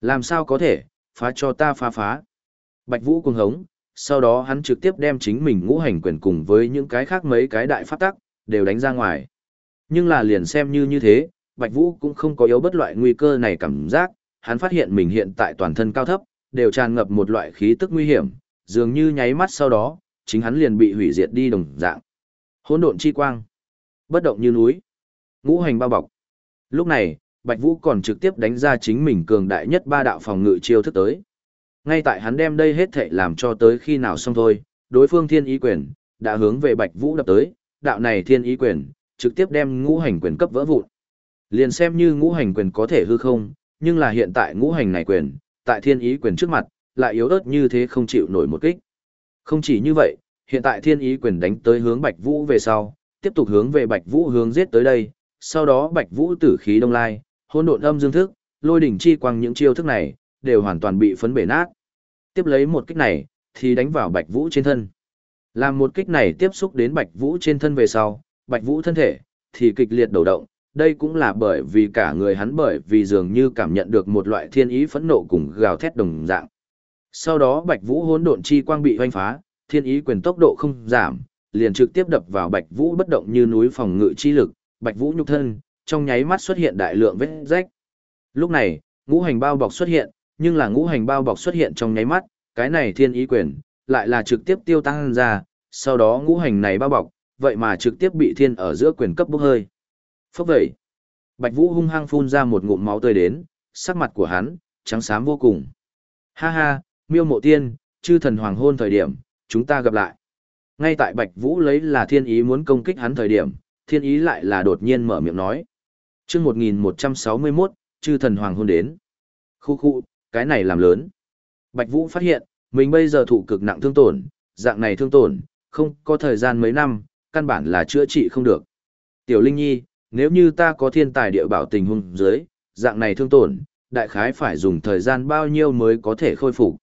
Làm sao có thể, phá cho ta phá phá. Bạch vũ cuồng hống, sau đó hắn trực tiếp đem chính mình ngũ hành quyền cùng với những cái khác mấy cái đại pháp tắc, đều đánh ra ngoài. Nhưng là liền xem như như thế, Bạch Vũ cũng không có yếu bất loại nguy cơ này cảm giác, hắn phát hiện mình hiện tại toàn thân cao thấp, đều tràn ngập một loại khí tức nguy hiểm, dường như nháy mắt sau đó, chính hắn liền bị hủy diệt đi đồng dạng. Hỗn độn chi quang, bất động như núi, ngũ hành bao bọc. Lúc này, Bạch Vũ còn trực tiếp đánh ra chính mình cường đại nhất ba đạo phòng ngự chiêu thức tới. Ngay tại hắn đem đây hết thảy làm cho tới khi nào xong thôi, đối phương thiên ý quyền, đã hướng về Bạch Vũ đập tới, đạo này thiên ý quyền, trực tiếp đem ngũ hành quyền cấp vỡ vụn. Liền xem như ngũ hành quyền có thể hư không, nhưng là hiện tại ngũ hành này quyền, tại thiên ý quyền trước mặt, lại yếu ớt như thế không chịu nổi một kích. Không chỉ như vậy, hiện tại thiên ý quyền đánh tới hướng Bạch Vũ về sau, tiếp tục hướng về Bạch Vũ hướng giết tới đây, sau đó Bạch Vũ tử khí đông lai, hỗn độn âm dương thức, lôi đỉnh chi quang những chiêu thức này, đều hoàn toàn bị phấn bể nát. Tiếp lấy một kích này, thì đánh vào Bạch Vũ trên thân. Làm một kích này tiếp xúc đến Bạch Vũ trên thân về sau, Bạch Vũ thân thể, thì kịch liệt đầu động, đây cũng là bởi vì cả người hắn bởi vì dường như cảm nhận được một loại thiên ý phẫn nộ cùng gào thét đồng dạng. Sau đó Bạch Vũ hỗn độn chi quang bị hoanh phá, thiên ý quyền tốc độ không giảm, liền trực tiếp đập vào Bạch Vũ bất động như núi phòng ngự chi lực, Bạch Vũ nhục thân, trong nháy mắt xuất hiện đại lượng vết rách. Lúc này, ngũ hành bao bọc xuất hiện, nhưng là ngũ hành bao bọc xuất hiện trong nháy mắt, cái này thiên ý quyền, lại là trực tiếp tiêu tăng ra, sau đó ngũ hành này bao bọc, vậy mà trực tiếp bị thiên ở giữa quyền cấp bốc hơi. Phốc vậy. Bạch Vũ hung hăng phun ra một ngụm máu tươi đến, sắc mặt của hắn, trắng xám vô cùng. Ha ha, miêu mộ tiên, chư thần hoàng hôn thời điểm, chúng ta gặp lại. Ngay tại Bạch Vũ lấy là thiên ý muốn công kích hắn thời điểm, thiên ý lại là đột nhiên mở miệng nói. Trước 1161, chư thần hoàng hôn đến. Khu khu, cái này làm lớn. Bạch Vũ phát hiện, mình bây giờ thụ cực nặng thương tổn, dạng này thương tổn, không có thời gian mấy năm, căn bản là chữa trị không được. Tiểu Linh Nhi, nếu như ta có thiên tài địa bảo tình huống dưới, dạng này thương tổn, đại khái phải dùng thời gian bao nhiêu mới có thể khôi phục.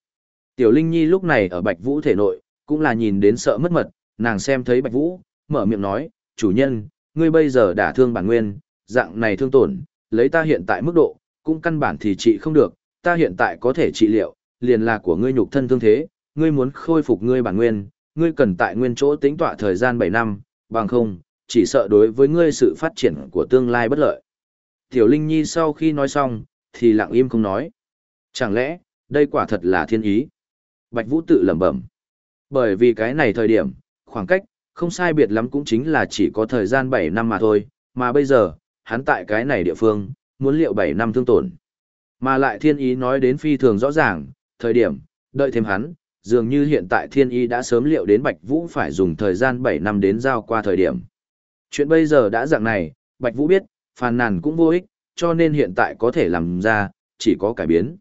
Tiểu Linh Nhi lúc này ở Bạch Vũ thể nội, cũng là nhìn đến sợ mất mật, nàng xem thấy Bạch Vũ, mở miệng nói, chủ nhân, ngươi bây giờ đã thương bản nguyên, dạng này thương tổn, lấy ta hiện tại mức độ, cũng căn bản thì trị không được, ta hiện tại có thể trị liệu, liền là của ngươi nhục thân thương thế, ngươi muốn khôi phục ngươi bản nguyên, ngươi cần tại nguyên chỗ tính tọa thời gian 7 năm, bằng không, chỉ sợ đối với ngươi sự phát triển của tương lai bất lợi. Tiểu Linh Nhi sau khi nói xong, thì lặng im không nói. Chẳng lẽ, đây quả thật là thiên ý? Bạch Vũ tự lẩm bẩm. Bởi vì cái này thời điểm, khoảng cách, không sai biệt lắm cũng chính là chỉ có thời gian 7 năm mà thôi, mà bây giờ, hắn tại cái này địa phương, muốn liệu 7 năm thương tổn. Mà lại thiên ý nói đến phi thường rõ ràng, thời điểm, đợi thêm hắn, dường như hiện tại thiên Y đã sớm liệu đến Bạch Vũ phải dùng thời gian 7 năm đến giao qua thời điểm. Chuyện bây giờ đã dạng này, Bạch Vũ biết, phàn nàn cũng vô ích, cho nên hiện tại có thể làm ra, chỉ có cải biến.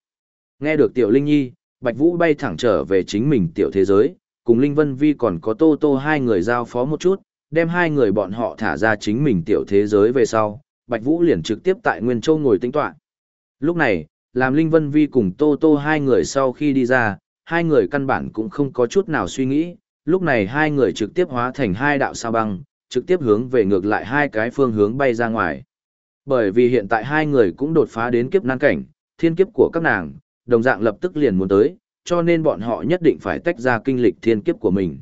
Nghe được Tiểu Linh Nhi, Bạch Vũ bay thẳng trở về chính mình tiểu thế giới, cùng Linh Vân Vi còn có Tô Tô hai người giao phó một chút, đem hai người bọn họ thả ra chính mình tiểu thế giới về sau, Bạch Vũ liền trực tiếp tại Nguyên Châu ngồi tĩnh toán. Lúc này, làm Linh Vân Vi cùng Tô Tô hai người sau khi đi ra, hai người căn bản cũng không có chút nào suy nghĩ, lúc này hai người trực tiếp hóa thành hai đạo sao băng, trực tiếp hướng về ngược lại hai cái phương hướng bay ra ngoài. Bởi vì hiện tại hai người cũng đột phá đến kiếp nan cảnh, thiên kiếp của các nàng, đồng dạng lập tức liền muốn tới, cho nên bọn họ nhất định phải tách ra kinh lịch thiên kiếp của mình.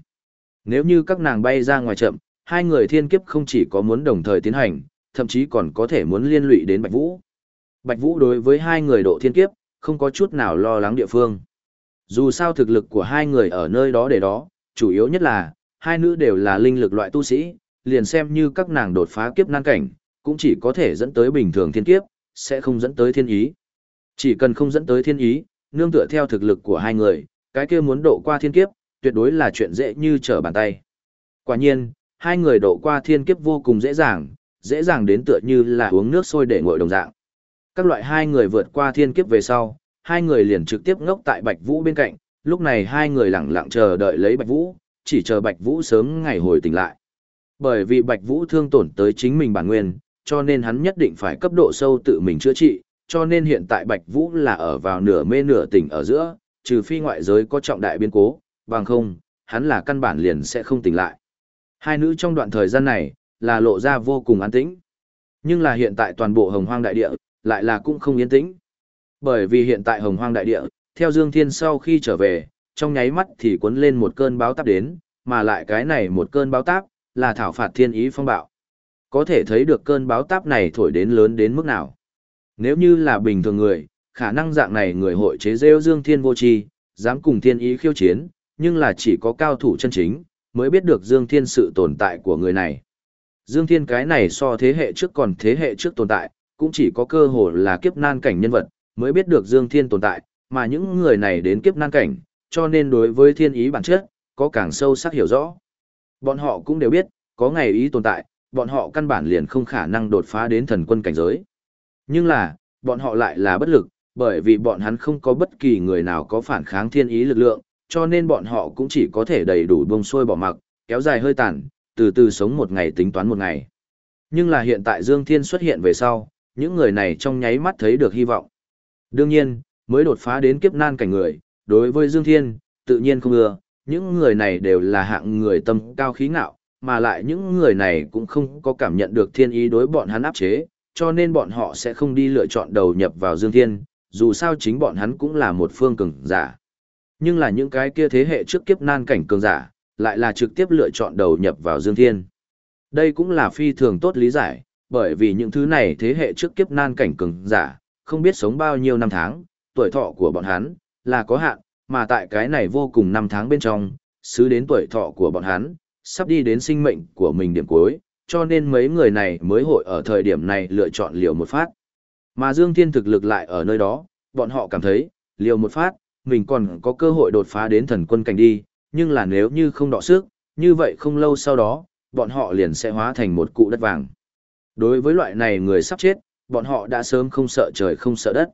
Nếu như các nàng bay ra ngoài chậm, hai người thiên kiếp không chỉ có muốn đồng thời tiến hành, thậm chí còn có thể muốn liên lụy đến Bạch Vũ. Bạch Vũ đối với hai người độ thiên kiếp, không có chút nào lo lắng địa phương. Dù sao thực lực của hai người ở nơi đó để đó, chủ yếu nhất là, hai nữ đều là linh lực loại tu sĩ, liền xem như các nàng đột phá kiếp nan cảnh, cũng chỉ có thể dẫn tới bình thường thiên kiếp, sẽ không dẫn tới thiên ý. Chỉ cần không dẫn tới thiên ý, nương tựa theo thực lực của hai người, cái kia muốn độ qua thiên kiếp, tuyệt đối là chuyện dễ như trở bàn tay. Quả nhiên, hai người độ qua thiên kiếp vô cùng dễ dàng, dễ dàng đến tựa như là uống nước sôi để nguội đồng dạng. Các loại hai người vượt qua thiên kiếp về sau, hai người liền trực tiếp ngốc tại Bạch Vũ bên cạnh, lúc này hai người lặng lặng chờ đợi lấy Bạch Vũ, chỉ chờ Bạch Vũ sớm ngày hồi tỉnh lại. Bởi vì Bạch Vũ thương tổn tới chính mình bản nguyên, cho nên hắn nhất định phải cấp độ sâu tự mình chữa trị, cho nên hiện tại Bạch Vũ là ở vào nửa mê nửa tỉnh ở giữa, trừ phi ngoại giới có trọng đại biến cố, bằng không, hắn là căn bản liền sẽ không tỉnh lại. Hai nữ trong đoạn thời gian này, là lộ ra vô cùng an tĩnh. Nhưng là hiện tại toàn bộ hồng hoang đại địa, lại là cũng không yên tĩnh. Bởi vì hiện tại hồng hoang đại địa, theo Dương Thiên sau khi trở về, trong nháy mắt thì cuốn lên một cơn báo táp đến, mà lại cái này một cơn báo táp, là thảo phạt thiên ý phong bạo. Có thể thấy được cơn báo táp này thổi đến lớn đến mức nào. Nếu như là bình thường người, khả năng dạng này người hội chế rêu Dương Thiên vô tri, dám cùng thiên ý khiêu chiến, nhưng là chỉ có cao thủ chân chính, mới biết được Dương Thiên sự tồn tại của người này. Dương Thiên cái này so thế hệ trước còn thế hệ trước tồn tại, cũng chỉ có cơ hội là kiếp nan cảnh nhân vật, mới biết được Dương Thiên tồn tại, mà những người này đến kiếp nan cảnh, cho nên đối với thiên ý bản chất, có càng sâu sắc hiểu rõ. Bọn họ cũng đều biết, có ngày ý tồn tại, bọn họ căn bản liền không khả năng đột phá đến thần quân cảnh giới. Nhưng là, bọn họ lại là bất lực, bởi vì bọn hắn không có bất kỳ người nào có phản kháng thiên ý lực lượng, cho nên bọn họ cũng chỉ có thể đầy đủ bông xuôi bỏ mặc, kéo dài hơi tàn, từ từ sống một ngày tính toán một ngày. Nhưng là hiện tại Dương Thiên xuất hiện về sau, những người này trong nháy mắt thấy được hy vọng. Đương nhiên, mới đột phá đến kiếp nan cảnh người, đối với Dương Thiên, tự nhiên không ưa, những người này đều là hạng người tâm cao khí ngạo, mà lại những người này cũng không có cảm nhận được thiên ý đối bọn hắn áp chế, cho nên bọn họ sẽ không đi lựa chọn đầu nhập vào Dương Thiên, dù sao chính bọn hắn cũng là một phương cường giả. Nhưng là những cái kia thế hệ trước kiếp nan cảnh cường giả, lại là trực tiếp lựa chọn đầu nhập vào Dương Thiên. Đây cũng là phi thường tốt lý giải, bởi vì những thứ này thế hệ trước kiếp nan cảnh cường giả, không biết sống bao nhiêu năm tháng, tuổi thọ của bọn hắn là có hạn, mà tại cái này vô cùng năm tháng bên trong, xứ đến tuổi thọ của bọn hắn, sắp đi đến sinh mệnh của mình điểm cuối, cho nên mấy người này mới hội ở thời điểm này lựa chọn liều một phát. Mà Dương Thiên thực lực lại ở nơi đó, bọn họ cảm thấy, liều một phát, mình còn có cơ hội đột phá đến thần quân cảnh đi, nhưng là nếu như không đọ sức, như vậy không lâu sau đó, bọn họ liền sẽ hóa thành một cụ đất vàng. Đối với loại này người sắp chết, bọn họ đã sớm không sợ trời không sợ đất.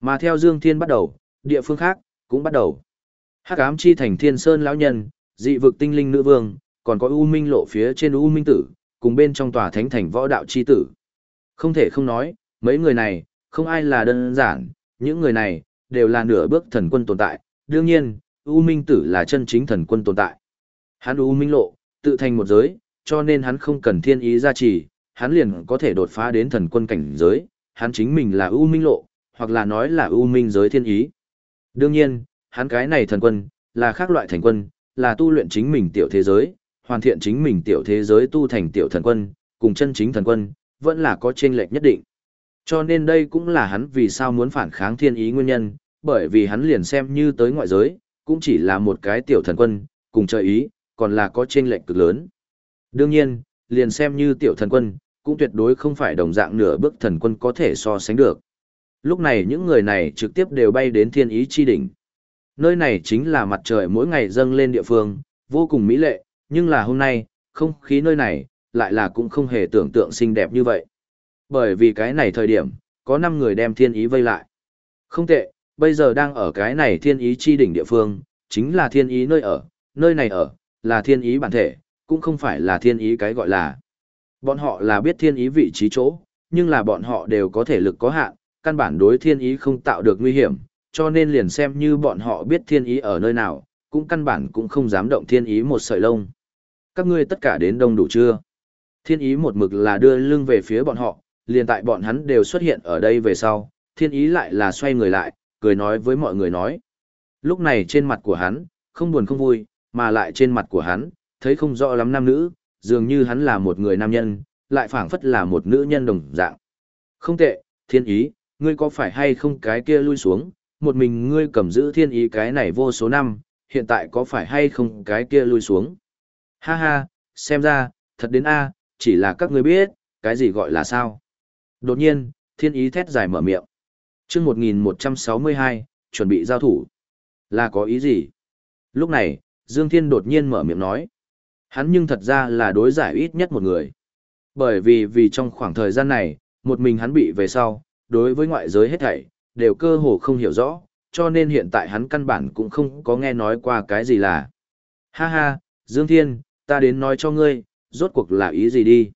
Mà theo Dương Thiên bắt đầu, địa phương khác cũng bắt đầu. Hắc ám chi thành Thiên Sơn lão nhân, dị vực tinh linh nữ vương, còn có U Minh lộ phía trên U Minh tử, cùng bên trong tòa thánh thành võ đạo chi tử. Không thể không nói, mấy người này, không ai là đơn giản, những người này, đều là nửa bước thần quân tồn tại, đương nhiên, U Minh Tử là chân chính thần quân tồn tại. Hắn U Minh lộ, tự thành một giới, cho nên hắn không cần thiên ý gia trì, hắn liền có thể đột phá đến thần quân cảnh giới, hắn chính mình là ưu Minh lộ, hoặc là nói là ưu Minh giới thiên ý. Đương nhiên, hắn cái này thần quân, là khác loại thành quân, là tu luyện chính mình tiểu thế giới, hoàn thiện chính mình tiểu thế giới tu thành tiểu thần quân, cùng chân chính thần quân, vẫn là có chênh lệch nhất định. Cho nên đây cũng là hắn vì sao muốn phản kháng thiên ý nguyên nhân, bởi vì hắn liền xem như tới ngoại giới, cũng chỉ là một cái tiểu thần quân, cùng trời ý, còn là có chênh lệch cực lớn. Đương nhiên, liền xem như tiểu thần quân, cũng tuyệt đối không phải đồng dạng nửa bước thần quân có thể so sánh được. Lúc này những người này trực tiếp đều bay đến thiên ý chi đỉnh. Nơi này chính là mặt trời mỗi ngày dâng lên địa phương, vô cùng mỹ lệ, nhưng là hôm nay, không khí nơi này, lại là cũng không hề tưởng tượng xinh đẹp như vậy. Bởi vì cái này thời điểm, có 5 người đem thiên ý vây lại. Không tệ, bây giờ đang ở cái này thiên ý chi đỉnh địa phương, chính là thiên ý nơi ở, nơi này ở, là thiên ý bản thể, cũng không phải là thiên ý cái gọi là. Bọn họ là biết thiên ý vị trí chỗ, nhưng là bọn họ đều có thể lực có hạn, căn bản đối thiên ý không tạo được nguy hiểm, cho nên liền xem như bọn họ biết thiên ý ở nơi nào, cũng căn bản cũng không dám động thiên ý một sợi lông. Các ngươi tất cả đến đông đủ chưa? Thiên ý một mực là đưa lưng về phía bọn họ, liền tại bọn hắn đều xuất hiện ở đây về sau, thiên ý lại là xoay người lại, cười nói với mọi người nói. Lúc này trên mặt của hắn, không buồn không vui, mà lại trên mặt của hắn, thấy không rõ lắm nam nữ, dường như hắn là một người nam nhân, lại phảng phất là một nữ nhân đồng dạng. Không tệ, thiên ý, ngươi có phải hay không cái kia lui xuống, một mình ngươi cầm giữ thiên ý cái này vô số năm, hiện tại có phải hay không cái kia lui xuống. Ha ha, xem ra, thật đến A, chỉ là các ngươi biết, cái gì gọi là sao. Đột nhiên, thiên ý thét dài mở miệng. chương 1162, chuẩn bị giao thủ. Là có ý gì? Lúc này, Dương Thiên đột nhiên mở miệng nói. Hắn nhưng thật ra là đối giải ít nhất một người. Bởi vì vì trong khoảng thời gian này, một mình hắn bị về sau, đối với ngoại giới hết thảy, đều cơ hồ không hiểu rõ, cho nên hiện tại hắn căn bản cũng không có nghe nói qua cái gì là. Ha ha, Dương Thiên, ta đến nói cho ngươi, rốt cuộc là ý gì đi.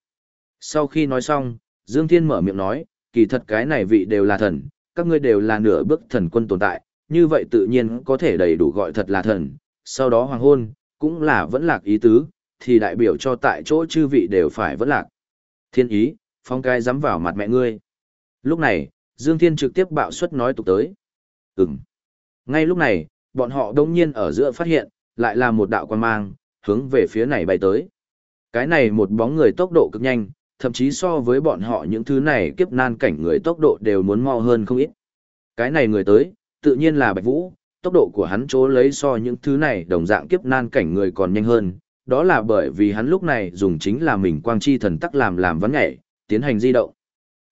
Sau khi nói xong, Dương Thiên mở miệng nói, kỳ thật cái này vị đều là thần, các ngươi đều là nửa bước thần quân tồn tại, như vậy tự nhiên có thể đầy đủ gọi thật là thần, sau đó hoàng hôn, cũng là vẫn lạc ý tứ, thì đại biểu cho tại chỗ chư vị đều phải vẫn lạc. Thiên ý, phong cái dám vào mặt mẹ ngươi. Lúc này, Dương Thiên trực tiếp bạo suất nói tục tới. Ừm. Ngay lúc này, bọn họ đông nhiên ở giữa phát hiện, lại là một đạo quan mang, hướng về phía này bay tới. Cái này một bóng người tốc độ cực nhanh, thậm chí so với bọn họ những thứ này kiếp nan cảnh người tốc độ đều muốn mau hơn không ít. Cái này người tới, tự nhiên là Bạch Vũ, tốc độ của hắn chỗ lấy so những thứ này đồng dạng kiếp nan cảnh người còn nhanh hơn, đó là bởi vì hắn lúc này dùng chính là mình quang chi thần tắc làm làm vấn nhảy, tiến hành di động.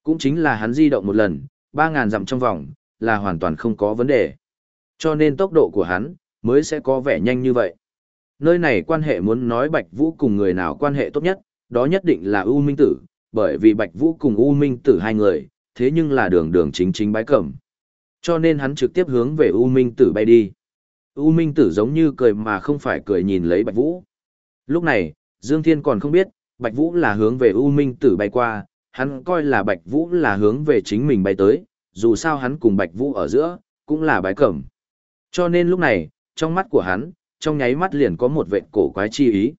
Cũng chính là hắn di động một lần, 3.000 dặm trong vòng, là hoàn toàn không có vấn đề. Cho nên tốc độ của hắn, mới sẽ có vẻ nhanh như vậy. Nơi này quan hệ muốn nói Bạch Vũ cùng người nào quan hệ tốt nhất, đó nhất định là U Minh Tử, bởi vì Bạch Vũ cùng U Minh Tử hai người, thế nhưng là đường đường chính chính bái cẩm. Cho nên hắn trực tiếp hướng về U Minh Tử bay đi. U Minh Tử giống như cười mà không phải cười nhìn lấy Bạch Vũ. Lúc này, Dương Thiên còn không biết, Bạch Vũ là hướng về U Minh Tử bay qua, hắn coi là Bạch Vũ là hướng về chính mình bay tới, dù sao hắn cùng Bạch Vũ ở giữa, cũng là bái cẩm. Cho nên lúc này, trong mắt của hắn, trong nháy mắt liền có một vệt cổ quái chi ý.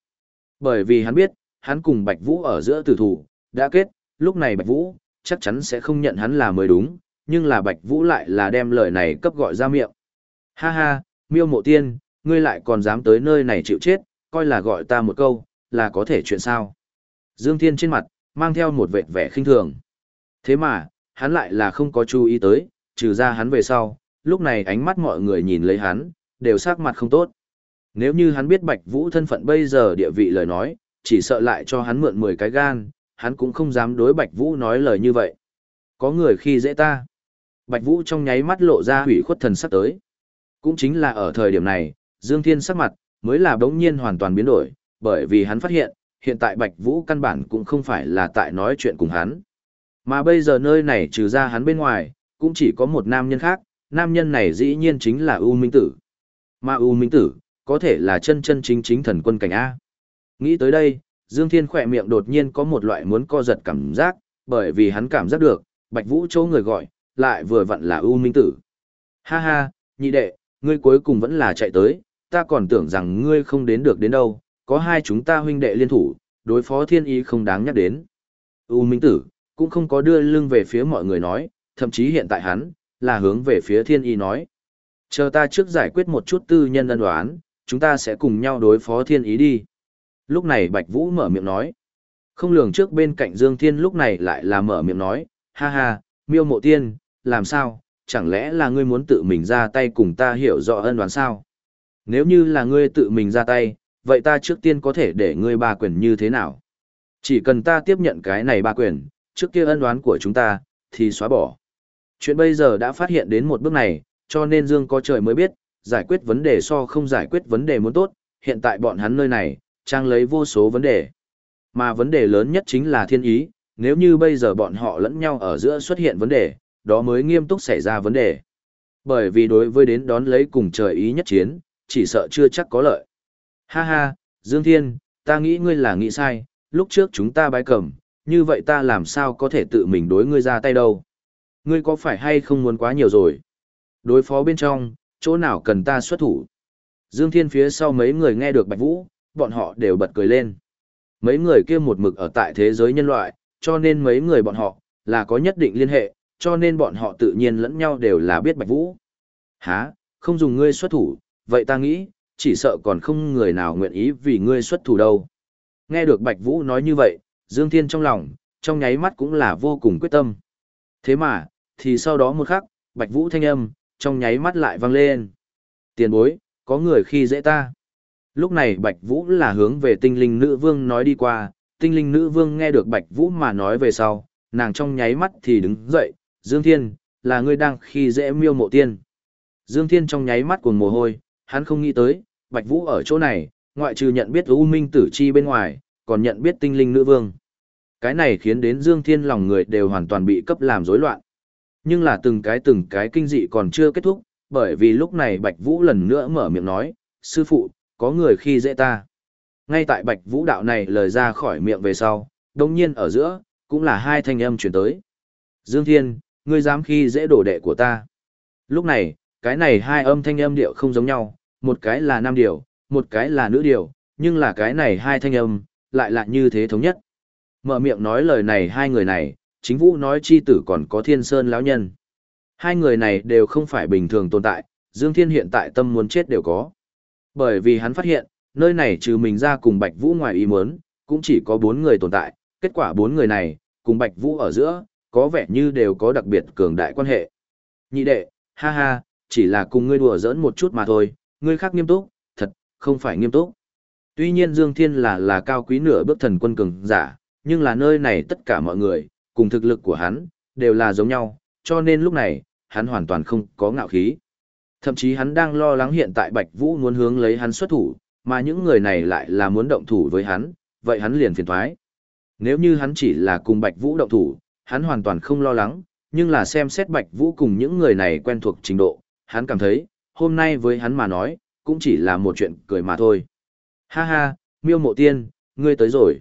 Bởi vì hắn biết, hắn cùng Bạch Vũ ở giữa tử thủ, đã kết, lúc này Bạch Vũ, chắc chắn sẽ không nhận hắn là mới đúng, nhưng là Bạch Vũ lại là đem lời này cấp gọi ra miệng. Ha ha, miêu mộ tiên, ngươi lại còn dám tới nơi này chịu chết, coi là gọi ta một câu, là có thể chuyện sao. Dương Thiên trên mặt, mang theo một vệt vẻ khinh thường. Thế mà, hắn lại là không có chú ý tới, trừ ra hắn về sau, lúc này ánh mắt mọi người nhìn lấy hắn, đều sắc mặt không tốt. Nếu như hắn biết Bạch Vũ thân phận bây giờ địa vị lời nói, chỉ sợ lại cho hắn mượn 10 cái gan, hắn cũng không dám đối Bạch Vũ nói lời như vậy. Có người khi dễ ta. Bạch Vũ trong nháy mắt lộ ra hủy khuất thần sắc tới. Cũng chính là ở thời điểm này, Dương Thiên sắc mặt, mới là đống nhiên hoàn toàn biến đổi, bởi vì hắn phát hiện, hiện tại Bạch Vũ căn bản cũng không phải là tại nói chuyện cùng hắn. Mà bây giờ nơi này trừ ra hắn bên ngoài, cũng chỉ có một nam nhân khác, nam nhân này dĩ nhiên chính là U Minh Tử. Mà U Minh Tử, có thể là chân chân chính chính thần quân cảnh A. Nghĩ tới đây, Dương Thiên khỏe miệng đột nhiên có một loại muốn co giật cảm giác, bởi vì hắn cảm giác được, Bạch Vũ chỗ người gọi, lại vừa vặn là U Minh Tử. Ha ha, nhị đệ, ngươi cuối cùng vẫn là chạy tới, ta còn tưởng rằng ngươi không đến được đến đâu, có hai chúng ta huynh đệ liên thủ, đối phó thiên ý không đáng nhắc đến. U Minh Tử, cũng không có đưa lưng về phía mọi người nói, thậm chí hiện tại hắn, là hướng về phía thiên ý nói. Chờ ta trước giải quyết một chút tư nhân ân đoán, chúng ta sẽ cùng nhau đối phó thiên ý đi. Lúc này Bạch Vũ mở miệng nói. Không lường trước bên cạnh Dương Thiên lúc này lại là mở miệng nói, ha ha, miêu mộ tiên, làm sao, chẳng lẽ là ngươi muốn tự mình ra tay cùng ta hiểu rõ ân đoán sao? Nếu như là ngươi tự mình ra tay, vậy ta trước tiên có thể để ngươi ba quyền như thế nào? Chỉ cần ta tiếp nhận cái này ba quyền, trước kia ân oán của chúng ta, thì xóa bỏ. Chuyện bây giờ đã phát hiện đến một bước này, cho nên Dương có trời mới biết, giải quyết vấn đề so không giải quyết vấn đề muốn tốt, hiện tại bọn hắn nơi này, trang lấy vô số vấn đề. Mà vấn đề lớn nhất chính là thiên ý, nếu như bây giờ bọn họ lẫn nhau ở giữa xuất hiện vấn đề, đó mới nghiêm túc xảy ra vấn đề. Bởi vì đối với đến đón lấy cùng trời ý nhất chiến, chỉ sợ chưa chắc có lợi. Ha ha, Dương Thiên, ta nghĩ ngươi là nghĩ sai, lúc trước chúng ta bái cầm, như vậy ta làm sao có thể tự mình đối ngươi ra tay đâu. Ngươi có phải hay không muốn quá nhiều rồi? Đối phó bên trong, chỗ nào cần ta xuất thủ? Dương Thiên phía sau mấy người nghe được Bạch Vũ, bọn họ đều bật cười lên. Mấy người kia một mực ở tại thế giới nhân loại, cho nên mấy người bọn họ, là có nhất định liên hệ, cho nên bọn họ tự nhiên lẫn nhau đều là biết Bạch Vũ. Hả, không dùng ngươi xuất thủ, vậy ta nghĩ, chỉ sợ còn không người nào nguyện ý vì ngươi xuất thủ đâu. Nghe được Bạch Vũ nói như vậy, Dương Thiên trong lòng, trong nháy mắt cũng là vô cùng quyết tâm. Thế mà, thì sau đó một khắc, Bạch Vũ thanh âm, trong nháy mắt lại vang lên. Tiền bối, có người khi dễ ta. Lúc này Bạch Vũ là hướng về tinh linh nữ vương nói đi qua, tinh linh nữ vương nghe được Bạch Vũ mà nói về sau, nàng trong nháy mắt thì đứng dậy, Dương Thiên, là ngươi đang khi dễ miêu mộ tiên. Dương Thiên trong nháy mắt cuồng mồ hôi, hắn không nghĩ tới, Bạch Vũ ở chỗ này, ngoại trừ nhận biết U Minh Tử Chi bên ngoài, còn nhận biết tinh linh nữ vương. Cái này khiến đến Dương Thiên lòng người đều hoàn toàn bị cấp làm rối loạn. Nhưng là từng cái từng cái kinh dị còn chưa kết thúc, bởi vì lúc này Bạch Vũ lần nữa mở miệng nói, sư phụ, có người khi dễ ta. Ngay tại Bạch Vũ đạo này lời ra khỏi miệng về sau, đồng nhiên ở giữa, cũng là hai thanh âm chuyển tới. Dương Thiên, ngươi dám khi dễ đổ đệ của ta. Lúc này, cái này hai âm thanh âm điệu không giống nhau, một cái là nam điệu, một cái là nữ điệu, nhưng là cái này hai thanh âm, lại là như thế thống nhất. Mở miệng nói lời này hai người này, chính vũ nói chi tử còn có thiên sơn lão nhân. Hai người này đều không phải bình thường tồn tại, Dương Thiên hiện tại tâm muốn chết đều có. Bởi vì hắn phát hiện, nơi này trừ mình ra cùng Bạch Vũ ngoài ý muốn, cũng chỉ có bốn người tồn tại, kết quả bốn người này, cùng Bạch Vũ ở giữa, có vẻ như đều có đặc biệt cường đại quan hệ. Nhị đệ, ha ha, chỉ là cùng ngươi đùa giỡn một chút mà thôi, ngươi khác nghiêm túc, thật, không phải nghiêm túc. Tuy nhiên Dương Thiên là là cao quý nửa bước thần quân cường giả, nhưng là nơi này tất cả mọi người, cùng thực lực của hắn, đều là giống nhau, cho nên lúc này, hắn hoàn toàn không có ngạo khí. Thậm chí hắn đang lo lắng hiện tại Bạch Vũ muốn hướng lấy hắn xuất thủ, mà những người này lại là muốn động thủ với hắn, vậy hắn liền phiền thoái. Nếu như hắn chỉ là cùng Bạch Vũ động thủ, hắn hoàn toàn không lo lắng, nhưng là xem xét Bạch Vũ cùng những người này quen thuộc trình độ, hắn cảm thấy, hôm nay với hắn mà nói, cũng chỉ là một chuyện cười mà thôi. Ha ha, miêu mộ tiên, ngươi tới rồi.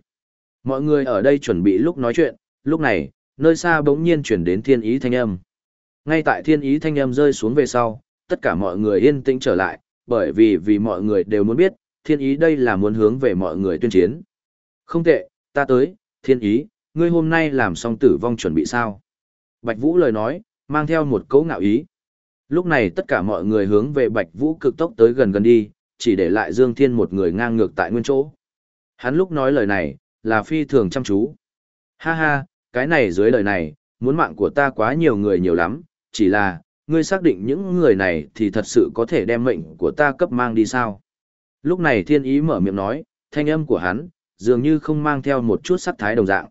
Mọi người ở đây chuẩn bị lúc nói chuyện, lúc này, nơi xa bỗng nhiên chuyển đến thiên ý thanh âm. Ngay tại thiên ý thanh âm rơi xuống về sau, tất cả mọi người yên tĩnh trở lại, bởi vì vì mọi người đều muốn biết, thiên ý đây là muốn hướng về mọi người tuyên chiến. Không tệ, ta tới, thiên ý, ngươi hôm nay làm xong tử vong chuẩn bị sao? Bạch Vũ lời nói, mang theo một cấu ngạo ý. Lúc này tất cả mọi người hướng về Bạch Vũ cực tốc tới gần gần đi, chỉ để lại Dương Thiên một người ngang ngược tại nguyên chỗ. Hắn lúc nói lời này, là phi thường chăm chú. Ha ha, cái này dưới lời này, muốn mạng của ta quá nhiều người nhiều lắm, chỉ là, ngươi xác định những người này thì thật sự có thể đem mệnh của ta cấp mang đi sao? Lúc này thiên ý mở miệng nói, thanh âm của hắn, dường như không mang theo một chút sắc thái đồng dạng.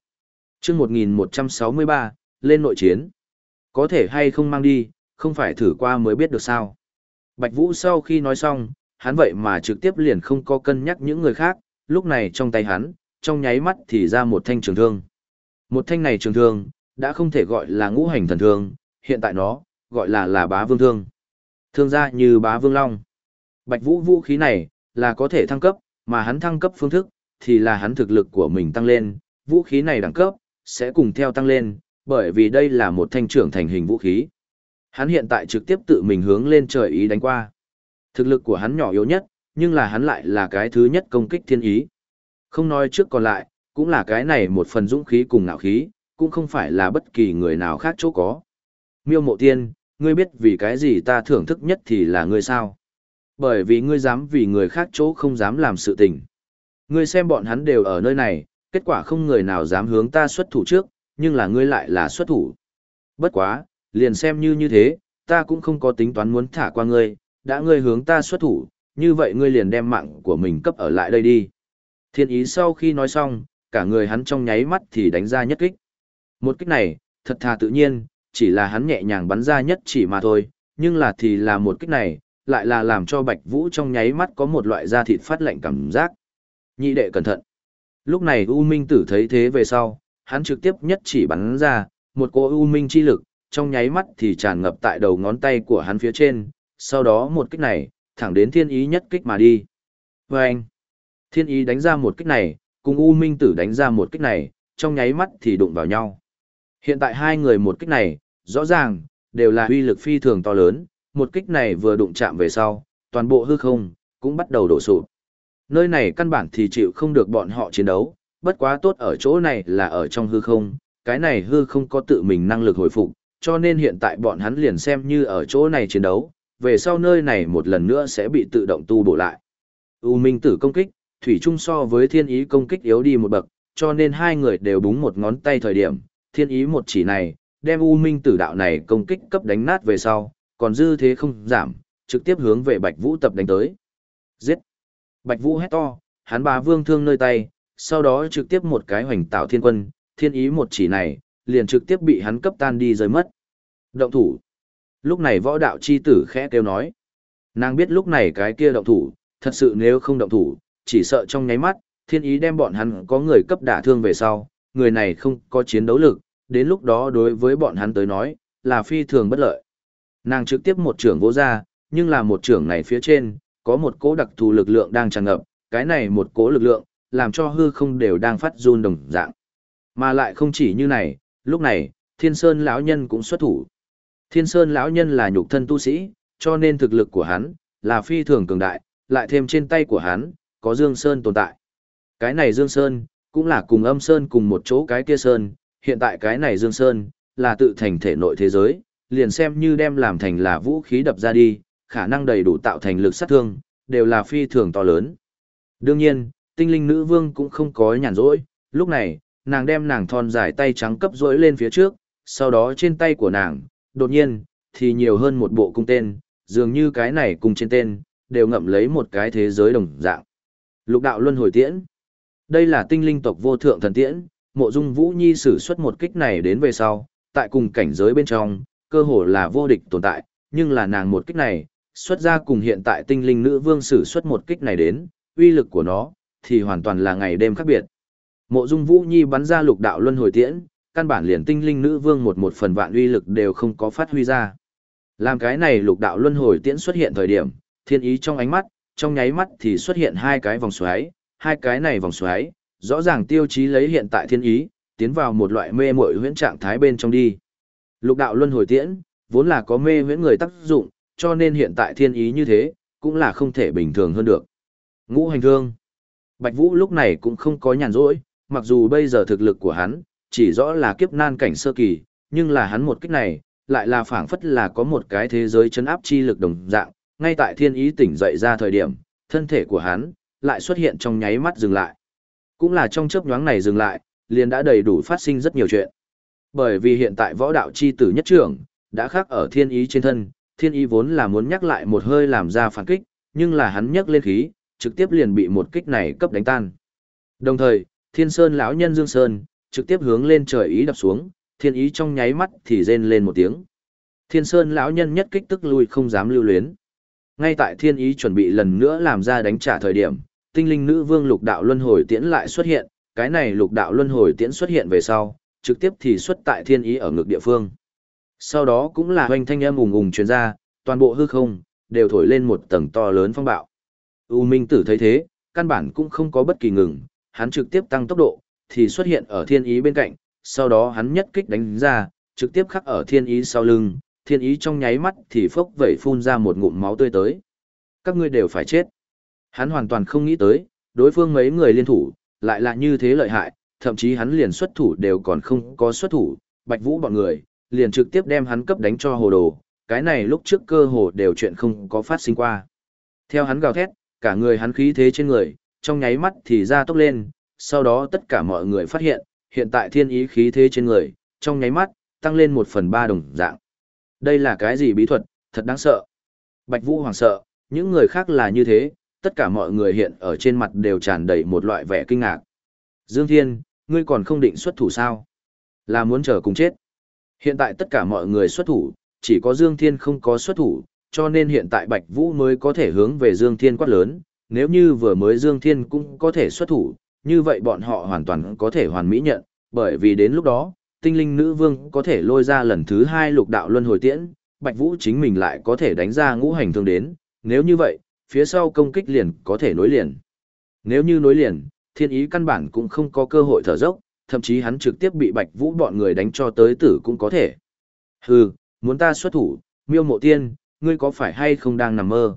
chương 1163, lên nội chiến. Có thể hay không mang đi, không phải thử qua mới biết được sao. Bạch Vũ sau khi nói xong, hắn vậy mà trực tiếp liền không có cân nhắc những người khác, lúc này trong tay hắn, trong nháy mắt thì ra một thanh trường thương. Một thanh này trường thương, đã không thể gọi là ngũ hành thần thương, hiện tại nó, gọi là là bá vương thương. Thương gia như bá vương long. Bạch vũ vũ khí này, là có thể thăng cấp, mà hắn thăng cấp phương thức, thì là hắn thực lực của mình tăng lên, vũ khí này đẳng cấp, sẽ cùng theo tăng lên, bởi vì đây là một thanh trưởng thành hình vũ khí. Hắn hiện tại trực tiếp tự mình hướng lên trời ý đánh qua. Thực lực của hắn nhỏ yếu nhất, nhưng là hắn lại là cái thứ nhất công kích thiên ý. Không nói trước còn lại, cũng là cái này một phần dũng khí cùng ngạo khí, cũng không phải là bất kỳ người nào khác chỗ có. Miêu mộ tiên, ngươi biết vì cái gì ta thưởng thức nhất thì là ngươi sao? Bởi vì ngươi dám vì người khác chỗ không dám làm sự tình. Ngươi xem bọn hắn đều ở nơi này, kết quả không người nào dám hướng ta xuất thủ trước, nhưng là ngươi lại là xuất thủ. Bất quá, liền xem như như thế, ta cũng không có tính toán muốn thả qua ngươi, đã ngươi hướng ta xuất thủ, như vậy ngươi liền đem mạng của mình cấp ở lại đây đi. Thiên ý sau khi nói xong, cả người hắn trong nháy mắt thì đánh ra nhất kích. Một kích này, thật thà tự nhiên, chỉ là hắn nhẹ nhàng bắn ra nhất chỉ mà thôi, nhưng là thì là một kích này, lại là làm cho Bạch Vũ trong nháy mắt có một loại da thịt phát lạnh cảm giác. Nhị đệ cẩn thận. Lúc này U Minh tử thấy thế về sau, hắn trực tiếp nhất chỉ bắn ra, một cô U Minh chi lực, trong nháy mắt thì tràn ngập tại đầu ngón tay của hắn phía trên, sau đó một kích này, thẳng đến thiên ý nhất kích mà đi. Vâng! Thiên ý đánh ra một kích này, cùng U Minh tử đánh ra một kích này, trong nháy mắt thì đụng vào nhau. Hiện tại hai người một kích này, rõ ràng, đều là uy lực phi thường to lớn, một kích này vừa đụng chạm về sau, toàn bộ hư không, cũng bắt đầu đổ sụp. Nơi này căn bản thì chịu không được bọn họ chiến đấu, bất quá tốt ở chỗ này là ở trong hư không, cái này hư không có tự mình năng lực hồi phục, cho nên hiện tại bọn hắn liền xem như ở chỗ này chiến đấu, về sau nơi này một lần nữa sẽ bị tự động tu bổ lại. U Minh tử công kích, thủy Trung so với thiên ý công kích yếu đi một bậc, cho nên hai người đều búng một ngón tay thời điểm, thiên ý một chỉ này, đem U Minh tử đạo này công kích cấp đánh nát về sau, còn dư thế không giảm, trực tiếp hướng về Bạch Vũ tập đánh tới. Giết! Bạch Vũ hét to, hắn bà vương thương nơi tay, sau đó trực tiếp một cái hoành tạo thiên quân, thiên ý một chỉ này, liền trực tiếp bị hắn cấp tan đi rơi mất. Động thủ! Lúc này võ đạo chi tử khẽ kêu nói. Nàng biết lúc này cái kia động thủ, thật sự nếu không động thủ, chỉ sợ trong nháy mắt, thiên ý đem bọn hắn có người cấp đả thương về sau, người này không có chiến đấu lực, đến lúc đó đối với bọn hắn tới nói, là phi thường bất lợi. Nàng trực tiếp một trưởng vỗ ra, nhưng là một trưởng này phía trên, có một cỗ đặc thù lực lượng đang tràn ngập, cái này một cỗ lực lượng, làm cho hư không đều đang phát run đồng dạng. Mà lại không chỉ như này, lúc này, Thiên Sơn lão nhân cũng xuất thủ. Thiên Sơn lão nhân là nhục thân tu sĩ, cho nên thực lực của hắn là phi thường cường đại, lại thêm trên tay của hắn có Dương Sơn tồn tại. Cái này Dương Sơn cũng là cùng Âm Sơn cùng một chỗ cái kia Sơn, hiện tại cái này Dương Sơn là tự thành thể nội thế giới, liền xem như đem làm thành là vũ khí đập ra đi, khả năng đầy đủ tạo thành lực sát thương, đều là phi thường to lớn. Đương nhiên, tinh linh nữ vương cũng không có nhàn rỗi, lúc này, nàng đem nàng thon dài tay trắng cấp rỗi lên phía trước, sau đó trên tay của nàng, đột nhiên, thì nhiều hơn một bộ cung tên, dường như cái này cùng trên tên, đều ngậm lấy một cái thế giới đồng dạng. Lục đạo luân hồi tiễn. Đây là tinh linh tộc vô thượng thần tiễn, mộ dung vũ nhi sử xuất một kích này đến về sau, tại cùng cảnh giới bên trong, cơ hồ là vô địch tồn tại, nhưng là nàng một kích này, xuất ra cùng hiện tại tinh linh nữ vương sử xuất một kích này đến, uy lực của nó, thì hoàn toàn là ngày đêm khác biệt. Mộ dung vũ nhi bắn ra lục đạo luân hồi tiễn, căn bản liền tinh linh nữ vương một một phần vạn uy lực đều không có phát huy ra. Làm cái này lục đạo luân hồi tiễn xuất hiện thời điểm, thiên ý trong ánh mắt, trong nháy mắt thì xuất hiện hai cái vòng xoáy, hai cái này vòng xoáy, rõ ràng tiêu chí lấy hiện tại thiên ý, tiến vào một loại mê muội huyễn trạng thái bên trong đi. Lục đạo luân hồi tiễn, vốn là có mê huyễn người tác dụng, cho nên hiện tại thiên ý như thế, cũng là không thể bình thường hơn được. Ngũ hành thương. Bạch Vũ lúc này cũng không có nhàn rỗi, mặc dù bây giờ thực lực của hắn, chỉ rõ là kiếp nan cảnh sơ kỳ, nhưng là hắn một kích này, lại là phảng phất là có một cái thế giới chấn áp chi lực đồng dạng, ngay tại thiên ý tỉnh dậy ra thời điểm, thân thể của hắn, lại xuất hiện trong nháy mắt dừng lại. Cũng là trong chớp nhoáng này dừng lại, liền đã đầy đủ phát sinh rất nhiều chuyện. Bởi vì hiện tại võ đạo chi tử nhất trưởng, đã khác ở thiên ý trên thân, thiên ý vốn là muốn nhắc lại một hơi làm ra phản kích, nhưng là hắn nhắc lên khí, trực tiếp liền bị một kích này cấp đánh tan. Đồng thời, thiên sơn lão nhân Dương Sơn, trực tiếp hướng lên trời ý đập xuống, thiên ý trong nháy mắt thì rên lên một tiếng. Thiên sơn lão nhân nhất kích tức lui không dám lưu luyến. Ngay tại thiên ý chuẩn bị lần nữa làm ra đánh trả thời điểm, tinh linh nữ vương lục đạo luân hồi tiễn lại xuất hiện, cái này lục đạo luân hồi tiễn xuất hiện về sau, trực tiếp thì xuất tại thiên ý ở ngược địa phương. Sau đó cũng là hoành thanh âm ùng ùng truyền ra, toàn bộ hư không, đều thổi lên một tầng to lớn phong bạo. U Minh Tử thấy thế, căn bản cũng không có bất kỳ ngừng, hắn trực tiếp tăng tốc độ, thì xuất hiện ở thiên ý bên cạnh, sau đó hắn nhất kích đánh ra, trực tiếp khắc ở thiên ý sau lưng, thiên ý trong nháy mắt thì phốc vẩy phun ra một ngụm máu tươi tới. Các ngươi đều phải chết. Hắn hoàn toàn không nghĩ tới, đối phương mấy người liên thủ, lại là như thế lợi hại, thậm chí hắn liền xuất thủ đều còn không có xuất thủ, bạch vũ bọn người, liền trực tiếp đem hắn cấp đánh cho hồ đồ, cái này lúc trước cơ hồ đều chuyện không có phát sinh qua. Theo hắn gào thét, cả người hắn khí thế trên người, trong nháy mắt thì ra tốc lên, sau đó tất cả mọi người phát hiện, hiện tại thiên ý khí thế trên người, trong nháy mắt, tăng lên một phần ba đồng dạng. Đây là cái gì bí thuật, thật đáng sợ. Bạch Vũ hoàng sợ, những người khác là như thế, tất cả mọi người hiện ở trên mặt đều tràn đầy một loại vẻ kinh ngạc. Dương Thiên, ngươi còn không định xuất thủ sao? Là muốn chờ cùng chết. Hiện tại tất cả mọi người xuất thủ, chỉ có Dương Thiên không có xuất thủ, cho nên hiện tại Bạch Vũ mới có thể hướng về Dương Thiên quát lớn, nếu như vừa mới Dương Thiên cũng có thể xuất thủ, như vậy bọn họ hoàn toàn có thể hoàn mỹ nhận, bởi vì đến lúc đó, tinh linh nữ vương có thể lôi ra lần thứ hai lục đạo luân hồi tiễn, Bạch Vũ chính mình lại có thể đánh ra ngũ hành thương đến, nếu như vậy, phía sau công kích liền có thể nối liền. Nếu như nối liền, thiên ý căn bản cũng không có cơ hội thở dốc, thậm chí hắn trực tiếp bị Bạch Vũ bọn người đánh cho tới tử cũng có thể. Hừ, muốn ta xuất thủ, miêu mộ tiên, ngươi có phải hay không đang nằm mơ?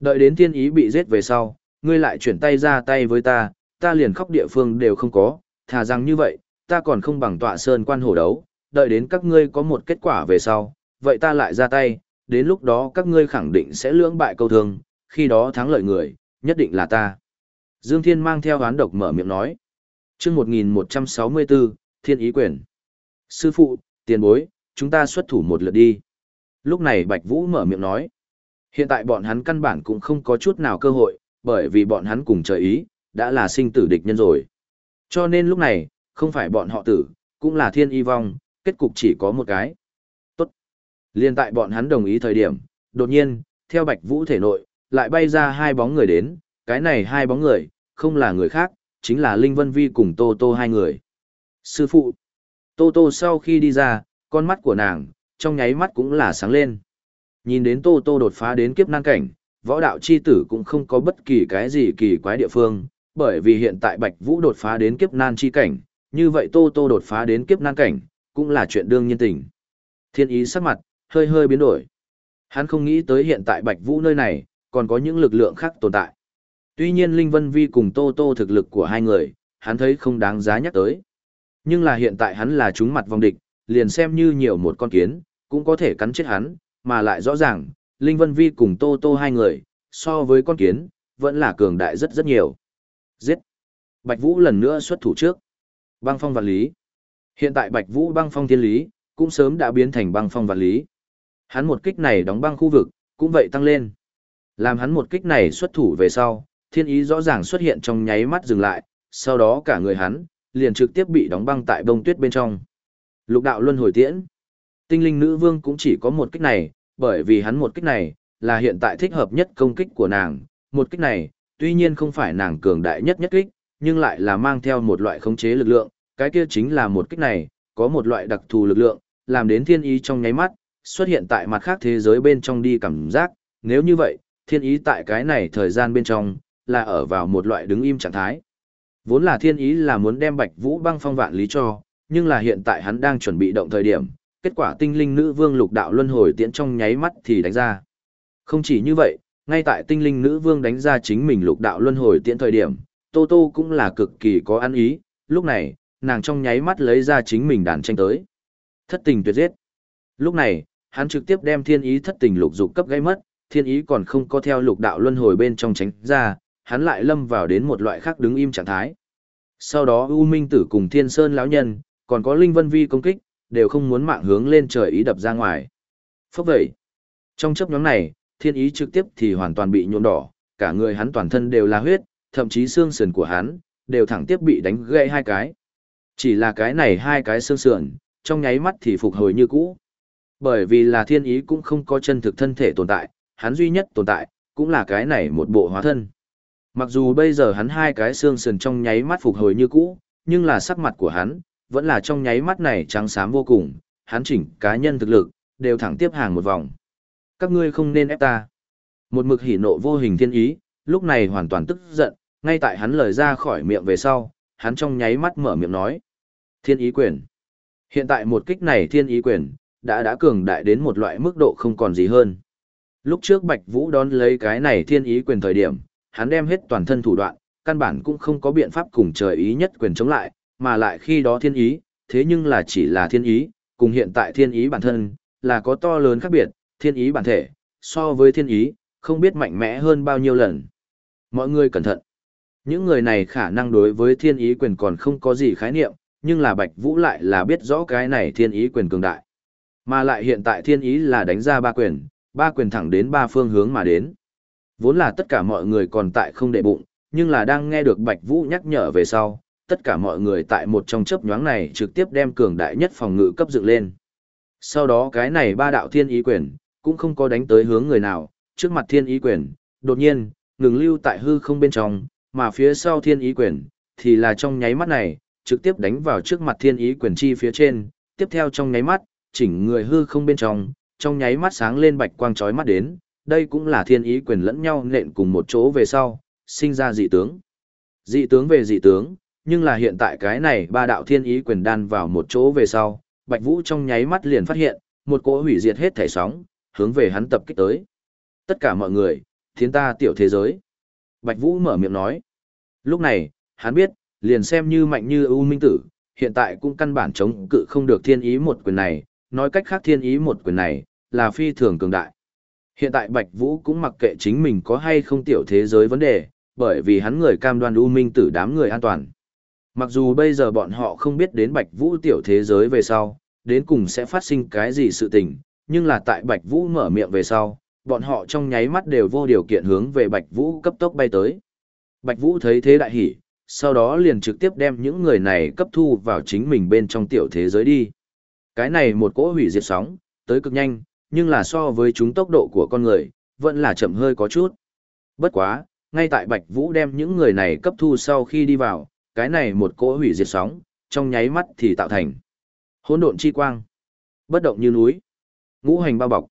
Đợi đến thiên ý bị giết về sau, ngươi lại chuyển tay ra tay với ta, ta liền khóc địa phương đều không có, thà rằng như vậy, ta còn không bằng tọa sơn quan hổ đấu, đợi đến các ngươi có một kết quả về sau, vậy ta lại ra tay, đến lúc đó các ngươi khẳng định sẽ lưỡng bại câu thương, khi đó thắng lợi người, nhất định là ta. Dương Thiên mang theo hán độc mở miệng nói. chương 1164, Thiên Ý Quyền. Sư phụ, tiền bối, chúng ta xuất thủ một lượt đi. Lúc này Bạch Vũ mở miệng nói. Hiện tại bọn hắn căn bản cũng không có chút nào cơ hội, bởi vì bọn hắn cùng trời ý, đã là sinh tử địch nhân rồi. Cho nên lúc này, không phải bọn họ tử, cũng là thiên y vong, kết cục chỉ có một cái. Tốt. Liên tại bọn hắn đồng ý thời điểm, đột nhiên, theo Bạch Vũ thể nội, lại bay ra hai bóng người đến, cái này hai bóng người, không là người khác, chính là Linh Vân Vi cùng Tô Tô hai người. Sư phụ. Tô Tô sau khi đi ra, con mắt của nàng, trong nháy mắt cũng là sáng lên. Nhìn đến Tô Tô đột phá đến kiếp nan cảnh, võ đạo chi tử cũng không có bất kỳ cái gì kỳ quái địa phương, bởi vì hiện tại Bạch Vũ đột phá đến kiếp nan chi cảnh, như vậy Tô Tô đột phá đến kiếp nan cảnh, cũng là chuyện đương nhiên tình. Thiên ý sắc mặt, hơi hơi biến đổi. Hắn không nghĩ tới hiện tại Bạch Vũ nơi này, còn có những lực lượng khác tồn tại. Tuy nhiên Linh Vân Vi cùng Tô Tô thực lực của hai người, hắn thấy không đáng giá nhắc tới. Nhưng là hiện tại hắn là chúng mặt vòng địch, liền xem như nhiều một con kiến, cũng có thể cắn chết hắn, mà lại rõ ràng, Linh Vân Vi cùng Tô Tô hai người, so với con kiến, vẫn là cường đại rất rất nhiều. Giết! Bạch Vũ lần nữa xuất thủ trước. Băng phong vạn lý. Hiện tại Bạch Vũ băng phong thiên lý, cũng sớm đã biến thành băng phong vạn lý. Hắn một kích này đóng băng khu vực, cũng vậy tăng lên. Làm hắn một kích này xuất thủ về sau, thiên ý rõ ràng xuất hiện trong nháy mắt dừng lại, sau đó cả người hắn, liền trực tiếp bị đóng băng tại bông tuyết bên trong. Lục đạo luân hồi tiễn. Tinh linh nữ vương cũng chỉ có một kích này, bởi vì hắn một kích này, là hiện tại thích hợp nhất công kích của nàng. Một kích này, tuy nhiên không phải nàng cường đại nhất nhất kích, nhưng lại là mang theo một loại khống chế lực lượng, cái kia chính là một kích này, có một loại đặc thù lực lượng, làm đến thiên ý trong nháy mắt, xuất hiện tại mặt khác thế giới bên trong đi cảm giác, nếu như vậy, thiên ý tại cái này thời gian bên trong, là ở vào một loại đứng im trạng thái. Vốn là thiên ý là muốn đem bạch vũ băng phong vạn lý cho, nhưng là hiện tại hắn đang chuẩn bị động thời điểm, kết quả tinh linh nữ vương lục đạo luân hồi tiễn trong nháy mắt thì đánh ra. Không chỉ như vậy, ngay tại tinh linh nữ vương đánh ra chính mình lục đạo luân hồi tiễn thời điểm, Tô Tô cũng là cực kỳ có ăn ý, lúc này, nàng trong nháy mắt lấy ra chính mình đàn tranh tới. Thất tình tuyệt giết. Lúc này, hắn trực tiếp đem thiên ý thất tình lục dục cấp gây mất, thiên ý còn không có theo lục đạo luân hồi bên trong tránh ra, hắn lại lâm vào đến một loại khác đứng im trạng thái. Sau đó U Minh Tử cùng Thiên Sơn lão nhân, còn có Linh Vân Vi công kích, đều không muốn mạng hướng lên trời ý đập ra ngoài. Phốc vậy. Trong chấp nhóm này, thiên ý trực tiếp thì hoàn toàn bị nhuộm đỏ, cả người hắn toàn thân đều là huyết, thậm chí xương sườn của hắn, đều thẳng tiếp bị đánh gãy hai cái. Chỉ là cái này hai cái xương sườn, trong nháy mắt thì phục hồi như cũ. Bởi vì là thiên ý cũng không có chân thực thân thể tồn tại, hắn duy nhất tồn tại, cũng là cái này một bộ hóa thân. Mặc dù bây giờ hắn hai cái xương sườn trong nháy mắt phục hồi như cũ, nhưng là sắc mặt của hắn, vẫn là trong nháy mắt này trắng xám vô cùng, hắn chỉnh cá nhân thực lực, đều thẳng tiếp hàng một vòng. Các ngươi không nên ép ta. Một mực hỉ nộ vô hình thiên ý, lúc này hoàn toàn tức giận, ngay tại hắn lời ra khỏi miệng về sau, hắn trong nháy mắt mở miệng nói. Thiên ý quyền. Hiện tại một kích này thiên ý quyền, đã đã cường đại đến một loại mức độ không còn gì hơn. Lúc trước Bạch Vũ đón lấy cái này thiên ý quyền thời điểm, hắn đem hết toàn thân thủ đoạn, căn bản cũng không có biện pháp cùng trời ý nhất quyền chống lại, mà lại khi đó thiên ý, thế nhưng là chỉ là thiên ý, cùng hiện tại thiên ý bản thân, là có to lớn khác biệt, thiên ý bản thể, so với thiên ý, không biết mạnh mẽ hơn bao nhiêu lần. Mọi người cẩn thận. Những người này khả năng đối với thiên ý quyền còn không có gì khái niệm, nhưng là Bạch Vũ lại là biết rõ cái này thiên ý quyền cường đại. Mà lại hiện tại thiên ý là đánh ra ba quyền, ba quyền thẳng đến ba phương hướng mà đến. Vốn là tất cả mọi người còn tại không đệ bụng, nhưng là đang nghe được Bạch Vũ nhắc nhở về sau, tất cả mọi người tại một trong chớp nhoáng này trực tiếp đem cường đại nhất phòng ngự cấp dựng lên. Sau đó cái này ba đạo thiên ý quyền, cũng không có đánh tới hướng người nào, trước mặt thiên ý quyền, đột nhiên, ngừng lưu tại hư không bên trong, mà phía sau thiên ý quyền, thì là trong nháy mắt này, trực tiếp đánh vào trước mặt thiên ý quyền chi phía trên, tiếp theo trong nháy mắt, chỉnh người hư không bên trong, trong nháy mắt sáng lên bạch quang chói mắt đến, đây cũng là thiên ý quyền lẫn nhau nện cùng một chỗ về sau, sinh ra dị tướng. Dị tướng về dị tướng, nhưng là hiện tại cái này ba đạo thiên ý quyền đan vào một chỗ về sau, Bạch Vũ trong nháy mắt liền phát hiện, một cỗ hủy diệt hết thể sóng, hướng về hắn tập kích tới. Tất cả mọi người, thiên ta tiểu thế giới. Bạch Vũ mở miệng nói. Lúc này, hắn biết, liền xem như mạnh như ưu minh tử, hiện tại cũng căn bản chống cự không được thiên ý một quyền này, nói cách khác thiên ý một quyền này, là phi thường cường đại. Hiện tại Bạch Vũ cũng mặc kệ chính mình có hay không tiểu thế giới vấn đề, bởi vì hắn người cam đoan u minh tử đám người an toàn. Mặc dù bây giờ bọn họ không biết đến Bạch Vũ tiểu thế giới về sau, đến cùng sẽ phát sinh cái gì sự tình, nhưng là tại Bạch Vũ mở miệng về sau, bọn họ trong nháy mắt đều vô điều kiện hướng về Bạch Vũ cấp tốc bay tới. Bạch Vũ thấy thế đại hỉ, sau đó liền trực tiếp đem những người này cấp thu vào chính mình bên trong tiểu thế giới đi. Cái này một cỗ hủy diệt sóng, tới cực nhanh, nhưng là so với chúng tốc độ của con người, vẫn là chậm hơi có chút. Bất quá, ngay tại Bạch Vũ đem những người này cấp thu sau khi đi vào, cái này một cỗ hủy diệt sóng, trong nháy mắt thì tạo thành hỗn độn chi quang, bất động như núi, ngũ hành bao bọc.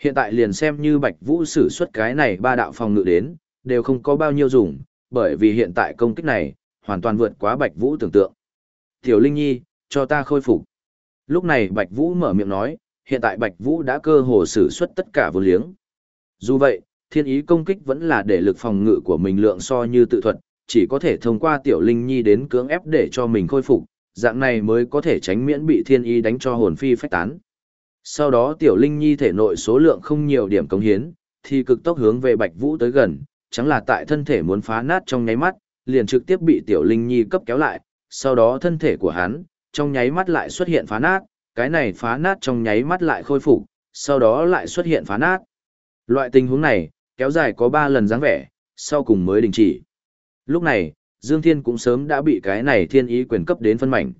Hiện tại liền xem như Bạch Vũ sử xuất cái này ba đạo phòng ngự đến, đều không có bao nhiêu dùng, bởi vì hiện tại công kích này hoàn toàn vượt quá Bạch Vũ tưởng tượng. "Tiểu Linh Nhi, cho ta khôi phục." Lúc này Bạch Vũ mở miệng nói, hiện tại Bạch Vũ đã cơ hồ sử xuất tất cả vô liếng. Dù vậy, thiên ý công kích vẫn là để lực phòng ngự của mình lượng so như tự thuật, chỉ có thể thông qua tiểu linh nhi đến cưỡng ép để cho mình khôi phục, dạng này mới có thể tránh miễn bị thiên y đánh cho hồn phi phách tán. Sau đó tiểu linh nhi thể nội số lượng không nhiều điểm cống hiến, thì cực tốc hướng về Bạch Vũ tới gần, chẳng là tại thân thể muốn phá nát trong nháy mắt, liền trực tiếp bị tiểu linh nhi cấp kéo lại, sau đó thân thể của hắn trong nháy mắt lại xuất hiện phá nát, cái này phá nát trong nháy mắt lại khôi phục, sau đó lại xuất hiện phá nát. Loại tình huống này, kéo dài có 3 lần dáng vẻ, sau cùng mới đình chỉ. Lúc này, Dương Thiên cũng sớm đã bị cái này thiên ý quyền cấp đến phân mảnh.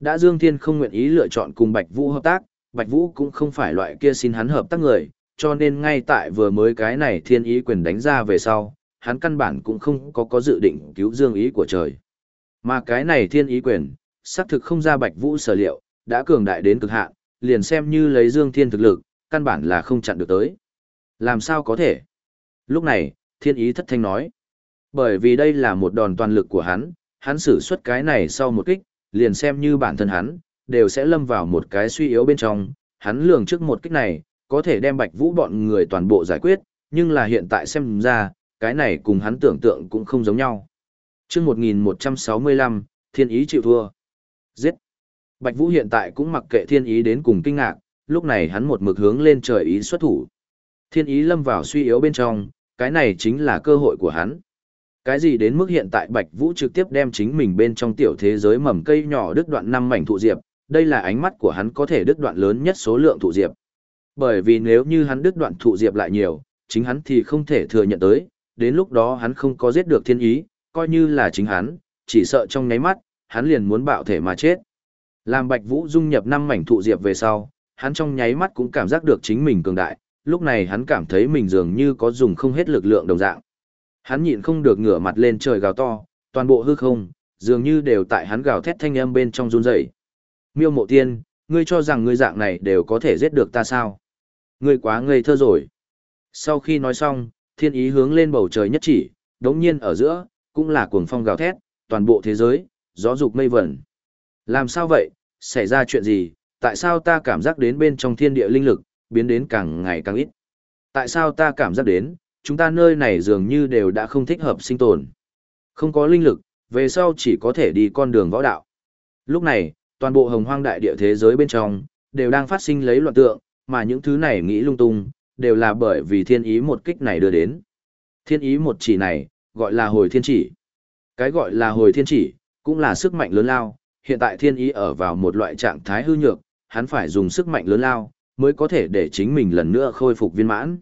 Đã Dương Thiên không nguyện ý lựa chọn cùng Bạch Vũ hợp tác, Bạch Vũ cũng không phải loại kia xin hắn hợp tác người, cho nên ngay tại vừa mới cái này thiên ý quyền đánh ra về sau, hắn căn bản cũng không có có dự định cứu Dương ý của trời. Mà cái này thiên ý quyền, xác thực không ra Bạch Vũ sở liệu, đã cường đại đến cực hạn, liền xem như lấy Dương Thiên thực lực, căn bản là không chặn được tới. Làm sao có thể? Lúc này, thiên ý thất thanh nói. Bởi vì đây là một đòn toàn lực của hắn, hắn sử xuất cái này sau một kích, liền xem như bản thân hắn, đều sẽ lâm vào một cái suy yếu bên trong. Hắn lường trước một kích này, có thể đem bạch vũ bọn người toàn bộ giải quyết, nhưng là hiện tại xem ra, cái này cùng hắn tưởng tượng cũng không giống nhau. chương 1165, thiên ý chịu thua. Giết. Bạch Vũ hiện tại cũng mặc kệ thiên ý đến cùng kinh ngạc, lúc này hắn một mực hướng lên trời ý xuất thủ. Thiên ý lâm vào suy yếu bên trong, cái này chính là cơ hội của hắn. Cái gì đến mức hiện tại Bạch Vũ trực tiếp đem chính mình bên trong tiểu thế giới mầm cây nhỏ đứt đoạn năm mảnh thụ diệp, đây là ánh mắt của hắn có thể đứt đoạn lớn nhất số lượng thụ diệp. Bởi vì nếu như hắn đứt đoạn thụ diệp lại nhiều, chính hắn thì không thể thừa nhận tới, đến lúc đó hắn không có giết được thiên ý, coi như là chính hắn, chỉ sợ trong nháy mắt, hắn liền muốn bạo thể mà chết. Làm Bạch Vũ dung nhập năm mảnh thụ diệp về sau, hắn trong nháy mắt cũng cảm giác được chính mình cường đại, lúc này hắn cảm thấy mình dường như có dùng không hết lực lượng đồng dạng. Hắn nhịn không được ngửa mặt lên trời gào to, toàn bộ hư không, dường như đều tại hắn gào thét thanh âm bên trong run rẩy. Miêu Mộ Tiên, ngươi cho rằng ngươi dạng này đều có thể giết được ta sao? Ngươi quá ngây thơ rồi. Sau khi nói xong, thiên ý hướng lên bầu trời nhất chỉ, đống nhiên ở giữa, cũng là cuồng phong gào thét, toàn bộ thế giới, gió dục mây vẩn. Làm sao vậy, xảy ra chuyện gì, tại sao ta cảm giác đến bên trong thiên địa linh lực, biến đến càng ngày càng ít. Tại sao ta cảm giác đến, chúng ta nơi này dường như đều đã không thích hợp sinh tồn. Không có linh lực, về sau chỉ có thể đi con đường võ đạo. Lúc này, toàn bộ hồng hoang đại địa thế giới bên trong, đều đang phát sinh lấy loạn tượng, mà những thứ này nghĩ lung tung, đều là bởi vì thiên ý một kích này đưa đến. Thiên ý một chỉ này, gọi là hồi thiên chỉ. Cái gọi là hồi thiên chỉ, cũng là sức mạnh lớn lao, hiện tại thiên ý ở vào một loại trạng thái hư nhược, hắn phải dùng sức mạnh lớn lao, mới có thể để chính mình lần nữa khôi phục viên mãn.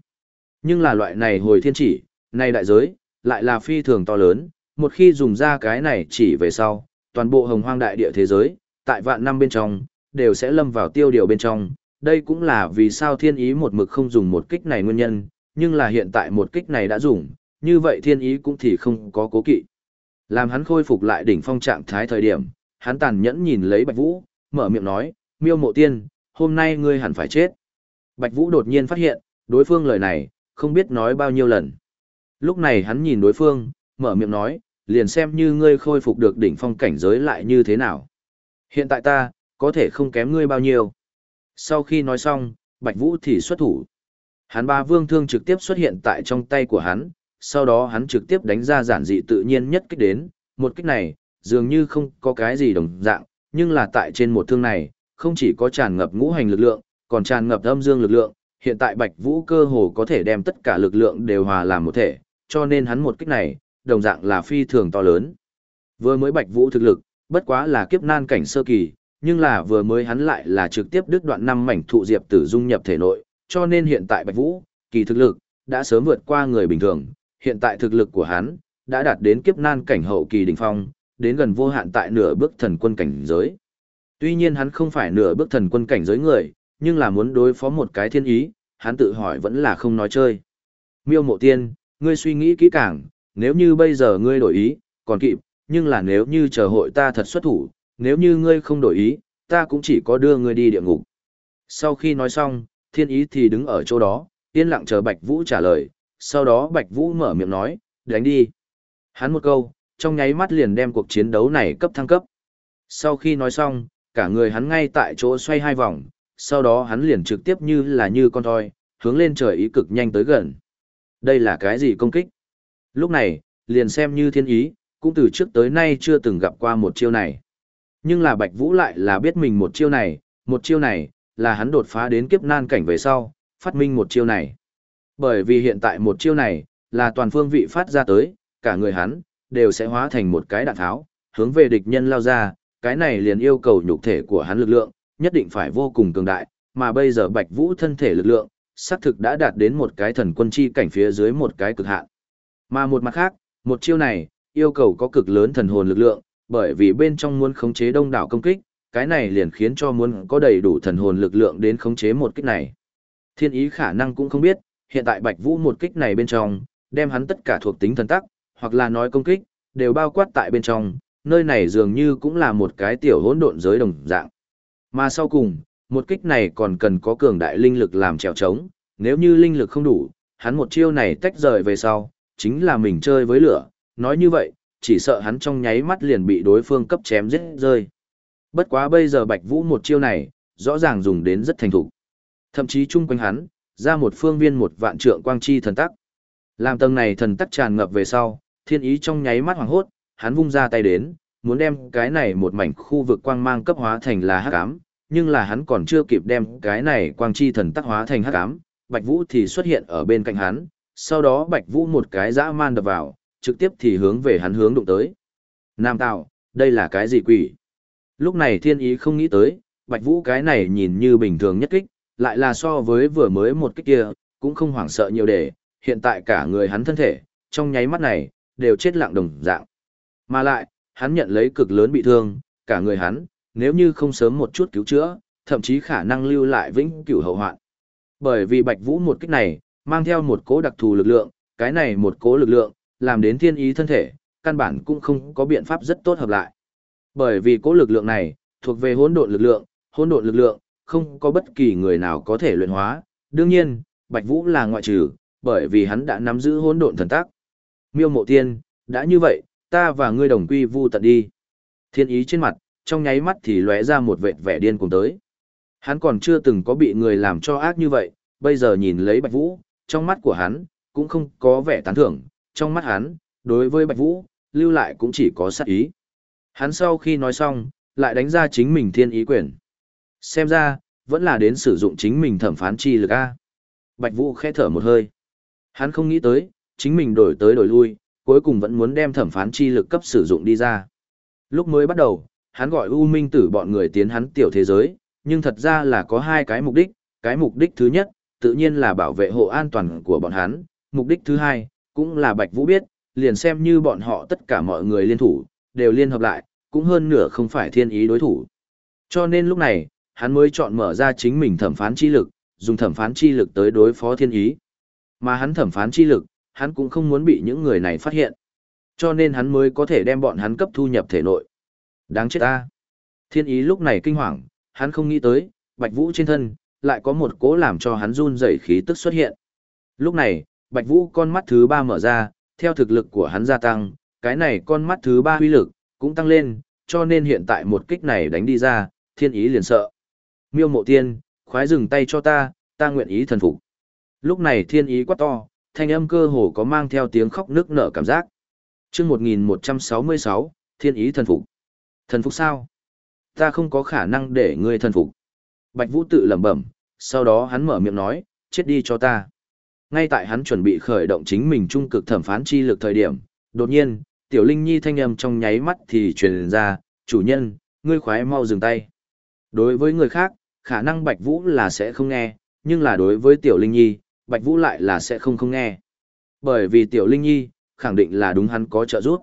Nhưng là loại này hồi thiên chỉ, này đại giới, lại là phi thường to lớn, một khi dùng ra cái này chỉ về sau, toàn bộ hồng hoang đại địa thế giới, tại vạn năm bên trong, đều sẽ lâm vào tiêu điều bên trong. Đây cũng là vì sao thiên ý một mực không dùng một kích này nguyên nhân, nhưng là hiện tại một kích này đã dùng, như vậy thiên ý cũng thì không có cố kỵ. Làm hắn khôi phục lại đỉnh phong trạng thái thời điểm, hắn tàn nhẫn nhìn lấy Bạch Vũ, mở miệng nói, miêu mộ tiên, hôm nay ngươi hẳn phải chết. Bạch Vũ đột nhiên phát hiện, đối phương lời này, không biết nói bao nhiêu lần. Lúc này hắn nhìn đối phương, mở miệng nói, liền xem như ngươi khôi phục được đỉnh phong cảnh giới lại như thế nào. Hiện tại ta, có thể không kém ngươi bao nhiêu. Sau khi nói xong, Bạch Vũ thì xuất thủ. Hắn ba vương thương trực tiếp xuất hiện tại trong tay của hắn, sau đó hắn trực tiếp đánh ra giản dị tự nhiên nhất kích đến, một kích này, dường như không có cái gì đồng dạng, nhưng là tại trên một thương này, không chỉ có tràn ngập ngũ hành lực lượng, còn tràn ngập âm dương lực lượng, hiện tại Bạch Vũ cơ hồ có thể đem tất cả lực lượng đều hòa làm một thể, cho nên hắn một kích này, đồng dạng là phi thường to lớn. Vừa mới Bạch Vũ thực lực, bất quá là kiếp nan cảnh sơ kỳ, nhưng là vừa mới hắn lại là trực tiếp đứt đoạn năm mảnh thụ diệp tử dung nhập thể nội, cho nên hiện tại Bạch Vũ, kỳ thực lực, đã sớm vượt qua người bình thường, hiện tại thực lực của hắn, đã đạt đến kiếp nan cảnh hậu kỳ đỉnh phong, đến gần vô hạn tại nửa bước thần quân cảnh giới. Tuy nhiên hắn không phải nửa bước thần quân cảnh giới người, nhưng là muốn đối phó một cái thiên ý, hắn tự hỏi vẫn là không nói chơi. Miêu mộ tiên, ngươi suy nghĩ kỹ càng, nếu như bây giờ ngươi đổi ý, còn kịp, nhưng là nếu như chờ hội ta thật xuất thủ, nếu như ngươi không đổi ý, ta cũng chỉ có đưa ngươi đi địa ngục. Sau khi nói xong, thiên ý thì đứng ở chỗ đó, yên lặng chờ Bạch Vũ trả lời, sau đó Bạch Vũ mở miệng nói, đánh đi. Hắn một câu, trong nháy mắt liền đem cuộc chiến đấu này cấp thăng cấp. Sau khi nói xong, cả người hắn ngay tại chỗ xoay hai vòng, sau đó hắn liền trực tiếp như là như con thoi, hướng lên trời ý cực nhanh tới gần. Đây là cái gì công kích? Lúc này, liền xem như thiên ý, cũng từ trước tới nay chưa từng gặp qua một chiêu này. Nhưng là Bạch Vũ lại là biết mình một chiêu này, một chiêu này, là hắn đột phá đến kiếp nan cảnh về sau, phát minh một chiêu này. Bởi vì hiện tại một chiêu này, là toàn phương vị phát ra tới, cả người hắn, đều sẽ hóa thành một cái đạn tháo, hướng về địch nhân lao ra, cái này liền yêu cầu nhục thể của hắn lực lượng, nhất định phải vô cùng cường đại, mà bây giờ Bạch Vũ thân thể lực lượng, xác thực đã đạt đến một cái thần quân chi cảnh phía dưới một cái cực hạn. Mà một mặt khác, một chiêu này, yêu cầu có cực lớn thần hồn lực lượng, bởi vì bên trong muốn khống chế đông đảo công kích, cái này liền khiến cho muốn có đầy đủ thần hồn lực lượng đến khống chế một kích này. Thiên ý khả năng cũng không biết, hiện tại Bạch Vũ một kích này bên trong, đem hắn tất cả thuộc tính thần tắc, hoặc là nói công kích, đều bao quát tại bên trong, nơi này dường như cũng là một cái tiểu hỗn độn giới đồng dạng. Mà sau cùng, một kích này còn cần có cường đại linh lực làm trèo trống, nếu như linh lực không đủ, hắn một chiêu này tách rời về sau, chính là mình chơi với lửa, nói như vậy, chỉ sợ hắn trong nháy mắt liền bị đối phương cấp chém giết rơi. Bất quá bây giờ Bạch Vũ một chiêu này, rõ ràng dùng đến rất thành thục. Thậm chí chung quanh hắn, ra một phương viên một vạn trượng quang chi thần tắc. Làm tầng này thần tắc tràn ngập về sau, thiên ý trong nháy mắt hoàng hốt, hắn vung ra tay đến, muốn đem cái này một mảnh khu vực quang mang cấp hóa thành là hắc ám, nhưng là hắn còn chưa kịp đem cái này quang chi thần tắc hóa thành hắc ám, Bạch Vũ thì xuất hiện ở bên cạnh hắn, sau đó Bạch Vũ một cái dã man đập vào, trực tiếp thì hướng về hắn hướng đụng tới. Nam tạo, đây là cái gì quỷ? Lúc này thiên ý không nghĩ tới, Bạch Vũ cái này nhìn như bình thường nhất kích, lại là so với vừa mới một kích kia, cũng không hoảng sợ nhiều để, hiện tại cả người hắn thân thể, trong nháy mắt này, đều chết lặng đồng dạng. Mà lại, hắn nhận lấy cực lớn bị thương, cả người hắn, nếu như không sớm một chút cứu chữa, thậm chí khả năng lưu lại vĩnh cửu hậu hoạn. Bởi vì Bạch Vũ một kích này, mang theo một cố đặc thù lực lượng, cái này một cố lực lượng, làm đến thiên ý thân thể, căn bản cũng không có biện pháp rất tốt hợp lại. Bởi vì cố lực lượng này, thuộc về hỗn độn lực lượng, hỗn độn lực lượng, không có bất kỳ người nào có thể luyện hóa. Đương nhiên, Bạch Vũ là ngoại trừ, bởi vì hắn đã nắm giữ hỗn độn thần tác. Miêu Mộ Tiên, đã như vậy, ta và ngươi đồng quy vu tận đi. Thiên ý trên mặt, trong nháy mắt thì lóe ra một vệt vẻ điên cùng tới. Hắn còn chưa từng có bị người làm cho ác như vậy, bây giờ nhìn lấy Bạch Vũ, trong mắt của hắn, cũng không có vẻ tán thưởng, trong mắt hắn, đối với Bạch Vũ, lưu lại cũng chỉ có sát ý. Hắn sau khi nói xong, lại đánh ra chính mình thiên ý quyền. Xem ra, vẫn là đến sử dụng chính mình thẩm phán chi lực A. Bạch Vũ khẽ thở một hơi. Hắn không nghĩ tới, chính mình đổi tới đổi lui, cuối cùng vẫn muốn đem thẩm phán chi lực cấp sử dụng đi ra. Lúc mới bắt đầu, hắn gọi U Minh tử bọn người tiến hắn tiểu thế giới, nhưng thật ra là có hai cái mục đích. Cái mục đích thứ nhất, tự nhiên là bảo vệ hộ an toàn của bọn hắn. Mục đích thứ hai, cũng là Bạch Vũ biết, liền xem như bọn họ tất cả mọi người liên thủ, đều liên hợp lại, cũng hơn nửa không phải thiên ý đối thủ. Cho nên lúc này, hắn mới chọn mở ra chính mình thẩm phán chi lực, dùng thẩm phán chi lực tới đối phó thiên ý. Mà hắn thẩm phán chi lực, hắn cũng không muốn bị những người này phát hiện. Cho nên hắn mới có thể đem bọn hắn cấp thu nhập thể nội. Đáng chết ta. Thiên ý lúc này kinh hoàng, hắn không nghĩ tới, Bạch Vũ trên thân, lại có một cố làm cho hắn run rẩy khí tức xuất hiện. Lúc này, Bạch Vũ con mắt thứ ba mở ra, theo thực lực của hắn gia tăng, cái này con mắt thứ ba huy lực, cũng tăng lên, cho nên hiện tại một kích này đánh đi ra, thiên ý liền sợ. Miêu mộ tiên, khoái dừng tay cho ta, ta nguyện ý thần phục. Lúc này thiên ý quá to, thanh âm cơ hồ có mang theo tiếng khóc nước nở cảm giác. chương 1166, thiên ý thần phục. Thần phục sao? Ta không có khả năng để ngươi thần phục. Bạch Vũ tự lẩm bẩm, sau đó hắn mở miệng nói, chết đi cho ta. Ngay tại hắn chuẩn bị khởi động chính mình trung cực thẩm phán chi lực thời điểm, đột nhiên, tiểu linh nhi thanh âm trong nháy mắt thì truyền ra, chủ nhân, ngươi khoái mau dừng tay. Đối với người khác, khả năng Bạch Vũ là sẽ không nghe, nhưng là đối với tiểu linh nhi, Bạch Vũ lại là sẽ không không nghe. Bởi vì tiểu linh nhi, khẳng định là đúng hắn có trợ giúp.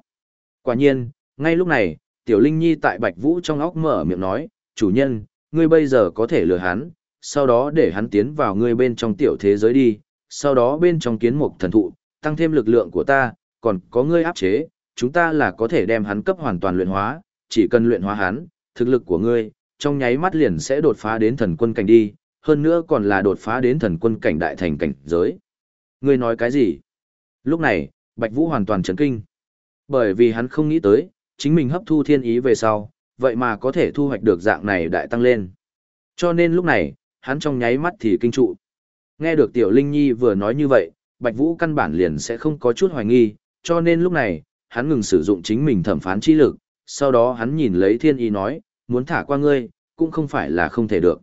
Quả nhiên, ngay lúc này, tiểu linh nhi tại Bạch Vũ trong óc mở miệng nói, chủ nhân, ngươi bây giờ có thể lừa hắn, sau đó để hắn tiến vào ngươi bên trong tiểu thế giới đi, sau đó bên trong kiến mục thần thụ, tăng thêm lực lượng của ta, còn có ngươi áp chế, chúng ta là có thể đem hắn cấp hoàn toàn luyện hóa, chỉ cần luyện hóa hắn, thực lực của ngươi, trong nháy mắt liền sẽ đột phá đến thần quân cảnh đi, hơn nữa còn là đột phá đến thần quân cảnh đại thành cảnh giới. Ngươi nói cái gì? Lúc này, Bạch Vũ hoàn toàn chấn kinh. Bởi vì hắn không nghĩ tới, chính mình hấp thu thiên ý về sau, vậy mà có thể thu hoạch được dạng này đại tăng lên. Cho nên lúc này, hắn trong nháy mắt thì kinh trụ. Nghe được Tiểu Linh Nhi vừa nói như vậy, Bạch Vũ căn bản liền sẽ không có chút hoài nghi, cho nên lúc này, hắn ngừng sử dụng chính mình thẩm phán chi lực, sau đó hắn nhìn lấy thiên ý nói, muốn thả qua ngươi, cũng không phải là không thể được.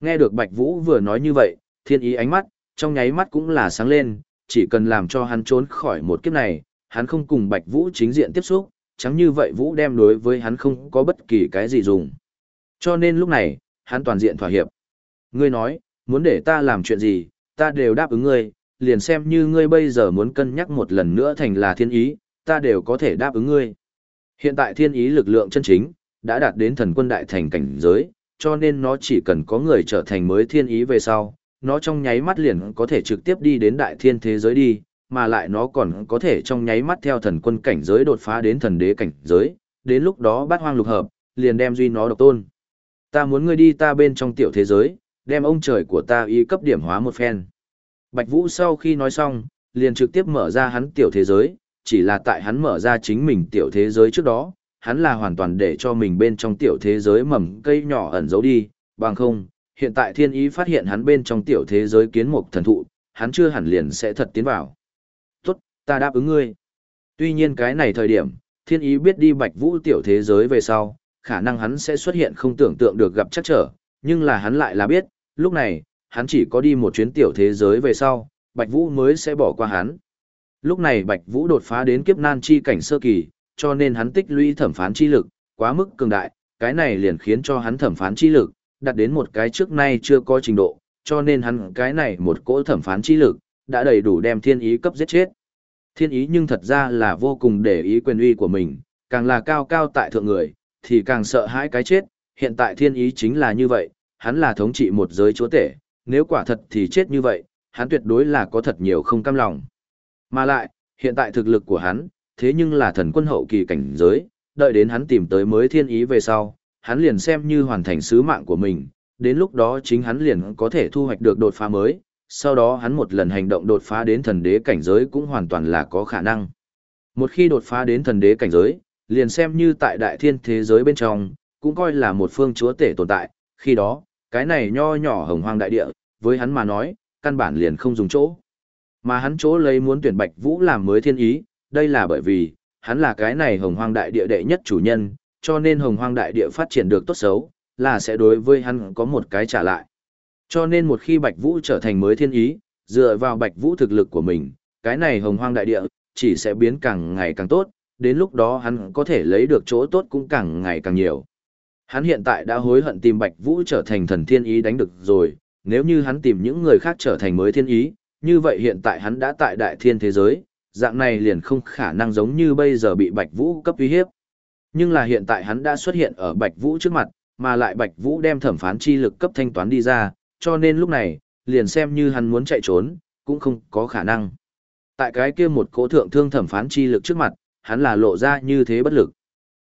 Nghe được Bạch Vũ vừa nói như vậy, thiên ý ánh mắt, trong nháy mắt cũng là sáng lên, chỉ cần làm cho hắn trốn khỏi một kiếp này, hắn không cùng Bạch Vũ chính diện tiếp xúc, chẳng như vậy Vũ đem đối với hắn không có bất kỳ cái gì dùng. Cho nên lúc này, hắn toàn diện thỏa hiệp. Ngươi nói, muốn để ta làm chuyện gì, ta đều đáp ứng ngươi, liền xem như ngươi bây giờ muốn cân nhắc một lần nữa thành là thiên ý, ta đều có thể đáp ứng ngươi. Hiện tại thiên ý lực lượng chân chính, đã đạt đến thần quân đại thành cảnh giới, cho nên nó chỉ cần có người trở thành mới thiên ý về sau, nó trong nháy mắt liền có thể trực tiếp đi đến đại thiên thế giới đi, mà lại nó còn có thể trong nháy mắt theo thần quân cảnh giới đột phá đến thần đế cảnh giới, đến lúc đó bát hoang lục hợp, liền đem duy nó độc tôn. Ta muốn ngươi đi ta bên trong tiểu thế giới, đem ông trời của ta ý cấp điểm hóa một phen. Bạch Vũ sau khi nói xong, liền trực tiếp mở ra hắn tiểu thế giới, chỉ là tại hắn mở ra chính mình tiểu thế giới trước đó, hắn là hoàn toàn để cho mình bên trong tiểu thế giới mầm cây nhỏ ẩn giấu đi, bằng không, hiện tại thiên ý phát hiện hắn bên trong tiểu thế giới kiến mục thần thụ, hắn chưa hẳn liền sẽ thật tiến vào. Ta đáp ứng ngươi. Tuy nhiên cái này thời điểm, thiên ý biết đi bạch vũ tiểu thế giới về sau, khả năng hắn sẽ xuất hiện không tưởng tượng được gặp chắc trở, nhưng là hắn lại là biết, lúc này, hắn chỉ có đi một chuyến tiểu thế giới về sau, bạch vũ mới sẽ bỏ qua hắn. Lúc này bạch vũ đột phá đến kiếp nan chi cảnh sơ kỳ, cho nên hắn tích lũy thẩm phán chi lực, quá mức cường đại, cái này liền khiến cho hắn thẩm phán chi lực, đạt đến một cái trước nay chưa có trình độ, cho nên hắn cái này một cỗ thẩm phán chi lực, đã đầy đủ đem thiên ý cấp giết chết. Thiên ý nhưng thật ra là vô cùng để ý quyền uy của mình, càng là cao cao tại thượng người, thì càng sợ hãi cái chết, hiện tại thiên ý chính là như vậy, hắn là thống trị một giới chúa tể, nếu quả thật thì chết như vậy, hắn tuyệt đối là có thật nhiều không cam lòng. Mà lại, hiện tại thực lực của hắn, thế nhưng là thần quân hậu kỳ cảnh giới, đợi đến hắn tìm tới mới thiên ý về sau, hắn liền xem như hoàn thành sứ mạng của mình, đến lúc đó chính hắn liền có thể thu hoạch được đột phá mới, sau đó hắn một lần hành động đột phá đến thần đế cảnh giới cũng hoàn toàn là có khả năng. Một khi đột phá đến thần đế cảnh giới, liền xem như tại đại thiên thế giới bên trong, cũng coi là một phương chúa tể tồn tại, khi đó, cái này nho nhỏ hồng hoang đại địa, với hắn mà nói, căn bản liền không dùng chỗ. Mà hắn chỗ lấy muốn tuyển Bạch Vũ làm mới thiên ý, đây là bởi vì, hắn là cái này hồng hoang đại địa đệ nhất chủ nhân, cho nên hồng hoang đại địa phát triển được tốt xấu, là sẽ đối với hắn có một cái trả lại. Cho nên một khi Bạch Vũ trở thành mới thiên ý, dựa vào Bạch Vũ thực lực của mình, cái này hồng hoang đại địa, chỉ sẽ biến càng ngày càng tốt, đến lúc đó hắn có thể lấy được chỗ tốt cũng càng ngày càng nhiều. Hắn hiện tại đã hối hận tìm Bạch Vũ trở thành thần thiên ý đánh được rồi, nếu như hắn tìm những người khác trở thành mới thiên ý, như vậy hiện tại hắn đã tại đại thiên thế giới, dạng này liền không khả năng giống như bây giờ bị Bạch Vũ cấp uy hiếp. Nhưng là hiện tại hắn đã xuất hiện ở Bạch Vũ trước mặt, mà lại Bạch Vũ đem thẩm phán chi lực cấp thanh toán đi ra, cho nên lúc này, liền xem như hắn muốn chạy trốn, cũng không có khả năng. Tại cái kia một cố thượng thương thẩm phán chi lực trước mặt, hắn là lộ ra như thế bất lực.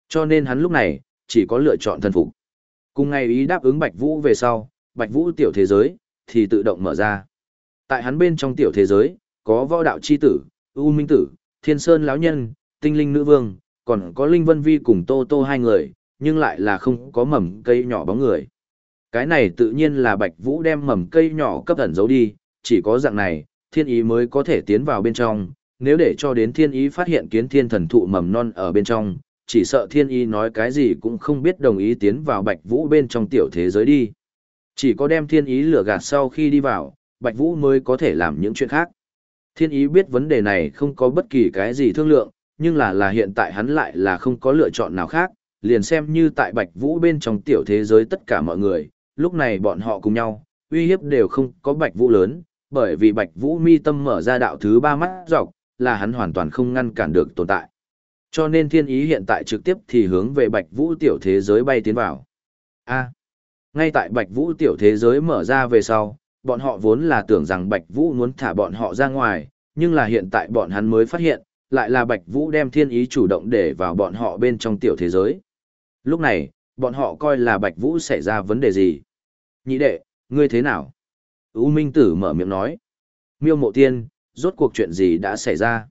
Cho nên hắn lúc này, chỉ có lựa chọn thần phục. Cùng ngày ý đáp ứng Bạch Vũ về sau, Bạch Vũ tiểu thế giới, thì tự động mở ra. Tại hắn bên trong tiểu thế giới, có võ đạo chi tử, U Minh Tử, Thiên Sơn lão Nhân, Tinh Linh Nữ Vương, còn có Linh Vân Vi cùng Tô Tô hai người, nhưng lại là không có mầm cây nhỏ bóng người. Cái này tự nhiên là Bạch Vũ đem mầm cây nhỏ cấp ẩn giấu đi, chỉ có dạng này, thiên ý mới có thể tiến vào bên trong, nếu để cho đến thiên ý phát hiện kiến thiên thần thụ mầm non ở bên trong, chỉ sợ thiên ý nói cái gì cũng không biết đồng ý tiến vào Bạch Vũ bên trong tiểu thế giới đi. Chỉ có đem thiên ý lửa gạt sau khi đi vào, Bạch Vũ mới có thể làm những chuyện khác. Thiên ý biết vấn đề này không có bất kỳ cái gì thương lượng, nhưng là là hiện tại hắn lại là không có lựa chọn nào khác, liền xem như tại Bạch Vũ bên trong tiểu thế giới tất cả mọi người, lúc này bọn họ cùng nhau, uy hiếp đều không có Bạch Vũ lớn, bởi vì Bạch Vũ mi tâm mở ra đạo thứ ba mắt dọc, là hắn hoàn toàn không ngăn cản được tồn tại. Cho nên thiên ý hiện tại trực tiếp thì hướng về Bạch Vũ tiểu thế giới bay tiến vào. A. ngay tại Bạch Vũ tiểu thế giới mở ra về sau, bọn họ vốn là tưởng rằng Bạch Vũ muốn thả bọn họ ra ngoài, nhưng là hiện tại bọn hắn mới phát hiện, lại là Bạch Vũ đem thiên ý chủ động để vào bọn họ bên trong tiểu thế giới. Lúc này, bọn họ coi là Bạch Vũ xảy ra vấn đề gì. Nhị đệ, ngươi thế nào? U Minh Tử mở miệng nói. Miêu Mộ Tiên, rốt cuộc chuyện gì đã xảy ra?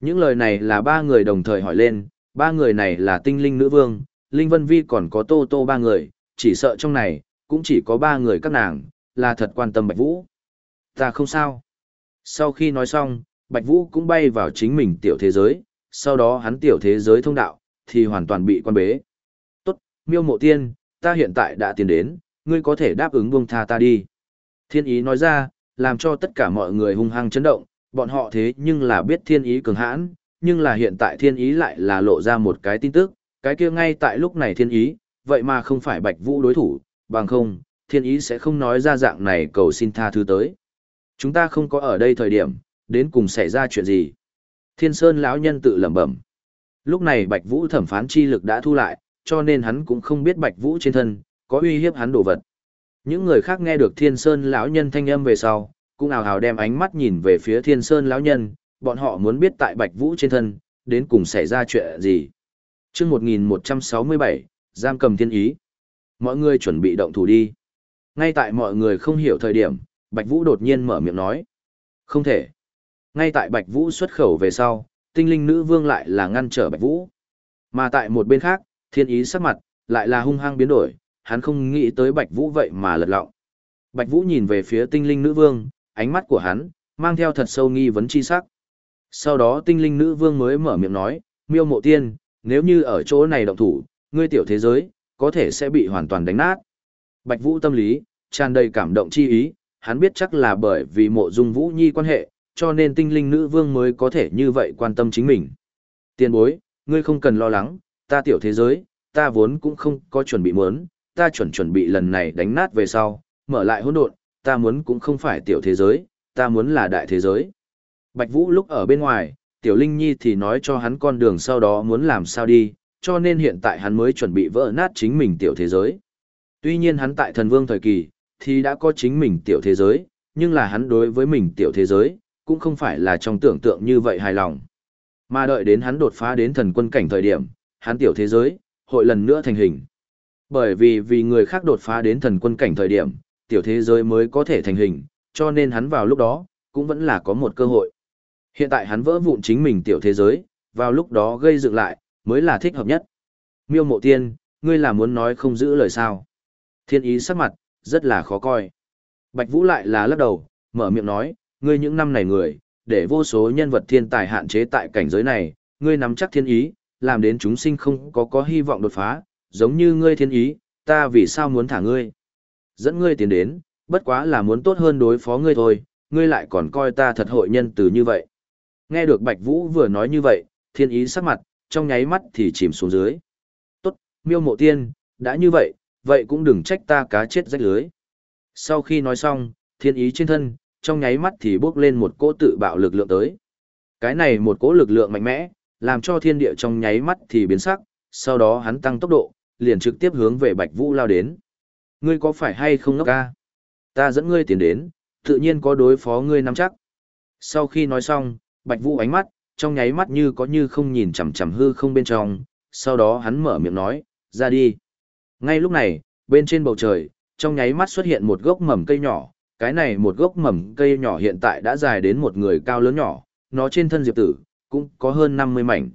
Những lời này là ba người đồng thời hỏi lên, ba người này là tinh linh nữ vương, Linh Vân Vi còn có Tô Tô ba người, chỉ sợ trong này, cũng chỉ có ba người các nàng, là thật quan tâm Bạch Vũ. Ta không sao. Sau khi nói xong, Bạch Vũ cũng bay vào chính mình tiểu thế giới, sau đó hắn tiểu thế giới thông đạo, thì hoàn toàn bị quan bế. Miêu mộ tiên, ta hiện tại đã tiến đến, ngươi có thể đáp ứng buông tha ta đi. Thiên ý nói ra, làm cho tất cả mọi người hung hăng chấn động, bọn họ thế nhưng là biết thiên ý cường hãn, nhưng là hiện tại thiên ý lại là lộ ra một cái tin tức, cái kia ngay tại lúc này thiên ý, vậy mà không phải bạch vũ đối thủ, bằng không, thiên ý sẽ không nói ra dạng này cầu xin tha thứ tới. Chúng ta không có ở đây thời điểm, đến cùng xảy ra chuyện gì. Thiên Sơn lão nhân tự lẩm bẩm. Lúc này Bạch Vũ thẩm phán chi lực đã thu lại, cho nên hắn cũng không biết Bạch Vũ trên thân có uy hiếp hắn đồ vật. Những người khác nghe được Thiên Sơn lão nhân thanh âm về sau, cũng ào ào đem ánh mắt nhìn về phía Thiên Sơn lão nhân, bọn họ muốn biết tại Bạch Vũ trên thân đến cùng xảy ra chuyện gì. Chương 1167, giam cầm thiên ý. Mọi người chuẩn bị động thủ đi. Ngay tại mọi người không hiểu thời điểm, Bạch Vũ đột nhiên mở miệng nói. Không thể. Ngay tại Bạch Vũ xuất khẩu về sau, tinh linh nữ vương lại là ngăn trở Bạch Vũ. Mà tại một bên khác, thiên ý sắc mặt, lại là hung hăng biến đổi, hắn không nghĩ tới Bạch Vũ vậy mà lật lọng. Bạch Vũ nhìn về phía tinh linh nữ vương, ánh mắt của hắn, mang theo thật sâu nghi vấn chi sắc. Sau đó tinh linh nữ vương mới mở miệng nói, miêu mộ tiên, nếu như ở chỗ này động thủ, ngươi tiểu thế giới, có thể sẽ bị hoàn toàn đánh nát. Bạch Vũ tâm lý, tràn đầy cảm động chi ý, hắn biết chắc là bởi vì mộ dung Vũ Nhi quan hệ, cho nên tinh linh nữ vương mới có thể như vậy quan tâm chính mình. Tiên bối, ngươi không cần lo lắng, ta tiểu thế giới, ta vốn cũng không có chuẩn bị muốn, ta chuẩn chuẩn bị lần này đánh nát về sau, mở lại hỗn độn, ta muốn cũng không phải tiểu thế giới, ta muốn là đại thế giới. Bạch Vũ lúc ở bên ngoài, tiểu linh nhi thì nói cho hắn con đường sau đó muốn làm sao đi, cho nên hiện tại hắn mới chuẩn bị vỡ nát chính mình tiểu thế giới. Tuy nhiên hắn tại thần vương thời kỳ, thì đã có chính mình tiểu thế giới, nhưng là hắn đối với mình tiểu thế giới, cũng không phải là trong tưởng tượng như vậy hài lòng. Mà đợi đến hắn đột phá đến thần quân cảnh thời điểm, hắn tiểu thế giới, hội lần nữa thành hình. Bởi vì vì người khác đột phá đến thần quân cảnh thời điểm, tiểu thế giới mới có thể thành hình, cho nên hắn vào lúc đó, cũng vẫn là có một cơ hội. Hiện tại hắn vỡ vụn chính mình tiểu thế giới, vào lúc đó gây dựng lại, mới là thích hợp nhất. Miêu mộ tiên, ngươi là muốn nói không giữ lời sao. Thiên ý sắc mặt, rất là khó coi. Bạch Vũ lại là lắc đầu, mở miệng nói, ngươi những năm này người, để vô số nhân vật thiên tài hạn chế tại cảnh giới này, ngươi nắm chắc thiên ý, làm đến chúng sinh không có có hy vọng đột phá, giống như ngươi thiên ý, ta vì sao muốn thả ngươi. Dẫn ngươi tiến đến, bất quá là muốn tốt hơn đối phó ngươi thôi, ngươi lại còn coi ta thật hội nhân từ như vậy. Nghe được Bạch Vũ vừa nói như vậy, thiên ý sắc mặt, trong nháy mắt thì chìm xuống dưới. Tốt, miêu mộ tiên, đã như vậy, vậy cũng đừng trách ta cá chết rách lưới. Sau khi nói xong, thiên ý trên thân, trong nháy mắt thì bước lên một cỗ tự bạo lực lượng tới. Cái này một cỗ lực lượng mạnh mẽ, làm cho thiên địa trong nháy mắt thì biến sắc, sau đó hắn tăng tốc độ, liền trực tiếp hướng về Bạch Vũ lao đến. Ngươi có phải hay không ngốc ca? Ta dẫn ngươi tiến đến, tự nhiên có đối phó ngươi nắm chắc. Sau khi nói xong, Bạch Vũ ánh mắt, trong nháy mắt như có như không nhìn chằm chằm hư không bên trong, sau đó hắn mở miệng nói, ra đi. Ngay lúc này, bên trên bầu trời, trong nháy mắt xuất hiện một gốc mầm cây nhỏ, cái này một gốc mầm cây nhỏ hiện tại đã dài đến một người cao lớn nhỏ, nó trên thân diệp tử, cũng có hơn 50 mảnh.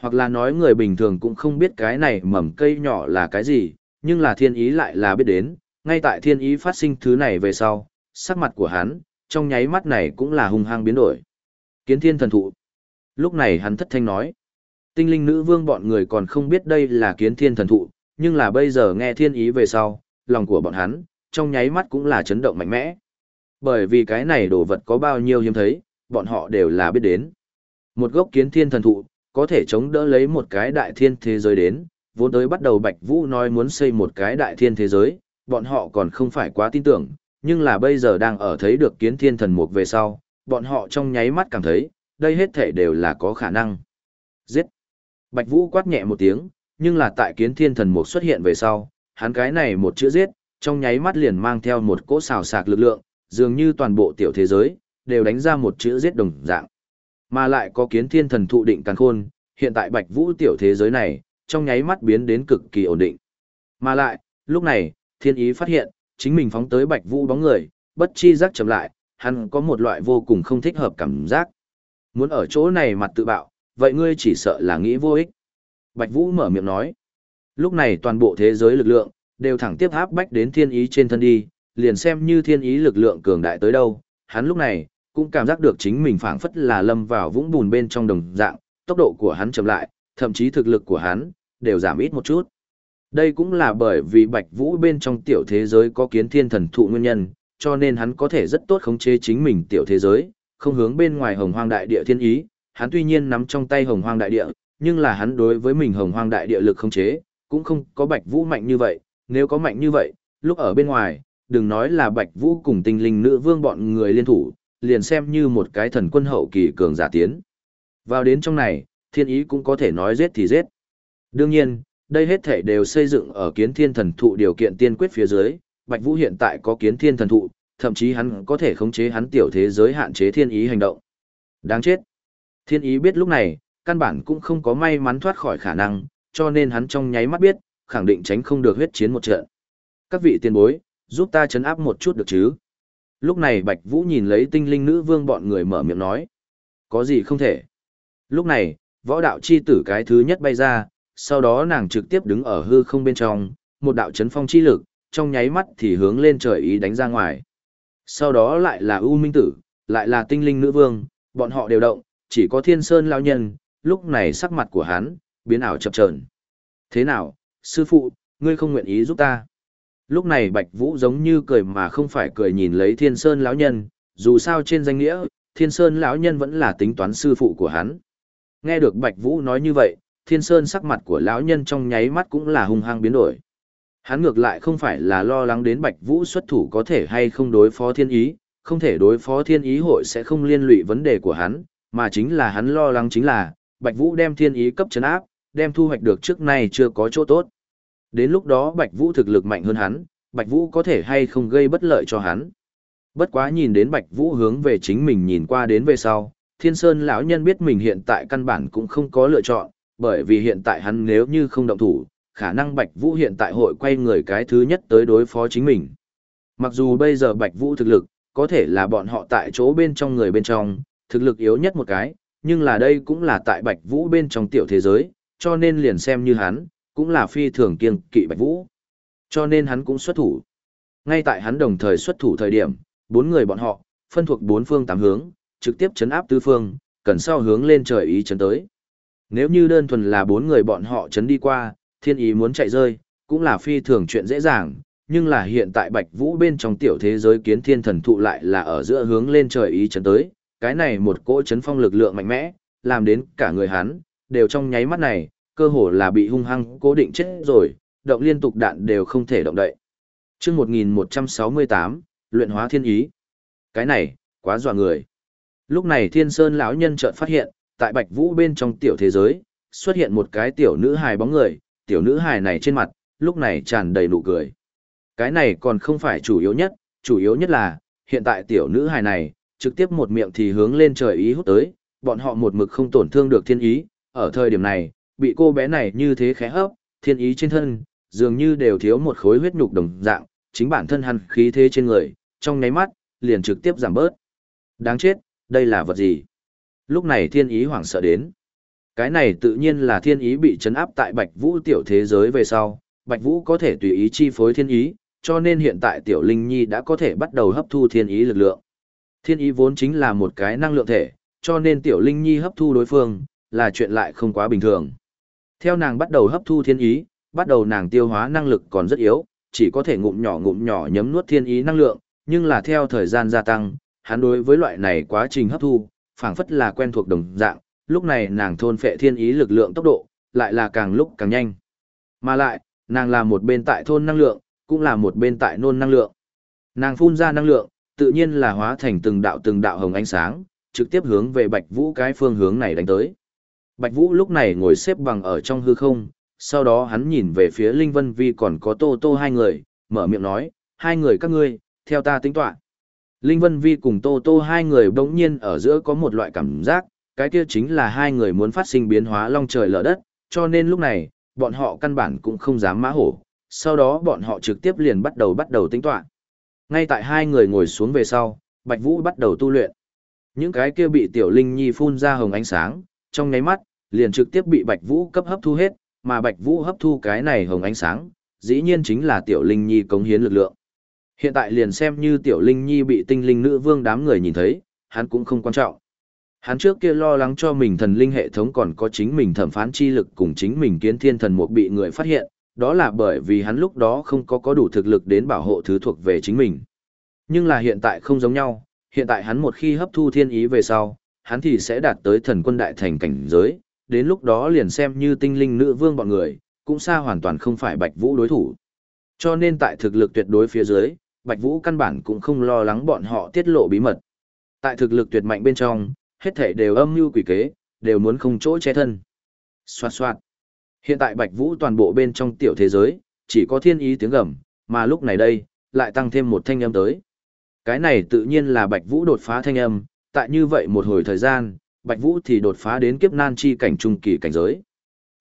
Hoặc là nói người bình thường cũng không biết cái này mầm cây nhỏ là cái gì, nhưng là thiên ý lại là biết đến, ngay tại thiên ý phát sinh thứ này về sau, sắc mặt của hắn, trong nháy mắt này cũng là hung hăng biến đổi. Kiến thiên thần thụ. Lúc này hắn thất thanh nói, tinh linh nữ vương bọn người còn không biết đây là kiến thiên thần thụ, nhưng là bây giờ nghe thiên ý về sau, lòng của bọn hắn, trong nháy mắt cũng là chấn động mạnh mẽ. Bởi vì cái này đồ vật có bao nhiêu hiếm thấy, bọn họ đều là biết đến. Một gốc kiến thiên thần thụ, có thể chống đỡ lấy một cái đại thiên thế giới đến, vốn tới bắt đầu Bạch Vũ nói muốn xây một cái đại thiên thế giới, bọn họ còn không phải quá tin tưởng, nhưng là bây giờ đang ở thấy được kiến thiên thần mục về sau, bọn họ trong nháy mắt cảm thấy, đây hết thể đều là có khả năng. Giết! Bạch Vũ quát nhẹ một tiếng, nhưng là tại kiến thiên thần mục xuất hiện về sau, hắn cái này một chữ giết, trong nháy mắt liền mang theo một cỗ xào sạc lực lượng, dường như toàn bộ tiểu thế giới, đều đánh ra một chữ giết đồng dạng. Mà lại có kiến thiên thần thụ định càng khôn, hiện tại bạch vũ tiểu thế giới này, trong nháy mắt biến đến cực kỳ ổn định. Mà lại, lúc này, thiên ý phát hiện, chính mình phóng tới Bạch Vũ bóng người, bất chi giác chậm lại, hắn có một loại vô cùng không thích hợp cảm giác. Muốn ở chỗ này mặt tự bạo, vậy ngươi chỉ sợ là nghĩ vô ích. Bạch Vũ mở miệng nói. Lúc này toàn bộ thế giới lực lượng, đều thẳng tiếp áp bách đến thiên ý trên thân đi, liền xem như thiên ý lực lượng cường đại tới đâu, hắn lúc này, cũng cảm giác được chính mình phảng phất là lâm vào vũng bùn bên trong đồng dạng, tốc độ của hắn chậm lại, thậm chí thực lực của hắn, đều giảm ít một chút. Đây cũng là bởi vì Bạch Vũ bên trong tiểu thế giới có kiến thiên thần thụ nguyên nhân, cho nên hắn có thể rất tốt khống chế chính mình tiểu thế giới, không hướng bên ngoài hồng hoang đại địa thiên ý, hắn tuy nhiên nắm trong tay hồng hoang đại địa, nhưng là hắn đối với mình hồng hoang đại địa lực khống chế, cũng không có Bạch Vũ mạnh như vậy, nếu có mạnh như vậy, lúc ở bên ngoài, đừng nói là Bạch Vũ cùng tinh linh nữ vương bọn người liên thủ, liền xem như một cái thần quân hậu kỳ cường giả tiến. Vào đến trong này, thiên ý cũng có thể nói giết thì giết. Đương nhiên, đây hết thể đều xây dựng ở kiến thiên thần thụ điều kiện tiên quyết phía dưới, Bạch Vũ hiện tại có kiến thiên thần thụ, thậm chí hắn có thể khống chế hắn tiểu thế giới hạn chế thiên ý hành động. Đáng chết. Thiên ý biết lúc này, căn bản cũng không có may mắn thoát khỏi khả năng, cho nên hắn trong nháy mắt biết, khẳng định tránh không được huyết chiến một trận. Các vị tiên bối, giúp ta chấn áp một chút được chứ? Lúc này Bạch Vũ nhìn lấy tinh linh nữ vương bọn người mở miệng nói. Có gì không thể? Lúc này, võ đạo chi tử cái thứ nhất bay ra, sau đó nàng trực tiếp đứng ở hư không bên trong, một đạo chấn phong chi lực, trong nháy mắt thì hướng lên trời ý đánh ra ngoài. Sau đó lại là U Minh Tử, lại là tinh linh nữ vương, bọn họ đều động, chỉ có thiên sơn lao nhân, lúc này sắc mặt của hắn, biến ảo chập chờn. Thế nào, sư phụ, ngươi không nguyện ý giúp ta? Lúc này Bạch Vũ giống như cười mà không phải cười nhìn lấy Thiên Sơn lão nhân, dù sao trên danh nghĩa, Thiên Sơn lão nhân vẫn là tính toán sư phụ của hắn. Nghe được Bạch Vũ nói như vậy, Thiên Sơn sắc mặt của lão nhân trong nháy mắt cũng là hung hăng biến đổi. Hắn ngược lại không phải là lo lắng đến Bạch Vũ xuất thủ có thể hay không đối phó thiên ý, không thể đối phó thiên ý hội sẽ không liên lụy vấn đề của hắn, mà chính là hắn lo lắng chính là, Bạch Vũ đem thiên ý cấp chấn áp, đem thu hoạch được trước nay chưa có chỗ tốt. Đến lúc đó Bạch Vũ thực lực mạnh hơn hắn, Bạch Vũ có thể hay không gây bất lợi cho hắn. Bất quá nhìn đến Bạch Vũ hướng về chính mình nhìn qua đến về sau, Thiên Sơn lão nhân biết mình hiện tại căn bản cũng không có lựa chọn, bởi vì hiện tại hắn nếu như không động thủ, khả năng Bạch Vũ hiện tại hội quay người cái thứ nhất tới đối phó chính mình. Mặc dù bây giờ Bạch Vũ thực lực, có thể là bọn họ tại chỗ bên trong người bên trong, thực lực yếu nhất một cái, nhưng là đây cũng là tại Bạch Vũ bên trong tiểu thế giới, cho nên liền xem như hắn, cũng là phi thường kiên kỵ Bạch Vũ. Cho nên hắn cũng xuất thủ. Ngay tại hắn đồng thời xuất thủ thời điểm, bốn người bọn họ, phân thuộc bốn phương tám hướng, trực tiếp chấn áp tứ phương, cần sau hướng lên trời ý chấn tới. Nếu như đơn thuần là bốn người bọn họ chấn đi qua, thiên ý muốn chạy rơi, cũng là phi thường chuyện dễ dàng, nhưng là hiện tại Bạch Vũ bên trong tiểu thế giới kiến thiên thần thụ lại là ở giữa hướng lên trời ý chấn tới, cái này một cỗ chấn phong lực lượng mạnh mẽ, làm đến cả người hắn, đều trong nháy mắt này, cơ hồ là bị hung hăng cố định chết rồi, động liên tục đạn đều không thể động đậy. Chương 1168, luyện hóa thiên ý. Cái này, quá dọa người. Lúc này Thiên Sơn lão nhân chợt phát hiện, tại Bạch Vũ bên trong tiểu thế giới, xuất hiện một cái tiểu nữ hài bóng người, tiểu nữ hài này trên mặt, lúc này tràn đầy nụ cười. Cái này còn không phải chủ yếu nhất, chủ yếu nhất là, hiện tại tiểu nữ hài này, trực tiếp một miệng thì hướng lên trời ý hút tới, bọn họ một mực không tổn thương được thiên ý, ở thời điểm này, bị cô bé này như thế khẽ hấp, thiên ý trên thân, dường như đều thiếu một khối huyết nhục đồng dạng, chính bản thân hắn khí thế trên người, trong nháy mắt, liền trực tiếp giảm bớt. Đáng chết, đây là vật gì? Lúc này thiên ý hoảng sợ đến. Cái này tự nhiên là thiên ý bị chấn áp tại Bạch Vũ tiểu thế giới về sau, Bạch Vũ có thể tùy ý chi phối thiên ý, cho nên hiện tại tiểu linh nhi đã có thể bắt đầu hấp thu thiên ý lực lượng. Thiên ý vốn chính là một cái năng lượng thể, cho nên tiểu linh nhi hấp thu đối phương, là chuyện lại không quá bình thường. Theo nàng bắt đầu hấp thu thiên ý, bắt đầu nàng tiêu hóa năng lực còn rất yếu, chỉ có thể ngụm nhỏ ngụm nhỏ nhấm nuốt thiên ý năng lượng, nhưng là theo thời gian gia tăng, hắn đối với loại này quá trình hấp thu, phảng phất là quen thuộc đồng dạng, lúc này nàng thôn phệ thiên ý lực lượng tốc độ, lại là càng lúc càng nhanh. Mà lại, nàng là một bên tại thôn năng lượng, cũng là một bên tại nôn năng lượng. Nàng phun ra năng lượng, tự nhiên là hóa thành từng đạo từng đạo hồng ánh sáng, trực tiếp hướng về Bạch Vũ cái phương hướng này đánh tới. Bạch Vũ lúc này ngồi xếp bằng ở trong hư không, sau đó hắn nhìn về phía Linh Vân Vi còn có Tô Tô hai người, mở miệng nói, hai người các ngươi, theo ta tính toán. Linh Vân Vi cùng Tô Tô hai người bỗng nhiên ở giữa có một loại cảm giác, cái kia chính là hai người muốn phát sinh biến hóa long trời lở đất, cho nên lúc này, bọn họ căn bản cũng không dám mã hổ, sau đó bọn họ trực tiếp liền bắt đầu bắt đầu tính toán. Ngay tại hai người ngồi xuống về sau, Bạch Vũ bắt đầu tu luyện. Những cái kia bị Tiểu Linh Nhi phun ra hồng ánh sáng, trong nháy mắt, liền trực tiếp bị Bạch Vũ cấp hấp thu hết, mà Bạch Vũ hấp thu cái này hồng ánh sáng, dĩ nhiên chính là Tiểu Linh Nhi cống hiến lực lượng. Hiện tại liền xem như Tiểu Linh Nhi bị tinh linh nữ vương đám người nhìn thấy, hắn cũng không quan trọng. Hắn trước kia lo lắng cho mình thần linh hệ thống còn có chính mình thẩm phán chi lực cùng chính mình kiến thiên thần mục bị người phát hiện, đó là bởi vì hắn lúc đó không có có đủ thực lực đến bảo hộ thứ thuộc về chính mình. Nhưng là hiện tại không giống nhau, hiện tại hắn một khi hấp thu thiên ý về sau, hắn thì sẽ đạt tới thần quân đại thành cảnh giới, đến lúc đó liền xem như tinh linh nữ vương bọn người, cũng xa hoàn toàn không phải Bạch Vũ đối thủ. Cho nên tại thực lực tuyệt đối phía dưới, Bạch Vũ căn bản cũng không lo lắng bọn họ tiết lộ bí mật. Tại thực lực tuyệt mạnh bên trong, hết thảy đều âm mưu quỷ kế, đều muốn không chỗ che thân. Xoạt xoạt. Hiện tại Bạch Vũ toàn bộ bên trong tiểu thế giới, chỉ có thiên ý tiếng gầm, mà lúc này đây, lại tăng thêm một thanh âm tới. Cái này tự nhiên là Bạch Vũ đột phá thanh âm, tại như vậy một hồi thời gian, Bạch Vũ thì đột phá đến kiếp nan chi cảnh trung kỳ cảnh giới.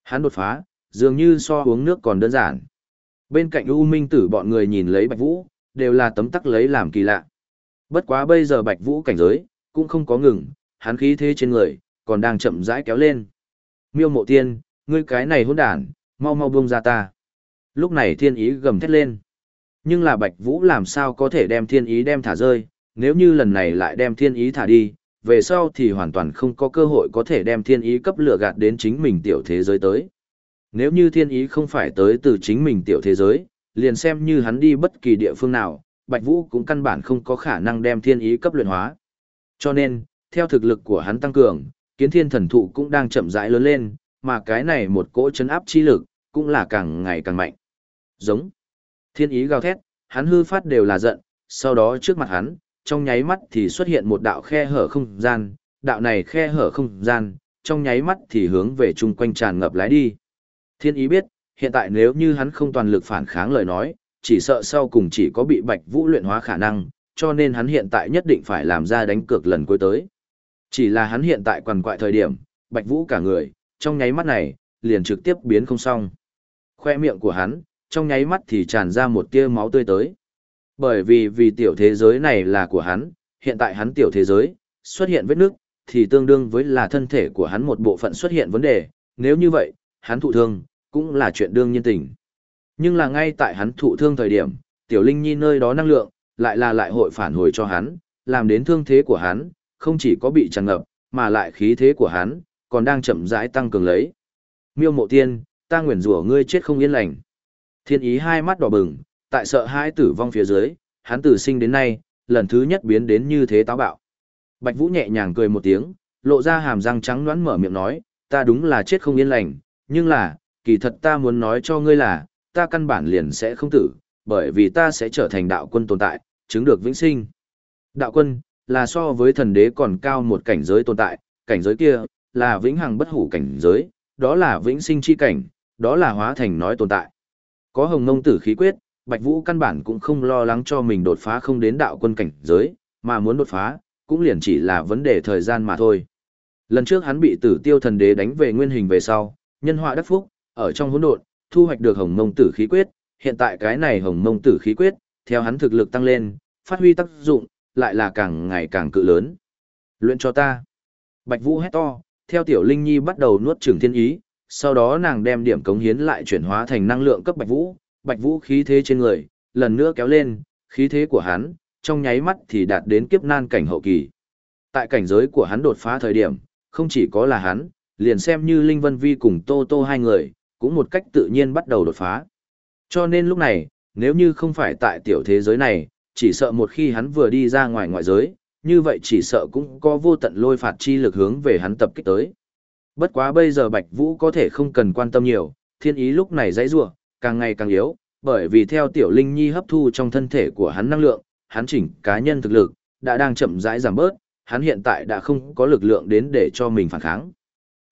Hắn đột phá, dường như so uống nước còn đơn giản. Bên cạnh U Minh Tử bọn người nhìn lấy Bạch Vũ, đều là tấm tắc lấy làm kỳ lạ. Bất quá bây giờ Bạch Vũ cảnh giới, cũng không có ngừng, hắn khí thế trên người, còn đang chậm rãi kéo lên. Miêu mộ tiên, ngươi cái này hỗn đản, mau mau buông ra ta. Lúc này thiên ý gầm thét lên. Nhưng là Bạch Vũ làm sao có thể đem thiên ý đem thả rơi, nếu như lần này lại đem thiên ý thả đi, về sau thì hoàn toàn không có cơ hội có thể đem thiên ý cấp lửa gạt đến chính mình tiểu thế giới tới. Nếu như thiên ý không phải tới từ chính mình tiểu thế giới, liền xem như hắn đi bất kỳ địa phương nào, Bạch Vũ cũng căn bản không có khả năng đem thiên ý cấp luyện hóa. Cho nên, theo thực lực của hắn tăng cường, kiến thiên thần thụ cũng đang chậm rãi lớn lên, mà cái này một cỗ chấn áp chi lực, cũng là càng ngày càng mạnh. Giống. Thiên ý gào thét, hắn hư phát đều là giận, sau đó trước mặt hắn, trong nháy mắt thì xuất hiện một đạo khe hở không gian, đạo này khe hở không gian, trong nháy mắt thì hướng về chung quanh tràn ngập lái đi. Thiên ý biết, hiện tại nếu như hắn không toàn lực phản kháng lời nói, chỉ sợ sau cùng chỉ có bị bạch vũ luyện hóa khả năng, cho nên hắn hiện tại nhất định phải làm ra đánh cược lần cuối tới. Chỉ là hắn hiện tại quằn quại thời điểm, bạch vũ cả người, trong nháy mắt này, liền trực tiếp biến không xong. Khoe miệng của hắn, trong nháy mắt thì tràn ra một tia máu tươi tới. Bởi vì vì tiểu thế giới này là của hắn, hiện tại hắn tiểu thế giới, xuất hiện vết nước, thì tương đương với là thân thể của hắn một bộ phận xuất hiện vấn đề, nếu như vậy, hắn thụ thương, cũng là chuyện đương nhiên tình. Nhưng là ngay tại hắn thụ thương thời điểm, tiểu linh nhi nơi đó năng lượng, lại là lại hội phản hồi cho hắn, làm đến thương thế của hắn, không chỉ có bị tràn ngập, mà lại khí thế của hắn, còn đang chậm rãi tăng cường lấy. Miêu mộ tiên, ta nguyền rủa ngươi chết không yên lành. Thiên ý hai mắt đỏ bừng, tại sợ hãi tử vong phía dưới, hắn từ sinh đến nay, lần thứ nhất biến đến như thế táo bạo. Bạch Vũ nhẹ nhàng cười một tiếng, lộ ra hàm răng trắng nõn mở miệng nói, ta đúng là chết không yên lành, nhưng là, kỳ thật ta muốn nói cho ngươi là, ta căn bản liền sẽ không tử, bởi vì ta sẽ trở thành đạo quân tồn tại, chứng được vĩnh sinh. Đạo quân, là so với thần đế còn cao một cảnh giới tồn tại, cảnh giới kia, là vĩnh hằng bất hủ cảnh giới, đó là vĩnh sinh chi cảnh, đó là hóa thành nói tồn tại. Có hồng ngông tử khí quyết, Bạch Vũ căn bản cũng không lo lắng cho mình đột phá không đến đạo quân cảnh giới, mà muốn đột phá, cũng liền chỉ là vấn đề thời gian mà thôi. Lần trước hắn bị tử tiêu thần đế đánh về nguyên hình về sau, nhân họa đắc phúc, ở trong hỗn độn, thu hoạch được hồng mông tử khí quyết, hiện tại cái này hồng mông tử khí quyết, theo hắn thực lực tăng lên, phát huy tác dụng, lại là càng ngày càng cự lớn. Luyện cho ta. Bạch Vũ hét to, theo tiểu linh nhi bắt đầu nuốt trường thiên ý, sau đó nàng đem điểm cống hiến lại chuyển hóa thành năng lượng cấp Bạch Vũ, Bạch Vũ khí thế trên người, lần nữa kéo lên, khí thế của hắn, trong nháy mắt thì đạt đến kiếp nan cảnh hậu kỳ. Tại cảnh giới của hắn đột phá thời điểm, không chỉ có là hắn, liền xem như Linh Vân Vi cùng Tô Tô hai người, cũng một cách tự nhiên bắt đầu đột phá. Cho nên lúc này, nếu như không phải tại tiểu thế giới này, chỉ sợ một khi hắn vừa đi ra ngoài ngoại giới, như vậy chỉ sợ cũng có vô tận lôi phạt chi lực hướng về hắn tập kích tới. Bất quá bây giờ Bạch Vũ có thể không cần quan tâm nhiều, thiên ý lúc này dãy rủa, càng ngày càng yếu, bởi vì theo tiểu linh nhi hấp thu trong thân thể của hắn năng lượng, hắn chỉnh cá nhân thực lực đã đang chậm rãi giảm bớt, hắn hiện tại đã không có lực lượng đến để cho mình phản kháng.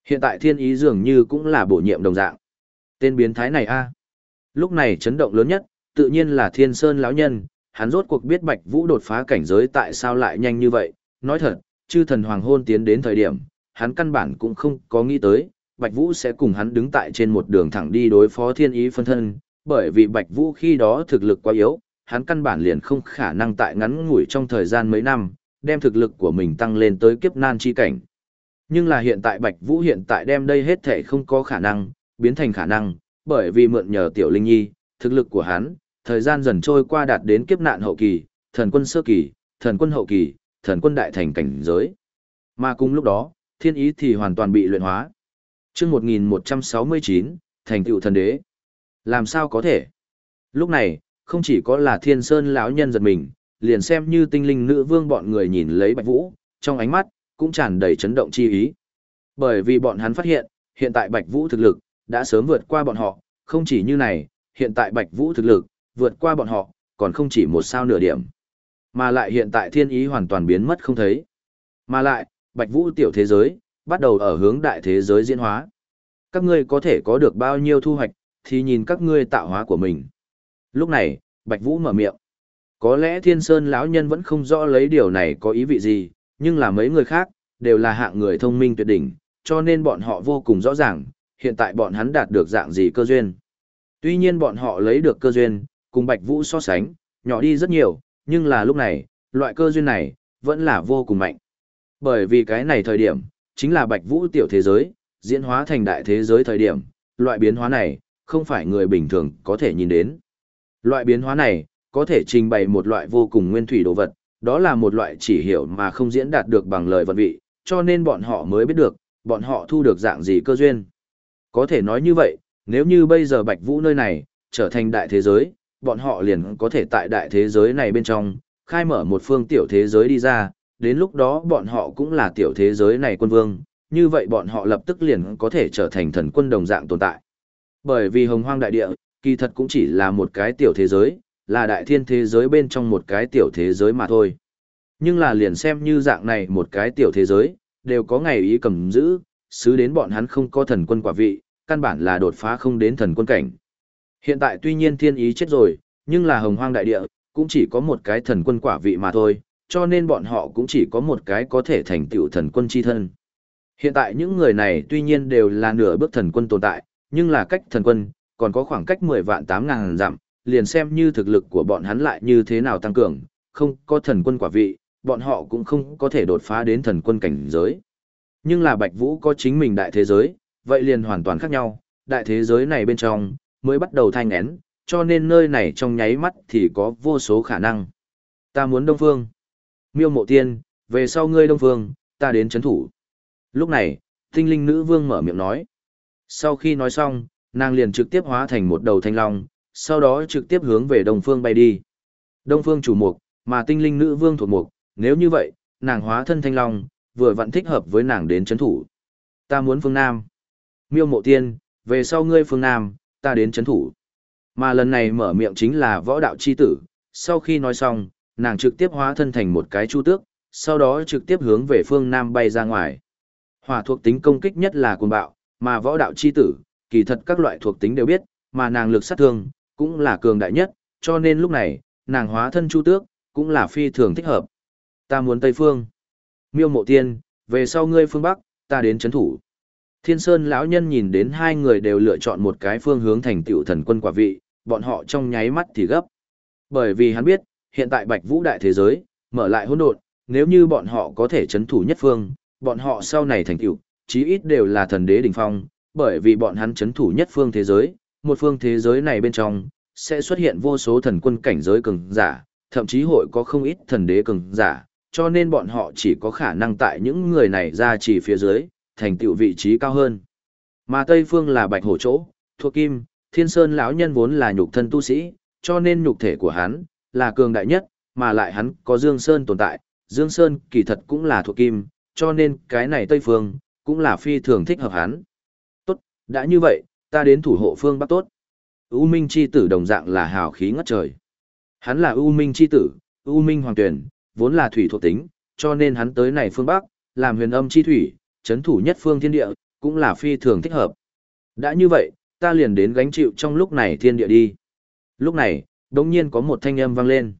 Hiện tại thiên ý dường như cũng là bổ nhiệm đồng dạng. Tên biến thái này a. Lúc này chấn động lớn nhất, tự nhiên là Thiên Sơn lão nhân, hắn rốt cuộc biết Bạch Vũ đột phá cảnh giới tại sao lại nhanh như vậy, nói thật, chư thần hoàng hôn tiến đến thời điểm, hắn căn bản cũng không có nghĩ tới, Bạch Vũ sẽ cùng hắn đứng tại trên một đường thẳng đi đối phó thiên ý phân thân, bởi vì Bạch Vũ khi đó thực lực quá yếu, hắn căn bản liền không khả năng tại ngắn ngủi trong thời gian mấy năm, đem thực lực của mình tăng lên tới kiếp nan chi cảnh. Nhưng là hiện tại Bạch Vũ hiện tại đem đây hết thể không có khả năng, biến thành khả năng, bởi vì mượn nhờ Tiểu Linh Nhi, thực lực của hắn, thời gian dần trôi qua đạt đến kiếp nạn hậu kỳ, thần quân sơ kỳ, thần quân hậu kỳ, thần quân đại thành cảnh giới. Mà cùng lúc đó, thiên ý thì hoàn toàn bị luyện hóa. Trước 1169, thành tựu thần đế. Làm sao có thể? Lúc này, không chỉ có là thiên sơn lão nhân giật mình, liền xem như tinh linh nữ vương bọn người nhìn lấy Bạch Vũ, trong ánh mắt, cũng tràn đầy chấn động chi ý. Bởi vì bọn hắn phát hiện, hiện tại Bạch Vũ thực lực, đã sớm vượt qua bọn họ, không chỉ như này, hiện tại Bạch Vũ thực lực, vượt qua bọn họ, còn không chỉ một sao nửa điểm. Mà lại hiện tại thiên ý hoàn toàn biến mất không thấy. Mà lại, Bạch Vũ tiểu thế giới, bắt đầu ở hướng đại thế giới diễn hóa. Các ngươi có thể có được bao nhiêu thu hoạch, thì nhìn các ngươi tạo hóa của mình. Lúc này, Bạch Vũ mở miệng. Có lẽ Thiên Sơn lão nhân vẫn không rõ lấy điều này có ý vị gì, nhưng là mấy người khác, đều là hạng người thông minh tuyệt đỉnh, cho nên bọn họ vô cùng rõ ràng, hiện tại bọn hắn đạt được dạng gì cơ duyên. Tuy nhiên bọn họ lấy được cơ duyên, cùng Bạch Vũ so sánh, nhỏ đi rất nhiều, nhưng là lúc này, loại cơ duyên này, vẫn là vô cùng mạnh. Bởi vì cái này thời điểm, chính là Bạch Vũ tiểu thế giới, diễn hóa thành đại thế giới thời điểm, loại biến hóa này, không phải người bình thường có thể nhìn đến. Loại biến hóa này, có thể trình bày một loại vô cùng nguyên thủy đồ vật, đó là một loại chỉ hiểu mà không diễn đạt được bằng lời vận vị, cho nên bọn họ mới biết được, bọn họ thu được dạng gì cơ duyên. Có thể nói như vậy, nếu như bây giờ Bạch Vũ nơi này, trở thành đại thế giới, bọn họ liền có thể tại đại thế giới này bên trong, khai mở một phương tiểu thế giới đi ra, đến lúc đó bọn họ cũng là tiểu thế giới này quân vương, như vậy bọn họ lập tức liền có thể trở thành thần quân đồng dạng tồn tại. Bởi vì hồng hoang đại địa, kỳ thật cũng chỉ là một cái tiểu thế giới, là đại thiên thế giới bên trong một cái tiểu thế giới mà thôi. Nhưng là liền xem như dạng này một cái tiểu thế giới, đều có ngày ý cầm giữ, xứ đến bọn hắn không có thần quân quả vị, căn bản là đột phá không đến thần quân cảnh. Hiện tại tuy nhiên thiên ý chết rồi, nhưng là hồng hoang đại địa, cũng chỉ có một cái thần quân quả vị mà thôi, cho nên bọn họ cũng chỉ có một cái có thể thành tựu thần quân chi thân. Hiện tại những người này tuy nhiên đều là nửa bước thần quân tồn tại, nhưng là cách thần quân, còn có khoảng cách 10 vạn 8 ngàn dặm, liền xem như thực lực của bọn hắn lại như thế nào tăng cường, không có thần quân quả vị, bọn họ cũng không có thể đột phá đến thần quân cảnh giới. Nhưng là Bạch Vũ có chính mình đại thế giới, vậy liền hoàn toàn khác nhau, đại thế giới này bên trong, mới bắt đầu thanh én, cho nên nơi này trong nháy mắt thì có vô số khả năng. Ta muốn Đông Phương. Miêu Mộ Tiên, về sau ngươi Đông Phương, ta đến chấn thủ. Lúc này, tinh linh nữ vương mở miệng nói. Sau khi nói xong, nàng liền trực tiếp hóa thành một đầu thanh long, sau đó trực tiếp hướng về Đông Phương bay đi. Đông Phương chủ mục, mà tinh linh nữ vương thuộc mục, nếu như vậy, nàng hóa thân thanh long, vừa vặn thích hợp với nàng đến chấn thủ. Ta muốn phương Nam. Miêu mộ tiên, về sau ngươi phương Nam, ta đến chấn thủ. Mà lần này mở miệng chính là võ đạo chi tử, sau khi nói xong, nàng trực tiếp hóa thân thành một cái chu tước, sau đó trực tiếp hướng về phương Nam bay ra ngoài. Hỏa thuộc tính công kích nhất là cuồng bạo, mà võ đạo chi tử, kỳ thật các loại thuộc tính đều biết, mà nàng lực sát thương, cũng là cường đại nhất, cho nên lúc này, nàng hóa thân chu tước, cũng là phi thường thích hợp. Ta muốn Tây Phương. Miêu mộ tiên, về sau ngươi phương Bắc, ta đến chấn thủ. Thiên Sơn lão nhân nhìn đến hai người đều lựa chọn một cái phương hướng thành tựu thần quân quả vị, bọn họ trong nháy mắt thì gấp. Bởi vì hắn biết, hiện tại Bạch Vũ đại thế giới, mở lại hỗn độn, nếu như bọn họ có thể chấn thủ nhất phương, bọn họ sau này thành tựu, chí ít đều là thần đế đỉnh phong, bởi vì bọn hắn chấn thủ nhất phương thế giới, một phương thế giới này bên trong sẽ xuất hiện vô số thần quân cảnh giới cường giả, thậm chí hội có không ít thần đế cường giả, cho nên bọn họ chỉ có khả năng tại những người này ra chỉ phía dưới, thành tựu vị trí cao hơn. Mà Tây phương là Bạch Hổ chỗ, thuộc Kim, Thiên Sơn lão nhân vốn là nhục thân tu sĩ, cho nên nhục thể của hắn là cường đại nhất, mà lại hắn có Dương Sơn tồn tại, Dương Sơn kỳ thật cũng là thuộc Kim, cho nên cái này Tây phương cũng là phi thường thích hợp hắn. Tốt, đã như vậy, ta đến thủ hộ phương Bắc tốt. U Minh chi tử đồng dạng là hào khí ngất trời. Hắn là U Minh chi tử, U Minh hoàng tuyển, vốn là thủy thuộc tính, cho nên hắn tới này phương Bắc, làm huyền âm chi thủy, chấn thủ nhất phương thiên địa, cũng là phi thường thích hợp. Đã như vậy, ta liền đến gánh chịu trong lúc này thiên địa đi. Lúc này, đống nhiên có một thanh âm vang lên.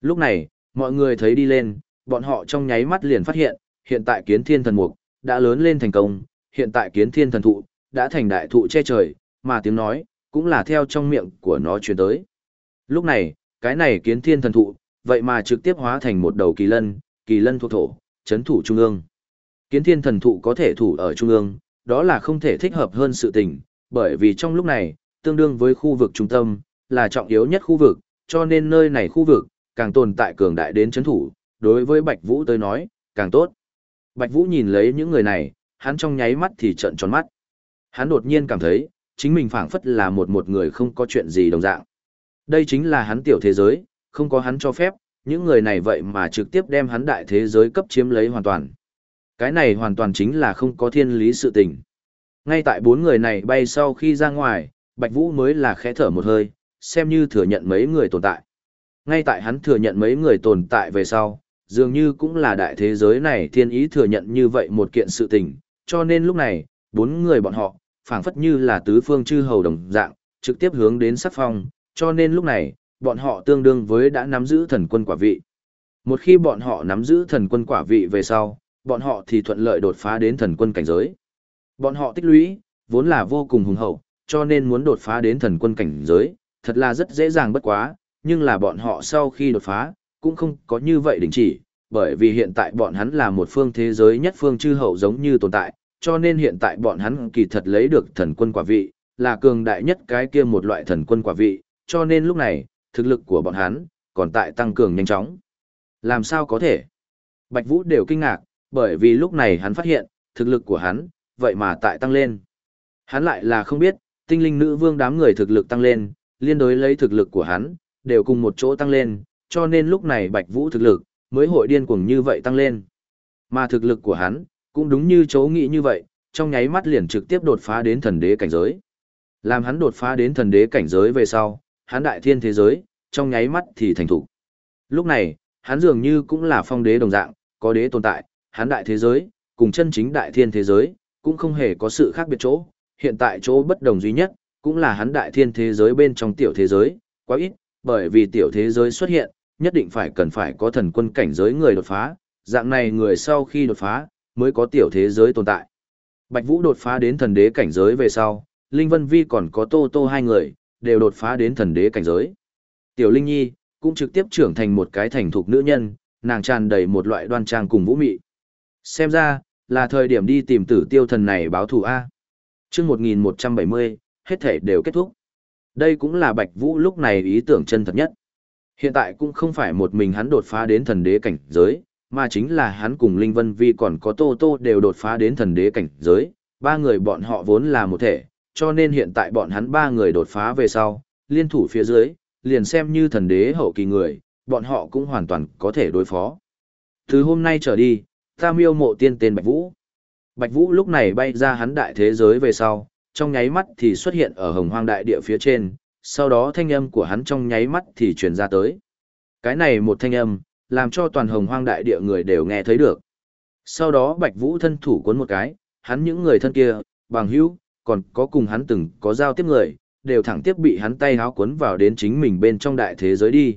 Lúc này, mọi người thấy đi lên, bọn họ trong nháy mắt liền phát hiện, hiện tại kiến thiên thần mục, đã lớn lên thành công, hiện tại kiến thiên thần thụ, đã thành đại thụ che trời, mà tiếng nói, cũng là theo trong miệng của nó truyền tới. Lúc này, cái này kiến thiên thần thụ, vậy mà trực tiếp hóa thành một đầu kỳ lân, kỳ lân thuộc thổ, chấn thủ trung ương. Kiến thiên thần thụ có thể thủ ở trung ương, đó là không thể thích hợp hơn sự tình, bởi vì trong lúc này, tương đương với khu vực trung tâm, là trọng yếu nhất khu vực, cho nên nơi này khu vực, càng tồn tại cường đại đến chấn thủ, đối với Bạch Vũ tới nói, càng tốt. Bạch Vũ nhìn lấy những người này, hắn trong nháy mắt thì trợn tròn mắt. Hắn đột nhiên cảm thấy, chính mình phảng phất là một một người không có chuyện gì đồng dạng. Đây chính là hắn tiểu thế giới, không có hắn cho phép, những người này vậy mà trực tiếp đem hắn đại thế giới cấp chiếm lấy hoàn toàn. Cái này hoàn toàn chính là không có thiên lý sự tình. Ngay tại bốn người này bay sau khi ra ngoài, Bạch Vũ mới là khẽ thở một hơi, xem như thừa nhận mấy người tồn tại. Ngay tại hắn thừa nhận mấy người tồn tại về sau, dường như cũng là đại thế giới này thiên ý thừa nhận như vậy một kiện sự tình, cho nên lúc này, bốn người bọn họ, phảng phất như là tứ phương chư hầu đồng dạng, trực tiếp hướng đến sắc phong, cho nên lúc này, bọn họ tương đương với đã nắm giữ thần quân quả vị. Một khi bọn họ nắm giữ thần quân quả vị về sau, bọn họ thì thuận lợi đột phá đến thần quân cảnh giới. Bọn họ tích lũy, vốn là vô cùng hùng hậu, cho nên muốn đột phá đến thần quân cảnh giới, thật là rất dễ dàng bất quá, nhưng là bọn họ sau khi đột phá, cũng không có như vậy đình chỉ, bởi vì hiện tại bọn hắn là một phương thế giới nhất phương chư hậu giống như tồn tại, cho nên hiện tại bọn hắn kỳ thật lấy được thần quân quả vị, là cường đại nhất cái kia một loại thần quân quả vị, cho nên lúc này, thực lực của bọn hắn, còn tại tăng cường nhanh chóng. Làm sao có thể? Bạch Vũ đều kinh ngạc, bởi vì lúc này hắn phát hiện, thực lực của hắn, vậy mà tại tăng lên. Hắn lại là không biết, tinh linh nữ vương đám người thực lực tăng lên, liên đối lấy thực lực của hắn, đều cùng một chỗ tăng lên, cho nên lúc này Bạch Vũ thực lực, mới hội điên cuồng như vậy tăng lên. Mà thực lực của hắn, cũng đúng như chỗ nghĩ như vậy, trong nháy mắt liền trực tiếp đột phá đến thần đế cảnh giới. Làm hắn đột phá đến thần đế cảnh giới về sau, hắn đại thiên thế giới, trong nháy mắt thì thành thủ. Lúc này, hắn dường như cũng là phong đế đồng dạng, có đế tồn tại, hắn đại thế giới, cùng chân chính đại thiên thế giới, cũng không hề có sự khác biệt chỗ, hiện tại chỗ bất đồng duy nhất, cũng là hắn đại thiên thế giới bên trong tiểu thế giới, quá ít, bởi vì tiểu thế giới xuất hiện, nhất định phải cần phải có thần quân cảnh giới người đột phá, dạng này người sau khi đột phá, mới có tiểu thế giới tồn tại. Bạch Vũ đột phá đến thần đế cảnh giới về sau, Linh Vân Vi còn có Tô Tô hai người, đều đột phá đến thần đế cảnh giới. Tiểu Linh Nhi, cũng trực tiếp trưởng thành một cái thành thục nữ nhân, nàng tràn đầy một loại đoan trang cùng vũ mị. Xem ra, là thời điểm đi tìm tử tiêu thần này báo thù A. trước 1170, hết thể đều kết thúc. Đây cũng là Bạch Vũ lúc này ý tưởng chân thật nhất. Hiện tại cũng không phải một mình hắn đột phá đến thần đế cảnh giới, mà chính là hắn cùng Linh Vân Vi còn có Tô Tô đều đột phá đến thần đế cảnh giới, ba người bọn họ vốn là một thể, cho nên hiện tại bọn hắn ba người đột phá về sau, liên thủ phía dưới, liền xem như thần đế hậu kỳ người, bọn họ cũng hoàn toàn có thể đối phó. Từ hôm nay trở đi, ta miêu mộ tiên tên Bạch Vũ. Bạch Vũ lúc này bay ra hắn đại thế giới về sau, trong nháy mắt thì xuất hiện ở hồng hoang đại địa phía trên, sau đó thanh âm của hắn trong nháy mắt thì truyền ra tới. Cái này một thanh âm, làm cho toàn hồng hoang đại địa người đều nghe thấy được. Sau đó Bạch Vũ thân thủ cuốn một cái, hắn những người thân kia, bằng hữu, còn có cùng hắn từng có giao tiếp người, đều thẳng tiếp bị hắn tay háo cuốn vào đến chính mình bên trong đại thế giới đi.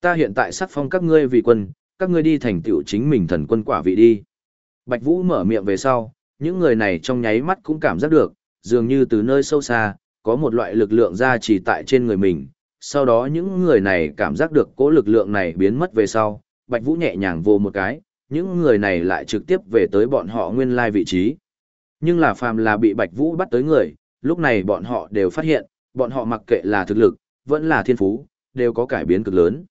Ta hiện tại sắc phong các ngươi vì quân, các ngươi đi thành tựu chính mình thần quân quả vị đi. Bạch Vũ mở miệng về sau, những người này trong nháy mắt cũng cảm giác được, dường như từ nơi sâu xa, có một loại lực lượng ra chỉ tại trên người mình. Sau đó những người này cảm giác được cỗ lực lượng này biến mất về sau, Bạch Vũ nhẹ nhàng vô một cái, những người này lại trực tiếp về tới bọn họ nguyên lai vị trí. Nhưng là phàm là bị Bạch Vũ bắt tới người, lúc này bọn họ đều phát hiện, bọn họ mặc kệ là thực lực, vẫn là thiên phú, đều có cải biến cực lớn.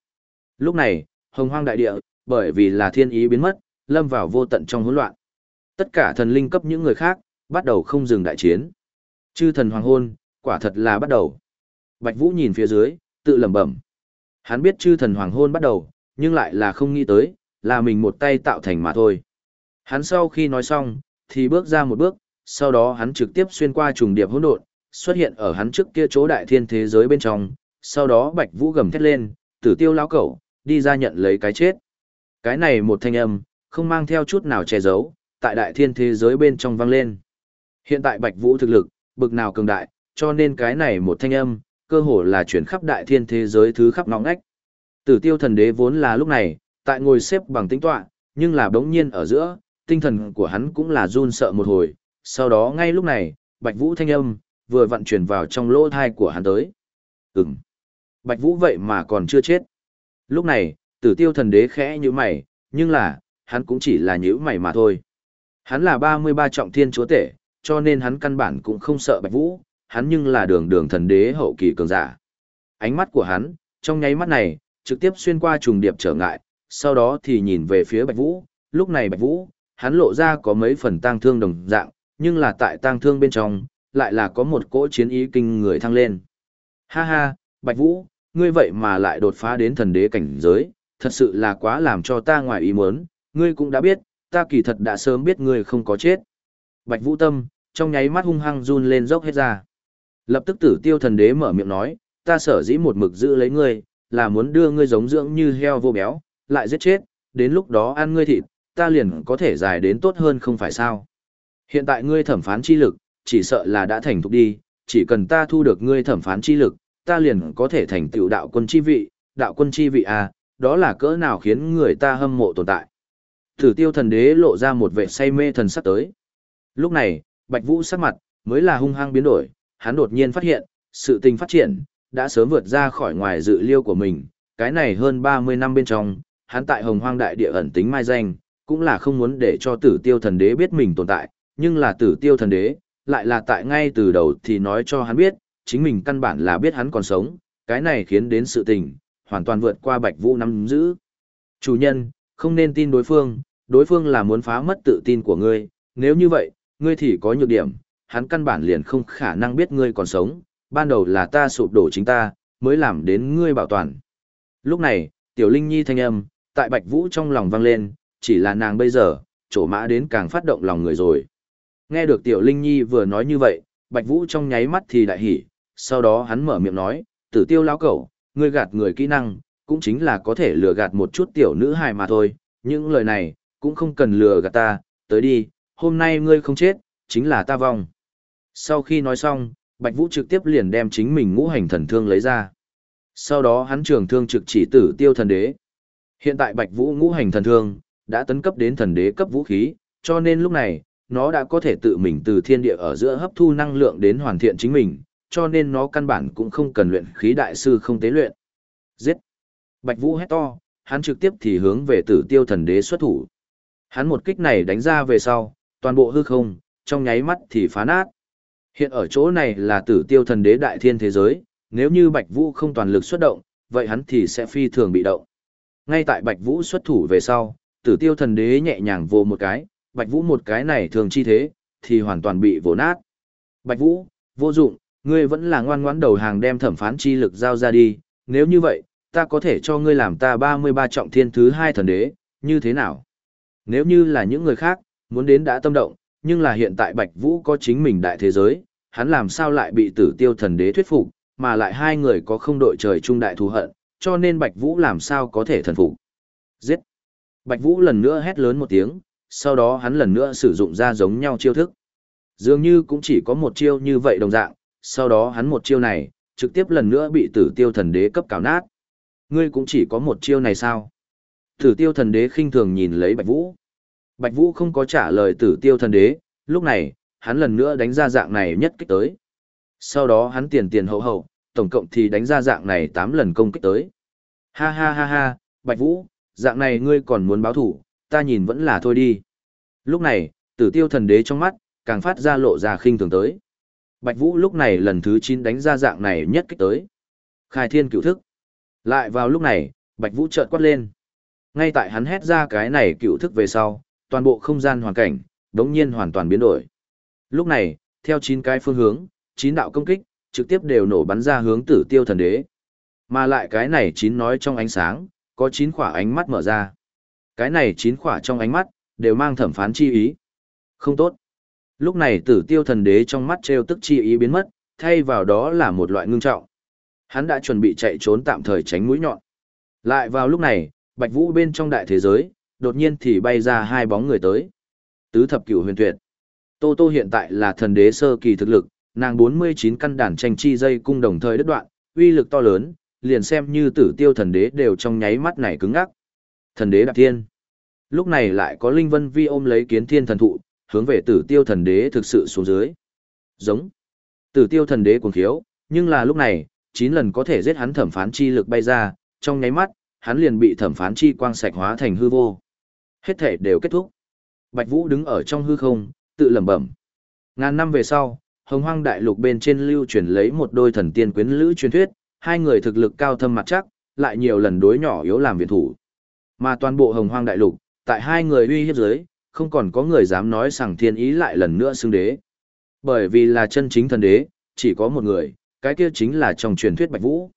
Lúc này, hồng hoang đại địa, bởi vì là thiên ý biến mất, lâm vào vô tận trong hỗn loạn. Tất cả thần linh cấp những người khác, bắt đầu không dừng đại chiến. Chư thần hoàng hôn, quả thật là bắt đầu. Bạch Vũ nhìn phía dưới, tự lẩm bẩm. Hắn biết chư thần hoàng hôn bắt đầu, nhưng lại là không nghĩ tới, là mình một tay tạo thành mà thôi. Hắn sau khi nói xong, thì bước ra một bước, sau đó hắn trực tiếp xuyên qua trùng điệp hỗn độn, xuất hiện ở hắn trước kia chỗ đại thiên thế giới bên trong, sau đó Bạch Vũ gầm thét lên, tử tiêu lão cẩu, đi ra nhận lấy cái chết. Cái này một thanh âm, không mang theo chút nào che giấu, tại đại thiên thế giới bên trong vang lên. Hiện tại Bạch Vũ thực lực, bực nào cường đại, cho nên cái này một thanh âm, cơ hồ là chuyển khắp đại thiên thế giới thứ khắp ngõ ngách. Tử tiêu thần đế vốn là lúc này, tại ngồi xếp bằng tính tọa, nhưng là đống nhiên ở giữa, tinh thần của hắn cũng là run sợ một hồi, sau đó ngay lúc này, Bạch Vũ thanh âm, vừa vận chuyển vào trong lỗ thai của hắn tới. Ừm. Bạch Vũ vậy mà còn chưa chết. Lúc này, tử tiêu thần đế khẽ như mày, nhưng là, hắn cũng chỉ là nhữ mày mà thôi. Hắn là 33 trọng thiên chúa tể, cho nên hắn căn bản cũng không sợ Bạch Vũ, hắn nhưng là đường đường thần đế hậu kỳ cường giả. Ánh mắt của hắn, trong nháy mắt này, trực tiếp xuyên qua trùng điệp trở ngại, sau đó thì nhìn về phía Bạch Vũ, lúc này Bạch Vũ, hắn lộ ra có mấy phần tang thương đồng dạng, nhưng là tại tang thương bên trong, lại là có một cỗ chiến ý kinh người thăng lên. Ha ha, Bạch Vũ, ngươi vậy mà lại đột phá đến thần đế cảnh giới, thật sự là quá làm cho ta ngoài ý muốn, ngươi cũng đã biết, ta kỳ thật đã sớm biết ngươi không có chết. Bạch Vũ Tâm, trong nháy mắt hung hăng run lên dốc hết ra. Lập tức tử tiêu thần đế mở miệng nói, ta sở dĩ một mực giữ lấy ngươi, là muốn đưa ngươi giống dưỡng như heo vô béo, lại giết chết, đến lúc đó ăn ngươi thịt, ta liền có thể dài đến tốt hơn không phải sao. Hiện tại ngươi thẩm phán chi lực, chỉ sợ là đã thành thục đi, chỉ cần ta thu được ngươi thẩm phán chi lực, ta liền có thể thành tựu đạo quân chi vị, đạo quân chi vị à, đó là cỡ nào khiến người ta hâm mộ tồn tại. tử tiêu thần đế lộ ra một vẻ say mê thần sắc tới. Lúc này, Bạch Vũ sắc mặt, mới là hung hăng biến đổi, hắn đột nhiên phát hiện, sự tình phát triển, đã sớm vượt ra khỏi ngoài dự liêu của mình, cái này hơn 30 năm bên trong, hắn tại hồng hoang đại địa ẩn tính mai danh, cũng là không muốn để cho tử tiêu thần đế biết mình tồn tại, nhưng là tử tiêu thần đế, lại là tại ngay từ đầu thì nói cho hắn biết, chính mình căn bản là biết hắn còn sống, cái này khiến đến sự tình, hoàn toàn vượt qua Bạch Vũ nắm giữ. Chủ nhân, không nên tin đối phương, đối phương là muốn phá mất tự tin của ngươi, nếu như vậy, ngươi thì có nhược điểm, hắn căn bản liền không khả năng biết ngươi còn sống, ban đầu là ta sụp đổ chính ta, mới làm đến ngươi bảo toàn. Lúc này, Tiểu Linh Nhi thanh âm, tại Bạch Vũ trong lòng vang lên, chỉ là nàng bây giờ, chỗ mã đến càng phát động lòng người rồi. Nghe được Tiểu Linh Nhi vừa nói như vậy, Bạch Vũ trong nháy mắt thì đại hỉ, sau đó hắn mở miệng nói, tử tiêu lão cẩu, ngươi gạt người kỹ năng, cũng chính là có thể lừa gạt một chút tiểu nữ hài mà thôi, những lời này, cũng không cần lừa gạt ta, tới đi, hôm nay ngươi không chết, chính là ta vong. Sau khi nói xong, Bạch Vũ trực tiếp liền đem chính mình ngũ hành thần thương lấy ra. Sau đó hắn trường thương trực chỉ tử tiêu thần đế. Hiện tại Bạch Vũ ngũ hành thần thương, đã tấn cấp đến thần đế cấp vũ khí, cho nên lúc này, nó đã có thể tự mình từ thiên địa ở giữa hấp thu năng lượng đến hoàn thiện chính mình, cho nên nó căn bản cũng không cần luyện khí đại sư không tế luyện. Giết! Bạch Vũ hét to, hắn trực tiếp thì hướng về tử tiêu thần đế xuất thủ. Hắn một kích này đánh ra về sau, toàn bộ hư không, trong nháy mắt thì phá nát. Hiện ở chỗ này là tử tiêu thần đế đại thiên thế giới, nếu như Bạch Vũ không toàn lực xuất động, vậy hắn thì sẽ phi thường bị động. Ngay tại Bạch Vũ xuất thủ về sau, tử tiêu thần đế nhẹ nhàng vô một cái, Bạch Vũ một cái này thường chi thế, thì hoàn toàn bị vồ nát. Bạch Vũ, vô dụng, ngươi vẫn là ngoan ngoãn đầu hàng đem thẩm phán chi lực giao ra đi, nếu như vậy, ta có thể cho ngươi làm ta 33 trọng thiên thứ hai thần đế, như thế nào? Nếu như là những người khác, muốn đến đã tâm động, nhưng là hiện tại Bạch Vũ có chính mình đại thế giới, hắn làm sao lại bị tử tiêu thần đế thuyết phục, mà lại hai người có không đội trời chung đại thù hận, cho nên Bạch Vũ làm sao có thể thần phục. Giết! Bạch Vũ lần nữa hét lớn một tiếng, sau đó hắn lần nữa sử dụng ra giống nhau chiêu thức. Dường như cũng chỉ có một chiêu như vậy đồng dạng, sau đó hắn một chiêu này, trực tiếp lần nữa bị tử tiêu thần đế cấp cào nát. Ngươi cũng chỉ có một chiêu này sao? Tử tiêu thần đế khinh thường nhìn lấy Bạch Vũ. Bạch Vũ không có trả lời tử tiêu thần đế, lúc này, hắn lần nữa đánh ra dạng này nhất kích tới. Sau đó hắn tiền tiền hậu hậu, tổng cộng thì đánh ra dạng này 8 lần công kích tới. Ha ha ha ha, Bạch Vũ, dạng này ngươi còn muốn báo thủ, ta nhìn vẫn là thôi đi. Lúc này, tử tiêu thần đế trong mắt, càng phát ra lộ ra khinh thường tới. Bạch Vũ lúc này lần thứ 9 đánh ra dạng này nhất kích tới. Khai thiên cửu thức. Lại vào lúc này, Bạch Vũ chợt quát lên. Ngay tại hắn hét ra cái này cửu thức về sau, toàn bộ không gian hoàn cảnh, đống nhiên hoàn toàn biến đổi. Lúc này, theo 9 cái phương hướng, 9 đạo công kích, trực tiếp đều nổ bắn ra hướng tử tiêu thần đế. Mà lại cái này 9 nói trong ánh sáng, có 9 khỏa ánh mắt mở ra. Cái này 9 khỏa trong ánh mắt, đều mang thẩm phán chi ý. Không tốt. Lúc này tử tiêu thần đế trong mắt treo tức chi ý biến mất, thay vào đó là một loại ngưng trọng. Hắn đã chuẩn bị chạy trốn tạm thời tránh mũi nhọn. Lại vào lúc này, Bạch Vũ bên trong đại thế giới, đột nhiên thì bay ra hai bóng người tới. Tứ thập cửu huyền tuyệt. Tô Tô hiện tại là thần đế sơ kỳ thực lực, nàng 49 căn đàn tranh chi dây cung đồng thời đứt đoạn, uy lực to lớn, liền xem như tử tiêu thần đế đều trong nháy mắt này cứng ngắc. Thần đế đạp thiên. Lúc này lại có Linh Vân Vi ôm lấy kiến thiên thần thụ, hướng về tử tiêu thần đế thực sự xuống dưới. Giống. Tử tiêu thần đế cuồng khiếu, nhưng là lúc này, 9 lần có thể giết hắn thẩm phán chi lực bay ra, trong nháy mắt, hắn liền bị thẩm phán chi quang sạch hóa thành hư vô. Hết thể đều kết thúc. Bạch Vũ đứng ở trong hư không, tự lẩm bẩm. Ngàn năm về sau, Hồng Hoang Đại Lục bên trên lưu truyền lấy một đôi thần tiên quyến lữ truyền thuyết, hai người thực lực cao thâm mặt chắc, lại nhiều lần đối nhỏ yếu làm viện thủ. Mà toàn bộ Hồng Hoang Đại Lục, tại hai người uy hiếp dưới, không còn có người dám nói rằng thiên ý lại lần nữa xưng đế. Bởi vì là chân chính thần đế, chỉ có một người, cái kia chính là trong truyền thuyết Bạch Vũ.